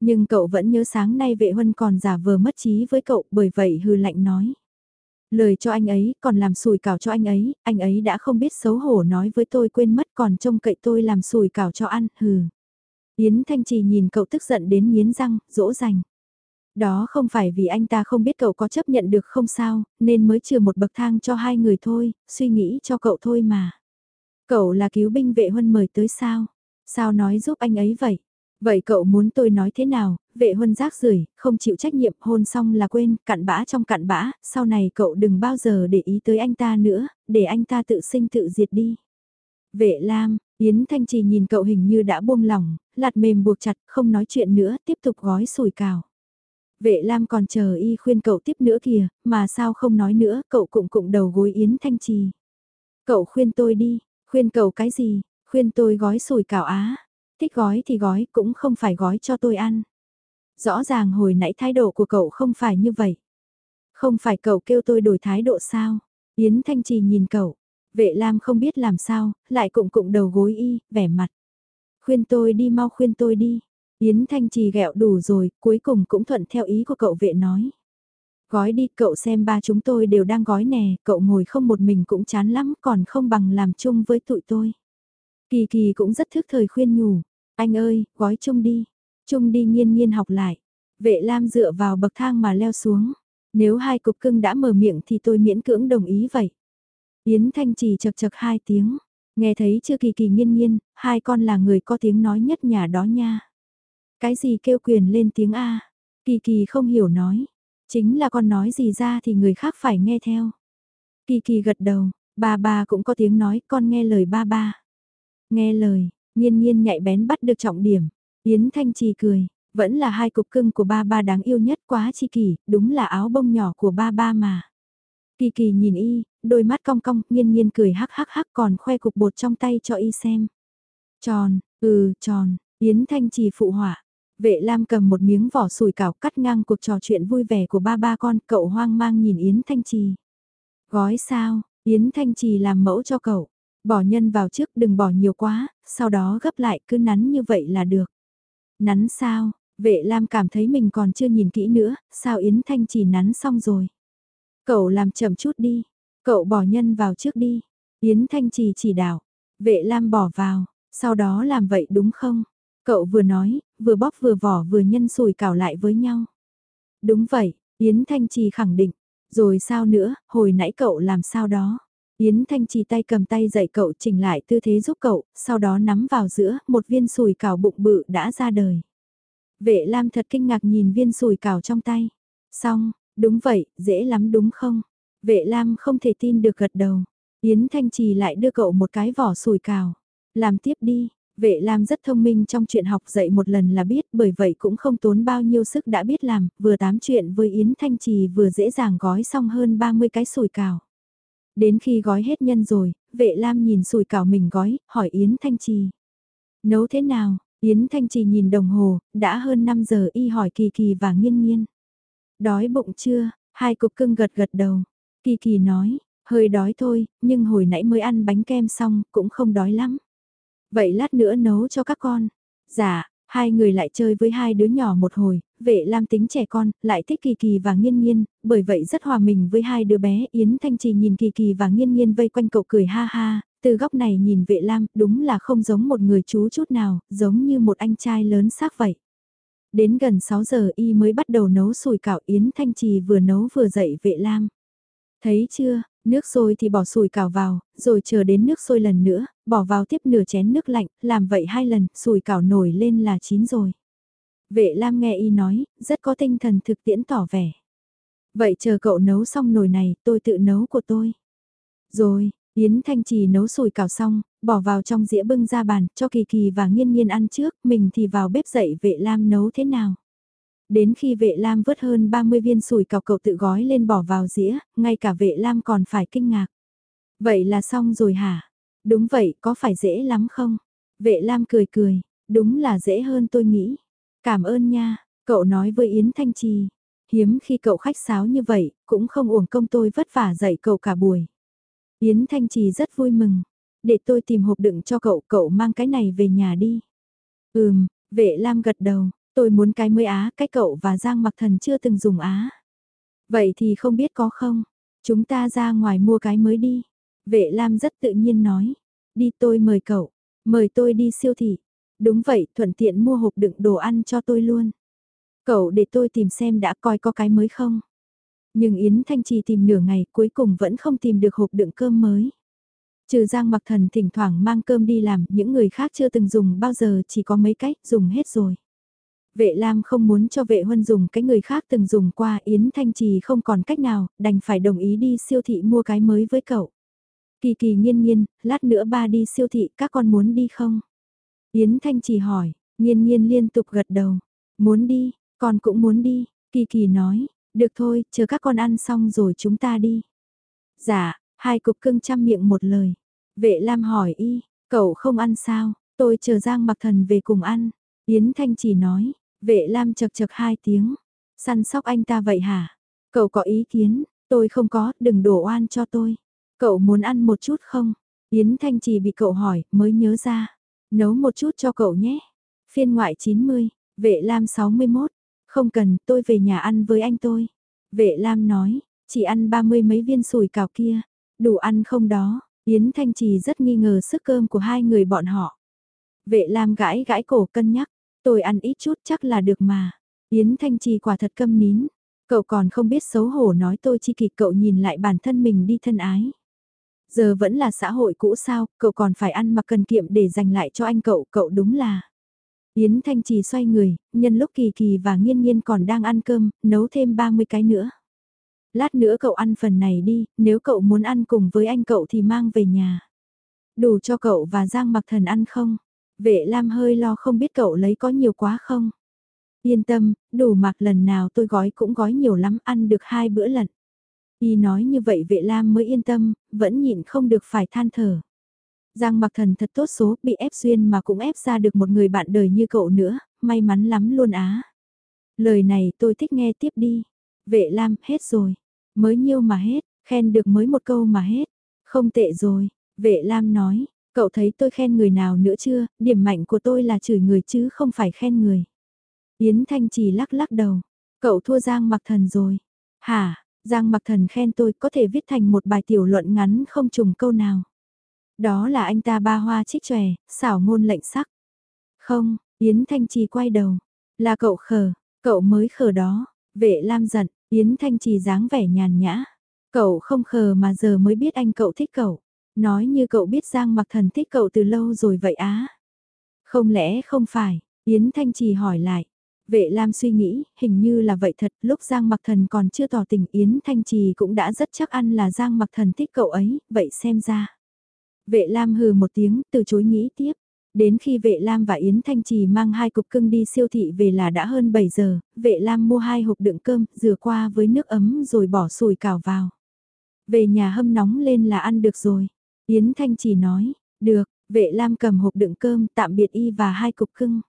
Nhưng cậu vẫn nhớ sáng nay vệ huân còn giả vờ mất trí với cậu bởi vậy hư lạnh nói. Lời cho anh ấy, còn làm sùi cảo cho anh ấy, anh ấy đã không biết xấu hổ nói với tôi quên mất còn trông cậy tôi làm sùi cảo cho ăn, hừ. Yến Thanh Trì nhìn cậu tức giận đến miến răng, dỗ dành. Đó không phải vì anh ta không biết cậu có chấp nhận được không sao, nên mới trừ một bậc thang cho hai người thôi, suy nghĩ cho cậu thôi mà. Cậu là cứu binh vệ huân mời tới sao? Sao nói giúp anh ấy vậy? Vậy cậu muốn tôi nói thế nào, vệ huân rác rưởi không chịu trách nhiệm hôn xong là quên, cặn bã trong cặn bã, sau này cậu đừng bao giờ để ý tới anh ta nữa, để anh ta tự sinh tự diệt đi. Vệ Lam, Yến Thanh Trì nhìn cậu hình như đã buông lỏng, lạt mềm buộc chặt, không nói chuyện nữa, tiếp tục gói sủi cào. Vệ Lam còn chờ y khuyên cậu tiếp nữa kìa, mà sao không nói nữa, cậu cũng cụng đầu gối Yến Thanh Trì. Cậu khuyên tôi đi, khuyên cậu cái gì, khuyên tôi gói sùi cảo á, thích gói thì gói, cũng không phải gói cho tôi ăn. Rõ ràng hồi nãy thái độ của cậu không phải như vậy. Không phải cậu kêu tôi đổi thái độ sao? Yến Thanh Trì nhìn cậu, vệ Lam không biết làm sao, lại cụng cụng đầu gối y, vẻ mặt. Khuyên tôi đi mau khuyên tôi đi. Yến Thanh Trì gẹo đủ rồi, cuối cùng cũng thuận theo ý của cậu vệ nói. Gói đi, cậu xem ba chúng tôi đều đang gói nè, cậu ngồi không một mình cũng chán lắm, còn không bằng làm chung với tụi tôi. Kỳ kỳ cũng rất thức thời khuyên nhủ, anh ơi, gói chung đi, chung đi nghiên nghiên học lại. Vệ Lam dựa vào bậc thang mà leo xuống. Nếu hai cục cưng đã mở miệng thì tôi miễn cưỡng đồng ý vậy. Yến Thanh Trì chật chật hai tiếng. Nghe thấy chưa kỳ kỳ nghiên nghiên, hai con là người có tiếng nói nhất nhà đó nha. Cái gì kêu quyền lên tiếng A? Kỳ kỳ không hiểu nói. Chính là con nói gì ra thì người khác phải nghe theo. Kỳ kỳ gật đầu, ba ba cũng có tiếng nói con nghe lời ba ba. Nghe lời, nhiên nhiên nhạy bén bắt được trọng điểm. Yến Thanh Trì cười, vẫn là hai cục cưng của ba ba đáng yêu nhất quá chi kỳ, đúng là áo bông nhỏ của ba ba mà. Kỳ kỳ nhìn y, đôi mắt cong cong, nhiên nhiên cười hắc hắc hắc còn khoe cục bột trong tay cho y xem. Tròn, ừ, tròn, Yến Thanh Trì phụ họa. Vệ Lam cầm một miếng vỏ sùi cảo cắt ngang cuộc trò chuyện vui vẻ của ba ba con, cậu hoang mang nhìn Yến Thanh Trì. Gói sao, Yến Thanh Trì làm mẫu cho cậu. Bỏ nhân vào trước đừng bỏ nhiều quá, sau đó gấp lại cứ nắn như vậy là được. Nắn sao, vệ Lam cảm thấy mình còn chưa nhìn kỹ nữa, sao Yến Thanh Trì nắn xong rồi. Cậu làm chậm chút đi, cậu bỏ nhân vào trước đi. Yến Thanh Trì chỉ đạo, vệ Lam bỏ vào, sau đó làm vậy đúng không? Cậu vừa nói, vừa bóp vừa vỏ vừa nhân sùi cảo lại với nhau. Đúng vậy, Yến Thanh Trì khẳng định. Rồi sao nữa, hồi nãy cậu làm sao đó. Yến Thanh Trì tay cầm tay dạy cậu chỉnh lại tư thế giúp cậu, sau đó nắm vào giữa, một viên sùi cảo bụng bự đã ra đời. Vệ Lam thật kinh ngạc nhìn viên sùi cảo trong tay. Xong, đúng vậy, dễ lắm đúng không? Vệ Lam không thể tin được gật đầu. Yến Thanh Trì lại đưa cậu một cái vỏ sùi cào Làm tiếp đi, Vệ Lam rất thông minh trong chuyện học dạy một lần là biết bởi vậy cũng không tốn bao nhiêu sức đã biết làm, vừa tám chuyện với Yến Thanh Trì vừa dễ dàng gói xong hơn 30 cái sủi cảo. Đến khi gói hết nhân rồi, vệ Lam nhìn sủi cảo mình gói, hỏi Yến Thanh Trì. Nấu thế nào? Yến Thanh Trì nhìn đồng hồ, đã hơn 5 giờ y hỏi Kỳ Kỳ và Nghiên Nghiên. Đói bụng chưa? Hai cục cưng gật gật đầu. Kỳ Kỳ nói, hơi đói thôi, nhưng hồi nãy mới ăn bánh kem xong, cũng không đói lắm. Vậy lát nữa nấu cho các con. Dạ, hai người lại chơi với hai đứa nhỏ một hồi, vệ lam tính trẻ con, lại thích kỳ kỳ và nghiên nghiên, bởi vậy rất hòa mình với hai đứa bé. Yến Thanh Trì nhìn kỳ kỳ và nghiên nghiên vây quanh cậu cười ha ha, Từ góc này nhìn vệ lam, đúng là không giống một người chú chút nào, giống như một anh trai lớn xác vậy. Đến gần 6 giờ y mới bắt đầu nấu sùi cảo Yến Thanh Trì vừa nấu vừa dậy vệ lam. Thấy chưa, nước sôi thì bỏ sùi cảo vào, rồi chờ đến nước sôi lần nữa, bỏ vào tiếp nửa chén nước lạnh, làm vậy hai lần, sùi cảo nổi lên là chín rồi. Vệ Lam nghe y nói, rất có tinh thần thực tiễn tỏ vẻ. Vậy chờ cậu nấu xong nồi này, tôi tự nấu của tôi. Rồi, Yến Thanh Trì nấu sùi cảo xong, bỏ vào trong dĩa bưng ra bàn, cho Kỳ Kỳ và Nghiên Nghiên ăn trước, mình thì vào bếp dậy vệ Lam nấu thế nào. Đến khi vệ Lam vớt hơn 30 viên sùi cảo cậu tự gói lên bỏ vào dĩa, ngay cả vệ Lam còn phải kinh ngạc. Vậy là xong rồi hả? Đúng vậy, có phải dễ lắm không? Vệ Lam cười cười, đúng là dễ hơn tôi nghĩ. Cảm ơn nha, cậu nói với Yến Thanh Trì. Hiếm khi cậu khách sáo như vậy, cũng không uổng công tôi vất vả dạy cậu cả buổi. Yến Thanh Trì rất vui mừng. Để tôi tìm hộp đựng cho cậu, cậu mang cái này về nhà đi. Ừm, vệ Lam gật đầu, tôi muốn cái mới á, cái cậu và Giang Mặc Thần chưa từng dùng á. Vậy thì không biết có không? Chúng ta ra ngoài mua cái mới đi. Vệ Lam rất tự nhiên nói. Đi tôi mời cậu. Mời tôi đi siêu thị. Đúng vậy, thuận tiện mua hộp đựng đồ ăn cho tôi luôn. Cậu để tôi tìm xem đã coi có cái mới không. Nhưng Yến Thanh Trì tìm nửa ngày cuối cùng vẫn không tìm được hộp đựng cơm mới. Trừ Giang Mặc Thần thỉnh thoảng mang cơm đi làm, những người khác chưa từng dùng bao giờ chỉ có mấy cách dùng hết rồi. Vệ Lam không muốn cho vệ huân dùng cái người khác từng dùng qua Yến Thanh Trì không còn cách nào, đành phải đồng ý đi siêu thị mua cái mới với cậu. Kỳ kỳ nghiên nghiên, lát nữa ba đi siêu thị, các con muốn đi không? Yến Thanh chỉ hỏi, nghiên nghiên liên tục gật đầu. Muốn đi, con cũng muốn đi, kỳ kỳ nói, được thôi, chờ các con ăn xong rồi chúng ta đi. Dạ, hai cục cưng chăm miệng một lời. Vệ Lam hỏi y, cậu không ăn sao, tôi chờ Giang mặc thần về cùng ăn. Yến Thanh chỉ nói, vệ Lam chật chật hai tiếng. Săn sóc anh ta vậy hả? Cậu có ý kiến, tôi không có, đừng đổ oan cho tôi. Cậu muốn ăn một chút không? Yến Thanh trì bị cậu hỏi, mới nhớ ra. Nấu một chút cho cậu nhé. Phiên ngoại 90, vệ Lam 61, không cần, tôi về nhà ăn với anh tôi. Vệ Lam nói, chỉ ăn ba mươi mấy viên sùi cảo kia, đủ ăn không đó, Yến Thanh Trì rất nghi ngờ sức cơm của hai người bọn họ. Vệ Lam gãi gãi cổ cân nhắc, tôi ăn ít chút chắc là được mà. Yến Thanh Trì quả thật câm nín, cậu còn không biết xấu hổ nói tôi chi kịch cậu nhìn lại bản thân mình đi thân ái. Giờ vẫn là xã hội cũ sao, cậu còn phải ăn mặc cần kiệm để dành lại cho anh cậu, cậu đúng là. Yến Thanh Trì xoay người, nhân lúc Kỳ Kỳ và Nghiên Nghiên còn đang ăn cơm, nấu thêm 30 cái nữa. Lát nữa cậu ăn phần này đi, nếu cậu muốn ăn cùng với anh cậu thì mang về nhà. Đủ cho cậu và Giang Mặc Thần ăn không? Vệ Lam hơi lo không biết cậu lấy có nhiều quá không? Yên tâm, đủ mặc lần nào tôi gói cũng gói nhiều lắm ăn được hai bữa lận. Y nói như vậy vệ Lam mới yên tâm, vẫn nhịn không được phải than thở. Giang mặc thần thật tốt số, bị ép duyên mà cũng ép ra được một người bạn đời như cậu nữa, may mắn lắm luôn á. Lời này tôi thích nghe tiếp đi. Vệ Lam, hết rồi. Mới nhiêu mà hết, khen được mới một câu mà hết. Không tệ rồi, vệ Lam nói, cậu thấy tôi khen người nào nữa chưa, điểm mạnh của tôi là chửi người chứ không phải khen người. Yến Thanh chỉ lắc lắc đầu, cậu thua Giang mặc thần rồi. Hả, Giang mặc thần khen tôi có thể viết thành một bài tiểu luận ngắn không trùng câu nào. Đó là anh ta ba hoa trích chòe, xảo ngôn lệnh sắc. Không, Yến Thanh Trì quay đầu. Là cậu khờ, cậu mới khờ đó. Vệ Lam giận, Yến Thanh Trì dáng vẻ nhàn nhã. Cậu không khờ mà giờ mới biết anh cậu thích cậu. Nói như cậu biết Giang mặc thần thích cậu từ lâu rồi vậy á. Không lẽ không phải, Yến Thanh Trì hỏi lại. Vệ Lam suy nghĩ, hình như là vậy thật, lúc Giang Mặc Thần còn chưa tỏ tình Yến Thanh Trì cũng đã rất chắc ăn là Giang Mặc Thần thích cậu ấy, vậy xem ra. Vệ Lam hừ một tiếng, từ chối nghĩ tiếp. Đến khi vệ Lam và Yến Thanh Trì mang hai cục cưng đi siêu thị về là đã hơn 7 giờ, vệ Lam mua hai hộp đựng cơm, rửa qua với nước ấm rồi bỏ sùi cảo vào. Về nhà hâm nóng lên là ăn được rồi. Yến Thanh Trì nói, được, vệ Lam cầm hộp đựng cơm tạm biệt y và hai cục cưng.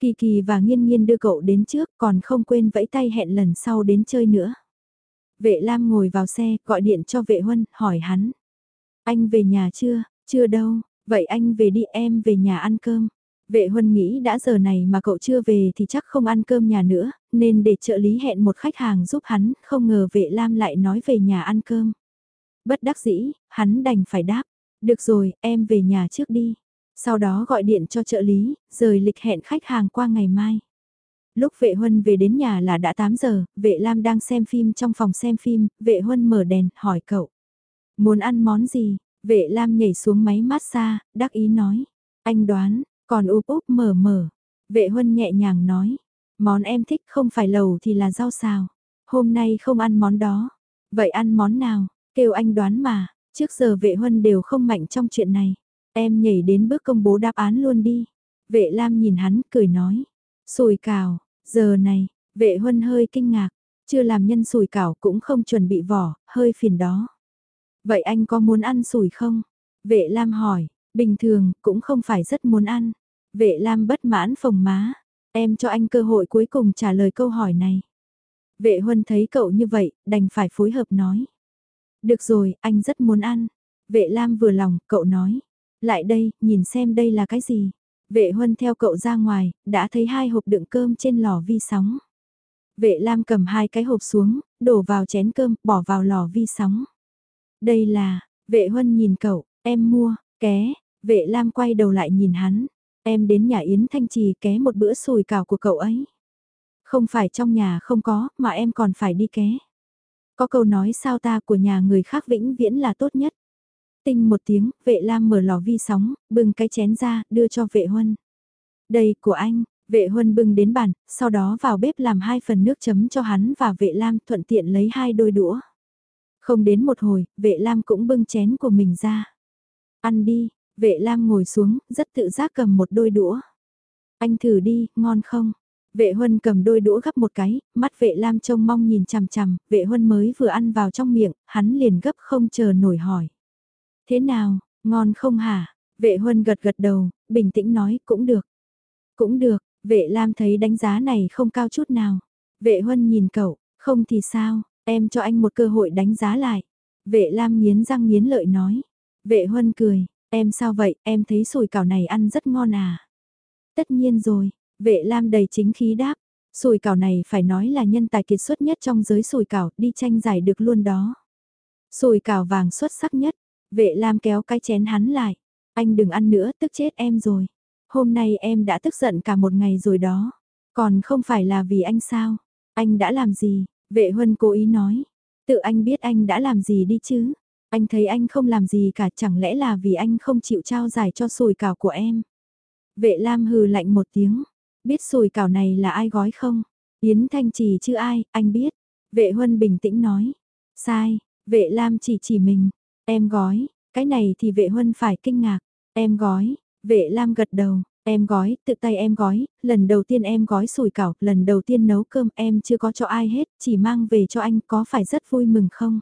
Kỳ kỳ và nghiên nghiên đưa cậu đến trước còn không quên vẫy tay hẹn lần sau đến chơi nữa. Vệ Lam ngồi vào xe, gọi điện cho vệ huân, hỏi hắn. Anh về nhà chưa? Chưa đâu, vậy anh về đi em về nhà ăn cơm. Vệ huân nghĩ đã giờ này mà cậu chưa về thì chắc không ăn cơm nhà nữa, nên để trợ lý hẹn một khách hàng giúp hắn, không ngờ vệ lam lại nói về nhà ăn cơm. Bất đắc dĩ, hắn đành phải đáp. Được rồi, em về nhà trước đi. Sau đó gọi điện cho trợ lý, rời lịch hẹn khách hàng qua ngày mai. Lúc vệ huân về đến nhà là đã 8 giờ, vệ Lam đang xem phim trong phòng xem phim, vệ huân mở đèn, hỏi cậu. Muốn ăn món gì? Vệ Lam nhảy xuống máy massage, đắc ý nói. Anh đoán, còn úp úp mở mở. Vệ huân nhẹ nhàng nói. Món em thích không phải lẩu thì là rau xào. Hôm nay không ăn món đó. Vậy ăn món nào? Kêu anh đoán mà. Trước giờ vệ huân đều không mạnh trong chuyện này. Em nhảy đến bước công bố đáp án luôn đi. Vệ Lam nhìn hắn, cười nói. Sùi cào, giờ này, vệ huân hơi kinh ngạc. Chưa làm nhân sùi cảo cũng không chuẩn bị vỏ, hơi phiền đó. Vậy anh có muốn ăn sùi không? Vệ Lam hỏi, bình thường cũng không phải rất muốn ăn. Vệ Lam bất mãn phồng má, em cho anh cơ hội cuối cùng trả lời câu hỏi này. Vệ Huân thấy cậu như vậy, đành phải phối hợp nói. Được rồi, anh rất muốn ăn. Vệ Lam vừa lòng, cậu nói. Lại đây, nhìn xem đây là cái gì. Vệ Huân theo cậu ra ngoài, đã thấy hai hộp đựng cơm trên lò vi sóng. Vệ Lam cầm hai cái hộp xuống, đổ vào chén cơm, bỏ vào lò vi sóng. Đây là, vệ Huân nhìn cậu, em mua, ké, vệ Lam quay đầu lại nhìn hắn. Em đến nhà Yến Thanh Trì ké một bữa sùi cảo của cậu ấy. Không phải trong nhà không có, mà em còn phải đi ké. Có câu nói sao ta của nhà người khác vĩnh viễn là tốt nhất. Tinh một tiếng, vệ lam mở lò vi sóng, bưng cái chén ra, đưa cho vệ huân. Đây của anh, vệ huân bưng đến bàn, sau đó vào bếp làm hai phần nước chấm cho hắn và vệ lam thuận tiện lấy hai đôi đũa. Không đến một hồi, vệ lam cũng bưng chén của mình ra. Ăn đi, vệ lam ngồi xuống, rất tự giác cầm một đôi đũa. Anh thử đi, ngon không? Vệ huân cầm đôi đũa gấp một cái, mắt vệ lam trông mong nhìn chằm chằm, vệ huân mới vừa ăn vào trong miệng, hắn liền gấp không chờ nổi hỏi. Thế nào, ngon không hả? Vệ huân gật gật đầu, bình tĩnh nói cũng được. Cũng được, vệ lam thấy đánh giá này không cao chút nào. Vệ huân nhìn cậu, không thì sao, em cho anh một cơ hội đánh giá lại. Vệ lam nghiến răng nghiến lợi nói. Vệ huân cười, em sao vậy, em thấy sùi cảo này ăn rất ngon à. Tất nhiên rồi, vệ lam đầy chính khí đáp. Sùi cảo này phải nói là nhân tài kiệt xuất nhất trong giới sùi cảo, đi tranh giải được luôn đó. Sùi cảo vàng xuất sắc nhất, Vệ Lam kéo cái chén hắn lại. Anh đừng ăn nữa, tức chết em rồi. Hôm nay em đã tức giận cả một ngày rồi đó. Còn không phải là vì anh sao? Anh đã làm gì? Vệ Huân cố ý nói. Tự anh biết anh đã làm gì đi chứ? Anh thấy anh không làm gì cả chẳng lẽ là vì anh không chịu trao giải cho sùi cảo của em? Vệ Lam hừ lạnh một tiếng. Biết sùi cảo này là ai gói không? Yến Thanh Trì chứ ai, anh biết. Vệ Huân bình tĩnh nói. Sai, vệ Lam chỉ chỉ mình. Em gói, cái này thì vệ huân phải kinh ngạc. Em gói, vệ lam gật đầu, em gói, tự tay em gói, lần đầu tiên em gói sủi cảo, lần đầu tiên nấu cơm em chưa có cho ai hết, chỉ mang về cho anh có phải rất vui mừng không?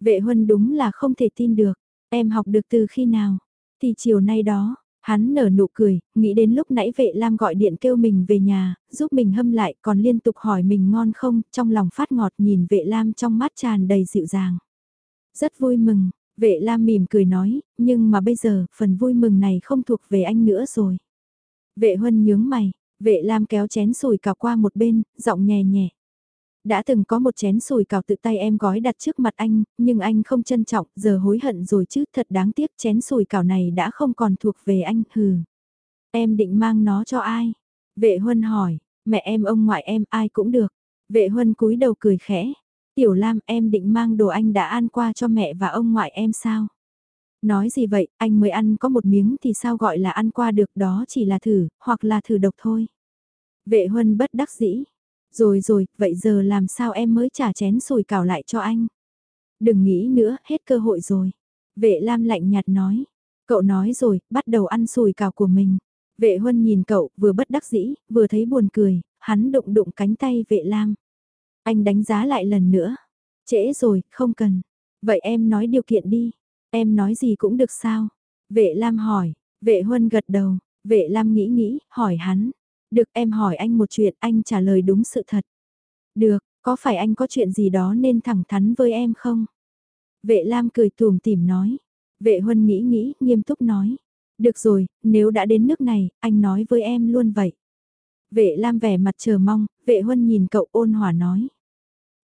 Vệ huân đúng là không thể tin được, em học được từ khi nào? Thì chiều nay đó, hắn nở nụ cười, nghĩ đến lúc nãy vệ lam gọi điện kêu mình về nhà, giúp mình hâm lại còn liên tục hỏi mình ngon không, trong lòng phát ngọt nhìn vệ lam trong mắt tràn đầy dịu dàng. Rất vui mừng, Vệ Lam mỉm cười nói, nhưng mà bây giờ, phần vui mừng này không thuộc về anh nữa rồi. Vệ Huân nhướng mày, vệ Lam kéo chén sùi cào qua một bên, giọng nhẹ nhẹ. Đã từng có một chén sùi cào tự tay em gói đặt trước mặt anh, nhưng anh không trân trọng, giờ hối hận rồi chứ, thật đáng tiếc chén sùi cào này đã không còn thuộc về anh, hừ. Em định mang nó cho ai? Vệ Huân hỏi, mẹ em ông ngoại em ai cũng được. Vệ Huân cúi đầu cười khẽ, Tiểu Lam em định mang đồ anh đã ăn qua cho mẹ và ông ngoại em sao? Nói gì vậy, anh mới ăn có một miếng thì sao gọi là ăn qua được đó chỉ là thử, hoặc là thử độc thôi. Vệ huân bất đắc dĩ. Rồi rồi, vậy giờ làm sao em mới trả chén sùi cảo lại cho anh? Đừng nghĩ nữa, hết cơ hội rồi. Vệ Lam lạnh nhạt nói. Cậu nói rồi, bắt đầu ăn sùi cảo của mình. Vệ huân nhìn cậu, vừa bất đắc dĩ, vừa thấy buồn cười, hắn đụng đụng cánh tay vệ Lam. Anh đánh giá lại lần nữa. Trễ rồi, không cần. Vậy em nói điều kiện đi. Em nói gì cũng được sao? Vệ Lam hỏi, vệ Huân gật đầu, vệ Lam nghĩ nghĩ, hỏi hắn. Được em hỏi anh một chuyện, anh trả lời đúng sự thật. Được, có phải anh có chuyện gì đó nên thẳng thắn với em không? Vệ Lam cười tùm tìm nói. Vệ Huân nghĩ nghĩ, nghiêm túc nói. Được rồi, nếu đã đến nước này, anh nói với em luôn vậy. Vệ Lam vẻ mặt chờ mong, vệ Huân nhìn cậu ôn hòa nói.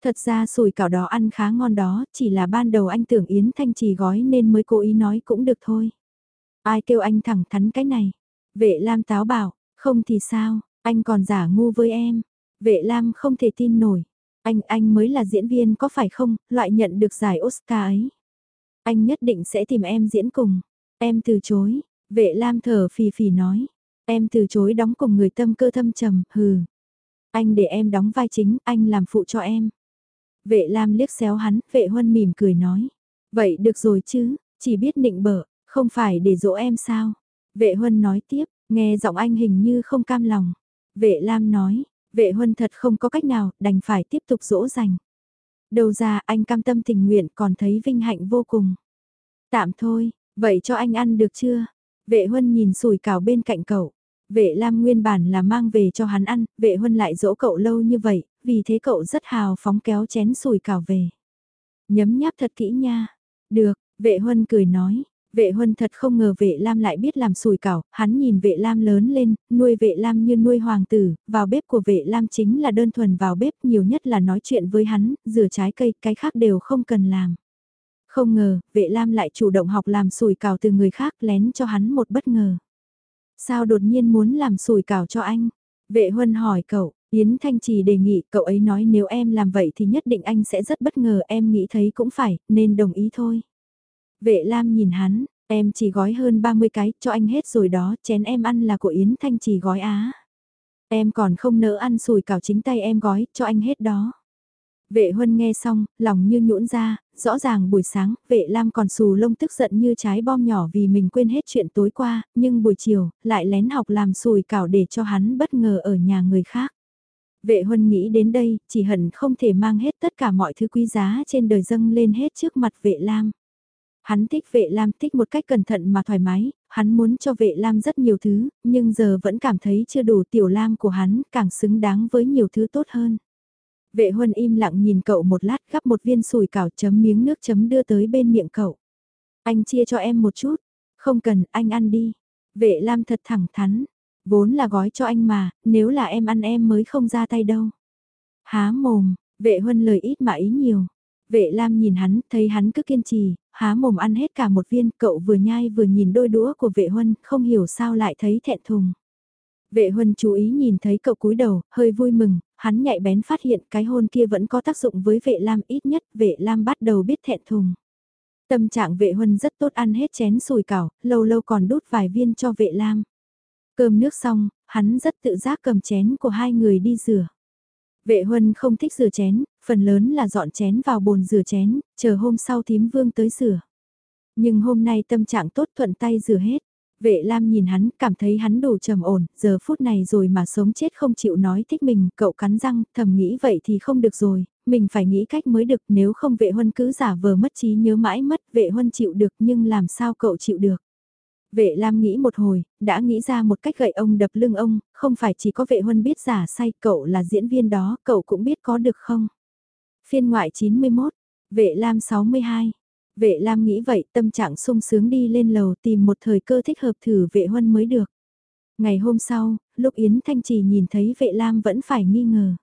Thật ra sùi cảo đó ăn khá ngon đó, chỉ là ban đầu anh tưởng Yến Thanh Trì gói nên mới cố ý nói cũng được thôi. Ai kêu anh thẳng thắn cái này? Vệ Lam táo bảo, không thì sao, anh còn giả ngu với em. Vệ Lam không thể tin nổi. Anh, anh mới là diễn viên có phải không, loại nhận được giải Oscar ấy. Anh nhất định sẽ tìm em diễn cùng. Em từ chối, vệ Lam thở phì phì nói. Em từ chối đóng cùng người tâm cơ thâm trầm, hừ. Anh để em đóng vai chính, anh làm phụ cho em. Vệ Lam liếc xéo hắn, vệ huân mỉm cười nói. Vậy được rồi chứ, chỉ biết nịnh bợ, không phải để dỗ em sao. Vệ huân nói tiếp, nghe giọng anh hình như không cam lòng. Vệ Lam nói, vệ huân thật không có cách nào, đành phải tiếp tục dỗ dành. Đầu ra anh cam tâm tình nguyện còn thấy vinh hạnh vô cùng. Tạm thôi, vậy cho anh ăn được chưa? Vệ huân nhìn sùi cảo bên cạnh cậu. Vệ Lam nguyên bản là mang về cho hắn ăn, vệ huân lại dỗ cậu lâu như vậy, vì thế cậu rất hào phóng kéo chén sùi cảo về. Nhấm nháp thật kỹ nha. Được, vệ huân cười nói. Vệ huân thật không ngờ vệ Lam lại biết làm sùi cảo, hắn nhìn vệ Lam lớn lên, nuôi vệ Lam như nuôi hoàng tử, vào bếp của vệ Lam chính là đơn thuần vào bếp nhiều nhất là nói chuyện với hắn, rửa trái cây, cái khác đều không cần làm. Không ngờ, vệ Lam lại chủ động học làm sùi cảo từ người khác lén cho hắn một bất ngờ. Sao đột nhiên muốn làm sùi cảo cho anh? Vệ huân hỏi cậu, Yến Thanh Trì đề nghị cậu ấy nói nếu em làm vậy thì nhất định anh sẽ rất bất ngờ em nghĩ thấy cũng phải, nên đồng ý thôi. Vệ Lam nhìn hắn, em chỉ gói hơn 30 cái, cho anh hết rồi đó, chén em ăn là của Yến Thanh Trì gói á. Em còn không nỡ ăn sùi cảo chính tay em gói, cho anh hết đó. Vệ huân nghe xong, lòng như nhũn ra, rõ ràng buổi sáng, vệ lam còn xù lông tức giận như trái bom nhỏ vì mình quên hết chuyện tối qua, nhưng buổi chiều, lại lén học làm sùi cảo để cho hắn bất ngờ ở nhà người khác. Vệ huân nghĩ đến đây, chỉ hận không thể mang hết tất cả mọi thứ quý giá trên đời dâng lên hết trước mặt vệ lam. Hắn thích vệ lam thích một cách cẩn thận mà thoải mái, hắn muốn cho vệ lam rất nhiều thứ, nhưng giờ vẫn cảm thấy chưa đủ tiểu lam của hắn, càng xứng đáng với nhiều thứ tốt hơn. Vệ huân im lặng nhìn cậu một lát gắp một viên sùi cảo chấm miếng nước chấm đưa tới bên miệng cậu. Anh chia cho em một chút. Không cần, anh ăn đi. Vệ Lam thật thẳng thắn. Vốn là gói cho anh mà, nếu là em ăn em mới không ra tay đâu. Há mồm, vệ huân lời ít mà ý nhiều. Vệ Lam nhìn hắn, thấy hắn cứ kiên trì, há mồm ăn hết cả một viên, cậu vừa nhai vừa nhìn đôi đũa của vệ huân, không hiểu sao lại thấy thẹn thùng. Vệ huân chú ý nhìn thấy cậu cúi đầu, hơi vui mừng, hắn nhạy bén phát hiện cái hôn kia vẫn có tác dụng với vệ lam ít nhất vệ lam bắt đầu biết thẹn thùng. Tâm trạng vệ huân rất tốt ăn hết chén sùi cảo, lâu lâu còn đút vài viên cho vệ lam. Cơm nước xong, hắn rất tự giác cầm chén của hai người đi rửa. Vệ huân không thích rửa chén, phần lớn là dọn chén vào bồn rửa chén, chờ hôm sau thím vương tới rửa. Nhưng hôm nay tâm trạng tốt thuận tay rửa hết. Vệ Lam nhìn hắn, cảm thấy hắn đủ trầm ổn, giờ phút này rồi mà sống chết không chịu nói thích mình, cậu cắn răng, thầm nghĩ vậy thì không được rồi, mình phải nghĩ cách mới được, nếu không vệ huân cứ giả vờ mất trí nhớ mãi mất, vệ huân chịu được nhưng làm sao cậu chịu được. Vệ Lam nghĩ một hồi, đã nghĩ ra một cách gậy ông đập lưng ông, không phải chỉ có vệ huân biết giả say, cậu là diễn viên đó, cậu cũng biết có được không? Phiên ngoại 91, vệ Lam 62, Vệ Lam nghĩ vậy tâm trạng sung sướng đi lên lầu tìm một thời cơ thích hợp thử vệ huân mới được. Ngày hôm sau, lúc Yến Thanh Trì nhìn thấy vệ Lam vẫn phải nghi ngờ.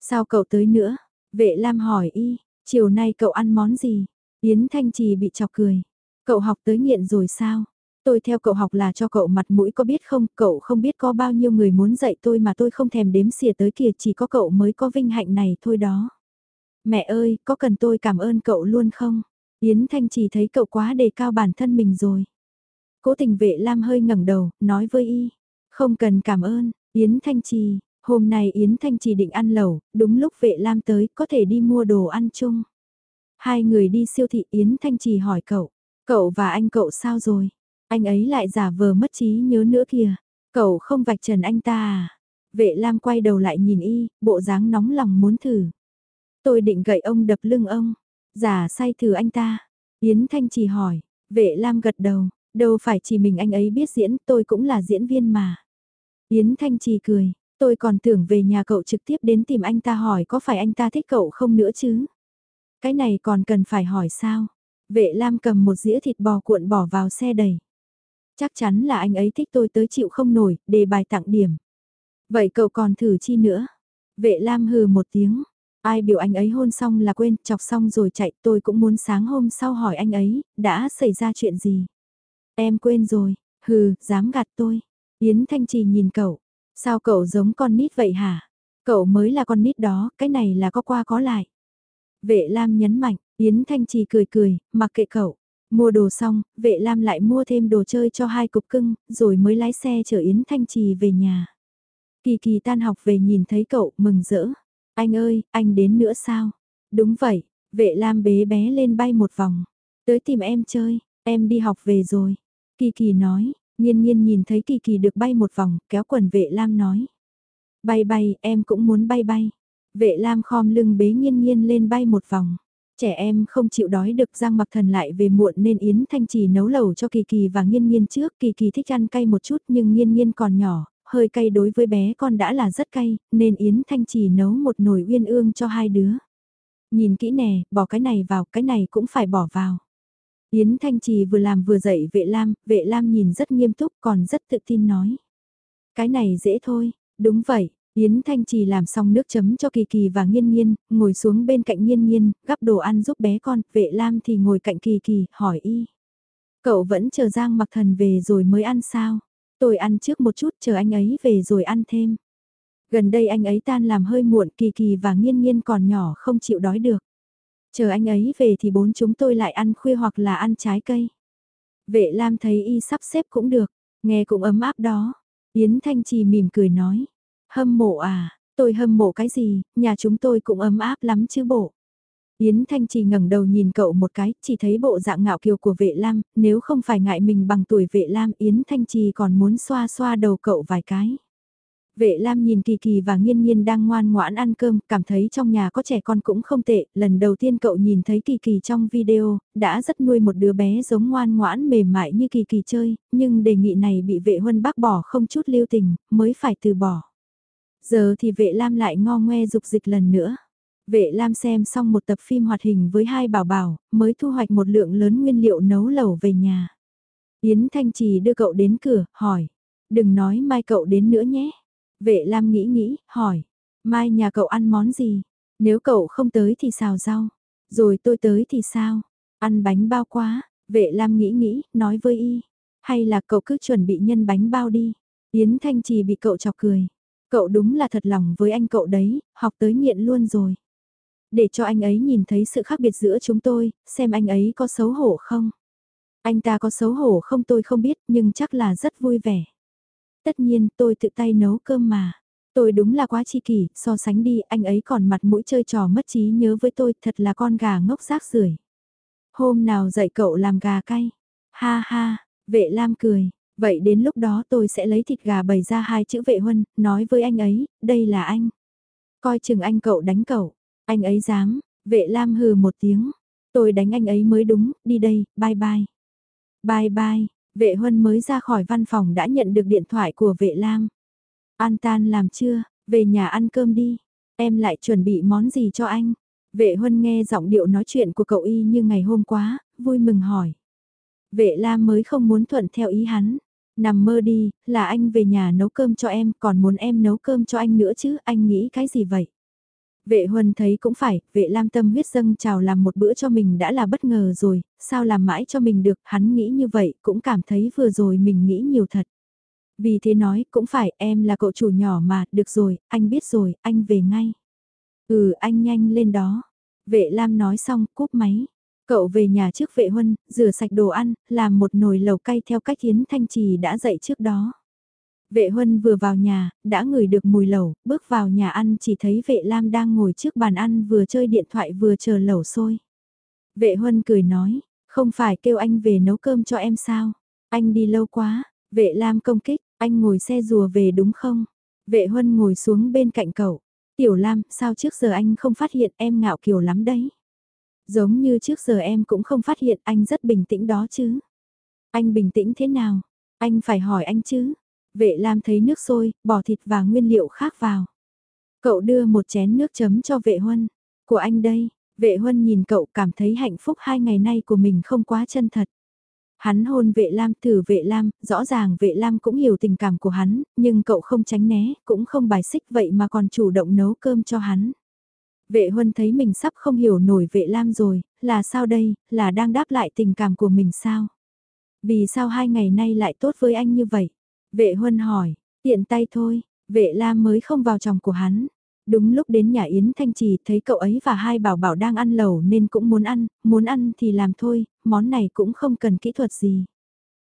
Sao cậu tới nữa? Vệ Lam hỏi y, chiều nay cậu ăn món gì? Yến Thanh Trì bị chọc cười. Cậu học tới nghiện rồi sao? Tôi theo cậu học là cho cậu mặt mũi có biết không? Cậu không biết có bao nhiêu người muốn dạy tôi mà tôi không thèm đếm xỉa tới kìa chỉ có cậu mới có vinh hạnh này thôi đó. Mẹ ơi, có cần tôi cảm ơn cậu luôn không? Yến Thanh chỉ thấy cậu quá đề cao bản thân mình rồi. Cố tình vệ Lam hơi ngẩng đầu, nói với y. Không cần cảm ơn, Yến Thanh Trì, hôm nay Yến Thanh Trì định ăn lẩu, đúng lúc vệ Lam tới, có thể đi mua đồ ăn chung. Hai người đi siêu thị Yến Thanh Trì hỏi cậu, cậu và anh cậu sao rồi? Anh ấy lại giả vờ mất trí nhớ nữa kìa, cậu không vạch trần anh ta à? Vệ Lam quay đầu lại nhìn y, bộ dáng nóng lòng muốn thử. Tôi định gậy ông đập lưng ông. Giả say thử anh ta. Yến Thanh chỉ hỏi, vệ Lam gật đầu, đâu phải chỉ mình anh ấy biết diễn, tôi cũng là diễn viên mà. Yến Thanh Chỉ cười, tôi còn tưởng về nhà cậu trực tiếp đến tìm anh ta hỏi có phải anh ta thích cậu không nữa chứ. Cái này còn cần phải hỏi sao? Vệ Lam cầm một dĩa thịt bò cuộn bỏ vào xe đầy. Chắc chắn là anh ấy thích tôi tới chịu không nổi, đề bài tặng điểm. Vậy cậu còn thử chi nữa? Vệ Lam hừ một tiếng, Ai biểu anh ấy hôn xong là quên, chọc xong rồi chạy, tôi cũng muốn sáng hôm sau hỏi anh ấy, đã xảy ra chuyện gì? Em quên rồi, hừ, dám gạt tôi. Yến Thanh Trì nhìn cậu, sao cậu giống con nít vậy hả? Cậu mới là con nít đó, cái này là có qua có lại. Vệ Lam nhấn mạnh, Yến Thanh Trì cười cười, mặc kệ cậu. Mua đồ xong, vệ Lam lại mua thêm đồ chơi cho hai cục cưng, rồi mới lái xe chở Yến Thanh Trì về nhà. Kỳ kỳ tan học về nhìn thấy cậu, mừng rỡ. Anh ơi, anh đến nữa sao? Đúng vậy, vệ Lam bế bé lên bay một vòng. Tới tìm em chơi, em đi học về rồi. Kỳ kỳ nói, nhiên nhiên nhìn thấy kỳ kỳ được bay một vòng, kéo quần vệ Lam nói. Bay bay, em cũng muốn bay bay. Vệ Lam khom lưng bế nhiên nhiên lên bay một vòng. Trẻ em không chịu đói được Giang Mặc Thần lại về muộn nên Yến Thanh Trì nấu lẩu cho Kỳ Kỳ và Nghiên Nghiên trước. Kỳ Kỳ thích ăn cay một chút nhưng Nghiên Nghiên còn nhỏ, hơi cay đối với bé con đã là rất cay, nên Yến Thanh Trì nấu một nồi uyên ương cho hai đứa. Nhìn kỹ nè, bỏ cái này vào, cái này cũng phải bỏ vào. Yến Thanh Trì vừa làm vừa dạy vệ lam, vệ lam nhìn rất nghiêm túc còn rất tự tin nói. Cái này dễ thôi, đúng vậy, Yến Thanh Trì làm xong nước chấm cho Kỳ Kỳ và Nghiên Nghiên, ngồi xuống bên cạnh Nghiên Nghiên, gắp đồ ăn giúp bé con, vệ lam thì ngồi cạnh Kỳ Kỳ, hỏi y. Cậu vẫn chờ Giang mặc thần về rồi mới ăn sao? Tôi ăn trước một chút chờ anh ấy về rồi ăn thêm. Gần đây anh ấy tan làm hơi muộn Kỳ Kỳ và Nghiên Nghiên còn nhỏ không chịu đói được. Chờ anh ấy về thì bốn chúng tôi lại ăn khuya hoặc là ăn trái cây. Vệ Lam thấy y sắp xếp cũng được, nghe cũng ấm áp đó. Yến Thanh Trì mỉm cười nói. Hâm mộ à, tôi hâm mộ cái gì, nhà chúng tôi cũng ấm áp lắm chứ bộ. Yến Thanh Trì ngẩng đầu nhìn cậu một cái, chỉ thấy bộ dạng ngạo kiều của vệ lam, nếu không phải ngại mình bằng tuổi vệ lam Yến Thanh Trì còn muốn xoa xoa đầu cậu vài cái. Vệ Lam nhìn Kỳ Kỳ và Nghiên Nghiên đang ngoan ngoãn ăn cơm, cảm thấy trong nhà có trẻ con cũng không tệ, lần đầu tiên cậu nhìn thấy Kỳ Kỳ trong video, đã rất nuôi một đứa bé giống ngoan ngoãn mềm mại như Kỳ Kỳ chơi, nhưng đề nghị này bị vệ huân bác bỏ không chút lưu tình, mới phải từ bỏ. Giờ thì vệ Lam lại ngo ngoe dục dịch lần nữa. Vệ Lam xem xong một tập phim hoạt hình với hai bảo bảo, mới thu hoạch một lượng lớn nguyên liệu nấu lẩu về nhà. Yến Thanh Trì đưa cậu đến cửa, hỏi. Đừng nói mai cậu đến nữa nhé. Vệ Lam nghĩ nghĩ, hỏi. Mai nhà cậu ăn món gì? Nếu cậu không tới thì xào rau. Rồi tôi tới thì sao? Ăn bánh bao quá. Vệ Lam nghĩ nghĩ, nói với y. Hay là cậu cứ chuẩn bị nhân bánh bao đi. Yến Thanh Trì bị cậu chọc cười. Cậu đúng là thật lòng với anh cậu đấy, học tới nghiện luôn rồi. Để cho anh ấy nhìn thấy sự khác biệt giữa chúng tôi, xem anh ấy có xấu hổ không. Anh ta có xấu hổ không tôi không biết nhưng chắc là rất vui vẻ. Tất nhiên tôi tự tay nấu cơm mà. Tôi đúng là quá chi kỷ, so sánh đi anh ấy còn mặt mũi chơi trò mất trí nhớ với tôi thật là con gà ngốc rác rưởi. Hôm nào dạy cậu làm gà cay. Ha ha, vệ lam cười, vậy đến lúc đó tôi sẽ lấy thịt gà bày ra hai chữ vệ huân, nói với anh ấy, đây là anh. Coi chừng anh cậu đánh cậu, anh ấy dám, vệ lam hừ một tiếng, tôi đánh anh ấy mới đúng, đi đây, bye bye. Bye bye, vệ huân mới ra khỏi văn phòng đã nhận được điện thoại của vệ lam. An tan làm chưa, về nhà ăn cơm đi, em lại chuẩn bị món gì cho anh. Vệ huân nghe giọng điệu nói chuyện của cậu y như ngày hôm qua, vui mừng hỏi. Vệ Lam mới không muốn thuận theo ý hắn. Nằm mơ đi, là anh về nhà nấu cơm cho em, còn muốn em nấu cơm cho anh nữa chứ, anh nghĩ cái gì vậy? Vệ Huân thấy cũng phải, vệ Lam tâm huyết dâng chào làm một bữa cho mình đã là bất ngờ rồi, sao làm mãi cho mình được, hắn nghĩ như vậy, cũng cảm thấy vừa rồi mình nghĩ nhiều thật. Vì thế nói, cũng phải, em là cậu chủ nhỏ mà, được rồi, anh biết rồi, anh về ngay. Ừ, anh nhanh lên đó. Vệ Lam nói xong, cúp máy. Cậu về nhà trước vệ huân, rửa sạch đồ ăn, làm một nồi lẩu cay theo cách Yến Thanh Trì đã dạy trước đó. Vệ huân vừa vào nhà, đã ngửi được mùi lẩu, bước vào nhà ăn chỉ thấy vệ lam đang ngồi trước bàn ăn vừa chơi điện thoại vừa chờ lẩu sôi. Vệ huân cười nói, không phải kêu anh về nấu cơm cho em sao? Anh đi lâu quá, vệ lam công kích, anh ngồi xe rùa về đúng không? Vệ huân ngồi xuống bên cạnh cậu. Tiểu Lam, sao trước giờ anh không phát hiện em ngạo kiều lắm đấy? Giống như trước giờ em cũng không phát hiện anh rất bình tĩnh đó chứ. Anh bình tĩnh thế nào? Anh phải hỏi anh chứ. Vệ Lam thấy nước sôi, bỏ thịt và nguyên liệu khác vào. Cậu đưa một chén nước chấm cho vệ huân. Của anh đây, vệ huân nhìn cậu cảm thấy hạnh phúc hai ngày nay của mình không quá chân thật. Hắn hôn vệ Lam thử vệ Lam, rõ ràng vệ Lam cũng hiểu tình cảm của hắn, nhưng cậu không tránh né, cũng không bài xích vậy mà còn chủ động nấu cơm cho hắn. Vệ huân thấy mình sắp không hiểu nổi vệ lam rồi, là sao đây, là đang đáp lại tình cảm của mình sao? Vì sao hai ngày nay lại tốt với anh như vậy? Vệ huân hỏi, tiện tay thôi, vệ lam mới không vào chồng của hắn. Đúng lúc đến nhà Yến Thanh Trì thấy cậu ấy và hai bảo bảo đang ăn lẩu nên cũng muốn ăn, muốn ăn thì làm thôi, món này cũng không cần kỹ thuật gì.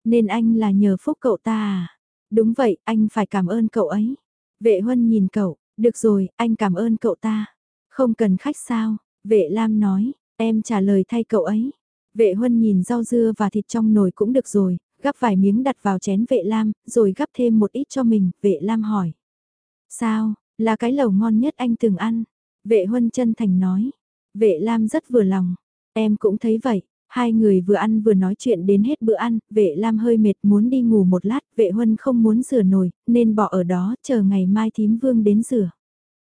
Nên anh là nhờ phúc cậu ta à? Đúng vậy, anh phải cảm ơn cậu ấy. Vệ Huân nhìn cậu, được rồi, anh cảm ơn cậu ta. Không cần khách sao, vệ Lam nói, em trả lời thay cậu ấy. Vệ Huân nhìn rau dưa và thịt trong nồi cũng được rồi, gắp vài miếng đặt vào chén vệ Lam, rồi gắp thêm một ít cho mình, vệ Lam hỏi. Sao, là cái lẩu ngon nhất anh từng ăn? Vệ Huân chân thành nói. Vệ Lam rất vừa lòng, em cũng thấy vậy. Hai người vừa ăn vừa nói chuyện đến hết bữa ăn, vệ Lam hơi mệt muốn đi ngủ một lát, vệ Huân không muốn rửa nồi, nên bỏ ở đó, chờ ngày mai thím vương đến rửa.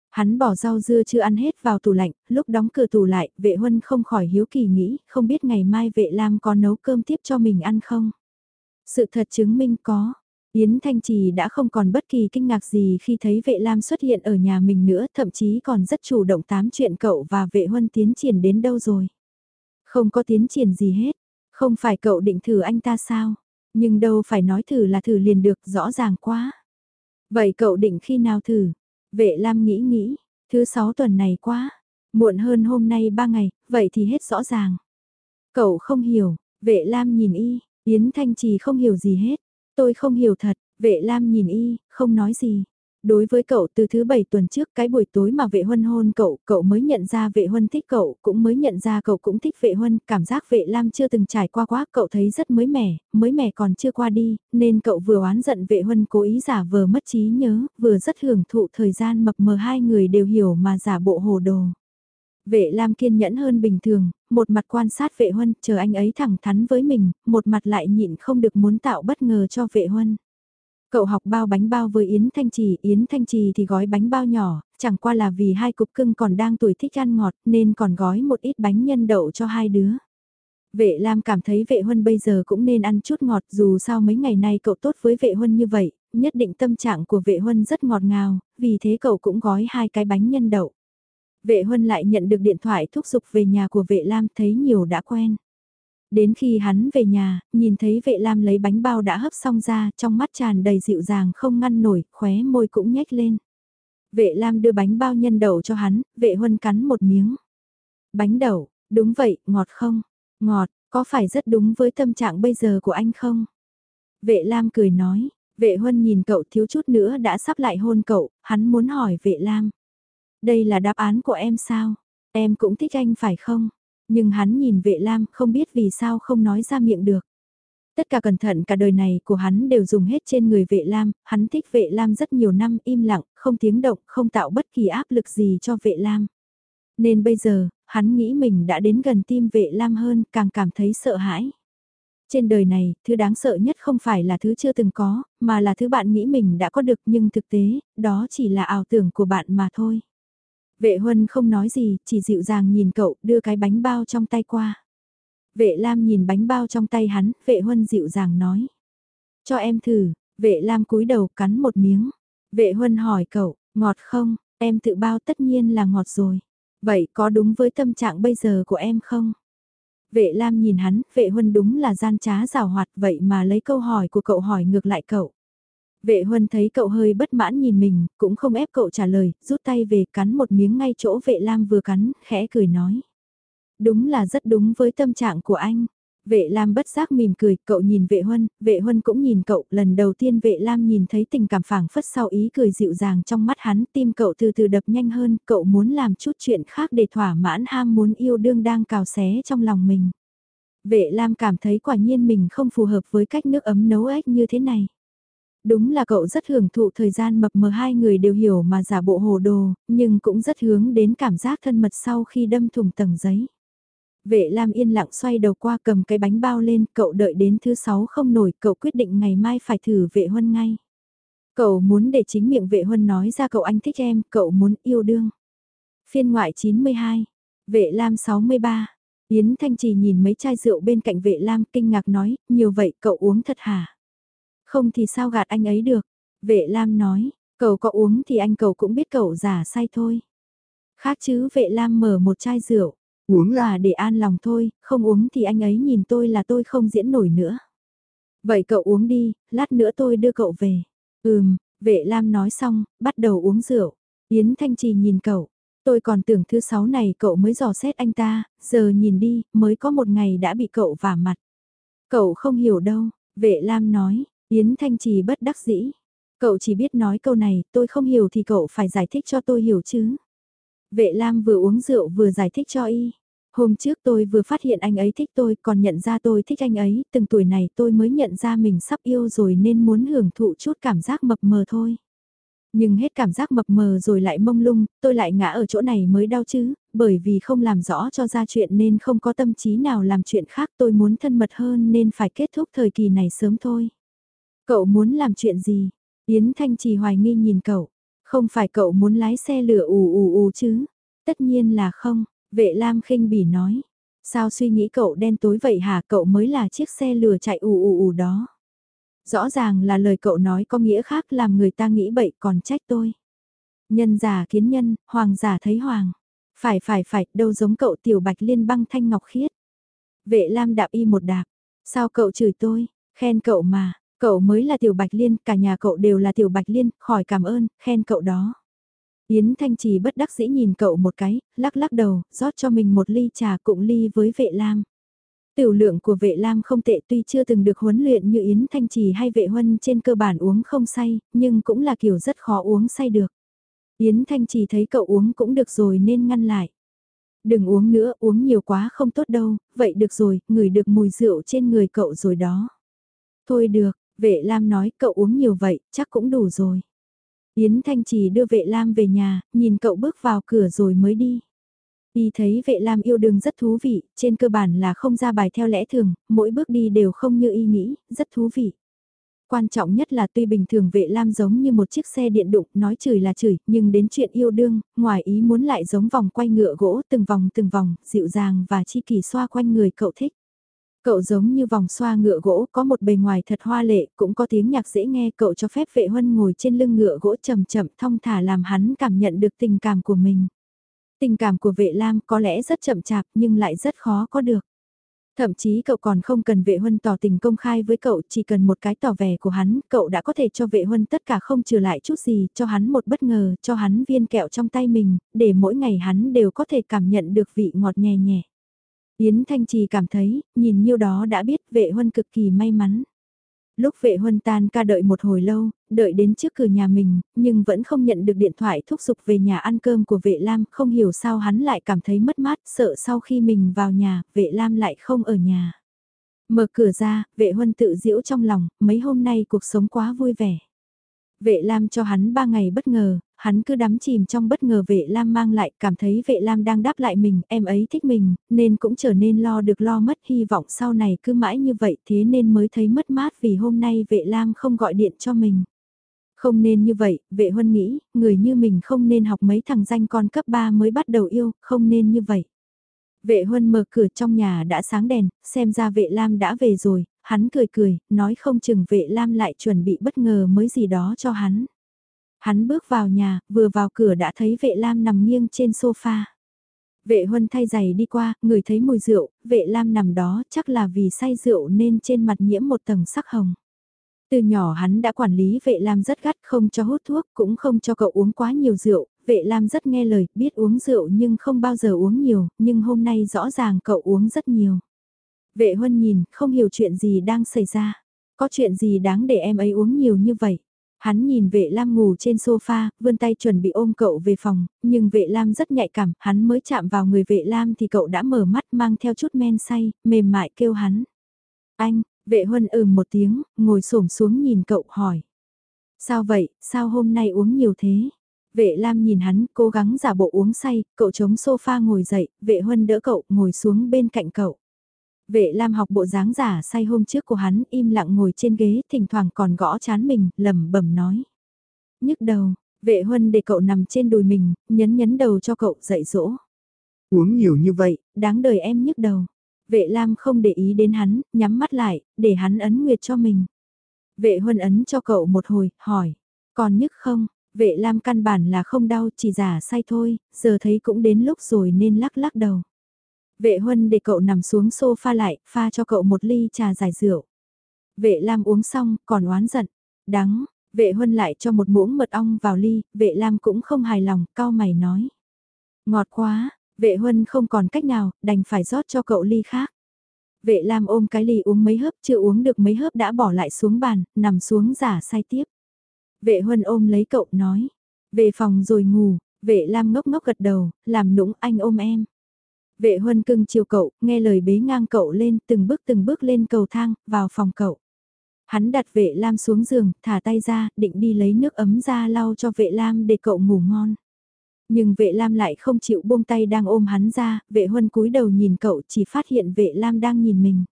Hắn bỏ rau dưa chưa ăn hết vào tủ lạnh, lúc đóng cửa tủ lại, vệ Huân không khỏi hiếu kỳ nghĩ, không biết ngày mai vệ Lam có nấu cơm tiếp cho mình ăn không? Sự thật chứng minh có. Yến Thanh Trì đã không còn bất kỳ kinh ngạc gì khi thấy vệ Lam xuất hiện ở nhà mình nữa, thậm chí còn rất chủ động tám chuyện cậu và vệ Huân tiến triển đến đâu rồi. Không có tiến triển gì hết, không phải cậu định thử anh ta sao? Nhưng đâu phải nói thử là thử liền được, rõ ràng quá. Vậy cậu định khi nào thử? Vệ Lam nghĩ nghĩ, thứ sáu tuần này quá, muộn hơn hôm nay ba ngày, vậy thì hết rõ ràng. Cậu không hiểu, vệ Lam nhìn y, Yến Thanh Trì không hiểu gì hết, tôi không hiểu thật, vệ Lam nhìn y, không nói gì. Đối với cậu từ thứ bảy tuần trước cái buổi tối mà vệ huân hôn cậu, cậu mới nhận ra vệ huân thích cậu, cũng mới nhận ra cậu cũng thích vệ huân, cảm giác vệ lam chưa từng trải qua quá, cậu thấy rất mới mẻ, mới mẻ còn chưa qua đi, nên cậu vừa oán giận vệ huân cố ý giả vờ mất trí nhớ, vừa rất hưởng thụ thời gian mập mờ hai người đều hiểu mà giả bộ hồ đồ. Vệ Lam kiên nhẫn hơn bình thường, một mặt quan sát vệ huân, chờ anh ấy thẳng thắn với mình, một mặt lại nhịn không được muốn tạo bất ngờ cho vệ huân. Cậu học bao bánh bao với Yến Thanh Trì, Yến Thanh Trì thì gói bánh bao nhỏ, chẳng qua là vì hai cục cưng còn đang tuổi thích ăn ngọt nên còn gói một ít bánh nhân đậu cho hai đứa. Vệ Lam cảm thấy vệ huân bây giờ cũng nên ăn chút ngọt dù sao mấy ngày nay cậu tốt với vệ huân như vậy, nhất định tâm trạng của vệ huân rất ngọt ngào, vì thế cậu cũng gói hai cái bánh nhân đậu. Vệ huân lại nhận được điện thoại thúc giục về nhà của vệ Lam thấy nhiều đã quen. Đến khi hắn về nhà, nhìn thấy vệ lam lấy bánh bao đã hấp xong ra, trong mắt tràn đầy dịu dàng không ngăn nổi, khóe môi cũng nhếch lên. Vệ lam đưa bánh bao nhân đậu cho hắn, vệ huân cắn một miếng. Bánh đậu, đúng vậy, ngọt không? Ngọt, có phải rất đúng với tâm trạng bây giờ của anh không? Vệ lam cười nói, vệ huân nhìn cậu thiếu chút nữa đã sắp lại hôn cậu, hắn muốn hỏi vệ lam. Đây là đáp án của em sao? Em cũng thích anh phải không? Nhưng hắn nhìn vệ lam không biết vì sao không nói ra miệng được. Tất cả cẩn thận cả đời này của hắn đều dùng hết trên người vệ lam, hắn thích vệ lam rất nhiều năm im lặng, không tiếng động, không tạo bất kỳ áp lực gì cho vệ lam. Nên bây giờ, hắn nghĩ mình đã đến gần tim vệ lam hơn, càng cảm thấy sợ hãi. Trên đời này, thứ đáng sợ nhất không phải là thứ chưa từng có, mà là thứ bạn nghĩ mình đã có được nhưng thực tế, đó chỉ là ảo tưởng của bạn mà thôi. Vệ huân không nói gì, chỉ dịu dàng nhìn cậu, đưa cái bánh bao trong tay qua. Vệ Lam nhìn bánh bao trong tay hắn, vệ huân dịu dàng nói. Cho em thử, vệ Lam cúi đầu cắn một miếng. Vệ huân hỏi cậu, ngọt không, em tự bao tất nhiên là ngọt rồi. Vậy có đúng với tâm trạng bây giờ của em không? Vệ Lam nhìn hắn, vệ huân đúng là gian trá rào hoạt vậy mà lấy câu hỏi của cậu hỏi ngược lại cậu. Vệ huân thấy cậu hơi bất mãn nhìn mình, cũng không ép cậu trả lời, rút tay về cắn một miếng ngay chỗ vệ lam vừa cắn, khẽ cười nói. Đúng là rất đúng với tâm trạng của anh. Vệ Lam bất giác mỉm cười, cậu nhìn vệ huân, vệ huân cũng nhìn cậu, lần đầu tiên vệ Lam nhìn thấy tình cảm phảng phất sau ý cười dịu dàng trong mắt hắn, tim cậu từ từ đập nhanh hơn, cậu muốn làm chút chuyện khác để thỏa mãn ham muốn yêu đương đang cào xé trong lòng mình. Vệ Lam cảm thấy quả nhiên mình không phù hợp với cách nước ấm nấu ếch như thế này. Đúng là cậu rất hưởng thụ thời gian mập mờ hai người đều hiểu mà giả bộ hồ đồ, nhưng cũng rất hướng đến cảm giác thân mật sau khi đâm thủng tầng giấy. Vệ Lam yên lặng xoay đầu qua cầm cái bánh bao lên, cậu đợi đến thứ sáu không nổi, cậu quyết định ngày mai phải thử vệ huân ngay. Cậu muốn để chính miệng vệ huân nói ra cậu anh thích em, cậu muốn yêu đương. Phiên ngoại 92, vệ Lam 63, Yến Thanh Trì nhìn mấy chai rượu bên cạnh vệ Lam kinh ngạc nói, nhiều vậy cậu uống thật hả? Không thì sao gạt anh ấy được. Vệ Lam nói, cậu có uống thì anh cậu cũng biết cậu giả sai thôi. Khác chứ vệ lam mở một chai rượu. Uống là để an lòng thôi, không uống thì anh ấy nhìn tôi là tôi không diễn nổi nữa. Vậy cậu uống đi, lát nữa tôi đưa cậu về. Ừm, vệ lam nói xong, bắt đầu uống rượu. Yến Thanh Trì nhìn cậu, tôi còn tưởng thứ sáu này cậu mới dò xét anh ta, giờ nhìn đi, mới có một ngày đã bị cậu vả mặt. Cậu không hiểu đâu, vệ lam nói, Yến Thanh Trì bất đắc dĩ. Cậu chỉ biết nói câu này, tôi không hiểu thì cậu phải giải thích cho tôi hiểu chứ. Vệ Lam vừa uống rượu vừa giải thích cho y. Hôm trước tôi vừa phát hiện anh ấy thích tôi còn nhận ra tôi thích anh ấy, từng tuổi này tôi mới nhận ra mình sắp yêu rồi nên muốn hưởng thụ chút cảm giác mập mờ thôi. Nhưng hết cảm giác mập mờ rồi lại mông lung, tôi lại ngã ở chỗ này mới đau chứ, bởi vì không làm rõ cho ra chuyện nên không có tâm trí nào làm chuyện khác tôi muốn thân mật hơn nên phải kết thúc thời kỳ này sớm thôi. Cậu muốn làm chuyện gì? Yến Thanh Trì hoài nghi nhìn cậu. Không phải cậu muốn lái xe lửa ù ù ù chứ? Tất nhiên là không, vệ lam khinh bỉ nói. Sao suy nghĩ cậu đen tối vậy hả cậu mới là chiếc xe lửa chạy ù ù ù đó. Rõ ràng là lời cậu nói có nghĩa khác làm người ta nghĩ bậy còn trách tôi. Nhân giả kiến nhân, hoàng giả thấy hoàng. Phải phải phải, đâu giống cậu tiểu bạch liên băng thanh ngọc khiết. Vệ lam đạp y một đạp. Sao cậu chửi tôi, khen cậu mà, Cậu mới là tiểu bạch liên, cả nhà cậu đều là tiểu bạch liên, khỏi cảm ơn, khen cậu đó. Yến Thanh Trì bất đắc dĩ nhìn cậu một cái, lắc lắc đầu, rót cho mình một ly trà cụng ly với vệ lam. Tiểu lượng của vệ lam không tệ tuy chưa từng được huấn luyện như Yến Thanh Trì hay vệ huân trên cơ bản uống không say, nhưng cũng là kiểu rất khó uống say được. Yến Thanh Trì thấy cậu uống cũng được rồi nên ngăn lại. Đừng uống nữa, uống nhiều quá không tốt đâu, vậy được rồi, ngửi được mùi rượu trên người cậu rồi đó. Thôi được, Vệ Lam nói cậu uống nhiều vậy, chắc cũng đủ rồi. Yến Thanh Trì đưa vệ Lam về nhà, nhìn cậu bước vào cửa rồi mới đi. Y thấy vệ Lam yêu đương rất thú vị, trên cơ bản là không ra bài theo lẽ thường, mỗi bước đi đều không như y nghĩ, rất thú vị. Quan trọng nhất là tuy bình thường vệ Lam giống như một chiếc xe điện đụng, nói chửi là chửi, nhưng đến chuyện yêu đương, ngoài ý muốn lại giống vòng quay ngựa gỗ từng vòng từng vòng, dịu dàng và chi kỳ xoa quanh người cậu thích. Cậu giống như vòng xoa ngựa gỗ có một bề ngoài thật hoa lệ, cũng có tiếng nhạc dễ nghe cậu cho phép vệ huân ngồi trên lưng ngựa gỗ chậm chậm thong thả làm hắn cảm nhận được tình cảm của mình. Tình cảm của vệ lam có lẽ rất chậm chạp nhưng lại rất khó có được. Thậm chí cậu còn không cần vệ huân tỏ tình công khai với cậu, chỉ cần một cái tỏ vẻ của hắn, cậu đã có thể cho vệ huân tất cả không trừ lại chút gì, cho hắn một bất ngờ, cho hắn viên kẹo trong tay mình, để mỗi ngày hắn đều có thể cảm nhận được vị ngọt nhẹ nhẹ. Yến Thanh Trì cảm thấy, nhìn nhiêu đó đã biết vệ huân cực kỳ may mắn. Lúc vệ huân tan ca đợi một hồi lâu, đợi đến trước cửa nhà mình, nhưng vẫn không nhận được điện thoại thúc giục về nhà ăn cơm của vệ lam, không hiểu sao hắn lại cảm thấy mất mát, sợ sau khi mình vào nhà, vệ lam lại không ở nhà. Mở cửa ra, vệ huân tự diễu trong lòng, mấy hôm nay cuộc sống quá vui vẻ. Vệ Lam cho hắn ba ngày bất ngờ, hắn cứ đắm chìm trong bất ngờ vệ Lam mang lại, cảm thấy vệ Lam đang đáp lại mình, em ấy thích mình, nên cũng trở nên lo được lo mất, hy vọng sau này cứ mãi như vậy thế nên mới thấy mất mát vì hôm nay vệ Lam không gọi điện cho mình. Không nên như vậy, vệ huân nghĩ, người như mình không nên học mấy thằng danh con cấp 3 mới bắt đầu yêu, không nên như vậy. Vệ huân mở cửa trong nhà đã sáng đèn, xem ra vệ lam đã về rồi, hắn cười cười, nói không chừng vệ lam lại chuẩn bị bất ngờ mới gì đó cho hắn. Hắn bước vào nhà, vừa vào cửa đã thấy vệ lam nằm nghiêng trên sofa. Vệ huân thay giày đi qua, người thấy mùi rượu, vệ lam nằm đó chắc là vì say rượu nên trên mặt nhiễm một tầng sắc hồng. Từ nhỏ hắn đã quản lý vệ lam rất gắt không cho hút thuốc cũng không cho cậu uống quá nhiều rượu, vệ lam rất nghe lời, biết uống rượu nhưng không bao giờ uống nhiều, nhưng hôm nay rõ ràng cậu uống rất nhiều. Vệ huân nhìn, không hiểu chuyện gì đang xảy ra. Có chuyện gì đáng để em ấy uống nhiều như vậy? Hắn nhìn vệ lam ngủ trên sofa, vươn tay chuẩn bị ôm cậu về phòng, nhưng vệ lam rất nhạy cảm, hắn mới chạm vào người vệ lam thì cậu đã mở mắt mang theo chút men say, mềm mại kêu hắn. Anh, vệ huân ừm một tiếng, ngồi xổm xuống nhìn cậu hỏi. Sao vậy, sao hôm nay uống nhiều thế? Vệ Lam nhìn hắn, cố gắng giả bộ uống say, cậu chống sofa ngồi dậy, vệ huân đỡ cậu, ngồi xuống bên cạnh cậu. Vệ Lam học bộ dáng giả say hôm trước của hắn, im lặng ngồi trên ghế, thỉnh thoảng còn gõ chán mình, lẩm bẩm nói. Nhức đầu, vệ huân để cậu nằm trên đùi mình, nhấn nhấn đầu cho cậu dậy dỗ. Uống nhiều như vậy, đáng đời em nhức đầu. Vệ Lam không để ý đến hắn, nhắm mắt lại, để hắn ấn nguyệt cho mình. Vệ huân ấn cho cậu một hồi, hỏi, còn nhức không? Vệ Lam căn bản là không đau chỉ giả say thôi, giờ thấy cũng đến lúc rồi nên lắc lắc đầu. Vệ Huân để cậu nằm xuống sofa lại, pha cho cậu một ly trà giải rượu. Vệ Lam uống xong, còn oán giận. Đắng, vệ Huân lại cho một muỗng mật ong vào ly, vệ Lam cũng không hài lòng, cao mày nói. Ngọt quá, vệ Huân không còn cách nào, đành phải rót cho cậu ly khác. Vệ Lam ôm cái ly uống mấy hớp, chưa uống được mấy hớp đã bỏ lại xuống bàn, nằm xuống giả say tiếp. Vệ Huân ôm lấy cậu nói, về phòng rồi ngủ, vệ Lam ngốc ngốc gật đầu, làm nũng anh ôm em. Vệ Huân cưng chiều cậu, nghe lời bế ngang cậu lên, từng bước từng bước lên cầu thang, vào phòng cậu. Hắn đặt vệ Lam xuống giường, thả tay ra, định đi lấy nước ấm ra lau cho vệ Lam để cậu ngủ ngon. Nhưng vệ Lam lại không chịu buông tay đang ôm hắn ra, vệ Huân cúi đầu nhìn cậu chỉ phát hiện vệ Lam đang nhìn mình.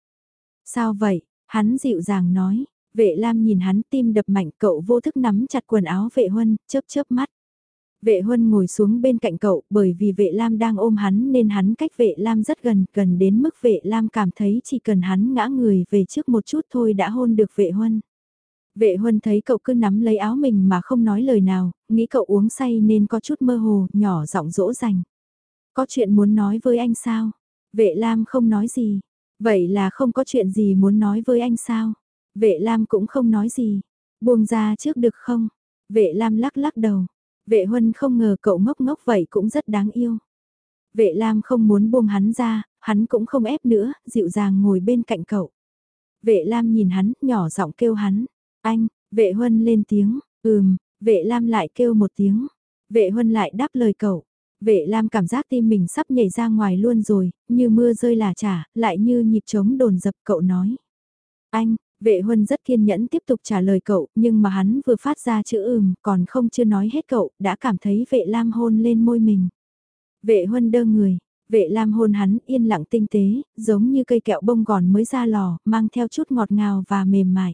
Sao vậy? Hắn dịu dàng nói, vệ Lam nhìn hắn tim đập mạnh cậu vô thức nắm chặt quần áo vệ Huân, chớp chớp mắt. Vệ Huân ngồi xuống bên cạnh cậu bởi vì vệ Lam đang ôm hắn nên hắn cách vệ Lam rất gần, gần đến mức vệ Lam cảm thấy chỉ cần hắn ngã người về trước một chút thôi đã hôn được vệ Huân. Vệ Huân thấy cậu cứ nắm lấy áo mình mà không nói lời nào, nghĩ cậu uống say nên có chút mơ hồ, nhỏ giọng dỗ dành. Có chuyện muốn nói với anh sao? Vệ Lam không nói gì. Vậy là không có chuyện gì muốn nói với anh sao? Vệ Lam cũng không nói gì. Buông ra trước được không? Vệ Lam lắc lắc đầu. Vệ Huân không ngờ cậu ngốc ngốc vậy cũng rất đáng yêu. Vệ Lam không muốn buông hắn ra, hắn cũng không ép nữa, dịu dàng ngồi bên cạnh cậu. Vệ Lam nhìn hắn, nhỏ giọng kêu hắn. Anh, vệ Huân lên tiếng, ừm, vệ Lam lại kêu một tiếng. Vệ Huân lại đáp lời cậu. Vệ Lam cảm giác tim mình sắp nhảy ra ngoài luôn rồi, như mưa rơi là trả, lại như nhịp trống đồn dập cậu nói. Anh, Vệ Huân rất kiên nhẫn tiếp tục trả lời cậu, nhưng mà hắn vừa phát ra chữ ừm, còn không chưa nói hết cậu, đã cảm thấy vệ Lam hôn lên môi mình. Vệ Huân đơ người, vệ Lam hôn hắn yên lặng tinh tế, giống như cây kẹo bông gòn mới ra lò, mang theo chút ngọt ngào và mềm mại.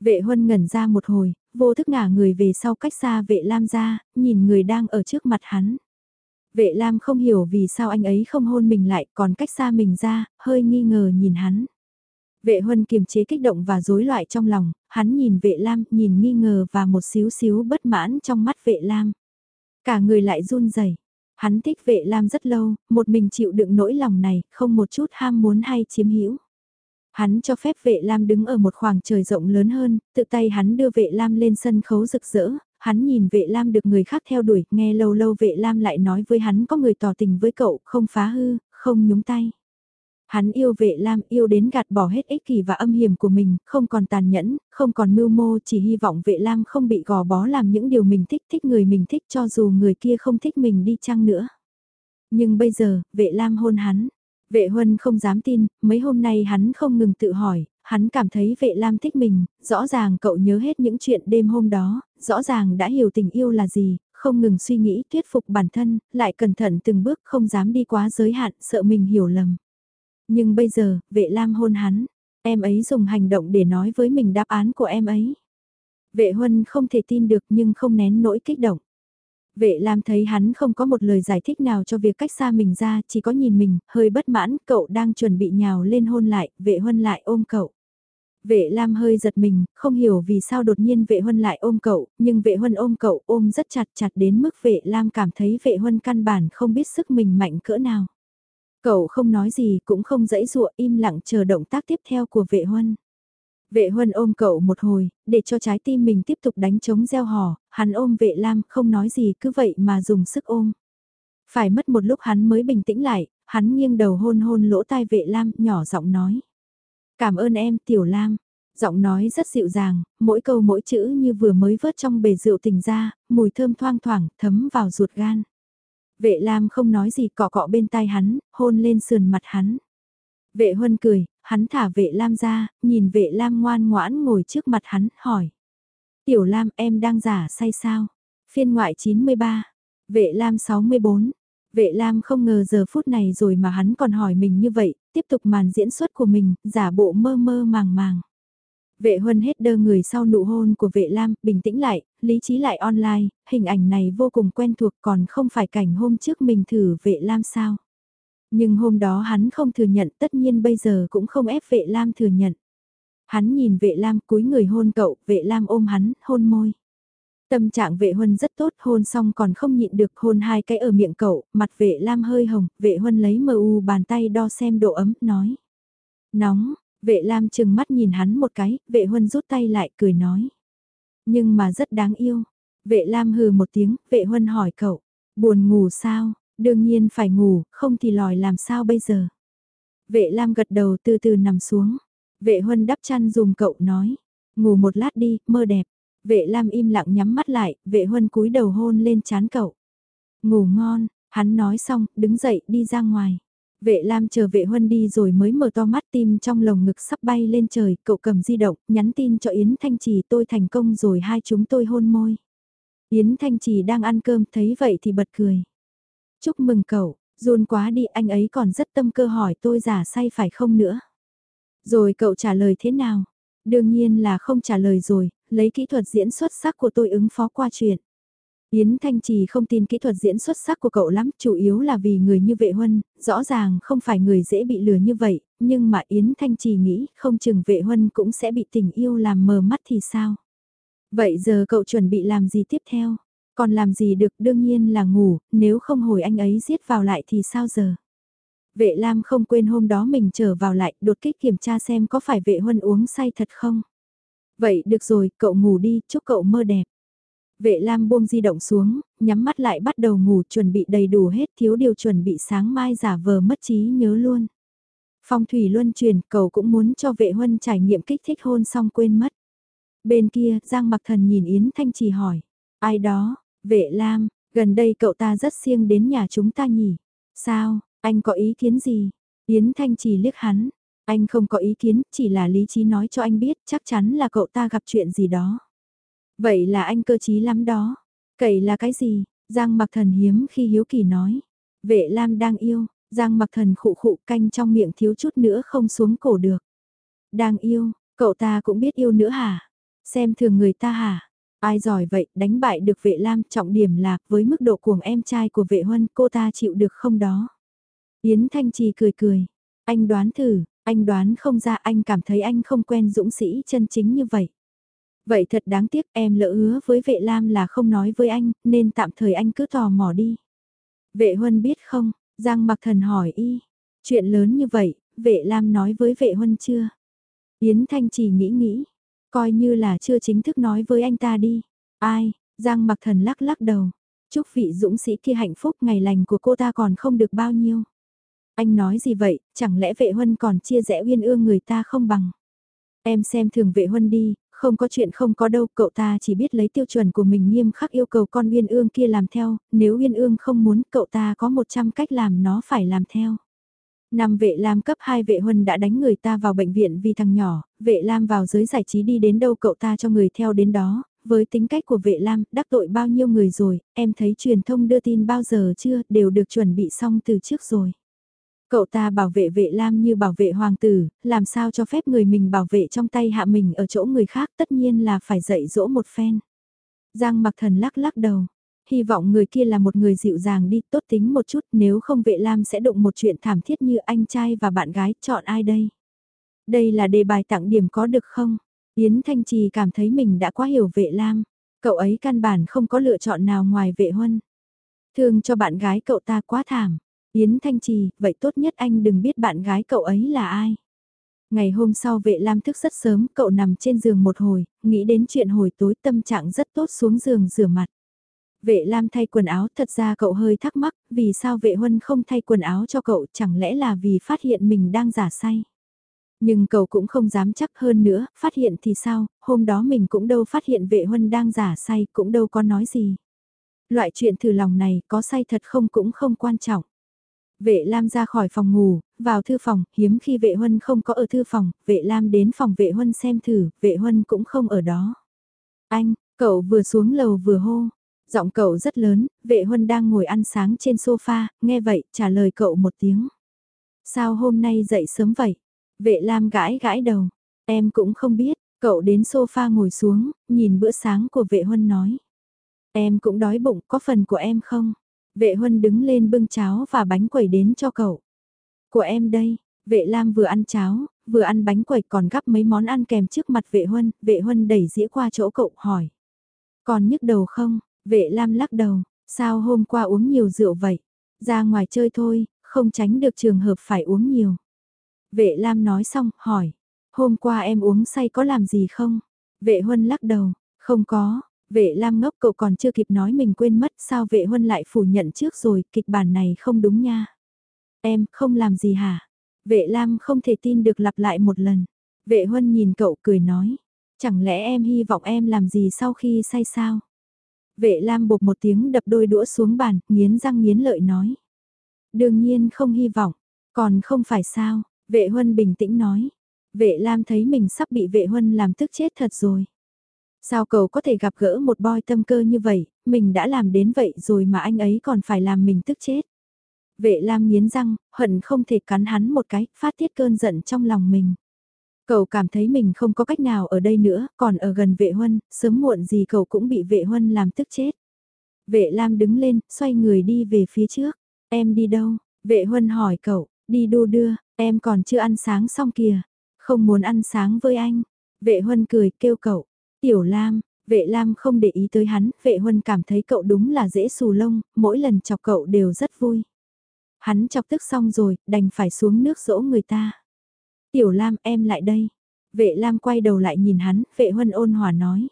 Vệ Huân ngẩn ra một hồi, vô thức ngả người về sau cách xa vệ Lam ra, nhìn người đang ở trước mặt hắn. Vệ Lam không hiểu vì sao anh ấy không hôn mình lại còn cách xa mình ra, hơi nghi ngờ nhìn hắn. Vệ huân kiềm chế kích động và rối loạn trong lòng, hắn nhìn vệ lam, nhìn nghi ngờ và một xíu xíu bất mãn trong mắt vệ lam. Cả người lại run rẩy. Hắn thích vệ lam rất lâu, một mình chịu đựng nỗi lòng này, không một chút ham muốn hay chiếm hữu. Hắn cho phép vệ lam đứng ở một khoảng trời rộng lớn hơn, tự tay hắn đưa vệ lam lên sân khấu rực rỡ, hắn nhìn vệ lam được người khác theo đuổi, nghe lâu lâu vệ lam lại nói với hắn có người tỏ tình với cậu, không phá hư, không nhúng tay. Hắn yêu vệ Lam yêu đến gạt bỏ hết ích kỷ và âm hiểm của mình, không còn tàn nhẫn, không còn mưu mô, chỉ hy vọng vệ Lam không bị gò bó làm những điều mình thích, thích người mình thích cho dù người kia không thích mình đi chăng nữa. Nhưng bây giờ, vệ Lam hôn hắn. Vệ Huân không dám tin, mấy hôm nay hắn không ngừng tự hỏi, hắn cảm thấy vệ Lam thích mình, rõ ràng cậu nhớ hết những chuyện đêm hôm đó, rõ ràng đã hiểu tình yêu là gì, không ngừng suy nghĩ, thuyết phục bản thân, lại cẩn thận từng bước không dám đi quá giới hạn, sợ mình hiểu lầm. Nhưng bây giờ, vệ lam hôn hắn, em ấy dùng hành động để nói với mình đáp án của em ấy. Vệ huân không thể tin được nhưng không nén nỗi kích động. Vệ Lam thấy hắn không có một lời giải thích nào cho việc cách xa mình ra, chỉ có nhìn mình, hơi bất mãn, cậu đang chuẩn bị nhào lên hôn lại, vệ huân lại ôm cậu. Vệ Lam hơi giật mình, không hiểu vì sao đột nhiên vệ huân lại ôm cậu, nhưng vệ huân ôm cậu ôm rất chặt chặt đến mức vệ Lam cảm thấy vệ huân căn bản không biết sức mình mạnh cỡ nào. Cậu không nói gì cũng không dãy dụa im lặng chờ động tác tiếp theo của vệ huân. Vệ huân ôm cậu một hồi, để cho trái tim mình tiếp tục đánh trống gieo hò, hắn ôm vệ lam không nói gì cứ vậy mà dùng sức ôm. Phải mất một lúc hắn mới bình tĩnh lại, hắn nghiêng đầu hôn hôn lỗ tai vệ lam nhỏ giọng nói. Cảm ơn em tiểu lam, giọng nói rất dịu dàng, mỗi câu mỗi chữ như vừa mới vớt trong bể rượu tình ra, mùi thơm thoang thoảng thấm vào ruột gan. Vệ Lam không nói gì cọ cọ bên tai hắn, hôn lên sườn mặt hắn. Vệ Huân cười, hắn thả vệ Lam ra, nhìn vệ Lam ngoan ngoãn ngồi trước mặt hắn, hỏi. Tiểu Lam em đang giả say sao? Phiên ngoại 93, vệ Lam 64. Vệ Lam không ngờ giờ phút này rồi mà hắn còn hỏi mình như vậy, tiếp tục màn diễn xuất của mình, giả bộ mơ mơ màng màng. Vệ huân hết đơ người sau nụ hôn của vệ lam, bình tĩnh lại, lý trí lại online, hình ảnh này vô cùng quen thuộc còn không phải cảnh hôm trước mình thử vệ lam sao. Nhưng hôm đó hắn không thừa nhận tất nhiên bây giờ cũng không ép vệ lam thừa nhận. Hắn nhìn vệ lam cúi người hôn cậu, vệ lam ôm hắn, hôn môi. Tâm trạng vệ huân rất tốt, hôn xong còn không nhịn được hôn hai cái ở miệng cậu, mặt vệ lam hơi hồng, vệ huân lấy mờ u bàn tay đo xem độ ấm, nói. Nóng, vệ lam chừng mắt nhìn hắn một cái, vệ huân rút tay lại cười nói. Nhưng mà rất đáng yêu. Vệ lam hừ một tiếng, vệ huân hỏi cậu, buồn ngủ sao, đương nhiên phải ngủ, không thì lòi làm sao bây giờ. Vệ lam gật đầu từ từ nằm xuống, vệ huân đắp chăn dùng cậu nói, ngủ một lát đi, mơ đẹp. Vệ Lam im lặng nhắm mắt lại, vệ huân cúi đầu hôn lên chán cậu. Ngủ ngon, hắn nói xong, đứng dậy đi ra ngoài. Vệ Lam chờ vệ huân đi rồi mới mở to mắt tim trong lồng ngực sắp bay lên trời, cậu cầm di động, nhắn tin cho Yến Thanh Trì tôi thành công rồi hai chúng tôi hôn môi. Yến Thanh Trì đang ăn cơm thấy vậy thì bật cười. Chúc mừng cậu, run quá đi anh ấy còn rất tâm cơ hỏi tôi giả say phải không nữa. Rồi cậu trả lời thế nào? Đương nhiên là không trả lời rồi, lấy kỹ thuật diễn xuất sắc của tôi ứng phó qua chuyện. Yến Thanh Trì không tin kỹ thuật diễn xuất sắc của cậu lắm, chủ yếu là vì người như vệ huân, rõ ràng không phải người dễ bị lừa như vậy, nhưng mà Yến Thanh Trì nghĩ không chừng vệ huân cũng sẽ bị tình yêu làm mờ mắt thì sao. Vậy giờ cậu chuẩn bị làm gì tiếp theo? Còn làm gì được đương nhiên là ngủ, nếu không hồi anh ấy giết vào lại thì sao giờ? Vệ Lam không quên hôm đó mình trở vào lại, đột kích kiểm tra xem có phải vệ huân uống say thật không. Vậy được rồi, cậu ngủ đi, chúc cậu mơ đẹp. Vệ Lam buông di động xuống, nhắm mắt lại bắt đầu ngủ chuẩn bị đầy đủ hết thiếu điều chuẩn bị sáng mai giả vờ mất trí nhớ luôn. Phong thủy luân truyền, cầu cũng muốn cho vệ huân trải nghiệm kích thích hôn xong quên mất. Bên kia, Giang mặc thần nhìn Yến Thanh Trì hỏi. Ai đó, vệ Lam, gần đây cậu ta rất siêng đến nhà chúng ta nhỉ? Sao, anh có ý kiến gì? Yến Thanh Trì liếc hắn. Anh không có ý kiến, chỉ là lý trí nói cho anh biết chắc chắn là cậu ta gặp chuyện gì đó. Vậy là anh cơ trí lắm đó. Cậy là cái gì? Giang mặc thần hiếm khi hiếu kỳ nói. Vệ Lam đang yêu, Giang mặc thần khụ khụ canh trong miệng thiếu chút nữa không xuống cổ được. Đang yêu, cậu ta cũng biết yêu nữa hả? Xem thường người ta hả? Ai giỏi vậy, đánh bại được vệ Lam trọng điểm là với mức độ cuồng em trai của vệ huân cô ta chịu được không đó? Yến Thanh Trì cười cười. Anh đoán thử, anh đoán không ra anh cảm thấy anh không quen dũng sĩ chân chính như vậy. Vậy thật đáng tiếc em lỡ hứa với vệ lam là không nói với anh, nên tạm thời anh cứ tò mò đi. Vệ huân biết không? Giang mặc thần hỏi y. Chuyện lớn như vậy, vệ lam nói với vệ huân chưa? Yến Thanh chỉ nghĩ nghĩ. Coi như là chưa chính thức nói với anh ta đi. Ai? Giang mặc thần lắc lắc đầu. Chúc vị dũng sĩ kia hạnh phúc ngày lành của cô ta còn không được bao nhiêu. Anh nói gì vậy, chẳng lẽ vệ huân còn chia rẽ uyên ương người ta không bằng. Em xem thường vệ huân đi, không có chuyện không có đâu, cậu ta chỉ biết lấy tiêu chuẩn của mình nghiêm khắc yêu cầu con uyên ương kia làm theo, nếu uyên ương không muốn cậu ta có 100 cách làm nó phải làm theo. Năm vệ lam cấp 2 vệ huân đã đánh người ta vào bệnh viện vì thằng nhỏ, vệ lam vào giới giải trí đi đến đâu cậu ta cho người theo đến đó, với tính cách của vệ lam, đắc tội bao nhiêu người rồi, em thấy truyền thông đưa tin bao giờ chưa, đều được chuẩn bị xong từ trước rồi. Cậu ta bảo vệ vệ Lam như bảo vệ hoàng tử, làm sao cho phép người mình bảo vệ trong tay hạ mình ở chỗ người khác tất nhiên là phải dạy dỗ một phen. Giang mặc thần lắc lắc đầu. Hy vọng người kia là một người dịu dàng đi tốt tính một chút nếu không vệ Lam sẽ đụng một chuyện thảm thiết như anh trai và bạn gái chọn ai đây. Đây là đề bài tặng điểm có được không? Yến Thanh Trì cảm thấy mình đã quá hiểu vệ Lam. Cậu ấy căn bản không có lựa chọn nào ngoài vệ huân. Thương cho bạn gái cậu ta quá thảm. Yến Thanh Trì, vậy tốt nhất anh đừng biết bạn gái cậu ấy là ai. Ngày hôm sau vệ lam thức rất sớm, cậu nằm trên giường một hồi, nghĩ đến chuyện hồi tối tâm trạng rất tốt xuống giường rửa mặt. Vệ lam thay quần áo, thật ra cậu hơi thắc mắc, vì sao vệ huân không thay quần áo cho cậu, chẳng lẽ là vì phát hiện mình đang giả say. Nhưng cậu cũng không dám chắc hơn nữa, phát hiện thì sao, hôm đó mình cũng đâu phát hiện vệ huân đang giả say, cũng đâu có nói gì. Loại chuyện thử lòng này có say thật không cũng không quan trọng. Vệ Lam ra khỏi phòng ngủ, vào thư phòng, hiếm khi vệ huân không có ở thư phòng, vệ Lam đến phòng vệ huân xem thử, vệ huân cũng không ở đó. Anh, cậu vừa xuống lầu vừa hô. Giọng cậu rất lớn, vệ huân đang ngồi ăn sáng trên sofa, nghe vậy, trả lời cậu một tiếng. Sao hôm nay dậy sớm vậy? Vệ Lam gãi gãi đầu. Em cũng không biết, cậu đến sofa ngồi xuống, nhìn bữa sáng của vệ huân nói. Em cũng đói bụng, có phần của em không? Vệ huân đứng lên bưng cháo và bánh quẩy đến cho cậu. Của em đây, vệ lam vừa ăn cháo, vừa ăn bánh quẩy còn gắp mấy món ăn kèm trước mặt vệ huân, vệ huân đẩy dĩa qua chỗ cậu hỏi. Còn nhức đầu không? Vệ Lam lắc đầu, sao hôm qua uống nhiều rượu vậy? Ra ngoài chơi thôi, không tránh được trường hợp phải uống nhiều. Vệ Lam nói xong, hỏi, hôm qua em uống say có làm gì không? Vệ Huân lắc đầu, không có, vệ Lam ngốc cậu còn chưa kịp nói mình quên mất sao vệ Huân lại phủ nhận trước rồi, kịch bản này không đúng nha. Em, không làm gì hả? Vệ Lam không thể tin được lặp lại một lần. Vệ Huân nhìn cậu cười nói, chẳng lẽ em hy vọng em làm gì sau khi say sao? Vệ Lam bột một tiếng đập đôi đũa xuống bàn, nghiến răng nghiến lợi nói. Đương nhiên không hy vọng, còn không phải sao, vệ Huân bình tĩnh nói. Vệ Lam thấy mình sắp bị vệ Huân làm tức chết thật rồi. Sao cậu có thể gặp gỡ một boy tâm cơ như vậy, mình đã làm đến vậy rồi mà anh ấy còn phải làm mình tức chết. Vệ Lam nghiến răng, hận không thể cắn hắn một cái, phát tiết cơn giận trong lòng mình. Cậu cảm thấy mình không có cách nào ở đây nữa, còn ở gần vệ huân, sớm muộn gì cậu cũng bị vệ huân làm tức chết. Vệ Lam đứng lên, xoay người đi về phía trước. Em đi đâu? Vệ huân hỏi cậu, đi đu đưa, em còn chưa ăn sáng xong kìa. Không muốn ăn sáng với anh. Vệ huân cười kêu cậu, tiểu Lam, vệ Lam không để ý tới hắn, vệ huân cảm thấy cậu đúng là dễ xù lông, mỗi lần chọc cậu đều rất vui. Hắn chọc tức xong rồi, đành phải xuống nước dỗ người ta. Tiểu Lam em lại đây. Vệ Lam quay đầu lại nhìn hắn, vệ huân ôn hòa nói.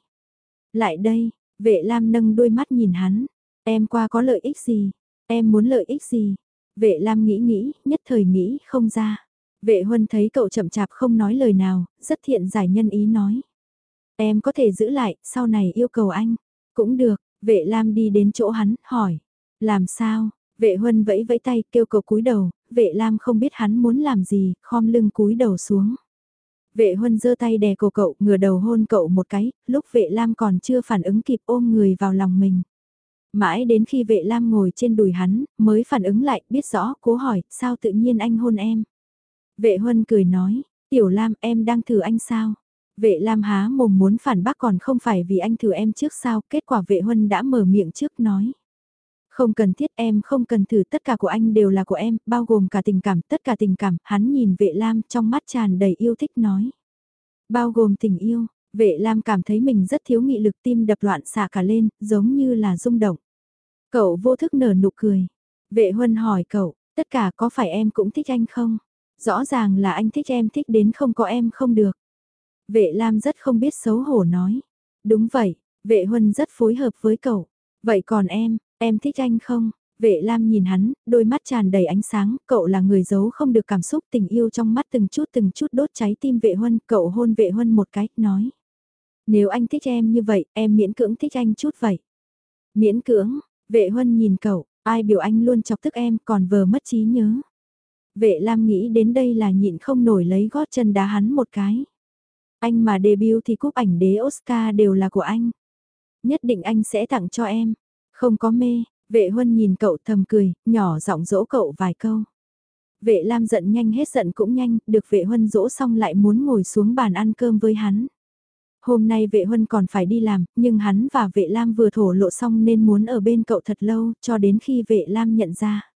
Lại đây, vệ Lam nâng đôi mắt nhìn hắn. Em qua có lợi ích gì? Em muốn lợi ích gì? Vệ Lam nghĩ nghĩ, nhất thời nghĩ không ra. Vệ huân thấy cậu chậm chạp không nói lời nào, rất thiện giải nhân ý nói. Em có thể giữ lại, sau này yêu cầu anh. Cũng được, vệ Lam đi đến chỗ hắn, hỏi. Làm sao? Vệ huân vẫy vẫy tay kêu cầu cúi đầu, vệ lam không biết hắn muốn làm gì, khom lưng cúi đầu xuống. Vệ huân giơ tay đè cổ cậu, ngửa đầu hôn cậu một cái, lúc vệ lam còn chưa phản ứng kịp ôm người vào lòng mình. Mãi đến khi vệ lam ngồi trên đùi hắn, mới phản ứng lại, biết rõ, cố hỏi, sao tự nhiên anh hôn em. Vệ huân cười nói, tiểu lam em đang thử anh sao. Vệ lam há mồm muốn phản bác còn không phải vì anh thử em trước sao, kết quả vệ huân đã mở miệng trước nói. Không cần thiết em không cần thử tất cả của anh đều là của em, bao gồm cả tình cảm, tất cả tình cảm, hắn nhìn vệ lam trong mắt tràn đầy yêu thích nói. Bao gồm tình yêu, vệ lam cảm thấy mình rất thiếu nghị lực tim đập loạn xạ cả lên, giống như là rung động. Cậu vô thức nở nụ cười. Vệ huân hỏi cậu, tất cả có phải em cũng thích anh không? Rõ ràng là anh thích em thích đến không có em không được. Vệ Lam rất không biết xấu hổ nói. Đúng vậy, vệ huân rất phối hợp với cậu. Vậy còn em, Em thích anh không? Vệ Lam nhìn hắn, đôi mắt tràn đầy ánh sáng, cậu là người giấu không được cảm xúc tình yêu trong mắt từng chút từng chút đốt cháy tim vệ huân, cậu hôn vệ huân một cái, nói. Nếu anh thích em như vậy, em miễn cưỡng thích anh chút vậy. Miễn cưỡng, vệ huân nhìn cậu, ai biểu anh luôn chọc tức em còn vờ mất trí nhớ. Vệ Lam nghĩ đến đây là nhịn không nổi lấy gót chân đá hắn một cái. Anh mà debut thì cúp ảnh đế Oscar đều là của anh. Nhất định anh sẽ tặng cho em. Không có mê, vệ huân nhìn cậu thầm cười, nhỏ giọng dỗ cậu vài câu. Vệ Lam giận nhanh hết giận cũng nhanh, được vệ huân dỗ xong lại muốn ngồi xuống bàn ăn cơm với hắn. Hôm nay vệ huân còn phải đi làm, nhưng hắn và vệ Lam vừa thổ lộ xong nên muốn ở bên cậu thật lâu, cho đến khi vệ Lam nhận ra.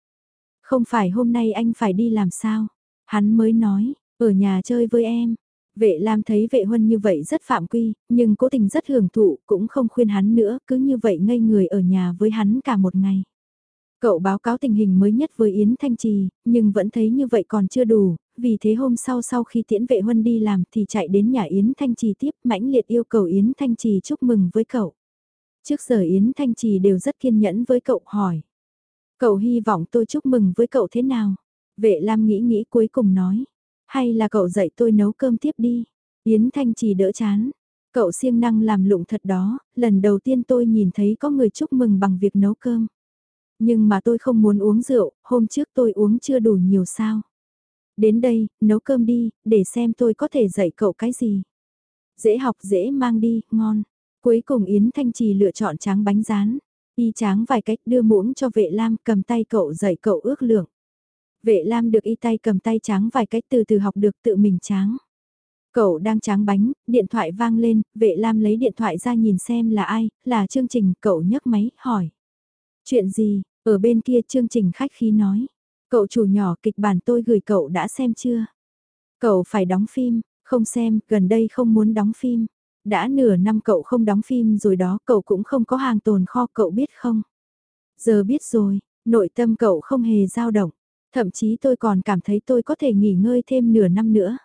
Không phải hôm nay anh phải đi làm sao? Hắn mới nói, ở nhà chơi với em. Vệ Lam thấy vệ huân như vậy rất phạm quy, nhưng cố tình rất hưởng thụ, cũng không khuyên hắn nữa, cứ như vậy ngây người ở nhà với hắn cả một ngày. Cậu báo cáo tình hình mới nhất với Yến Thanh Trì, nhưng vẫn thấy như vậy còn chưa đủ, vì thế hôm sau sau khi tiễn vệ huân đi làm thì chạy đến nhà Yến Thanh Trì tiếp mãnh liệt yêu cầu Yến Thanh Trì chúc mừng với cậu. Trước giờ Yến Thanh Trì đều rất kiên nhẫn với cậu hỏi. Cậu hy vọng tôi chúc mừng với cậu thế nào? Vệ Lam nghĩ nghĩ cuối cùng nói. Hay là cậu dạy tôi nấu cơm tiếp đi? Yến Thanh chỉ đỡ chán. Cậu siêng năng làm lụng thật đó, lần đầu tiên tôi nhìn thấy có người chúc mừng bằng việc nấu cơm. Nhưng mà tôi không muốn uống rượu, hôm trước tôi uống chưa đủ nhiều sao. Đến đây, nấu cơm đi, để xem tôi có thể dạy cậu cái gì. Dễ học dễ mang đi, ngon. Cuối cùng Yến Thanh Trì lựa chọn tráng bánh rán. Y tráng vài cách đưa muỗng cho vệ lam cầm tay cậu dạy cậu ước lượng. Vệ Lam được y tay cầm tay tráng vài cách từ từ học được tự mình tráng. Cậu đang tráng bánh, điện thoại vang lên, vệ Lam lấy điện thoại ra nhìn xem là ai, là chương trình, cậu nhấc máy, hỏi. Chuyện gì, ở bên kia chương trình khách khí nói. Cậu chủ nhỏ kịch bản tôi gửi cậu đã xem chưa? Cậu phải đóng phim, không xem, gần đây không muốn đóng phim. Đã nửa năm cậu không đóng phim rồi đó, cậu cũng không có hàng tồn kho, cậu biết không? Giờ biết rồi, nội tâm cậu không hề dao động. Thậm chí tôi còn cảm thấy tôi có thể nghỉ ngơi thêm nửa năm nữa.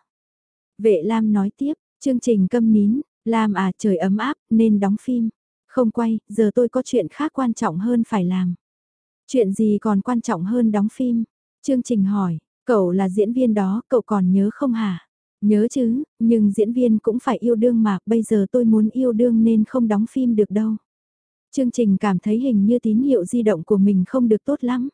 Vệ Lam nói tiếp, chương trình câm nín, Lam à trời ấm áp nên đóng phim. Không quay, giờ tôi có chuyện khác quan trọng hơn phải làm. Chuyện gì còn quan trọng hơn đóng phim? Chương trình hỏi, cậu là diễn viên đó, cậu còn nhớ không hả? Nhớ chứ, nhưng diễn viên cũng phải yêu đương mà, bây giờ tôi muốn yêu đương nên không đóng phim được đâu. Chương trình cảm thấy hình như tín hiệu di động của mình không được tốt lắm.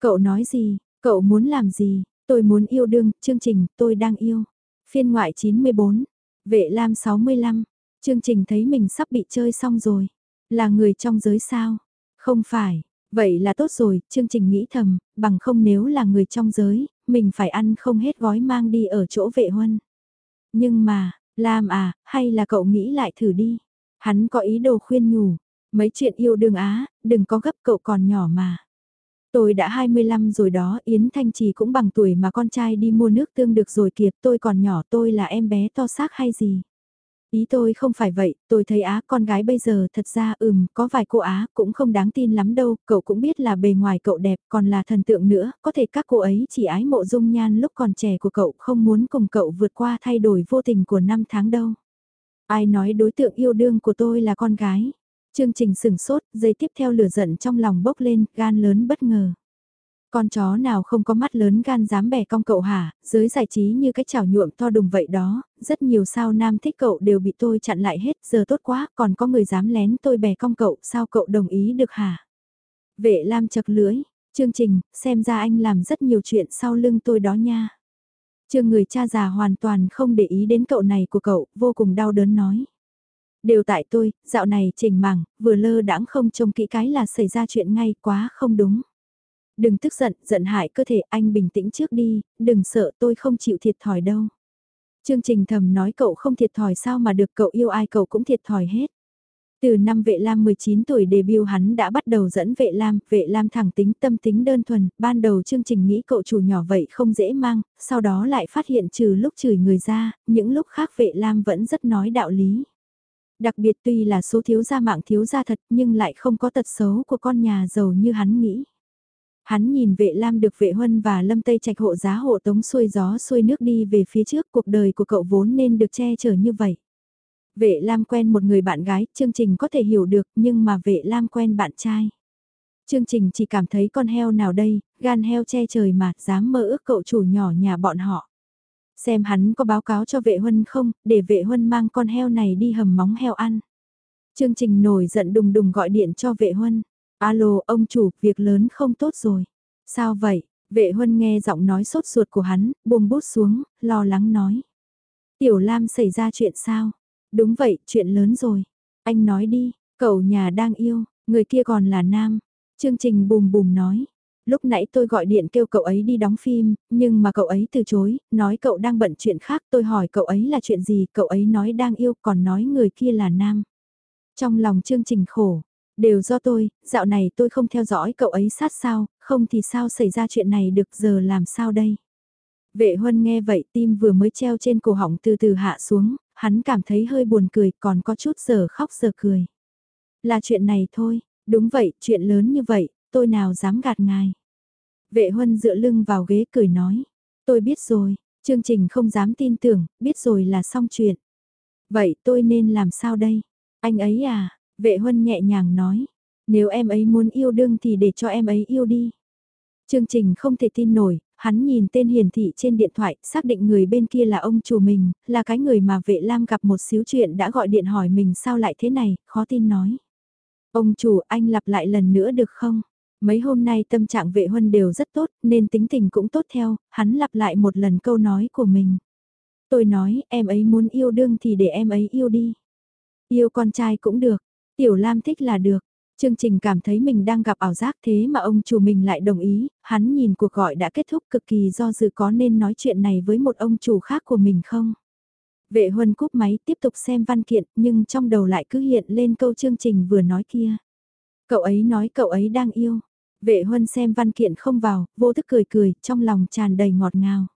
Cậu nói gì, cậu muốn làm gì, tôi muốn yêu đương, chương trình, tôi đang yêu. Phiên ngoại 94, vệ lam 65, chương trình thấy mình sắp bị chơi xong rồi. Là người trong giới sao? Không phải, vậy là tốt rồi, chương trình nghĩ thầm, bằng không nếu là người trong giới, mình phải ăn không hết gói mang đi ở chỗ vệ huân. Nhưng mà, Lam à, hay là cậu nghĩ lại thử đi. Hắn có ý đồ khuyên nhủ, mấy chuyện yêu đương á, đừng có gấp cậu còn nhỏ mà. Tôi đã 25 rồi đó, Yến Thanh Trì cũng bằng tuổi mà con trai đi mua nước tương được rồi kìa, tôi còn nhỏ tôi là em bé to xác hay gì. Ý tôi không phải vậy, tôi thấy Á con gái bây giờ thật ra ừm, có vài cô Á cũng không đáng tin lắm đâu, cậu cũng biết là bề ngoài cậu đẹp còn là thần tượng nữa, có thể các cô ấy chỉ ái mộ dung nhan lúc còn trẻ của cậu không muốn cùng cậu vượt qua thay đổi vô tình của năm tháng đâu. Ai nói đối tượng yêu đương của tôi là con gái? Chương trình sừng sốt, giây tiếp theo lửa giận trong lòng bốc lên, gan lớn bất ngờ. Con chó nào không có mắt lớn gan dám bẻ cong cậu hả, giới giải trí như cái chảo nhuộm to đùng vậy đó, rất nhiều sao nam thích cậu đều bị tôi chặn lại hết, giờ tốt quá, còn có người dám lén tôi bẻ cong cậu, sao cậu đồng ý được hả? Vệ Lam chật lưỡi, chương trình, xem ra anh làm rất nhiều chuyện sau lưng tôi đó nha. Trương người cha già hoàn toàn không để ý đến cậu này của cậu, vô cùng đau đớn nói. Đều tại tôi, dạo này trình mảng, vừa lơ đãng không trông kỹ cái là xảy ra chuyện ngay quá không đúng. Đừng tức giận, giận hại cơ thể, anh bình tĩnh trước đi, đừng sợ tôi không chịu thiệt thòi đâu. Chương trình thầm nói cậu không thiệt thòi sao mà được cậu yêu ai cậu cũng thiệt thòi hết. Từ năm vệ lam 19 tuổi debut hắn đã bắt đầu dẫn vệ lam, vệ lam thẳng tính tâm tính đơn thuần, ban đầu chương trình nghĩ cậu chủ nhỏ vậy không dễ mang, sau đó lại phát hiện trừ lúc chửi người ra, những lúc khác vệ lam vẫn rất nói đạo lý. Đặc biệt tuy là số thiếu gia mạng thiếu gia thật nhưng lại không có tật xấu của con nhà giàu như hắn nghĩ. Hắn nhìn vệ lam được vệ huân và lâm tây trạch hộ giá hộ tống xuôi gió xuôi nước đi về phía trước cuộc đời của cậu vốn nên được che chở như vậy. Vệ lam quen một người bạn gái, chương trình có thể hiểu được nhưng mà vệ lam quen bạn trai. Chương trình chỉ cảm thấy con heo nào đây, gan heo che trời mà, dám mơ ước cậu chủ nhỏ nhà bọn họ. Xem hắn có báo cáo cho vệ huân không, để vệ huân mang con heo này đi hầm móng heo ăn. Chương trình nổi giận đùng đùng gọi điện cho vệ huân. Alo, ông chủ, việc lớn không tốt rồi. Sao vậy? Vệ huân nghe giọng nói sốt ruột của hắn, buông bút xuống, lo lắng nói. Tiểu Lam xảy ra chuyện sao? Đúng vậy, chuyện lớn rồi. Anh nói đi, cậu nhà đang yêu, người kia còn là nam. Chương trình bùm bùm nói. Lúc nãy tôi gọi điện kêu cậu ấy đi đóng phim, nhưng mà cậu ấy từ chối, nói cậu đang bận chuyện khác. Tôi hỏi cậu ấy là chuyện gì, cậu ấy nói đang yêu, còn nói người kia là nam. Trong lòng chương trình khổ, Đều do tôi, dạo này tôi không theo dõi cậu ấy sát sao, không thì sao xảy ra chuyện này được giờ làm sao đây. Vệ huân nghe vậy tim vừa mới treo trên cổ họng từ từ hạ xuống, hắn cảm thấy hơi buồn cười còn có chút giờ khóc giờ cười. Là chuyện này thôi, đúng vậy, chuyện lớn như vậy, tôi nào dám gạt ngài. Vệ huân dựa lưng vào ghế cười nói, tôi biết rồi, chương trình không dám tin tưởng, biết rồi là xong chuyện. Vậy tôi nên làm sao đây? Anh ấy à, Vệ huân nhẹ nhàng nói, nếu em ấy muốn yêu đương thì để cho em ấy yêu đi. Chương trình không thể tin nổi, hắn nhìn tên hiển thị trên điện thoại, xác định người bên kia là ông chủ mình, là cái người mà vệ lam gặp một xíu chuyện đã gọi điện hỏi mình sao lại thế này, khó tin nói. Ông chủ anh lặp lại lần nữa được không? Mấy hôm nay tâm trạng vệ huân đều rất tốt nên tính tình cũng tốt theo, hắn lặp lại một lần câu nói của mình. Tôi nói em ấy muốn yêu đương thì để em ấy yêu đi. Yêu con trai cũng được, Tiểu Lam thích là được. Chương trình cảm thấy mình đang gặp ảo giác thế mà ông chủ mình lại đồng ý, hắn nhìn cuộc gọi đã kết thúc cực kỳ do dự có nên nói chuyện này với một ông chủ khác của mình không. Vệ huân cúp máy tiếp tục xem văn kiện nhưng trong đầu lại cứ hiện lên câu chương trình vừa nói kia. Cậu ấy nói cậu ấy đang yêu. Vệ huân xem văn kiện không vào, vô thức cười cười, trong lòng tràn đầy ngọt ngào.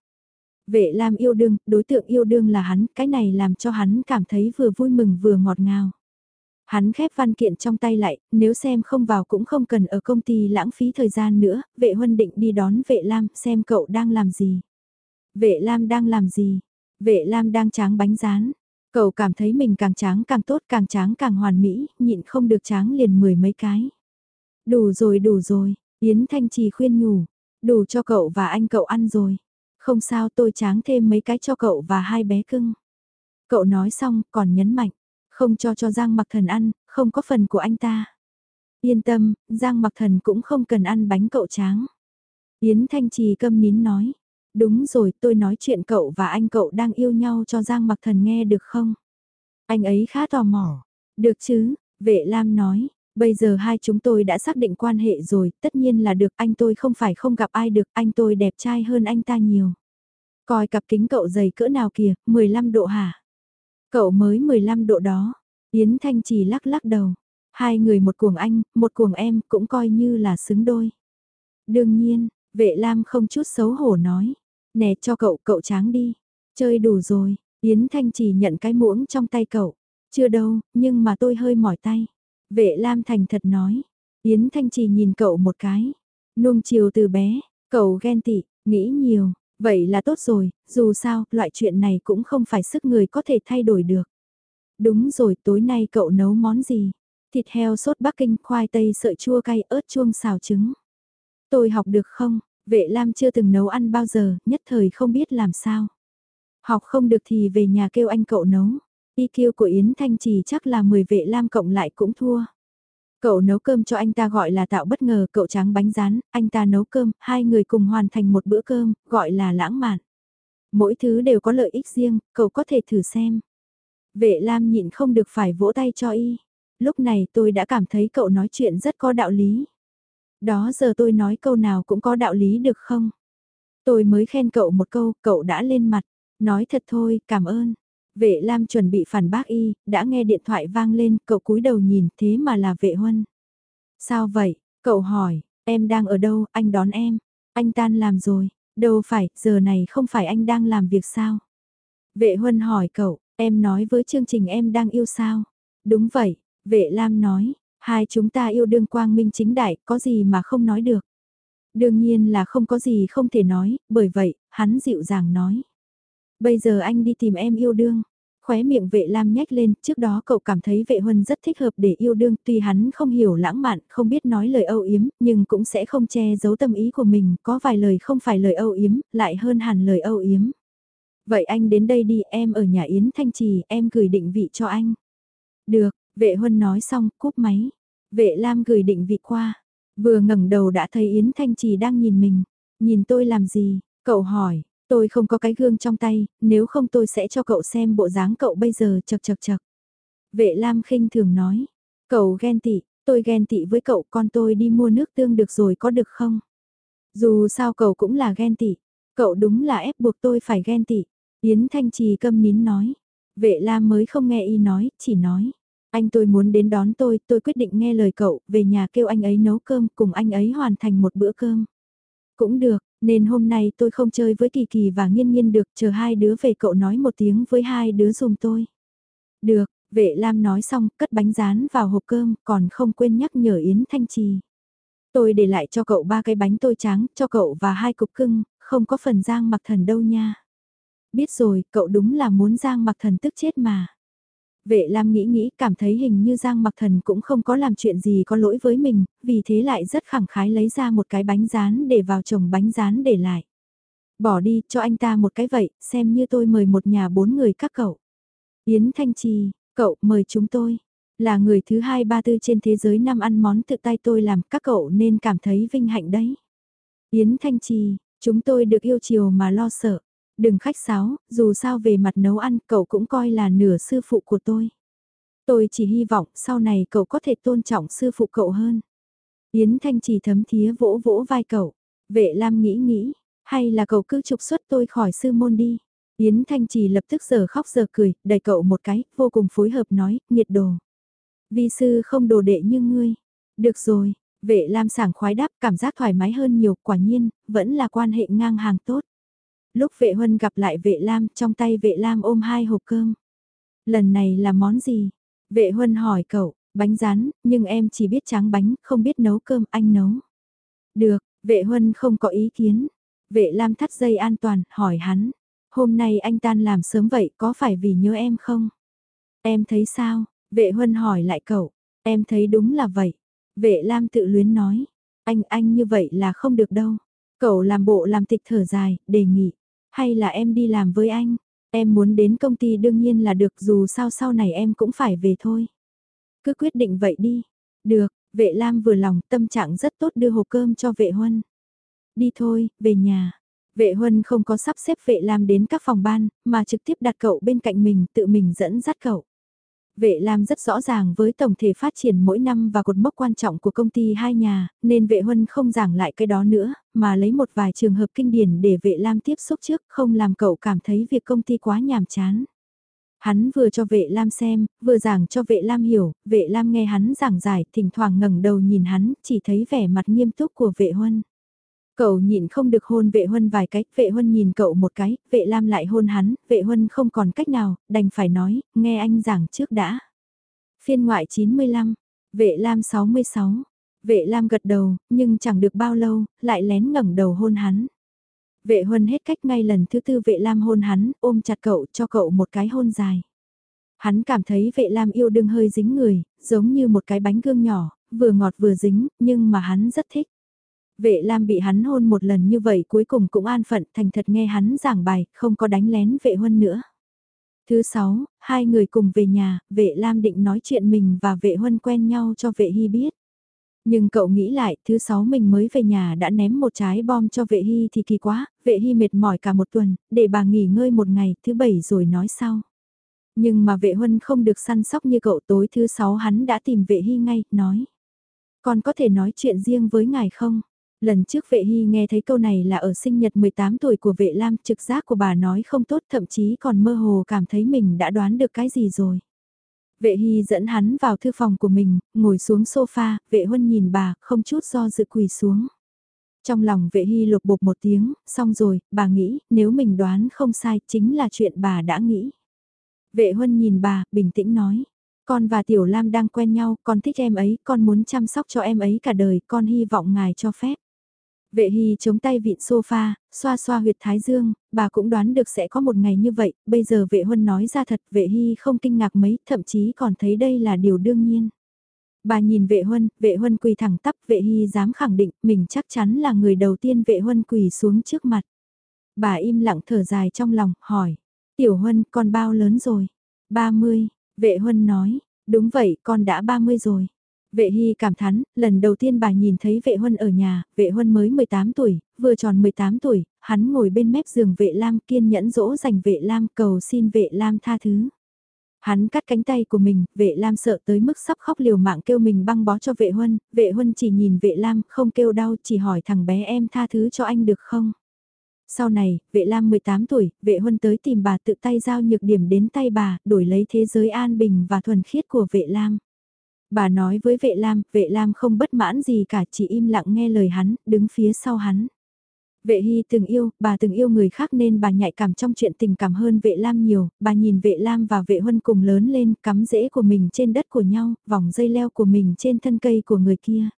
Vệ Lam yêu đương, đối tượng yêu đương là hắn, cái này làm cho hắn cảm thấy vừa vui mừng vừa ngọt ngào. Hắn khép văn kiện trong tay lại, nếu xem không vào cũng không cần ở công ty lãng phí thời gian nữa, vệ huân định đi đón vệ Lam xem cậu đang làm gì. Vệ Lam đang làm gì? Vệ Lam đang tráng bánh rán. Cậu cảm thấy mình càng tráng càng tốt càng tráng càng hoàn mỹ, nhịn không được tráng liền mười mấy cái. Đủ rồi đủ rồi, Yến Thanh Trì khuyên nhủ, đủ cho cậu và anh cậu ăn rồi. Không sao tôi tráng thêm mấy cái cho cậu và hai bé cưng. Cậu nói xong còn nhấn mạnh, không cho cho Giang Mặc Thần ăn, không có phần của anh ta. Yên tâm, Giang Mặc Thần cũng không cần ăn bánh cậu tráng. Yến Thanh Trì câm nín nói, đúng rồi tôi nói chuyện cậu và anh cậu đang yêu nhau cho Giang Mặc Thần nghe được không? Anh ấy khá tò mò. Được chứ, vệ Lam nói, bây giờ hai chúng tôi đã xác định quan hệ rồi, tất nhiên là được anh tôi không phải không gặp ai được, anh tôi đẹp trai hơn anh ta nhiều. Coi cặp kính cậu dày cỡ nào kìa, 15 độ hả? Cậu mới 15 độ đó. Yến Thanh chỉ lắc lắc đầu. Hai người một cuồng anh, một cuồng em cũng coi như là xứng đôi. Đương nhiên, vệ lam không chút xấu hổ nói. Nè cho cậu, cậu tráng đi. Chơi đủ rồi, Yến Thanh chỉ nhận cái muỗng trong tay cậu. Chưa đâu, nhưng mà tôi hơi mỏi tay. Vệ lam thành thật nói. Yến Thanh chỉ nhìn cậu một cái. Nuông chiều từ bé, cậu ghen tị, nghĩ nhiều, Vậy là tốt rồi, dù sao, loại chuyện này cũng không phải sức người có thể thay đổi được. Đúng rồi, tối nay cậu nấu món gì? Thịt heo sốt Bắc Kinh, khoai tây sợi chua cay, ớt chuông xào trứng. Tôi học được không? Vệ Lam chưa từng nấu ăn bao giờ, nhất thời không biết làm sao. Học không được thì về nhà kêu anh cậu nấu. IQ của Yến Thanh Trì chắc là 10 vệ Lam cộng lại cũng thua. Cậu nấu cơm cho anh ta gọi là tạo bất ngờ, cậu tráng bánh rán, anh ta nấu cơm, hai người cùng hoàn thành một bữa cơm, gọi là lãng mạn. Mỗi thứ đều có lợi ích riêng, cậu có thể thử xem. Vệ Lam nhịn không được phải vỗ tay cho y. Lúc này tôi đã cảm thấy cậu nói chuyện rất có đạo lý. Đó giờ tôi nói câu nào cũng có đạo lý được không? Tôi mới khen cậu một câu, cậu đã lên mặt. Nói thật thôi, cảm ơn. Vệ Lam chuẩn bị phản bác y, đã nghe điện thoại vang lên, cậu cúi đầu nhìn, thế mà là vệ huân. Sao vậy? Cậu hỏi, em đang ở đâu, anh đón em. Anh tan làm rồi, đâu phải, giờ này không phải anh đang làm việc sao? Vệ huân hỏi cậu, em nói với chương trình em đang yêu sao? Đúng vậy, vệ Lam nói, hai chúng ta yêu đương quang minh chính đại, có gì mà không nói được. Đương nhiên là không có gì không thể nói, bởi vậy, hắn dịu dàng nói. Bây giờ anh đi tìm em yêu đương. Khóe miệng vệ lam nhếch lên, trước đó cậu cảm thấy vệ huân rất thích hợp để yêu đương, tuy hắn không hiểu lãng mạn, không biết nói lời âu yếm, nhưng cũng sẽ không che giấu tâm ý của mình, có vài lời không phải lời âu yếm, lại hơn hẳn lời âu yếm. Vậy anh đến đây đi, em ở nhà Yến Thanh Trì, em gửi định vị cho anh. Được, vệ huân nói xong, cúp máy. Vệ lam gửi định vị qua. Vừa ngẩng đầu đã thấy Yến Thanh Trì đang nhìn mình. Nhìn tôi làm gì? Cậu hỏi, Tôi không có cái gương trong tay, nếu không tôi sẽ cho cậu xem bộ dáng cậu bây giờ chật chật chật. Vệ Lam khinh thường nói, cậu ghen tị, tôi ghen tị với cậu con tôi đi mua nước tương được rồi có được không? Dù sao cậu cũng là ghen tị, cậu đúng là ép buộc tôi phải ghen tị. Yến Thanh Trì câm nín nói, vệ Lam mới không nghe y nói, chỉ nói. Anh tôi muốn đến đón tôi, tôi quyết định nghe lời cậu, về nhà kêu anh ấy nấu cơm, cùng anh ấy hoàn thành một bữa cơm. Cũng được, nên hôm nay tôi không chơi với Kỳ Kỳ và Nghiên Nghiên được, chờ hai đứa về cậu nói một tiếng với hai đứa dùm tôi. Được, vệ Lam nói xong, cất bánh rán vào hộp cơm, còn không quên nhắc nhở Yến Thanh Trì. Tôi để lại cho cậu ba cái bánh tôi trắng, cho cậu và hai cục cưng, không có phần giang mặc thần đâu nha. Biết rồi, cậu đúng là muốn giang mặc thần tức chết mà. Vệ Lam nghĩ nghĩ cảm thấy hình như Giang Mặc Thần cũng không có làm chuyện gì có lỗi với mình, vì thế lại rất khẳng khái lấy ra một cái bánh rán để vào chồng bánh rán để lại. Bỏ đi, cho anh ta một cái vậy, xem như tôi mời một nhà bốn người các cậu. Yến Thanh Trì, cậu mời chúng tôi. Là người thứ hai ba tư trên thế giới năm ăn món tự tay tôi làm, các cậu nên cảm thấy vinh hạnh đấy. Yến Thanh Trì, chúng tôi được yêu chiều mà lo sợ. Đừng khách sáo, dù sao về mặt nấu ăn cậu cũng coi là nửa sư phụ của tôi. Tôi chỉ hy vọng sau này cậu có thể tôn trọng sư phụ cậu hơn. Yến Thanh chỉ thấm thía vỗ vỗ vai cậu. Vệ Lam nghĩ nghĩ, hay là cậu cứ trục xuất tôi khỏi sư môn đi. Yến Thanh Trì lập tức giờ khóc giờ cười, đẩy cậu một cái, vô cùng phối hợp nói, nhiệt đồ. Vi sư không đồ đệ như ngươi. Được rồi, vệ Lam sảng khoái đáp cảm giác thoải mái hơn nhiều, quả nhiên, vẫn là quan hệ ngang hàng tốt. Lúc vệ huân gặp lại vệ lam, trong tay vệ lam ôm hai hộp cơm. Lần này là món gì? Vệ huân hỏi cậu, bánh rán, nhưng em chỉ biết tráng bánh, không biết nấu cơm, anh nấu. Được, vệ huân không có ý kiến. Vệ lam thắt dây an toàn, hỏi hắn. Hôm nay anh tan làm sớm vậy, có phải vì nhớ em không? Em thấy sao? Vệ huân hỏi lại cậu. Em thấy đúng là vậy. Vệ lam tự luyến nói. Anh, anh như vậy là không được đâu. Cậu làm bộ làm tịch thở dài, đề nghị. Hay là em đi làm với anh? Em muốn đến công ty đương nhiên là được dù sao sau này em cũng phải về thôi. Cứ quyết định vậy đi. Được, vệ Lam vừa lòng tâm trạng rất tốt đưa hộp cơm cho vệ Huân. Đi thôi, về nhà. Vệ Huân không có sắp xếp vệ Lam đến các phòng ban, mà trực tiếp đặt cậu bên cạnh mình tự mình dẫn dắt cậu. Vệ Lam rất rõ ràng với tổng thể phát triển mỗi năm và cột mốc quan trọng của công ty hai nhà, nên vệ huân không giảng lại cái đó nữa, mà lấy một vài trường hợp kinh điển để vệ Lam tiếp xúc trước, không làm cậu cảm thấy việc công ty quá nhàm chán. Hắn vừa cho vệ Lam xem, vừa giảng cho vệ Lam hiểu, vệ Lam nghe hắn giảng giải, thỉnh thoảng ngẩng đầu nhìn hắn, chỉ thấy vẻ mặt nghiêm túc của vệ huân. Cậu nhịn không được hôn vệ huân vài cái, vệ huân nhìn cậu một cái, vệ lam lại hôn hắn, vệ huân không còn cách nào, đành phải nói, nghe anh giảng trước đã. Phiên ngoại 95, vệ lam 66, vệ lam gật đầu, nhưng chẳng được bao lâu, lại lén ngẩng đầu hôn hắn. Vệ huân hết cách ngay lần thứ tư vệ lam hôn hắn, ôm chặt cậu cho cậu một cái hôn dài. Hắn cảm thấy vệ lam yêu đương hơi dính người, giống như một cái bánh gương nhỏ, vừa ngọt vừa dính, nhưng mà hắn rất thích. Vệ Lam bị hắn hôn một lần như vậy cuối cùng cũng an phận thành thật nghe hắn giảng bài, không có đánh lén vệ huân nữa. Thứ sáu, hai người cùng về nhà, vệ Lam định nói chuyện mình và vệ huân quen nhau cho vệ hy biết. Nhưng cậu nghĩ lại, thứ sáu mình mới về nhà đã ném một trái bom cho vệ hy thì kỳ quá, vệ hy mệt mỏi cả một tuần, để bà nghỉ ngơi một ngày, thứ bảy rồi nói sau. Nhưng mà vệ huân không được săn sóc như cậu tối thứ sáu hắn đã tìm vệ hy ngay, nói. còn có thể nói chuyện riêng với ngài không? Lần trước vệ hy nghe thấy câu này là ở sinh nhật 18 tuổi của vệ lam trực giác của bà nói không tốt thậm chí còn mơ hồ cảm thấy mình đã đoán được cái gì rồi. Vệ hy dẫn hắn vào thư phòng của mình, ngồi xuống sofa, vệ huân nhìn bà, không chút do dự quỳ xuống. Trong lòng vệ hy lục bột một tiếng, xong rồi, bà nghĩ, nếu mình đoán không sai, chính là chuyện bà đã nghĩ. Vệ huân nhìn bà, bình tĩnh nói. Con và Tiểu Lam đang quen nhau, con thích em ấy, con muốn chăm sóc cho em ấy cả đời, con hy vọng ngài cho phép. Vệ Hy chống tay vịn sofa, xoa xoa huyệt thái dương, bà cũng đoán được sẽ có một ngày như vậy, bây giờ vệ huân nói ra thật, vệ Hy không kinh ngạc mấy, thậm chí còn thấy đây là điều đương nhiên. Bà nhìn vệ huân, vệ huân quỳ thẳng tắp, vệ Hy dám khẳng định mình chắc chắn là người đầu tiên vệ huân quỳ xuống trước mặt. Bà im lặng thở dài trong lòng, hỏi, tiểu huân con bao lớn rồi? 30, vệ huân nói, đúng vậy con đã 30 rồi. Vệ Hy cảm thán, lần đầu tiên bà nhìn thấy vệ huân ở nhà, vệ huân mới 18 tuổi, vừa tròn 18 tuổi, hắn ngồi bên mép giường vệ lam kiên nhẫn dỗ dành vệ lam cầu xin vệ lam tha thứ. Hắn cắt cánh tay của mình, vệ lam sợ tới mức sắp khóc liều mạng kêu mình băng bó cho vệ huân, vệ huân chỉ nhìn vệ lam không kêu đau chỉ hỏi thằng bé em tha thứ cho anh được không. Sau này, vệ lam 18 tuổi, vệ huân tới tìm bà tự tay giao nhược điểm đến tay bà, đổi lấy thế giới an bình và thuần khiết của vệ lam. Bà nói với vệ lam, vệ lam không bất mãn gì cả chỉ im lặng nghe lời hắn, đứng phía sau hắn. Vệ Hy từng yêu, bà từng yêu người khác nên bà nhạy cảm trong chuyện tình cảm hơn vệ Lam nhiều, bà nhìn vệ Lam và vệ Huân cùng lớn lên, cắm rễ của mình trên đất của nhau, vòng dây leo của mình trên thân cây của người kia.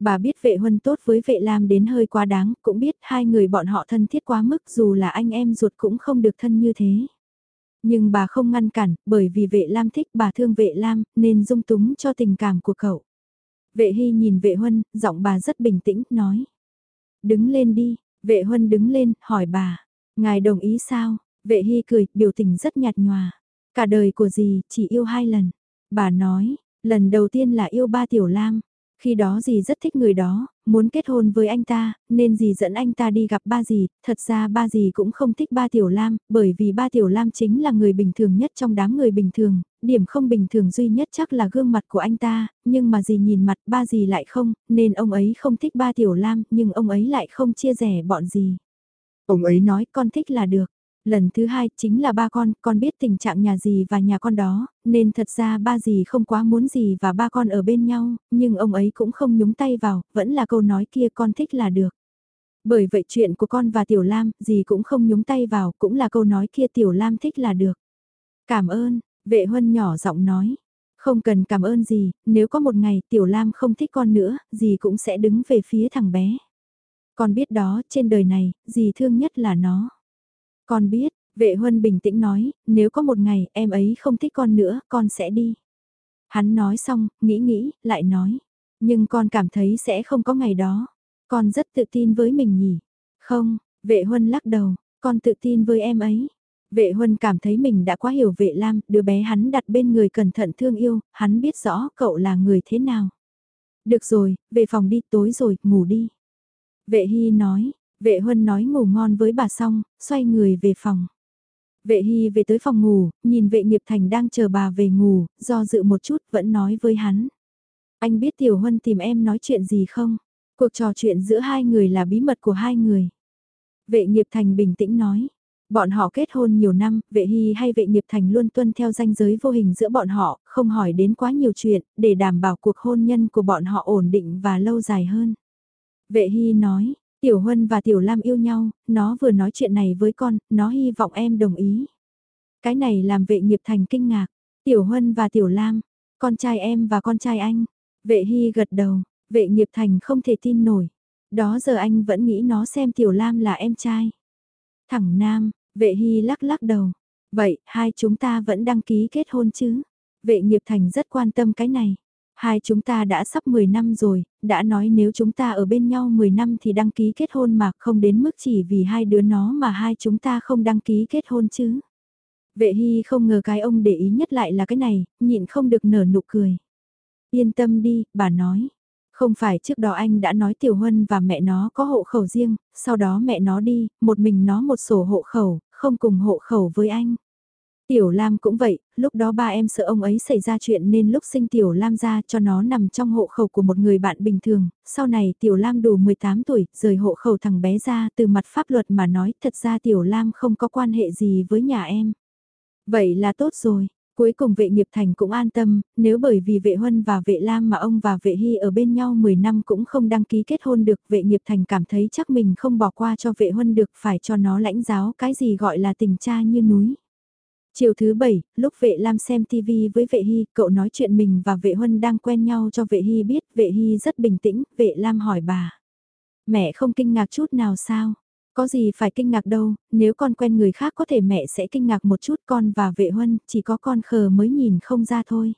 Bà biết vệ Huân tốt với vệ Lam đến hơi quá đáng, cũng biết hai người bọn họ thân thiết quá mức dù là anh em ruột cũng không được thân như thế. Nhưng bà không ngăn cản, bởi vì vệ Lam thích bà thương vệ Lam, nên dung túng cho tình cảm của cậu. Vệ Hy nhìn vệ Huân, giọng bà rất bình tĩnh, nói. Đứng lên đi, vệ Huân đứng lên, hỏi bà. Ngài đồng ý sao? Vệ Hy cười, biểu tình rất nhạt nhòa. Cả đời của dì, chỉ yêu hai lần. Bà nói, lần đầu tiên là yêu ba tiểu lam. Khi đó dì rất thích người đó, muốn kết hôn với anh ta, nên dì dẫn anh ta đi gặp ba dì, thật ra ba dì cũng không thích ba Tiểu Lam, bởi vì ba Tiểu Lam chính là người bình thường nhất trong đám người bình thường, điểm không bình thường duy nhất chắc là gương mặt của anh ta, nhưng mà dì nhìn mặt ba dì lại không, nên ông ấy không thích ba Tiểu Lam, nhưng ông ấy lại không chia rẻ bọn dì. Ông ấy nói con thích là được. Lần thứ hai chính là ba con, con biết tình trạng nhà gì và nhà con đó, nên thật ra ba gì không quá muốn gì và ba con ở bên nhau, nhưng ông ấy cũng không nhúng tay vào, vẫn là câu nói kia con thích là được. Bởi vậy chuyện của con và Tiểu Lam, gì cũng không nhúng tay vào, cũng là câu nói kia Tiểu Lam thích là được. Cảm ơn, vệ huân nhỏ giọng nói. Không cần cảm ơn gì, nếu có một ngày Tiểu Lam không thích con nữa, gì cũng sẽ đứng về phía thằng bé. Con biết đó, trên đời này, gì thương nhất là nó. Con biết, vệ huân bình tĩnh nói, nếu có một ngày em ấy không thích con nữa, con sẽ đi. Hắn nói xong, nghĩ nghĩ, lại nói. Nhưng con cảm thấy sẽ không có ngày đó. Con rất tự tin với mình nhỉ? Không, vệ huân lắc đầu, con tự tin với em ấy. Vệ huân cảm thấy mình đã quá hiểu vệ lam, đứa bé hắn đặt bên người cẩn thận thương yêu, hắn biết rõ cậu là người thế nào. Được rồi, về phòng đi tối rồi, ngủ đi. Vệ hy nói, vệ huân nói ngủ ngon với bà xong, xoay người về phòng. Vệ hy về tới phòng ngủ, nhìn vệ nghiệp thành đang chờ bà về ngủ, do dự một chút vẫn nói với hắn. Anh biết Tiểu Huân tìm em nói chuyện gì không? Cuộc trò chuyện giữa hai người là bí mật của hai người. Vệ nghiệp thành bình tĩnh nói. Bọn họ kết hôn nhiều năm, vệ hy hay vệ nghiệp thành luôn tuân theo danh giới vô hình giữa bọn họ, không hỏi đến quá nhiều chuyện, để đảm bảo cuộc hôn nhân của bọn họ ổn định và lâu dài hơn. Vệ hy nói, Tiểu Huân và Tiểu Lam yêu nhau, nó vừa nói chuyện này với con, nó hy vọng em đồng ý. Cái này làm vệ nghiệp thành kinh ngạc. Tiểu Huân và Tiểu Lam, con trai em và con trai anh. Vệ hy gật đầu, vệ nghiệp thành không thể tin nổi. Đó giờ anh vẫn nghĩ nó xem Tiểu Lam là em trai. Thẳng Nam, vệ hy lắc lắc đầu. Vậy, hai chúng ta vẫn đăng ký kết hôn chứ? Vệ nghiệp thành rất quan tâm cái này. Hai chúng ta đã sắp 10 năm rồi, đã nói nếu chúng ta ở bên nhau 10 năm thì đăng ký kết hôn mà không đến mức chỉ vì hai đứa nó mà hai chúng ta không đăng ký kết hôn chứ. Vệ hy không ngờ cái ông để ý nhất lại là cái này, nhịn không được nở nụ cười. Yên tâm đi, bà nói. Không phải trước đó anh đã nói Tiểu Huân và mẹ nó có hộ khẩu riêng, sau đó mẹ nó đi, một mình nó một sổ hộ khẩu, không cùng hộ khẩu với anh. Tiểu Lam cũng vậy, lúc đó ba em sợ ông ấy xảy ra chuyện nên lúc sinh Tiểu Lam ra cho nó nằm trong hộ khẩu của một người bạn bình thường, sau này Tiểu Lam đủ 18 tuổi, rời hộ khẩu thằng bé ra từ mặt pháp luật mà nói thật ra Tiểu Lam không có quan hệ gì với nhà em. Vậy là tốt rồi, cuối cùng vệ nghiệp thành cũng an tâm, nếu bởi vì vệ huân và vệ lam mà ông và vệ hy ở bên nhau 10 năm cũng không đăng ký kết hôn được, vệ nghiệp thành cảm thấy chắc mình không bỏ qua cho vệ huân được phải cho nó lãnh giáo cái gì gọi là tình cha như núi. Chiều thứ bảy, lúc vệ Lam xem TV với vệ Hy, cậu nói chuyện mình và vệ Huân đang quen nhau cho vệ Hy biết, vệ Hy rất bình tĩnh, vệ Lam hỏi bà. Mẹ không kinh ngạc chút nào sao? Có gì phải kinh ngạc đâu, nếu con quen người khác có thể mẹ sẽ kinh ngạc một chút con và vệ Huân, chỉ có con khờ mới nhìn không ra thôi.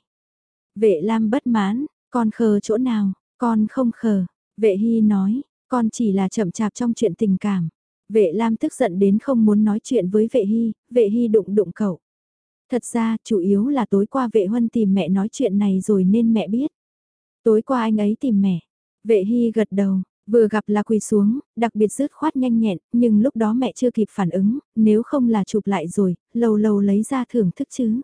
Vệ Lam bất mãn, con khờ chỗ nào, con không khờ, vệ Hy nói, con chỉ là chậm chạp trong chuyện tình cảm. Vệ Lam tức giận đến không muốn nói chuyện với vệ Hy, vệ Hy đụng đụng cậu. Thật ra, chủ yếu là tối qua vệ huân tìm mẹ nói chuyện này rồi nên mẹ biết. Tối qua anh ấy tìm mẹ. Vệ hy gật đầu, vừa gặp là quỳ xuống, đặc biệt rứt khoát nhanh nhẹn, nhưng lúc đó mẹ chưa kịp phản ứng, nếu không là chụp lại rồi, lâu lâu lấy ra thưởng thức chứ.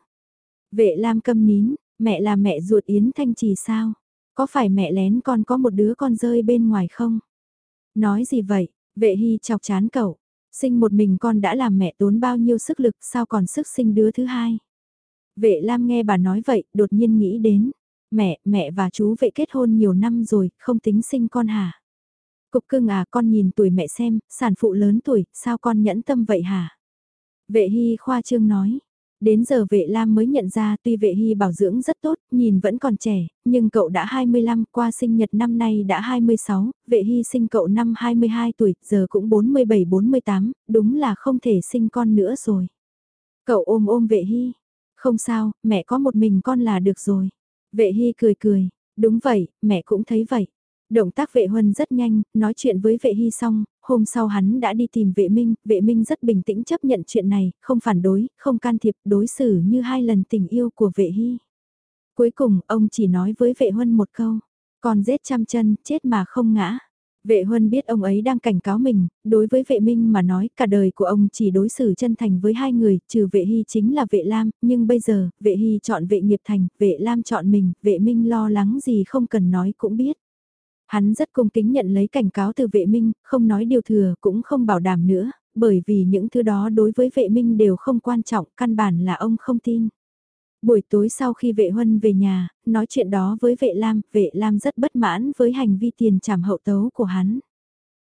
Vệ lam câm nín, mẹ là mẹ ruột Yến Thanh Trì sao? Có phải mẹ lén con có một đứa con rơi bên ngoài không? Nói gì vậy? Vệ hy chọc chán cậu, Sinh một mình con đã làm mẹ tốn bao nhiêu sức lực sao còn sức sinh đứa thứ hai. Vệ Lam nghe bà nói vậy, đột nhiên nghĩ đến. Mẹ, mẹ và chú vệ kết hôn nhiều năm rồi, không tính sinh con hả? Cục cưng à, con nhìn tuổi mẹ xem, sản phụ lớn tuổi, sao con nhẫn tâm vậy hả? Vệ Hy khoa trương nói, Đến giờ vệ Lam mới nhận ra tuy vệ hy bảo dưỡng rất tốt, nhìn vẫn còn trẻ, nhưng cậu đã 25, qua sinh nhật năm nay đã 26, vệ hy sinh cậu năm 22 tuổi, giờ cũng 47-48, đúng là không thể sinh con nữa rồi. Cậu ôm ôm vệ hy, không sao, mẹ có một mình con là được rồi. Vệ hy cười cười, đúng vậy, mẹ cũng thấy vậy. Động tác vệ huân rất nhanh, nói chuyện với vệ hy xong, hôm sau hắn đã đi tìm vệ minh, vệ minh rất bình tĩnh chấp nhận chuyện này, không phản đối, không can thiệp, đối xử như hai lần tình yêu của vệ hy. Cuối cùng, ông chỉ nói với vệ huân một câu, còn giết trăm chân, chết mà không ngã. Vệ huân biết ông ấy đang cảnh cáo mình, đối với vệ minh mà nói cả đời của ông chỉ đối xử chân thành với hai người, trừ vệ hy chính là vệ lam, nhưng bây giờ, vệ hy chọn vệ nghiệp thành, vệ lam chọn mình, vệ minh lo lắng gì không cần nói cũng biết. Hắn rất cung kính nhận lấy cảnh cáo từ vệ minh, không nói điều thừa cũng không bảo đảm nữa, bởi vì những thứ đó đối với vệ minh đều không quan trọng, căn bản là ông không tin. Buổi tối sau khi vệ huân về nhà, nói chuyện đó với vệ lam, vệ lam rất bất mãn với hành vi tiền trảm hậu tấu của hắn.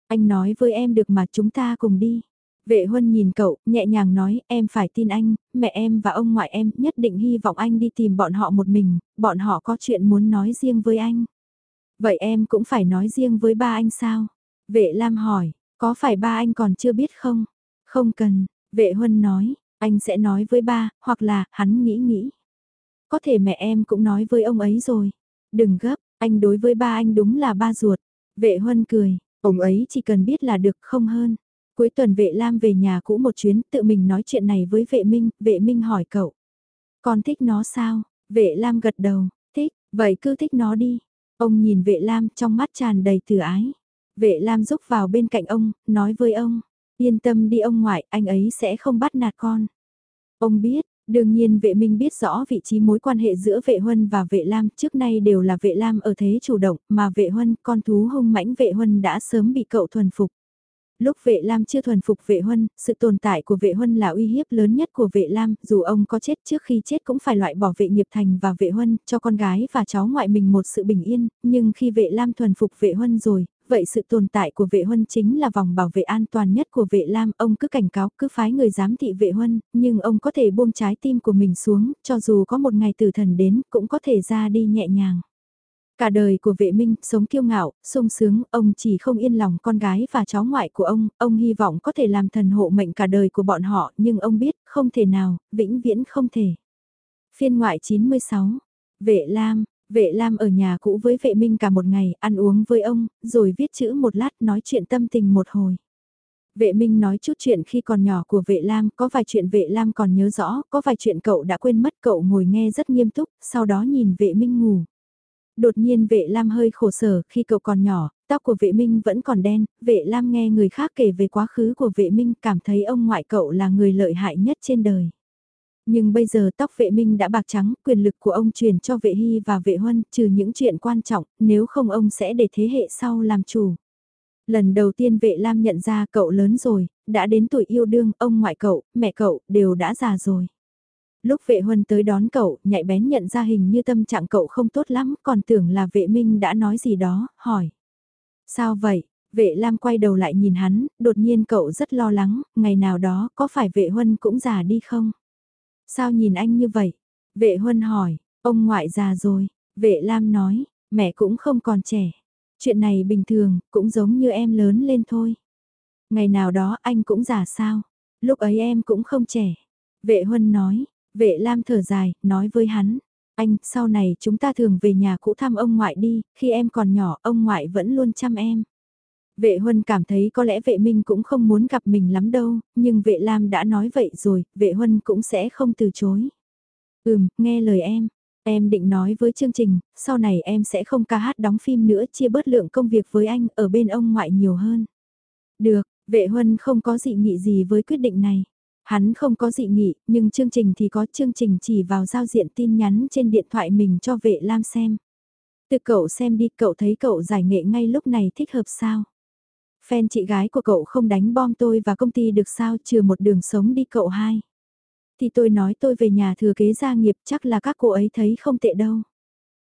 Anh nói với em được mà chúng ta cùng đi. Vệ huân nhìn cậu, nhẹ nhàng nói, em phải tin anh, mẹ em và ông ngoại em nhất định hy vọng anh đi tìm bọn họ một mình, bọn họ có chuyện muốn nói riêng với anh. Vậy em cũng phải nói riêng với ba anh sao? Vệ Lam hỏi, có phải ba anh còn chưa biết không? Không cần, vệ huân nói, anh sẽ nói với ba, hoặc là, hắn nghĩ nghĩ. Có thể mẹ em cũng nói với ông ấy rồi. Đừng gấp, anh đối với ba anh đúng là ba ruột. Vệ huân cười, ông ấy chỉ cần biết là được không hơn. Cuối tuần vệ Lam về nhà cũ một chuyến tự mình nói chuyện này với vệ Minh, vệ Minh hỏi cậu. Con thích nó sao? Vệ Lam gật đầu, thích, vậy cứ thích nó đi. Ông nhìn vệ Lam trong mắt tràn đầy từ ái. Vệ Lam rúc vào bên cạnh ông, nói với ông, yên tâm đi ông ngoại, anh ấy sẽ không bắt nạt con. Ông biết, Đương nhiên vệ minh biết rõ vị trí mối quan hệ giữa vệ huân và vệ lam trước nay đều là vệ lam ở thế chủ động mà vệ huân con thú hung mãnh vệ huân đã sớm bị cậu thuần phục. Lúc vệ Lam chưa thuần phục vệ huân, sự tồn tại của vệ huân là uy hiếp lớn nhất của vệ Lam, dù ông có chết trước khi chết cũng phải loại bỏ vệ nghiệp thành và vệ huân, cho con gái và cháu ngoại mình một sự bình yên, nhưng khi vệ Lam thuần phục vệ huân rồi, vậy sự tồn tại của vệ huân chính là vòng bảo vệ an toàn nhất của vệ Lam, ông cứ cảnh cáo, cứ phái người giám thị vệ huân, nhưng ông có thể buông trái tim của mình xuống, cho dù có một ngày tử thần đến, cũng có thể ra đi nhẹ nhàng. Cả đời của vệ minh, sống kiêu ngạo, sung sướng, ông chỉ không yên lòng con gái và cháu ngoại của ông, ông hy vọng có thể làm thần hộ mệnh cả đời của bọn họ, nhưng ông biết, không thể nào, vĩnh viễn không thể. Phiên ngoại 96, Vệ Lam, Vệ Lam ở nhà cũ với vệ minh cả một ngày, ăn uống với ông, rồi viết chữ một lát nói chuyện tâm tình một hồi. Vệ Minh nói chút chuyện khi còn nhỏ của vệ Lam, có vài chuyện vệ Lam còn nhớ rõ, có vài chuyện cậu đã quên mất cậu ngồi nghe rất nghiêm túc, sau đó nhìn vệ Minh ngủ. Đột nhiên vệ Lam hơi khổ sở khi cậu còn nhỏ, tóc của vệ Minh vẫn còn đen, vệ Lam nghe người khác kể về quá khứ của vệ Minh cảm thấy ông ngoại cậu là người lợi hại nhất trên đời. Nhưng bây giờ tóc vệ Minh đã bạc trắng, quyền lực của ông truyền cho vệ Hy và vệ Huân, trừ những chuyện quan trọng, nếu không ông sẽ để thế hệ sau làm chủ. Lần đầu tiên vệ Lam nhận ra cậu lớn rồi, đã đến tuổi yêu đương, ông ngoại cậu, mẹ cậu, đều đã già rồi. Lúc vệ huân tới đón cậu, nhạy bén nhận ra hình như tâm trạng cậu không tốt lắm, còn tưởng là vệ minh đã nói gì đó, hỏi. Sao vậy? Vệ Lam quay đầu lại nhìn hắn, đột nhiên cậu rất lo lắng, ngày nào đó có phải vệ huân cũng già đi không? Sao nhìn anh như vậy? Vệ huân hỏi, ông ngoại già rồi, vệ Lam nói, mẹ cũng không còn trẻ. Chuyện này bình thường, cũng giống như em lớn lên thôi. Ngày nào đó anh cũng già sao? Lúc ấy em cũng không trẻ. Vệ huân nói, Vệ Lam thở dài, nói với hắn, anh, sau này chúng ta thường về nhà cũ thăm ông ngoại đi, khi em còn nhỏ ông ngoại vẫn luôn chăm em. Vệ Huân cảm thấy có lẽ vệ Minh cũng không muốn gặp mình lắm đâu, nhưng vệ Lam đã nói vậy rồi, vệ Huân cũng sẽ không từ chối. Ừm, nghe lời em. Em định nói với chương trình, sau này em sẽ không ca hát đóng phim nữa chia bớt lượng công việc với anh ở bên ông ngoại nhiều hơn. Được, vệ Huân không có dị nghị gì với quyết định này. Hắn không có dị nghị, nhưng chương trình thì có chương trình chỉ vào giao diện tin nhắn trên điện thoại mình cho vệ Lam xem. Từ cậu xem đi, cậu thấy cậu giải nghệ ngay lúc này thích hợp sao? Fan chị gái của cậu không đánh bom tôi và công ty được sao trừ một đường sống đi cậu hai. Thì tôi nói tôi về nhà thừa kế gia nghiệp chắc là các cô ấy thấy không tệ đâu.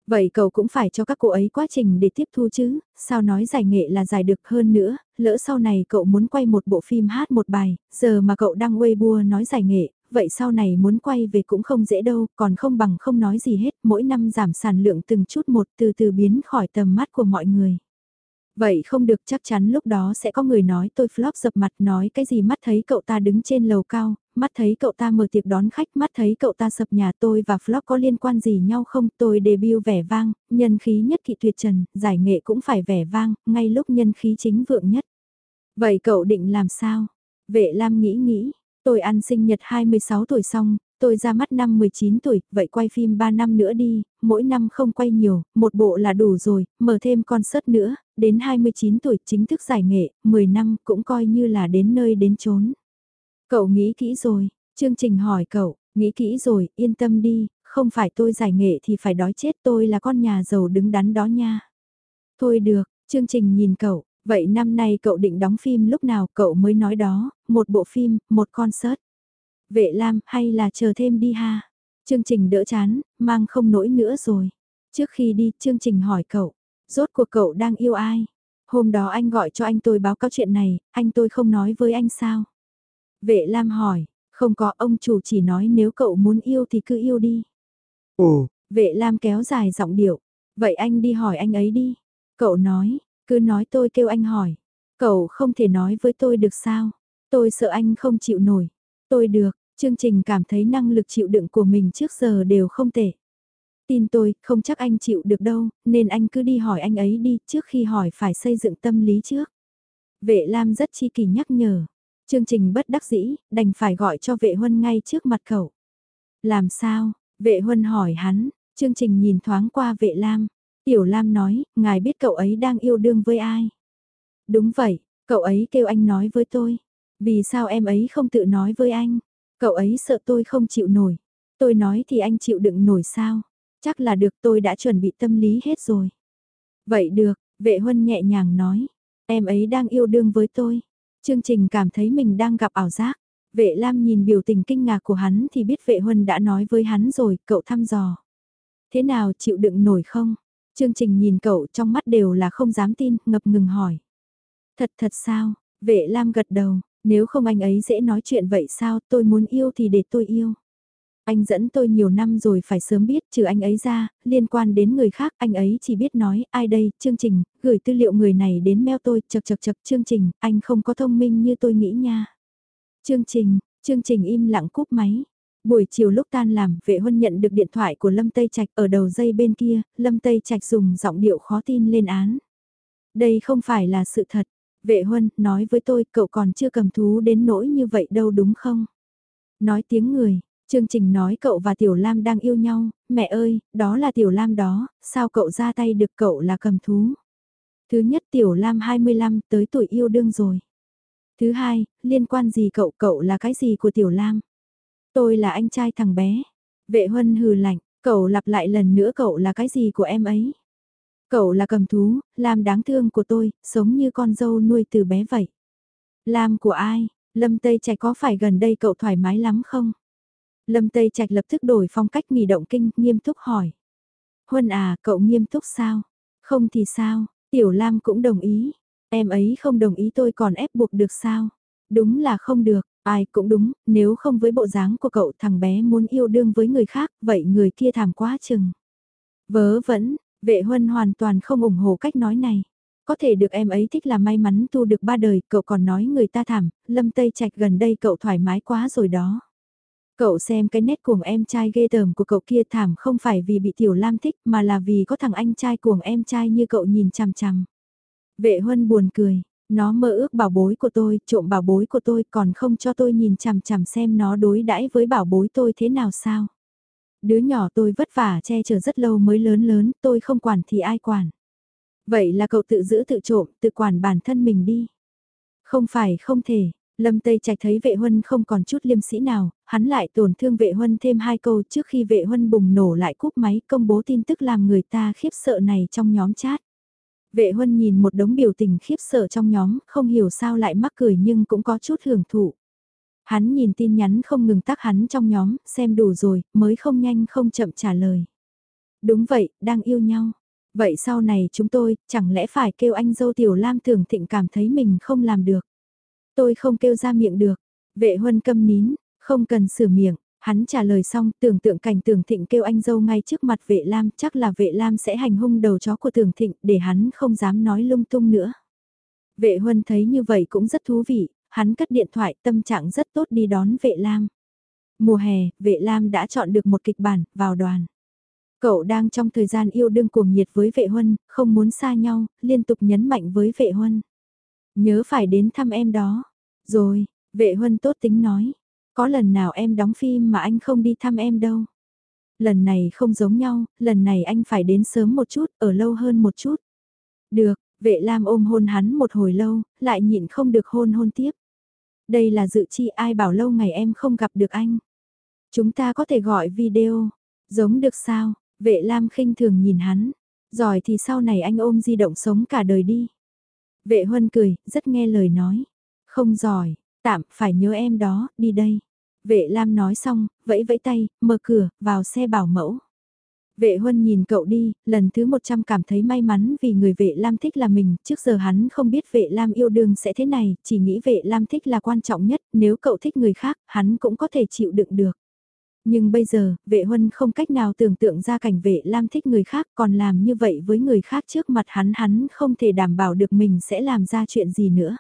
Vậy cậu cũng phải cho các cô ấy quá trình để tiếp thu chứ, sao nói giải nghệ là giải được hơn nữa, lỡ sau này cậu muốn quay một bộ phim hát một bài, giờ mà cậu đang Weibo nói giải nghệ, vậy sau này muốn quay về cũng không dễ đâu, còn không bằng không nói gì hết, mỗi năm giảm sản lượng từng chút một từ từ biến khỏi tầm mắt của mọi người. Vậy không được chắc chắn lúc đó sẽ có người nói tôi flop dập mặt nói cái gì mắt thấy cậu ta đứng trên lầu cao, mắt thấy cậu ta mở tiệc đón khách, mắt thấy cậu ta sập nhà tôi và flop có liên quan gì nhau không, tôi debut vẻ vang, nhân khí nhất kỵ tuyệt trần, giải nghệ cũng phải vẻ vang, ngay lúc nhân khí chính vượng nhất. Vậy cậu định làm sao? Vệ Lam nghĩ nghĩ, tôi ăn sinh nhật 26 tuổi xong, tôi ra mắt năm 19 tuổi, vậy quay phim 3 năm nữa đi, mỗi năm không quay nhiều, một bộ là đủ rồi, mở thêm concert nữa, đến 29 tuổi chính thức giải nghệ, 10 năm cũng coi như là đến nơi đến chốn. Cậu nghĩ kỹ rồi, chương trình hỏi cậu, nghĩ kỹ rồi, yên tâm đi, không phải tôi giải nghệ thì phải đói chết tôi là con nhà giàu đứng đắn đó nha. Thôi được, chương trình nhìn cậu, vậy năm nay cậu định đóng phim lúc nào cậu mới nói đó, một bộ phim, một concert. Vệ Lam hay là chờ thêm đi ha. Chương trình đỡ chán, mang không nổi nữa rồi. Trước khi đi chương trình hỏi cậu, rốt cuộc cậu đang yêu ai? Hôm đó anh gọi cho anh tôi báo cáo chuyện này, anh tôi không nói với anh sao? Vệ Lam hỏi, không có ông chủ chỉ nói nếu cậu muốn yêu thì cứ yêu đi. Ồ, vệ Lam kéo dài giọng điệu, vậy anh đi hỏi anh ấy đi. Cậu nói, cứ nói tôi kêu anh hỏi. Cậu không thể nói với tôi được sao? Tôi sợ anh không chịu nổi. Tôi được, chương trình cảm thấy năng lực chịu đựng của mình trước giờ đều không tệ. Tin tôi, không chắc anh chịu được đâu, nên anh cứ đi hỏi anh ấy đi, trước khi hỏi phải xây dựng tâm lý trước. Vệ Lam rất chi kỳ nhắc nhở. Chương trình bất đắc dĩ, đành phải gọi cho vệ huân ngay trước mặt cậu. Làm sao? Vệ huân hỏi hắn, chương trình nhìn thoáng qua vệ Lam. Tiểu Lam nói, ngài biết cậu ấy đang yêu đương với ai? Đúng vậy, cậu ấy kêu anh nói với tôi. Vì sao em ấy không tự nói với anh? Cậu ấy sợ tôi không chịu nổi. Tôi nói thì anh chịu đựng nổi sao? Chắc là được tôi đã chuẩn bị tâm lý hết rồi. Vậy được, vệ huân nhẹ nhàng nói. Em ấy đang yêu đương với tôi. Chương trình cảm thấy mình đang gặp ảo giác. Vệ Lam nhìn biểu tình kinh ngạc của hắn thì biết vệ huân đã nói với hắn rồi, cậu thăm dò. Thế nào chịu đựng nổi không? Chương trình nhìn cậu trong mắt đều là không dám tin, ngập ngừng hỏi. Thật thật sao? Vệ Lam gật đầu, nếu không anh ấy dễ nói chuyện vậy sao, tôi muốn yêu thì để tôi yêu. Anh dẫn tôi nhiều năm rồi phải sớm biết, trừ anh ấy ra, liên quan đến người khác, anh ấy chỉ biết nói, ai đây, chương trình, gửi tư liệu người này đến mail tôi, chật chật chật, chương trình, anh không có thông minh như tôi nghĩ nha. Chương trình, chương trình im lặng cúp máy. Buổi chiều lúc tan làm, vệ huân nhận được điện thoại của Lâm Tây Trạch ở đầu dây bên kia, Lâm Tây Trạch dùng giọng điệu khó tin lên án. Đây không phải là sự thật. Vệ huân, nói với tôi, cậu còn chưa cầm thú đến nỗi như vậy đâu đúng không? Nói tiếng người, chương trình nói cậu và Tiểu Lam đang yêu nhau, mẹ ơi, đó là Tiểu Lam đó, sao cậu ra tay được cậu là cầm thú? Thứ nhất Tiểu Lam 25 tới tuổi yêu đương rồi. Thứ hai, liên quan gì cậu cậu là cái gì của Tiểu Lam? Tôi là anh trai thằng bé. Vệ huân hừ lạnh, cậu lặp lại lần nữa cậu là cái gì của em ấy? Cậu là cầm thú, Lam đáng thương của tôi, sống như con dâu nuôi từ bé vậy. Lam của ai? Lâm Tây Trạch có phải gần đây cậu thoải mái lắm không? Lâm Tây Trạch lập tức đổi phong cách nghỉ động kinh, nghiêm túc hỏi. Huân à, cậu nghiêm túc sao? Không thì sao? Tiểu Lam cũng đồng ý. Em ấy không đồng ý tôi còn ép buộc được sao? Đúng là không được, ai cũng đúng, nếu không với bộ dáng của cậu thằng bé muốn yêu đương với người khác, vậy người kia thảm quá chừng. Vớ vẩn, vệ huân hoàn toàn không ủng hộ cách nói này. Có thể được em ấy thích là may mắn tu được ba đời, cậu còn nói người ta thảm, lâm tây trạch gần đây cậu thoải mái quá rồi đó. Cậu xem cái nét cuồng em trai ghê tởm của cậu kia thảm không phải vì bị tiểu lam thích mà là vì có thằng anh trai cuồng em trai như cậu nhìn chằm chằm. Vệ huân buồn cười, nó mơ ước bảo bối của tôi, trộm bảo bối của tôi còn không cho tôi nhìn chằm chằm xem nó đối đãi với bảo bối tôi thế nào sao. Đứa nhỏ tôi vất vả che chở rất lâu mới lớn lớn, tôi không quản thì ai quản. Vậy là cậu tự giữ tự trộm, tự quản bản thân mình đi. Không phải không thể, Lâm Tây Trạch thấy vệ huân không còn chút liêm sĩ nào, hắn lại tổn thương vệ huân thêm hai câu trước khi vệ huân bùng nổ lại cúp máy công bố tin tức làm người ta khiếp sợ này trong nhóm chat. Vệ huân nhìn một đống biểu tình khiếp sợ trong nhóm, không hiểu sao lại mắc cười nhưng cũng có chút hưởng thụ. Hắn nhìn tin nhắn không ngừng tắt hắn trong nhóm, xem đủ rồi, mới không nhanh không chậm trả lời. Đúng vậy, đang yêu nhau. Vậy sau này chúng tôi, chẳng lẽ phải kêu anh dâu Tiểu Lam tưởng thịnh cảm thấy mình không làm được. Tôi không kêu ra miệng được. Vệ huân câm nín, không cần sửa miệng. Hắn trả lời xong, tưởng tượng cảnh tưởng thịnh kêu anh dâu ngay trước mặt vệ lam, chắc là vệ lam sẽ hành hung đầu chó của tưởng thịnh, để hắn không dám nói lung tung nữa. Vệ huân thấy như vậy cũng rất thú vị, hắn cất điện thoại tâm trạng rất tốt đi đón vệ lam. Mùa hè, vệ lam đã chọn được một kịch bản, vào đoàn. Cậu đang trong thời gian yêu đương cuồng nhiệt với vệ huân, không muốn xa nhau, liên tục nhấn mạnh với vệ huân. Nhớ phải đến thăm em đó. Rồi, vệ huân tốt tính nói. Có lần nào em đóng phim mà anh không đi thăm em đâu. Lần này không giống nhau, lần này anh phải đến sớm một chút, ở lâu hơn một chút. Được, vệ lam ôm hôn hắn một hồi lâu, lại nhịn không được hôn hôn tiếp. Đây là dự chi ai bảo lâu ngày em không gặp được anh. Chúng ta có thể gọi video, giống được sao, vệ lam khinh thường nhìn hắn. Giỏi thì sau này anh ôm di động sống cả đời đi. Vệ huân cười, rất nghe lời nói. Không giỏi, Tạm, phải nhớ em đó, đi đây. Vệ Lam nói xong, vẫy vẫy tay, mở cửa, vào xe bảo mẫu. Vệ huân nhìn cậu đi, lần thứ 100 cảm thấy may mắn vì người vệ Lam thích là mình, trước giờ hắn không biết vệ Lam yêu đương sẽ thế này, chỉ nghĩ vệ Lam thích là quan trọng nhất, nếu cậu thích người khác, hắn cũng có thể chịu đựng được. Nhưng bây giờ, vệ huân không cách nào tưởng tượng ra cảnh vệ Lam thích người khác còn làm như vậy với người khác trước mặt hắn hắn không thể đảm bảo được mình sẽ làm ra chuyện gì nữa.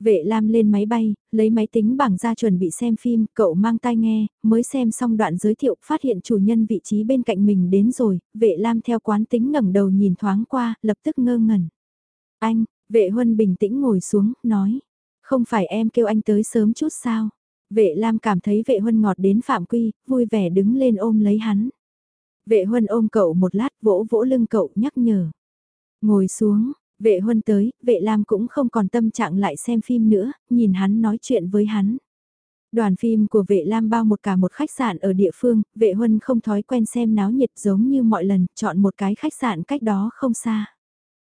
Vệ Lam lên máy bay, lấy máy tính bảng ra chuẩn bị xem phim, cậu mang tai nghe, mới xem xong đoạn giới thiệu, phát hiện chủ nhân vị trí bên cạnh mình đến rồi, vệ Lam theo quán tính ngẩng đầu nhìn thoáng qua, lập tức ngơ ngẩn. Anh, vệ Huân bình tĩnh ngồi xuống, nói, không phải em kêu anh tới sớm chút sao? Vệ Lam cảm thấy vệ Huân ngọt đến phạm quy, vui vẻ đứng lên ôm lấy hắn. Vệ Huân ôm cậu một lát vỗ vỗ lưng cậu nhắc nhở. Ngồi xuống, Vệ huân tới, vệ lam cũng không còn tâm trạng lại xem phim nữa, nhìn hắn nói chuyện với hắn. Đoàn phim của vệ lam bao một cả một khách sạn ở địa phương, vệ huân không thói quen xem náo nhiệt giống như mọi lần, chọn một cái khách sạn cách đó không xa.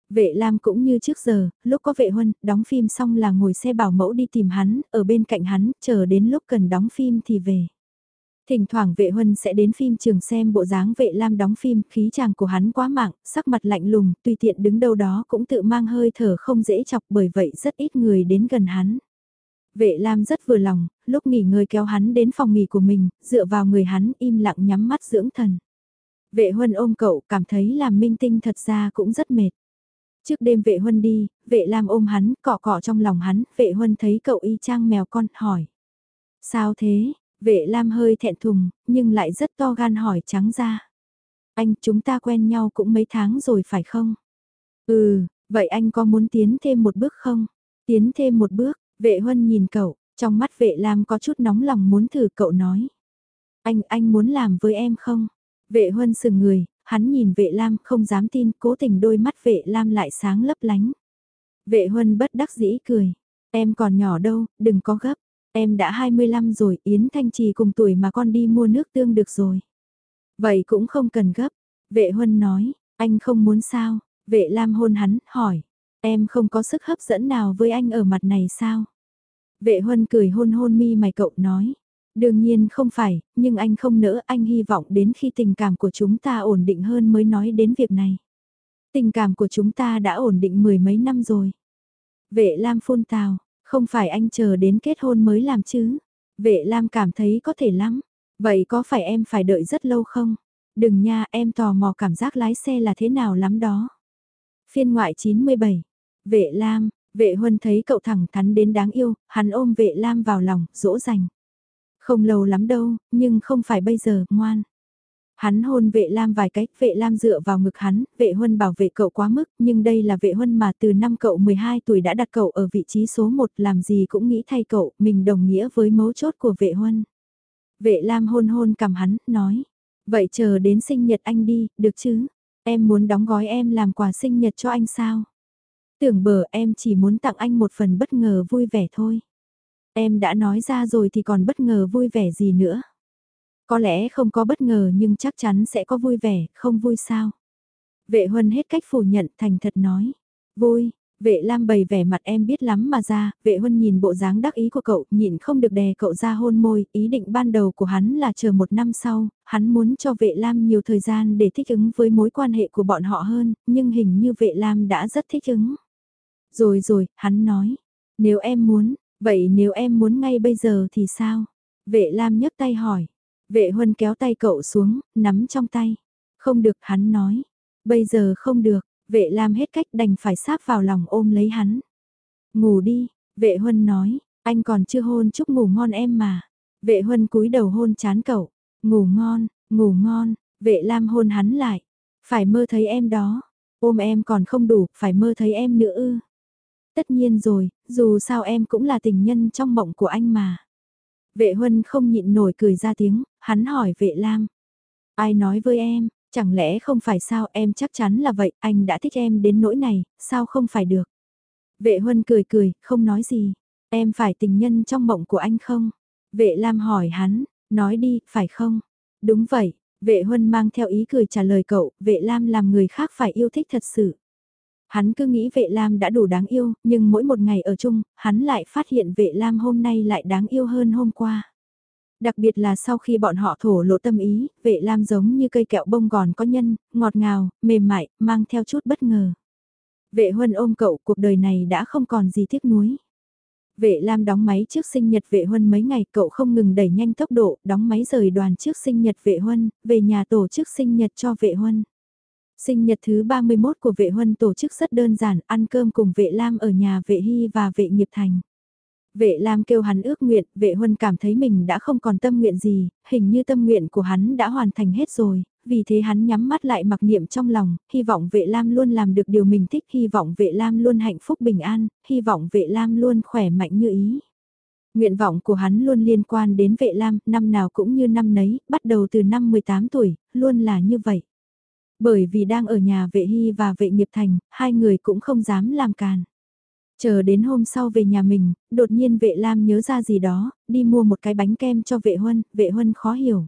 Vệ Lam cũng như trước giờ, lúc có vệ huân, đóng phim xong là ngồi xe bảo mẫu đi tìm hắn, ở bên cạnh hắn, chờ đến lúc cần đóng phim thì về. Thỉnh thoảng vệ huân sẽ đến phim trường xem bộ dáng vệ lam đóng phim, khí chàng của hắn quá mạng, sắc mặt lạnh lùng, tùy tiện đứng đâu đó cũng tự mang hơi thở không dễ chọc bởi vậy rất ít người đến gần hắn. Vệ lam rất vừa lòng, lúc nghỉ ngơi kéo hắn đến phòng nghỉ của mình, dựa vào người hắn im lặng nhắm mắt dưỡng thần. Vệ huân ôm cậu cảm thấy làm minh tinh thật ra cũng rất mệt. Trước đêm vệ huân đi, vệ lam ôm hắn, cọ cọ trong lòng hắn, vệ huân thấy cậu y chang mèo con, hỏi. Sao thế, Vệ Lam hơi thẹn thùng, nhưng lại rất to gan hỏi trắng ra. Anh, chúng ta quen nhau cũng mấy tháng rồi phải không? Ừ, vậy anh có muốn tiến thêm một bước không? Tiến thêm một bước, vệ huân nhìn cậu, trong mắt vệ Lam có chút nóng lòng muốn thử cậu nói. Anh, anh muốn làm với em không? Vệ huân sừng người, hắn nhìn vệ Lam không dám tin, cố tình đôi mắt vệ Lam lại sáng lấp lánh. Vệ huân bất đắc dĩ cười. Em còn nhỏ đâu, đừng có gấp. Em đã 25 rồi, Yến Thanh Trì cùng tuổi mà con đi mua nước tương được rồi. Vậy cũng không cần gấp. Vệ Huân nói, anh không muốn sao? Vệ Lam hôn hắn, hỏi. Em không có sức hấp dẫn nào với anh ở mặt này sao? Vệ Huân cười hôn hôn mi mày cậu nói. Đương nhiên không phải, nhưng anh không nỡ anh hy vọng đến khi tình cảm của chúng ta ổn định hơn mới nói đến việc này. Tình cảm của chúng ta đã ổn định mười mấy năm rồi. Vệ Lam phun tào, không phải anh chờ đến kết hôn mới làm chứ. Vệ Lam cảm thấy có thể lắm. Vậy có phải em phải đợi rất lâu không? Đừng nha, em tò mò cảm giác lái xe là thế nào lắm đó. Phiên ngoại 97. Vệ Lam, vệ huân thấy cậu thẳng thắn đến đáng yêu, hắn ôm vệ Lam vào lòng, dỗ dành. Không lâu lắm đâu, nhưng không phải bây giờ, ngoan. Hắn hôn vệ Lam vài cách, vệ Lam dựa vào ngực hắn, vệ huân bảo vệ cậu quá mức, nhưng đây là vệ huân mà từ năm cậu 12 tuổi đã đặt cậu ở vị trí số 1 làm gì cũng nghĩ thay cậu, mình đồng nghĩa với mấu chốt của vệ huân. Vệ Lam hôn hôn cầm hắn, nói, vậy chờ đến sinh nhật anh đi, được chứ? Em muốn đóng gói em làm quà sinh nhật cho anh sao? Tưởng bờ em chỉ muốn tặng anh một phần bất ngờ vui vẻ thôi. Em đã nói ra rồi thì còn bất ngờ vui vẻ gì nữa? Có lẽ không có bất ngờ nhưng chắc chắn sẽ có vui vẻ, không vui sao. Vệ huân hết cách phủ nhận thành thật nói. Vui, vệ lam bày vẻ mặt em biết lắm mà ra, vệ huân nhìn bộ dáng đắc ý của cậu, nhịn không được đè cậu ra hôn môi, ý định ban đầu của hắn là chờ một năm sau, hắn muốn cho vệ lam nhiều thời gian để thích ứng với mối quan hệ của bọn họ hơn, nhưng hình như vệ lam đã rất thích ứng. Rồi rồi, hắn nói, nếu em muốn, vậy nếu em muốn ngay bây giờ thì sao? Vệ lam nhấc tay hỏi, Vệ huân kéo tay cậu xuống, nắm trong tay. Không được hắn nói. Bây giờ không được, vệ lam hết cách đành phải sáp vào lòng ôm lấy hắn. Ngủ đi, vệ huân nói, anh còn chưa hôn chúc ngủ ngon em mà. Vệ huân cúi đầu hôn chán cậu, ngủ ngon, ngủ ngon, vệ lam hôn hắn lại. Phải mơ thấy em đó, ôm em còn không đủ, phải mơ thấy em nữa ư. Tất nhiên rồi, dù sao em cũng là tình nhân trong mộng của anh mà. Vệ huân không nhịn nổi cười ra tiếng, hắn hỏi vệ lam. Ai nói với em, chẳng lẽ không phải sao em chắc chắn là vậy, anh đã thích em đến nỗi này, sao không phải được. Vệ huân cười cười, không nói gì. Em phải tình nhân trong mộng của anh không? Vệ lam hỏi hắn, nói đi, phải không? Đúng vậy, vệ huân mang theo ý cười trả lời cậu, vệ lam làm người khác phải yêu thích thật sự. Hắn cứ nghĩ vệ lam đã đủ đáng yêu, nhưng mỗi một ngày ở chung, hắn lại phát hiện vệ lam hôm nay lại đáng yêu hơn hôm qua. Đặc biệt là sau khi bọn họ thổ lộ tâm ý, vệ lam giống như cây kẹo bông gòn có nhân, ngọt ngào, mềm mại, mang theo chút bất ngờ. Vệ huân ôm cậu cuộc đời này đã không còn gì tiếc nuối. Vệ Lam đóng máy trước sinh nhật vệ huân mấy ngày cậu không ngừng đẩy nhanh tốc độ, đóng máy rời đoàn trước sinh nhật vệ huân, về nhà tổ chức sinh nhật cho vệ huân. Sinh nhật thứ 31 của vệ huân tổ chức rất đơn giản, ăn cơm cùng vệ Lam ở nhà vệ Hy và vệ nghiệp thành. Vệ Lam kêu hắn ước nguyện, vệ huân cảm thấy mình đã không còn tâm nguyện gì, hình như tâm nguyện của hắn đã hoàn thành hết rồi, vì thế hắn nhắm mắt lại mặc niệm trong lòng, hy vọng vệ Lam luôn làm được điều mình thích, hy vọng vệ Lam luôn hạnh phúc bình an, hy vọng vệ Lam luôn khỏe mạnh như ý. Nguyện vọng của hắn luôn liên quan đến vệ Lam, năm nào cũng như năm nấy, bắt đầu từ năm 18 tuổi, luôn là như vậy. Bởi vì đang ở nhà vệ hy và vệ nghiệp thành, hai người cũng không dám làm càn. Chờ đến hôm sau về nhà mình, đột nhiên vệ Lam nhớ ra gì đó, đi mua một cái bánh kem cho vệ Huân, vệ Huân khó hiểu.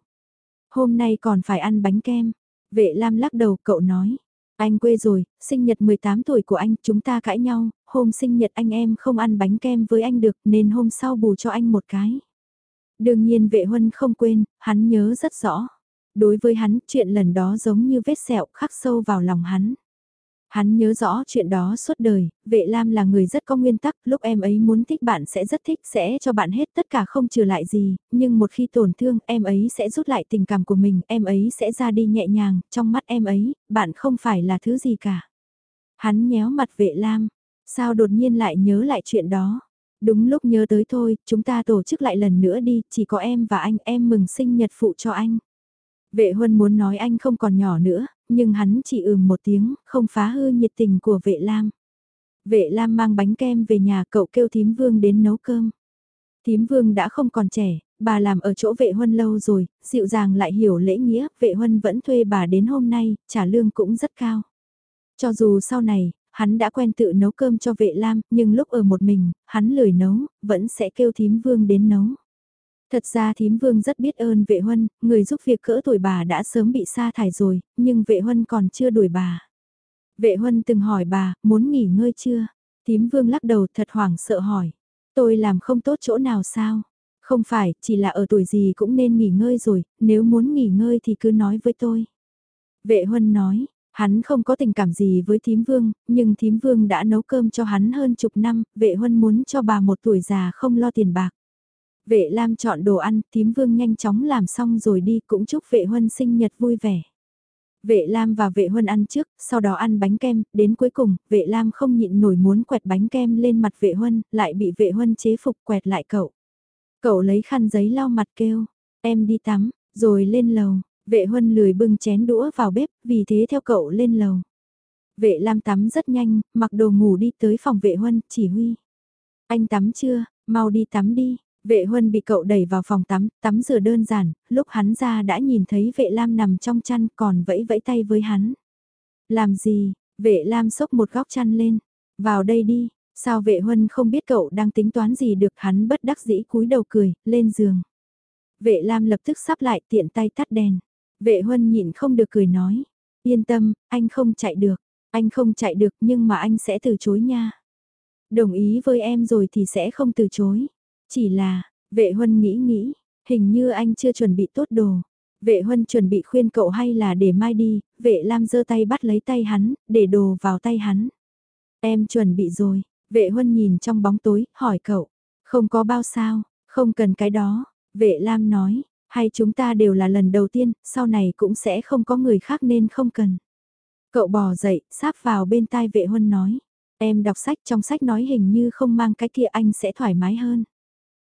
Hôm nay còn phải ăn bánh kem. Vệ Lam lắc đầu cậu nói. Anh quê rồi, sinh nhật 18 tuổi của anh, chúng ta cãi nhau, hôm sinh nhật anh em không ăn bánh kem với anh được nên hôm sau bù cho anh một cái. Đương nhiên vệ huân không quên, hắn nhớ rất rõ. Đối với hắn, chuyện lần đó giống như vết sẹo khắc sâu vào lòng hắn. Hắn nhớ rõ chuyện đó suốt đời, vệ lam là người rất có nguyên tắc, lúc em ấy muốn thích bạn sẽ rất thích, sẽ cho bạn hết tất cả không trừ lại gì, nhưng một khi tổn thương, em ấy sẽ rút lại tình cảm của mình, em ấy sẽ ra đi nhẹ nhàng, trong mắt em ấy, bạn không phải là thứ gì cả. Hắn nhéo mặt vệ lam, sao đột nhiên lại nhớ lại chuyện đó. Đúng lúc nhớ tới thôi, chúng ta tổ chức lại lần nữa đi, chỉ có em và anh, em mừng sinh nhật phụ cho anh. Vệ huân muốn nói anh không còn nhỏ nữa, nhưng hắn chỉ ừm một tiếng, không phá hư nhiệt tình của vệ lam. Vệ lam mang bánh kem về nhà cậu kêu thím vương đến nấu cơm. Thím vương đã không còn trẻ, bà làm ở chỗ vệ huân lâu rồi, dịu dàng lại hiểu lễ nghĩa, vệ huân vẫn thuê bà đến hôm nay, trả lương cũng rất cao. Cho dù sau này, hắn đã quen tự nấu cơm cho vệ lam, nhưng lúc ở một mình, hắn lười nấu, vẫn sẽ kêu thím vương đến nấu. Thật ra thím vương rất biết ơn vệ huân, người giúp việc cỡ tuổi bà đã sớm bị sa thải rồi, nhưng vệ huân còn chưa đuổi bà. Vệ huân từng hỏi bà, muốn nghỉ ngơi chưa? Thím vương lắc đầu thật hoảng sợ hỏi. Tôi làm không tốt chỗ nào sao? Không phải, chỉ là ở tuổi gì cũng nên nghỉ ngơi rồi, nếu muốn nghỉ ngơi thì cứ nói với tôi. Vệ huân nói, hắn không có tình cảm gì với thím vương, nhưng thím vương đã nấu cơm cho hắn hơn chục năm, vệ huân muốn cho bà một tuổi già không lo tiền bạc. Vệ Lam chọn đồ ăn, tím vương nhanh chóng làm xong rồi đi cũng chúc vệ huân sinh nhật vui vẻ. Vệ Lam và vệ huân ăn trước, sau đó ăn bánh kem, đến cuối cùng, vệ Lam không nhịn nổi muốn quẹt bánh kem lên mặt vệ huân, lại bị vệ huân chế phục quẹt lại cậu. Cậu lấy khăn giấy lau mặt kêu, em đi tắm, rồi lên lầu, vệ huân lười bưng chén đũa vào bếp, vì thế theo cậu lên lầu. Vệ Lam tắm rất nhanh, mặc đồ ngủ đi tới phòng vệ huân, chỉ huy. Anh tắm chưa, mau đi tắm đi, Vệ huân bị cậu đẩy vào phòng tắm, tắm rửa đơn giản, lúc hắn ra đã nhìn thấy vệ lam nằm trong chăn còn vẫy vẫy tay với hắn. Làm gì, vệ lam xốc một góc chăn lên, vào đây đi, sao vệ huân không biết cậu đang tính toán gì được hắn bất đắc dĩ cúi đầu cười, lên giường. Vệ lam lập tức sắp lại tiện tay tắt đèn. Vệ huân nhịn không được cười nói, yên tâm, anh không chạy được, anh không chạy được nhưng mà anh sẽ từ chối nha. Đồng ý với em rồi thì sẽ không từ chối. Chỉ là, vệ huân nghĩ nghĩ, hình như anh chưa chuẩn bị tốt đồ. Vệ huân chuẩn bị khuyên cậu hay là để mai đi, vệ lam giơ tay bắt lấy tay hắn, để đồ vào tay hắn. Em chuẩn bị rồi, vệ huân nhìn trong bóng tối, hỏi cậu, không có bao sao, không cần cái đó, vệ lam nói, hay chúng ta đều là lần đầu tiên, sau này cũng sẽ không có người khác nên không cần. Cậu bò dậy, sáp vào bên tai vệ huân nói, em đọc sách trong sách nói hình như không mang cái kia anh sẽ thoải mái hơn.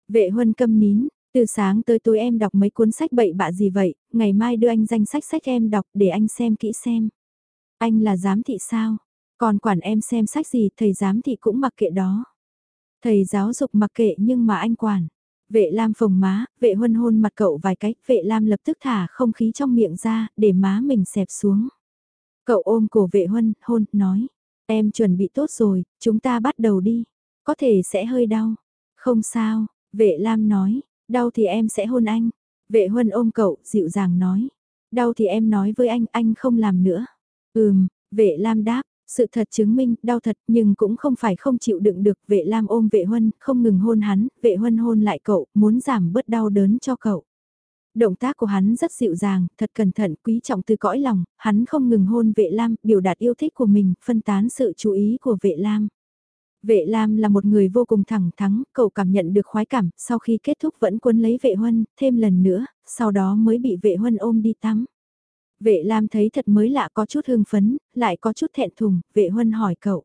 Vệ huân câm nín, từ sáng tới tối em đọc mấy cuốn sách bậy bạ gì vậy, ngày mai đưa anh danh sách sách em đọc để anh xem kỹ xem. Anh là giám thị sao? Còn quản em xem sách gì thầy giám thị cũng mặc kệ đó. Thầy giáo dục mặc kệ nhưng mà anh quản. Vệ Lam phồng má, vệ huân hôn mặt cậu vài cách, vệ Lam lập tức thả không khí trong miệng ra, để má mình xẹp xuống. Cậu ôm cổ vệ huân, hôn, nói. Em chuẩn bị tốt rồi, chúng ta bắt đầu đi. Có thể sẽ hơi đau. Không sao, Vệ Lam nói, đau thì em sẽ hôn anh. Vệ Huân ôm cậu, dịu dàng nói. Đau thì em nói với anh, anh không làm nữa. Ừm, vệ Lam đáp, sự thật chứng minh, đau thật nhưng cũng không phải không chịu đựng được. Vệ Lam ôm vệ Huân, không ngừng hôn hắn, vệ Huân hôn lại cậu, muốn giảm bớt đau đớn cho cậu. Động tác của hắn rất dịu dàng, thật cẩn thận, quý trọng từ cõi lòng, hắn không ngừng hôn vệ lam, biểu đạt yêu thích của mình, phân tán sự chú ý của vệ lam. Vệ Lam là một người vô cùng thẳng thắng, cậu cảm nhận được khoái cảm, sau khi kết thúc vẫn cuốn lấy vệ huân, thêm lần nữa, sau đó mới bị vệ huân ôm đi tắm. Vệ Lam thấy thật mới lạ có chút hương phấn, lại có chút thẹn thùng, vệ huân hỏi cậu.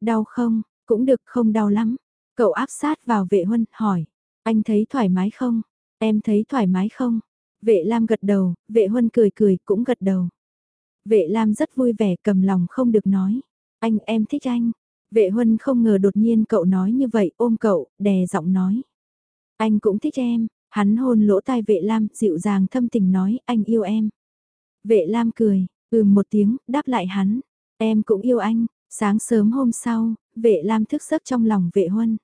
Đau không, cũng được không đau lắm. Cậu áp sát vào vệ huân, hỏi. Anh thấy thoải mái không? Em thấy thoải mái không? Vệ Lam gật đầu, vệ huân cười cười cũng gật đầu. Vệ Lam rất vui vẻ cầm lòng không được nói. Anh em thích anh. Vệ huân không ngờ đột nhiên cậu nói như vậy ôm cậu, đè giọng nói. Anh cũng thích em, hắn hôn lỗ tai vệ Lam dịu dàng thâm tình nói anh yêu em. Vệ Lam cười, ừm một tiếng, đáp lại hắn. Em cũng yêu anh, sáng sớm hôm sau, vệ Lam thức giấc trong lòng vệ huân.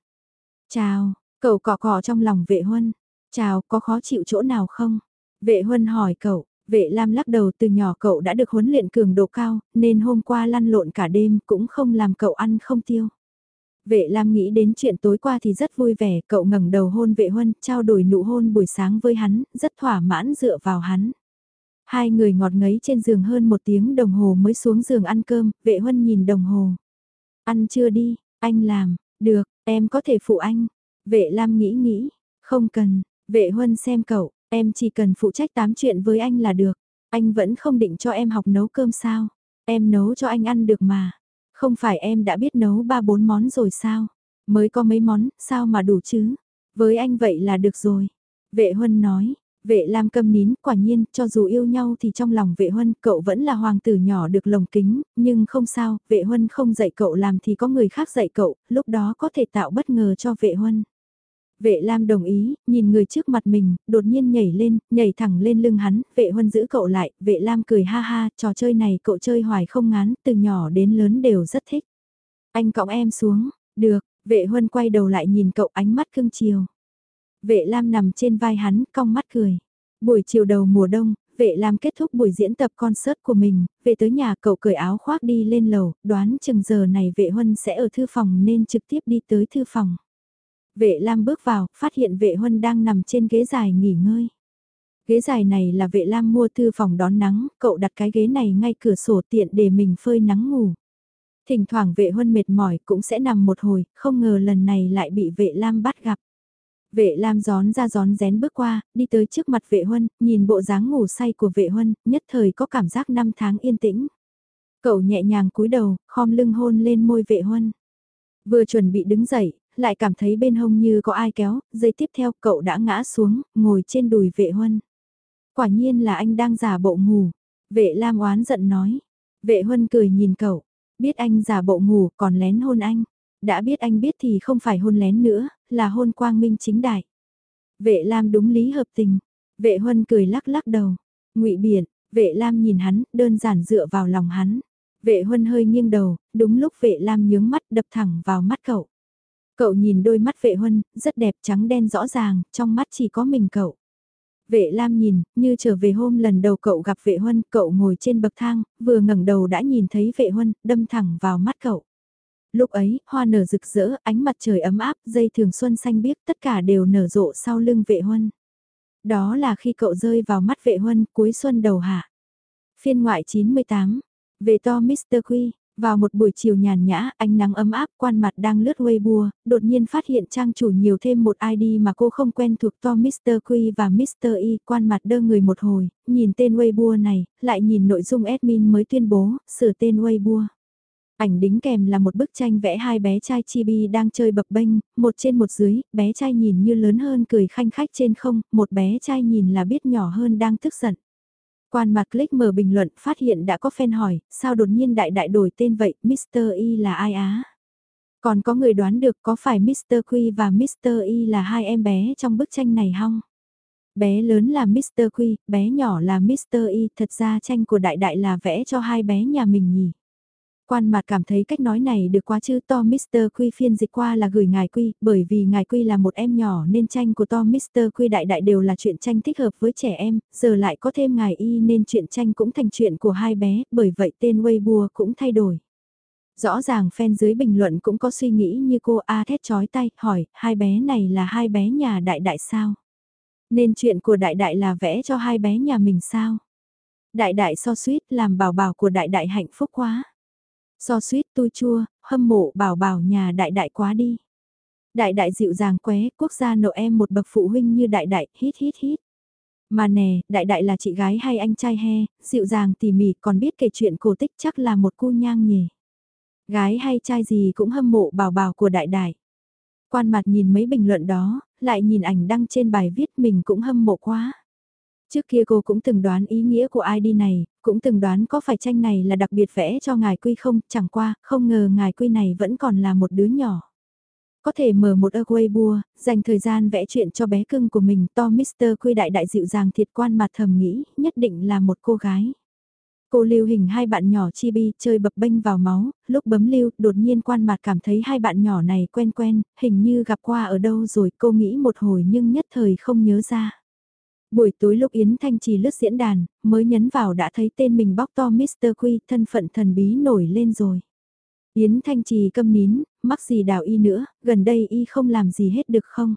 Chào, cậu cọ cọ trong lòng vệ huân. Chào, có khó chịu chỗ nào không? Vệ huân hỏi cậu, vệ Lam lắc đầu từ nhỏ cậu đã được huấn luyện cường độ cao, nên hôm qua lăn lộn cả đêm cũng không làm cậu ăn không tiêu. Vệ Lam nghĩ đến chuyện tối qua thì rất vui vẻ, cậu ngẩng đầu hôn vệ huân, trao đổi nụ hôn buổi sáng với hắn, rất thỏa mãn dựa vào hắn. Hai người ngọt ngấy trên giường hơn một tiếng đồng hồ mới xuống giường ăn cơm, vệ huân nhìn đồng hồ. Ăn chưa đi, anh làm, được, em có thể phụ anh. Vệ Lam nghĩ nghĩ, không cần, vệ huân xem cậu, em chỉ cần phụ trách tám chuyện với anh là được. Anh vẫn không định cho em học nấu cơm sao? Em nấu cho anh ăn được mà. Không phải em đã biết nấu ba bốn món rồi sao? Mới có mấy món, sao mà đủ chứ? Với anh vậy là được rồi. Vệ huân nói, Vệ Lam câm nín, quả nhiên, cho dù yêu nhau thì trong lòng vệ huân, cậu vẫn là hoàng tử nhỏ được lồng kính, nhưng không sao, vệ huân không dạy cậu làm thì có người khác dạy cậu, lúc đó có thể tạo bất ngờ cho vệ huân. Vệ Lam đồng ý, nhìn người trước mặt mình, đột nhiên nhảy lên, nhảy thẳng lên lưng hắn, vệ huân giữ cậu lại, vệ Lam cười ha ha, trò chơi này cậu chơi hoài không ngán, từ nhỏ đến lớn đều rất thích. Anh cõng em xuống, được, vệ huân quay đầu lại nhìn cậu ánh mắt cưng chiều. Vệ Lam nằm trên vai hắn, cong mắt cười. Buổi chiều đầu mùa đông, vệ Lam kết thúc buổi diễn tập concert của mình, về tới nhà cậu cởi áo khoác đi lên lầu, đoán chừng giờ này vệ Huân sẽ ở thư phòng nên trực tiếp đi tới thư phòng. Vệ Lam bước vào, phát hiện vệ Huân đang nằm trên ghế dài nghỉ ngơi. Ghế dài này là vệ Lam mua thư phòng đón nắng, cậu đặt cái ghế này ngay cửa sổ tiện để mình phơi nắng ngủ. Thỉnh thoảng vệ Huân mệt mỏi cũng sẽ nằm một hồi, không ngờ lần này lại bị vệ Lam bắt gặp. Vệ Lam gión ra gión rén bước qua, đi tới trước mặt vệ huân, nhìn bộ dáng ngủ say của vệ huân, nhất thời có cảm giác năm tháng yên tĩnh. Cậu nhẹ nhàng cúi đầu, khom lưng hôn lên môi vệ huân. Vừa chuẩn bị đứng dậy, lại cảm thấy bên hông như có ai kéo, giây tiếp theo cậu đã ngã xuống, ngồi trên đùi vệ huân. Quả nhiên là anh đang giả bộ ngủ. Vệ Lam oán giận nói. Vệ huân cười nhìn cậu, biết anh giả bộ ngủ còn lén hôn anh. Đã biết anh biết thì không phải hôn lén nữa, là hôn quang minh chính đại. Vệ Lam đúng lý hợp tình. Vệ Huân cười lắc lắc đầu. Ngụy Biển, Vệ Lam nhìn hắn, đơn giản dựa vào lòng hắn. Vệ Huân hơi nghiêng đầu, đúng lúc Vệ Lam nhướng mắt đập thẳng vào mắt cậu. Cậu nhìn đôi mắt Vệ Huân, rất đẹp trắng đen rõ ràng, trong mắt chỉ có mình cậu. Vệ Lam nhìn, như trở về hôm lần đầu cậu gặp Vệ Huân, cậu ngồi trên bậc thang, vừa ngẩng đầu đã nhìn thấy Vệ Huân, đâm thẳng vào mắt cậu. Lúc ấy, hoa nở rực rỡ, ánh mặt trời ấm áp, dây thường xuân xanh biếc, tất cả đều nở rộ sau lưng vệ huân. Đó là khi cậu rơi vào mắt vệ huân cuối xuân đầu hạ. Phiên ngoại 98, về to Mr. Quy, vào một buổi chiều nhàn nhã, ánh nắng ấm áp, quan mặt đang lướt Weibo, đột nhiên phát hiện trang chủ nhiều thêm một ID mà cô không quen thuộc to Mr. Q và Mr. Y, quan mặt đơ người một hồi, nhìn tên Weibo này, lại nhìn nội dung admin mới tuyên bố, sửa tên Weibo. Ảnh đính kèm là một bức tranh vẽ hai bé trai chibi đang chơi bập bênh, một trên một dưới, bé trai nhìn như lớn hơn cười khanh khách trên không, một bé trai nhìn là biết nhỏ hơn đang tức giận. Quan mặt click mở bình luận phát hiện đã có fan hỏi, sao đột nhiên đại đại đổi tên vậy, Mr. Y là ai á? Còn có người đoán được có phải Mr. Quy và Mr. Y là hai em bé trong bức tranh này không? Bé lớn là Mr. Quy, bé nhỏ là Mr. Y, thật ra tranh của đại đại là vẽ cho hai bé nhà mình nhỉ? Quan mặt cảm thấy cách nói này được quá chứ To Mr. Quy phiên dịch qua là gửi ngài Quy, bởi vì ngài Quy là một em nhỏ nên tranh của To Mr. Quy đại đại đều là chuyện tranh thích hợp với trẻ em, giờ lại có thêm ngài Y nên chuyện tranh cũng thành chuyện của hai bé, bởi vậy tên Weibo cũng thay đổi. Rõ ràng fan dưới bình luận cũng có suy nghĩ như cô A thét chói tay, hỏi, hai bé này là hai bé nhà đại đại sao? Nên chuyện của đại đại là vẽ cho hai bé nhà mình sao? Đại đại so suýt làm bảo bảo của đại đại hạnh phúc quá. So suýt tôi chua, hâm mộ bảo bảo nhà đại đại quá đi. Đại đại dịu dàng qué, quốc gia nộ em một bậc phụ huynh như đại đại, hít hít hít. Mà nè, đại đại là chị gái hay anh trai he, dịu dàng tỉ mỉ còn biết kể chuyện cổ tích chắc là một cu nhang nhỉ. Gái hay trai gì cũng hâm mộ bảo bảo của đại đại. Quan mặt nhìn mấy bình luận đó, lại nhìn ảnh đăng trên bài viết mình cũng hâm mộ quá. Trước kia cô cũng từng đoán ý nghĩa của ID này, cũng từng đoán có phải tranh này là đặc biệt vẽ cho ngài quy không, chẳng qua, không ngờ ngài quy này vẫn còn là một đứa nhỏ. Có thể mở một Weibo, dành thời gian vẽ chuyện cho bé cưng của mình to Mr. Quy đại đại dịu dàng thiệt quan mà thầm nghĩ, nhất định là một cô gái. Cô lưu hình hai bạn nhỏ chibi chơi bập bênh vào máu, lúc bấm lưu, đột nhiên quan mặt cảm thấy hai bạn nhỏ này quen quen, hình như gặp qua ở đâu rồi, cô nghĩ một hồi nhưng nhất thời không nhớ ra. Buổi tối lúc Yến Thanh Trì lướt diễn đàn, mới nhấn vào đã thấy tên mình bóc to Mr. Quy, thân phận thần bí nổi lên rồi. Yến Thanh Trì câm nín, mắc gì đào y nữa, gần đây y không làm gì hết được không?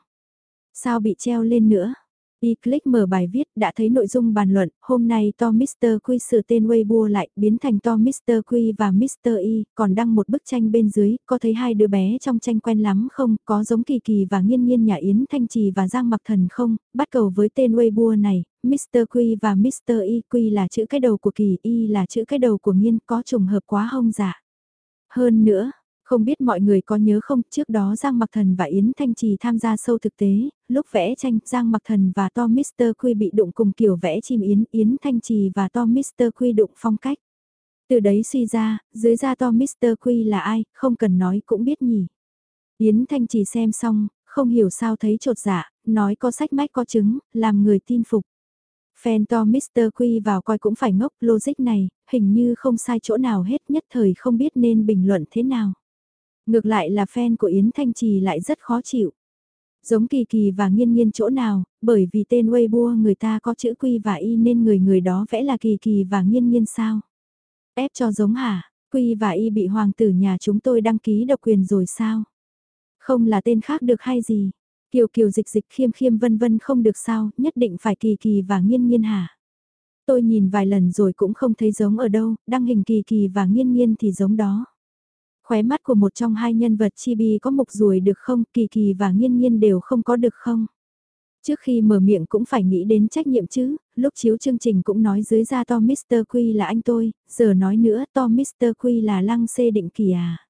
Sao bị treo lên nữa? Y click mở bài viết đã thấy nội dung bàn luận, hôm nay to Mr. Quy sửa tên Weibo lại, biến thành to Mr. Quy và Mr. Y, còn đăng một bức tranh bên dưới, có thấy hai đứa bé trong tranh quen lắm không, có giống Kỳ Kỳ và Nghiên Nghiên nhà Yến Thanh Trì và Giang Mặc Thần không, bắt cầu với tên Weibo này, Mr. Quy và Mr. Y, Quy là chữ cái đầu của Kỳ, Y là chữ cái đầu của Nghiên, có trùng hợp quá hông giả. Dạ? Hơn nữa, không biết mọi người có nhớ không, trước đó Giang Mặc Thần và Yến Thanh Trì tham gia sâu thực tế, lúc vẽ tranh, Giang Mặc Thần và Tom Mr. Quy bị đụng cùng kiểu vẽ chim Yến, Yến Thanh Trì và Tom Mr. Quy đụng phong cách. Từ đấy suy ra, dưới da Tom Mr. Quy là ai, không cần nói cũng biết nhỉ. Yến Thanh Trì xem xong, không hiểu sao thấy trột dạ, nói có sách mách có chứng, làm người tin phục. Fan to Mr. Quy vào coi cũng phải ngốc logic này, hình như không sai chỗ nào hết nhất thời không biết nên bình luận thế nào. Ngược lại là fan của Yến Thanh Trì lại rất khó chịu. Giống kỳ kỳ và nghiên nghiên chỗ nào, bởi vì tên Weibo người ta có chữ quy và y nên người người đó vẽ là kỳ kỳ và nghiên nghiên sao. Ép cho giống hả, quy và y bị hoàng tử nhà chúng tôi đăng ký độc quyền rồi sao? Không là tên khác được hay gì? Kiều kiều dịch dịch khiêm khiêm vân vân không được sao, nhất định phải kỳ kỳ và nghiên nghiên hả? Tôi nhìn vài lần rồi cũng không thấy giống ở đâu, đăng hình kỳ kỳ và nghiên nghiên thì giống đó. Khóe mắt của một trong hai nhân vật chibi có mục ruồi được không, kỳ kỳ và nghiên nghiên đều không có được không? Trước khi mở miệng cũng phải nghĩ đến trách nhiệm chứ, lúc chiếu chương trình cũng nói dưới ra to Mr. Quy là anh tôi, giờ nói nữa to Mr. Quy là lăng xê định kỳ à.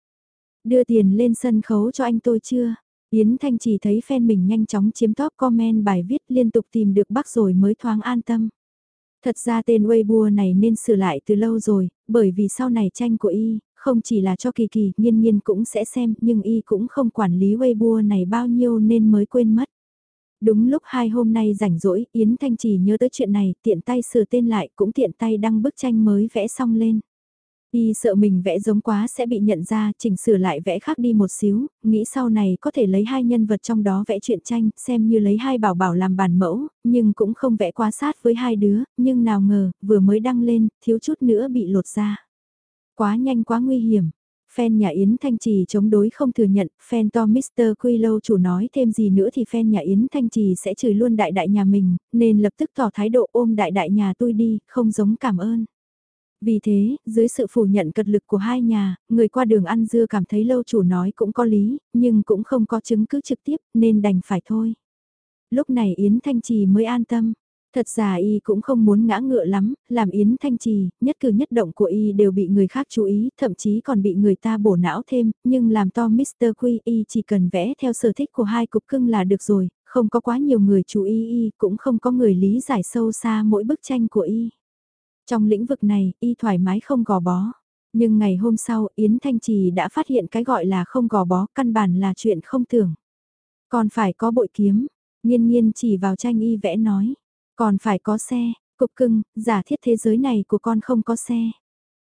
Đưa tiền lên sân khấu cho anh tôi chưa? Yến Thanh chỉ thấy fan mình nhanh chóng chiếm top comment bài viết liên tục tìm được bác rồi mới thoáng an tâm. Thật ra tên Weibo này nên sửa lại từ lâu rồi, bởi vì sau này tranh của y, không chỉ là cho kỳ kỳ, nhiên nhiên cũng sẽ xem, nhưng y cũng không quản lý Weibo này bao nhiêu nên mới quên mất. Đúng lúc hai hôm nay rảnh rỗi, Yến Thanh chỉ nhớ tới chuyện này, tiện tay sửa tên lại, cũng tiện tay đăng bức tranh mới vẽ xong lên. Y sợ mình vẽ giống quá sẽ bị nhận ra, chỉnh sửa lại vẽ khác đi một xíu, nghĩ sau này có thể lấy hai nhân vật trong đó vẽ chuyện tranh, xem như lấy hai bảo bảo làm bản mẫu, nhưng cũng không vẽ quá sát với hai đứa, nhưng nào ngờ, vừa mới đăng lên, thiếu chút nữa bị lột ra. Quá nhanh quá nguy hiểm. Fan nhà Yến Thanh Trì chống đối không thừa nhận, fan to Mr. Quilo chủ nói thêm gì nữa thì fan nhà Yến Thanh Trì sẽ chửi luôn đại đại nhà mình, nên lập tức tỏ thái độ ôm đại đại nhà tôi đi, không giống cảm ơn. Vì thế, dưới sự phủ nhận cật lực của hai nhà, người qua đường ăn dưa cảm thấy lâu chủ nói cũng có lý, nhưng cũng không có chứng cứ trực tiếp nên đành phải thôi. Lúc này Yến Thanh Trì mới an tâm. Thật ra y cũng không muốn ngã ngựa lắm, làm Yến Thanh Trì, nhất cử nhất động của y đều bị người khác chú ý, thậm chí còn bị người ta bổ não thêm, nhưng làm to Mr. Quy y chỉ cần vẽ theo sở thích của hai cục cưng là được rồi, không có quá nhiều người chú ý y, cũng không có người lý giải sâu xa mỗi bức tranh của y. Trong lĩnh vực này, y thoải mái không gò bó. Nhưng ngày hôm sau, Yến Thanh Trì đã phát hiện cái gọi là không gò bó, căn bản là chuyện không tưởng. Còn phải có bội kiếm, nhiên nhiên chỉ vào tranh y vẽ nói. Còn phải có xe, cục cưng, giả thiết thế giới này của con không có xe.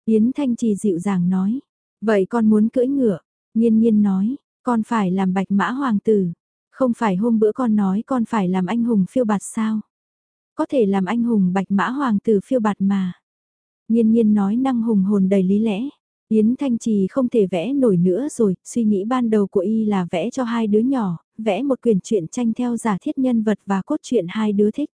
Yến Thanh Trì dịu dàng nói. Vậy con muốn cưỡi ngựa? Nhiên nhiên nói, con phải làm bạch mã hoàng tử. Không phải hôm bữa con nói con phải làm anh hùng phiêu bạt sao? Có thể làm anh hùng bạch mã hoàng tử phiêu bạt mà. Nhiên nhiên nói năng hùng hồn đầy lý lẽ. Yến Thanh Trì không thể vẽ nổi nữa rồi, suy nghĩ ban đầu của y là vẽ cho hai đứa nhỏ, vẽ một quyển truyện tranh theo giả thiết nhân vật và cốt truyện hai đứa thích.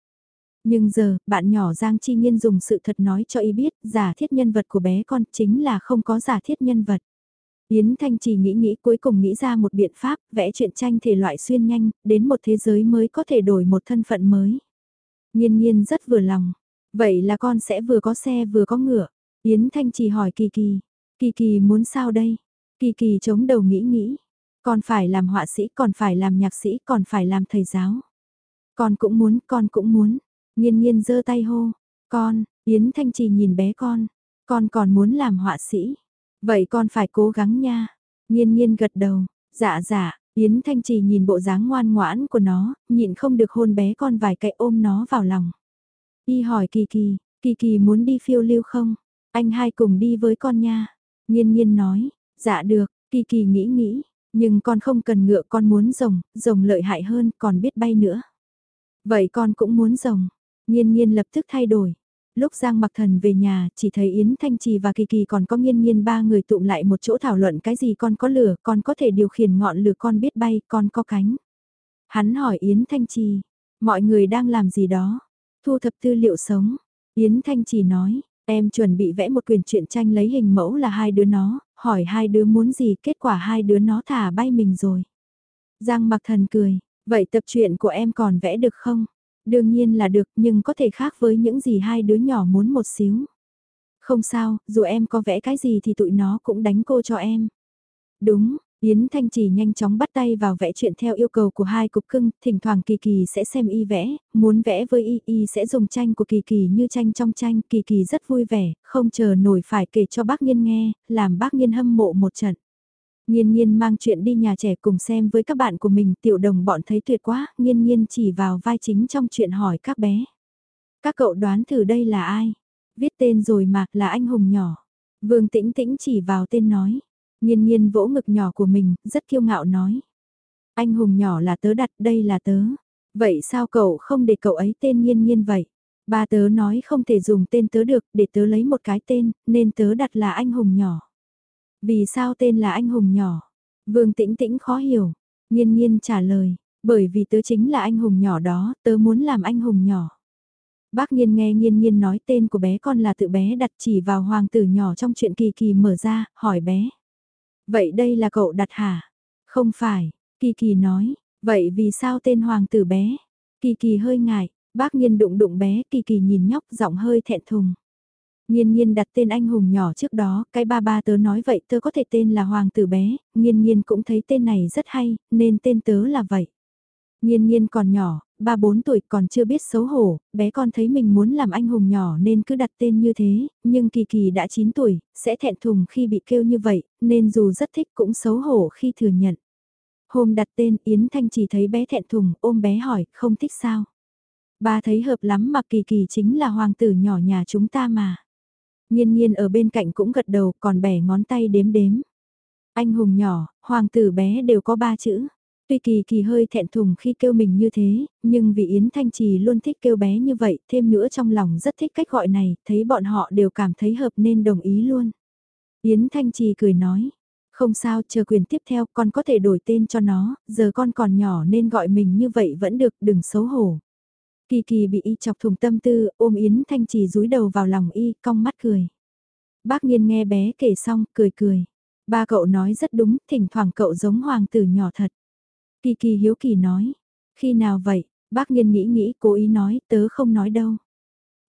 Nhưng giờ, bạn nhỏ Giang Chi Nhiên dùng sự thật nói cho y biết, giả thiết nhân vật của bé con chính là không có giả thiết nhân vật. Yến Thanh chỉ nghĩ nghĩ cuối cùng nghĩ ra một biện pháp, vẽ truyện tranh thể loại xuyên nhanh, đến một thế giới mới có thể đổi một thân phận mới. Nhiên nhiên rất vừa lòng. Vậy là con sẽ vừa có xe vừa có ngựa. Yến Thanh chỉ hỏi Kỳ Kỳ. Kỳ Kỳ muốn sao đây? Kỳ Kỳ chống đầu nghĩ nghĩ. Con phải làm họa sĩ, còn phải làm nhạc sĩ, còn phải làm thầy giáo. Con cũng muốn, con cũng muốn. Nhiên nhiên giơ tay hô. Con, Yến Thanh Trì nhìn bé con. Con còn muốn làm họa sĩ. Vậy con phải cố gắng nha. Nhiên nhiên gật đầu. Dạ dạ, Yến Thanh Trì nhìn bộ dáng ngoan ngoãn của nó, nhịn không được hôn bé con vài cậy ôm nó vào lòng. Y hỏi Kỳ Kỳ, Kỳ Kỳ muốn đi phiêu lưu không? Anh hai cùng đi với con nha. Nhiên nhiên nói, dạ được, Kỳ Kỳ nghĩ nghĩ, nhưng con không cần ngựa con muốn rồng, rồng lợi hại hơn còn biết bay nữa. Vậy con cũng muốn rồng. Nhiên nhiên lập tức thay đổi. Lúc Giang Mặc Thần về nhà, chỉ thấy Yến Thanh Trì và Kỳ Kỳ còn có nghiên nhiên ba người tụm lại một chỗ thảo luận cái gì con có lửa, con có thể điều khiển ngọn lửa con biết bay, con có cánh. Hắn hỏi Yến Thanh Trì, mọi người đang làm gì đó? Thu thập tư liệu sống. Yến Thanh Trì nói, em chuẩn bị vẽ một quyển truyện tranh lấy hình mẫu là hai đứa nó, hỏi hai đứa muốn gì, kết quả hai đứa nó thả bay mình rồi. Giang Mặc Thần cười, vậy tập truyện của em còn vẽ được không? Đương nhiên là được nhưng có thể khác với những gì hai đứa nhỏ muốn một xíu. Không sao, dù em có vẽ cái gì thì tụi nó cũng đánh cô cho em. Đúng, Yến Thanh chỉ nhanh chóng bắt tay vào vẽ chuyện theo yêu cầu của hai cục cưng, thỉnh thoảng Kỳ Kỳ sẽ xem y vẽ, muốn vẽ với y, y sẽ dùng tranh của Kỳ Kỳ như tranh trong tranh, Kỳ Kỳ rất vui vẻ, không chờ nổi phải kể cho bác Nhiên nghe, làm bác Nhiên hâm mộ một trận. Nhiên nhiên mang chuyện đi nhà trẻ cùng xem với các bạn của mình, tiểu đồng bọn thấy tuyệt quá, nhiên nhiên chỉ vào vai chính trong chuyện hỏi các bé. Các cậu đoán thử đây là ai? Viết tên rồi mà, là anh hùng nhỏ. Vương tĩnh tĩnh chỉ vào tên nói. Nhiên nhiên vỗ ngực nhỏ của mình, rất kiêu ngạo nói. Anh hùng nhỏ là tớ đặt, đây là tớ. Vậy sao cậu không để cậu ấy tên nhiên nhiên vậy? Ba tớ nói không thể dùng tên tớ được, để tớ lấy một cái tên, nên tớ đặt là anh hùng nhỏ. Vì sao tên là anh hùng nhỏ? Vương tĩnh tĩnh khó hiểu. Nhiên nhiên trả lời, bởi vì tớ chính là anh hùng nhỏ đó, tớ muốn làm anh hùng nhỏ. Bác Nhiên nghe Nhiên Nhiên nói tên của bé con là tự bé đặt chỉ vào hoàng tử nhỏ trong chuyện kỳ kỳ mở ra, hỏi bé. Vậy đây là cậu đặt hả? Không phải, kỳ kỳ nói, vậy vì sao tên hoàng tử bé? Kỳ kỳ hơi ngại, bác Nhiên đụng đụng bé, kỳ kỳ nhìn nhóc giọng hơi thẹn thùng. Nhiên nhiên đặt tên anh hùng nhỏ trước đó, cái ba ba tớ nói vậy tớ có thể tên là Hoàng tử bé, nhiên nhiên cũng thấy tên này rất hay, nên tên tớ là vậy. Nhiên nhiên còn nhỏ, ba bốn tuổi còn chưa biết xấu hổ, bé con thấy mình muốn làm anh hùng nhỏ nên cứ đặt tên như thế, nhưng Kỳ Kỳ đã 9 tuổi, sẽ thẹn thùng khi bị kêu như vậy, nên dù rất thích cũng xấu hổ khi thừa nhận. Hôm đặt tên Yến Thanh chỉ thấy bé thẹn thùng, ôm bé hỏi, không thích sao? Ba thấy hợp lắm mà Kỳ Kỳ chính là hoàng tử nhỏ nhà chúng ta mà. Nhiên nhiên ở bên cạnh cũng gật đầu còn bẻ ngón tay đếm đếm. Anh hùng nhỏ, hoàng tử bé đều có ba chữ. Tuy kỳ kỳ hơi thẹn thùng khi kêu mình như thế, nhưng vì Yến Thanh Trì luôn thích kêu bé như vậy, thêm nữa trong lòng rất thích cách gọi này, thấy bọn họ đều cảm thấy hợp nên đồng ý luôn. Yến Thanh Trì cười nói, không sao chờ quyền tiếp theo con có thể đổi tên cho nó, giờ con còn nhỏ nên gọi mình như vậy vẫn được đừng xấu hổ. Kỳ kỳ bị y chọc thùng tâm tư, ôm Yến Thanh Trì rúi đầu vào lòng y, cong mắt cười. Bác nghiên nghe bé kể xong, cười cười. Ba cậu nói rất đúng, thỉnh thoảng cậu giống hoàng tử nhỏ thật. Kỳ kỳ hiếu kỳ nói. Khi nào vậy? Bác nghiên nghĩ nghĩ cố ý nói, tớ không nói đâu.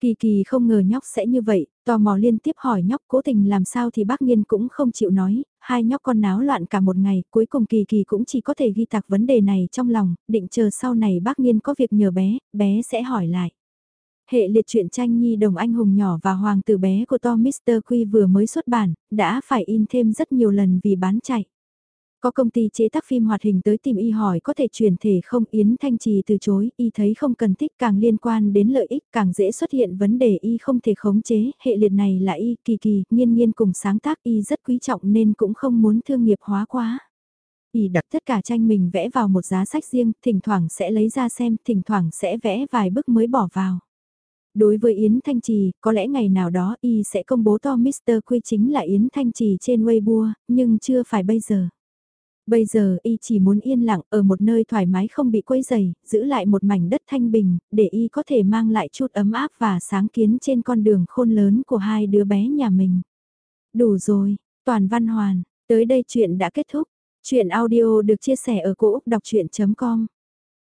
Kỳ kỳ không ngờ nhóc sẽ như vậy, tò mò liên tiếp hỏi nhóc cố tình làm sao thì bác nghiên cũng không chịu nói, hai nhóc con náo loạn cả một ngày, cuối cùng kỳ kỳ cũng chỉ có thể ghi tạc vấn đề này trong lòng, định chờ sau này bác nghiên có việc nhờ bé, bé sẽ hỏi lại. Hệ liệt truyện tranh nhi đồng anh hùng nhỏ và hoàng tử bé của To Mr. Quy vừa mới xuất bản, đã phải in thêm rất nhiều lần vì bán chạy. Có công ty chế tác phim hoạt hình tới tìm y hỏi có thể chuyển thể không Yến Thanh Trì từ chối, y thấy không cần thích càng liên quan đến lợi ích càng dễ xuất hiện vấn đề y không thể khống chế, hệ liệt này là y kỳ kỳ, nghiên nghiên cùng sáng tác y rất quý trọng nên cũng không muốn thương nghiệp hóa quá. Y đặt tất cả tranh mình vẽ vào một giá sách riêng, thỉnh thoảng sẽ lấy ra xem, thỉnh thoảng sẽ vẽ vài bức mới bỏ vào. Đối với Yến Thanh Trì, có lẽ ngày nào đó y sẽ công bố to Mr. Quy chính là Yến Thanh Trì trên Weibo, nhưng chưa phải bây giờ. Bây giờ y chỉ muốn yên lặng ở một nơi thoải mái không bị quấy dày, giữ lại một mảnh đất thanh bình, để y có thể mang lại chút ấm áp và sáng kiến trên con đường khôn lớn của hai đứa bé nhà mình. Đủ rồi, toàn văn hoàn, tới đây chuyện đã kết thúc. Chuyện audio được chia sẻ ở cỗ đọc chuyện.com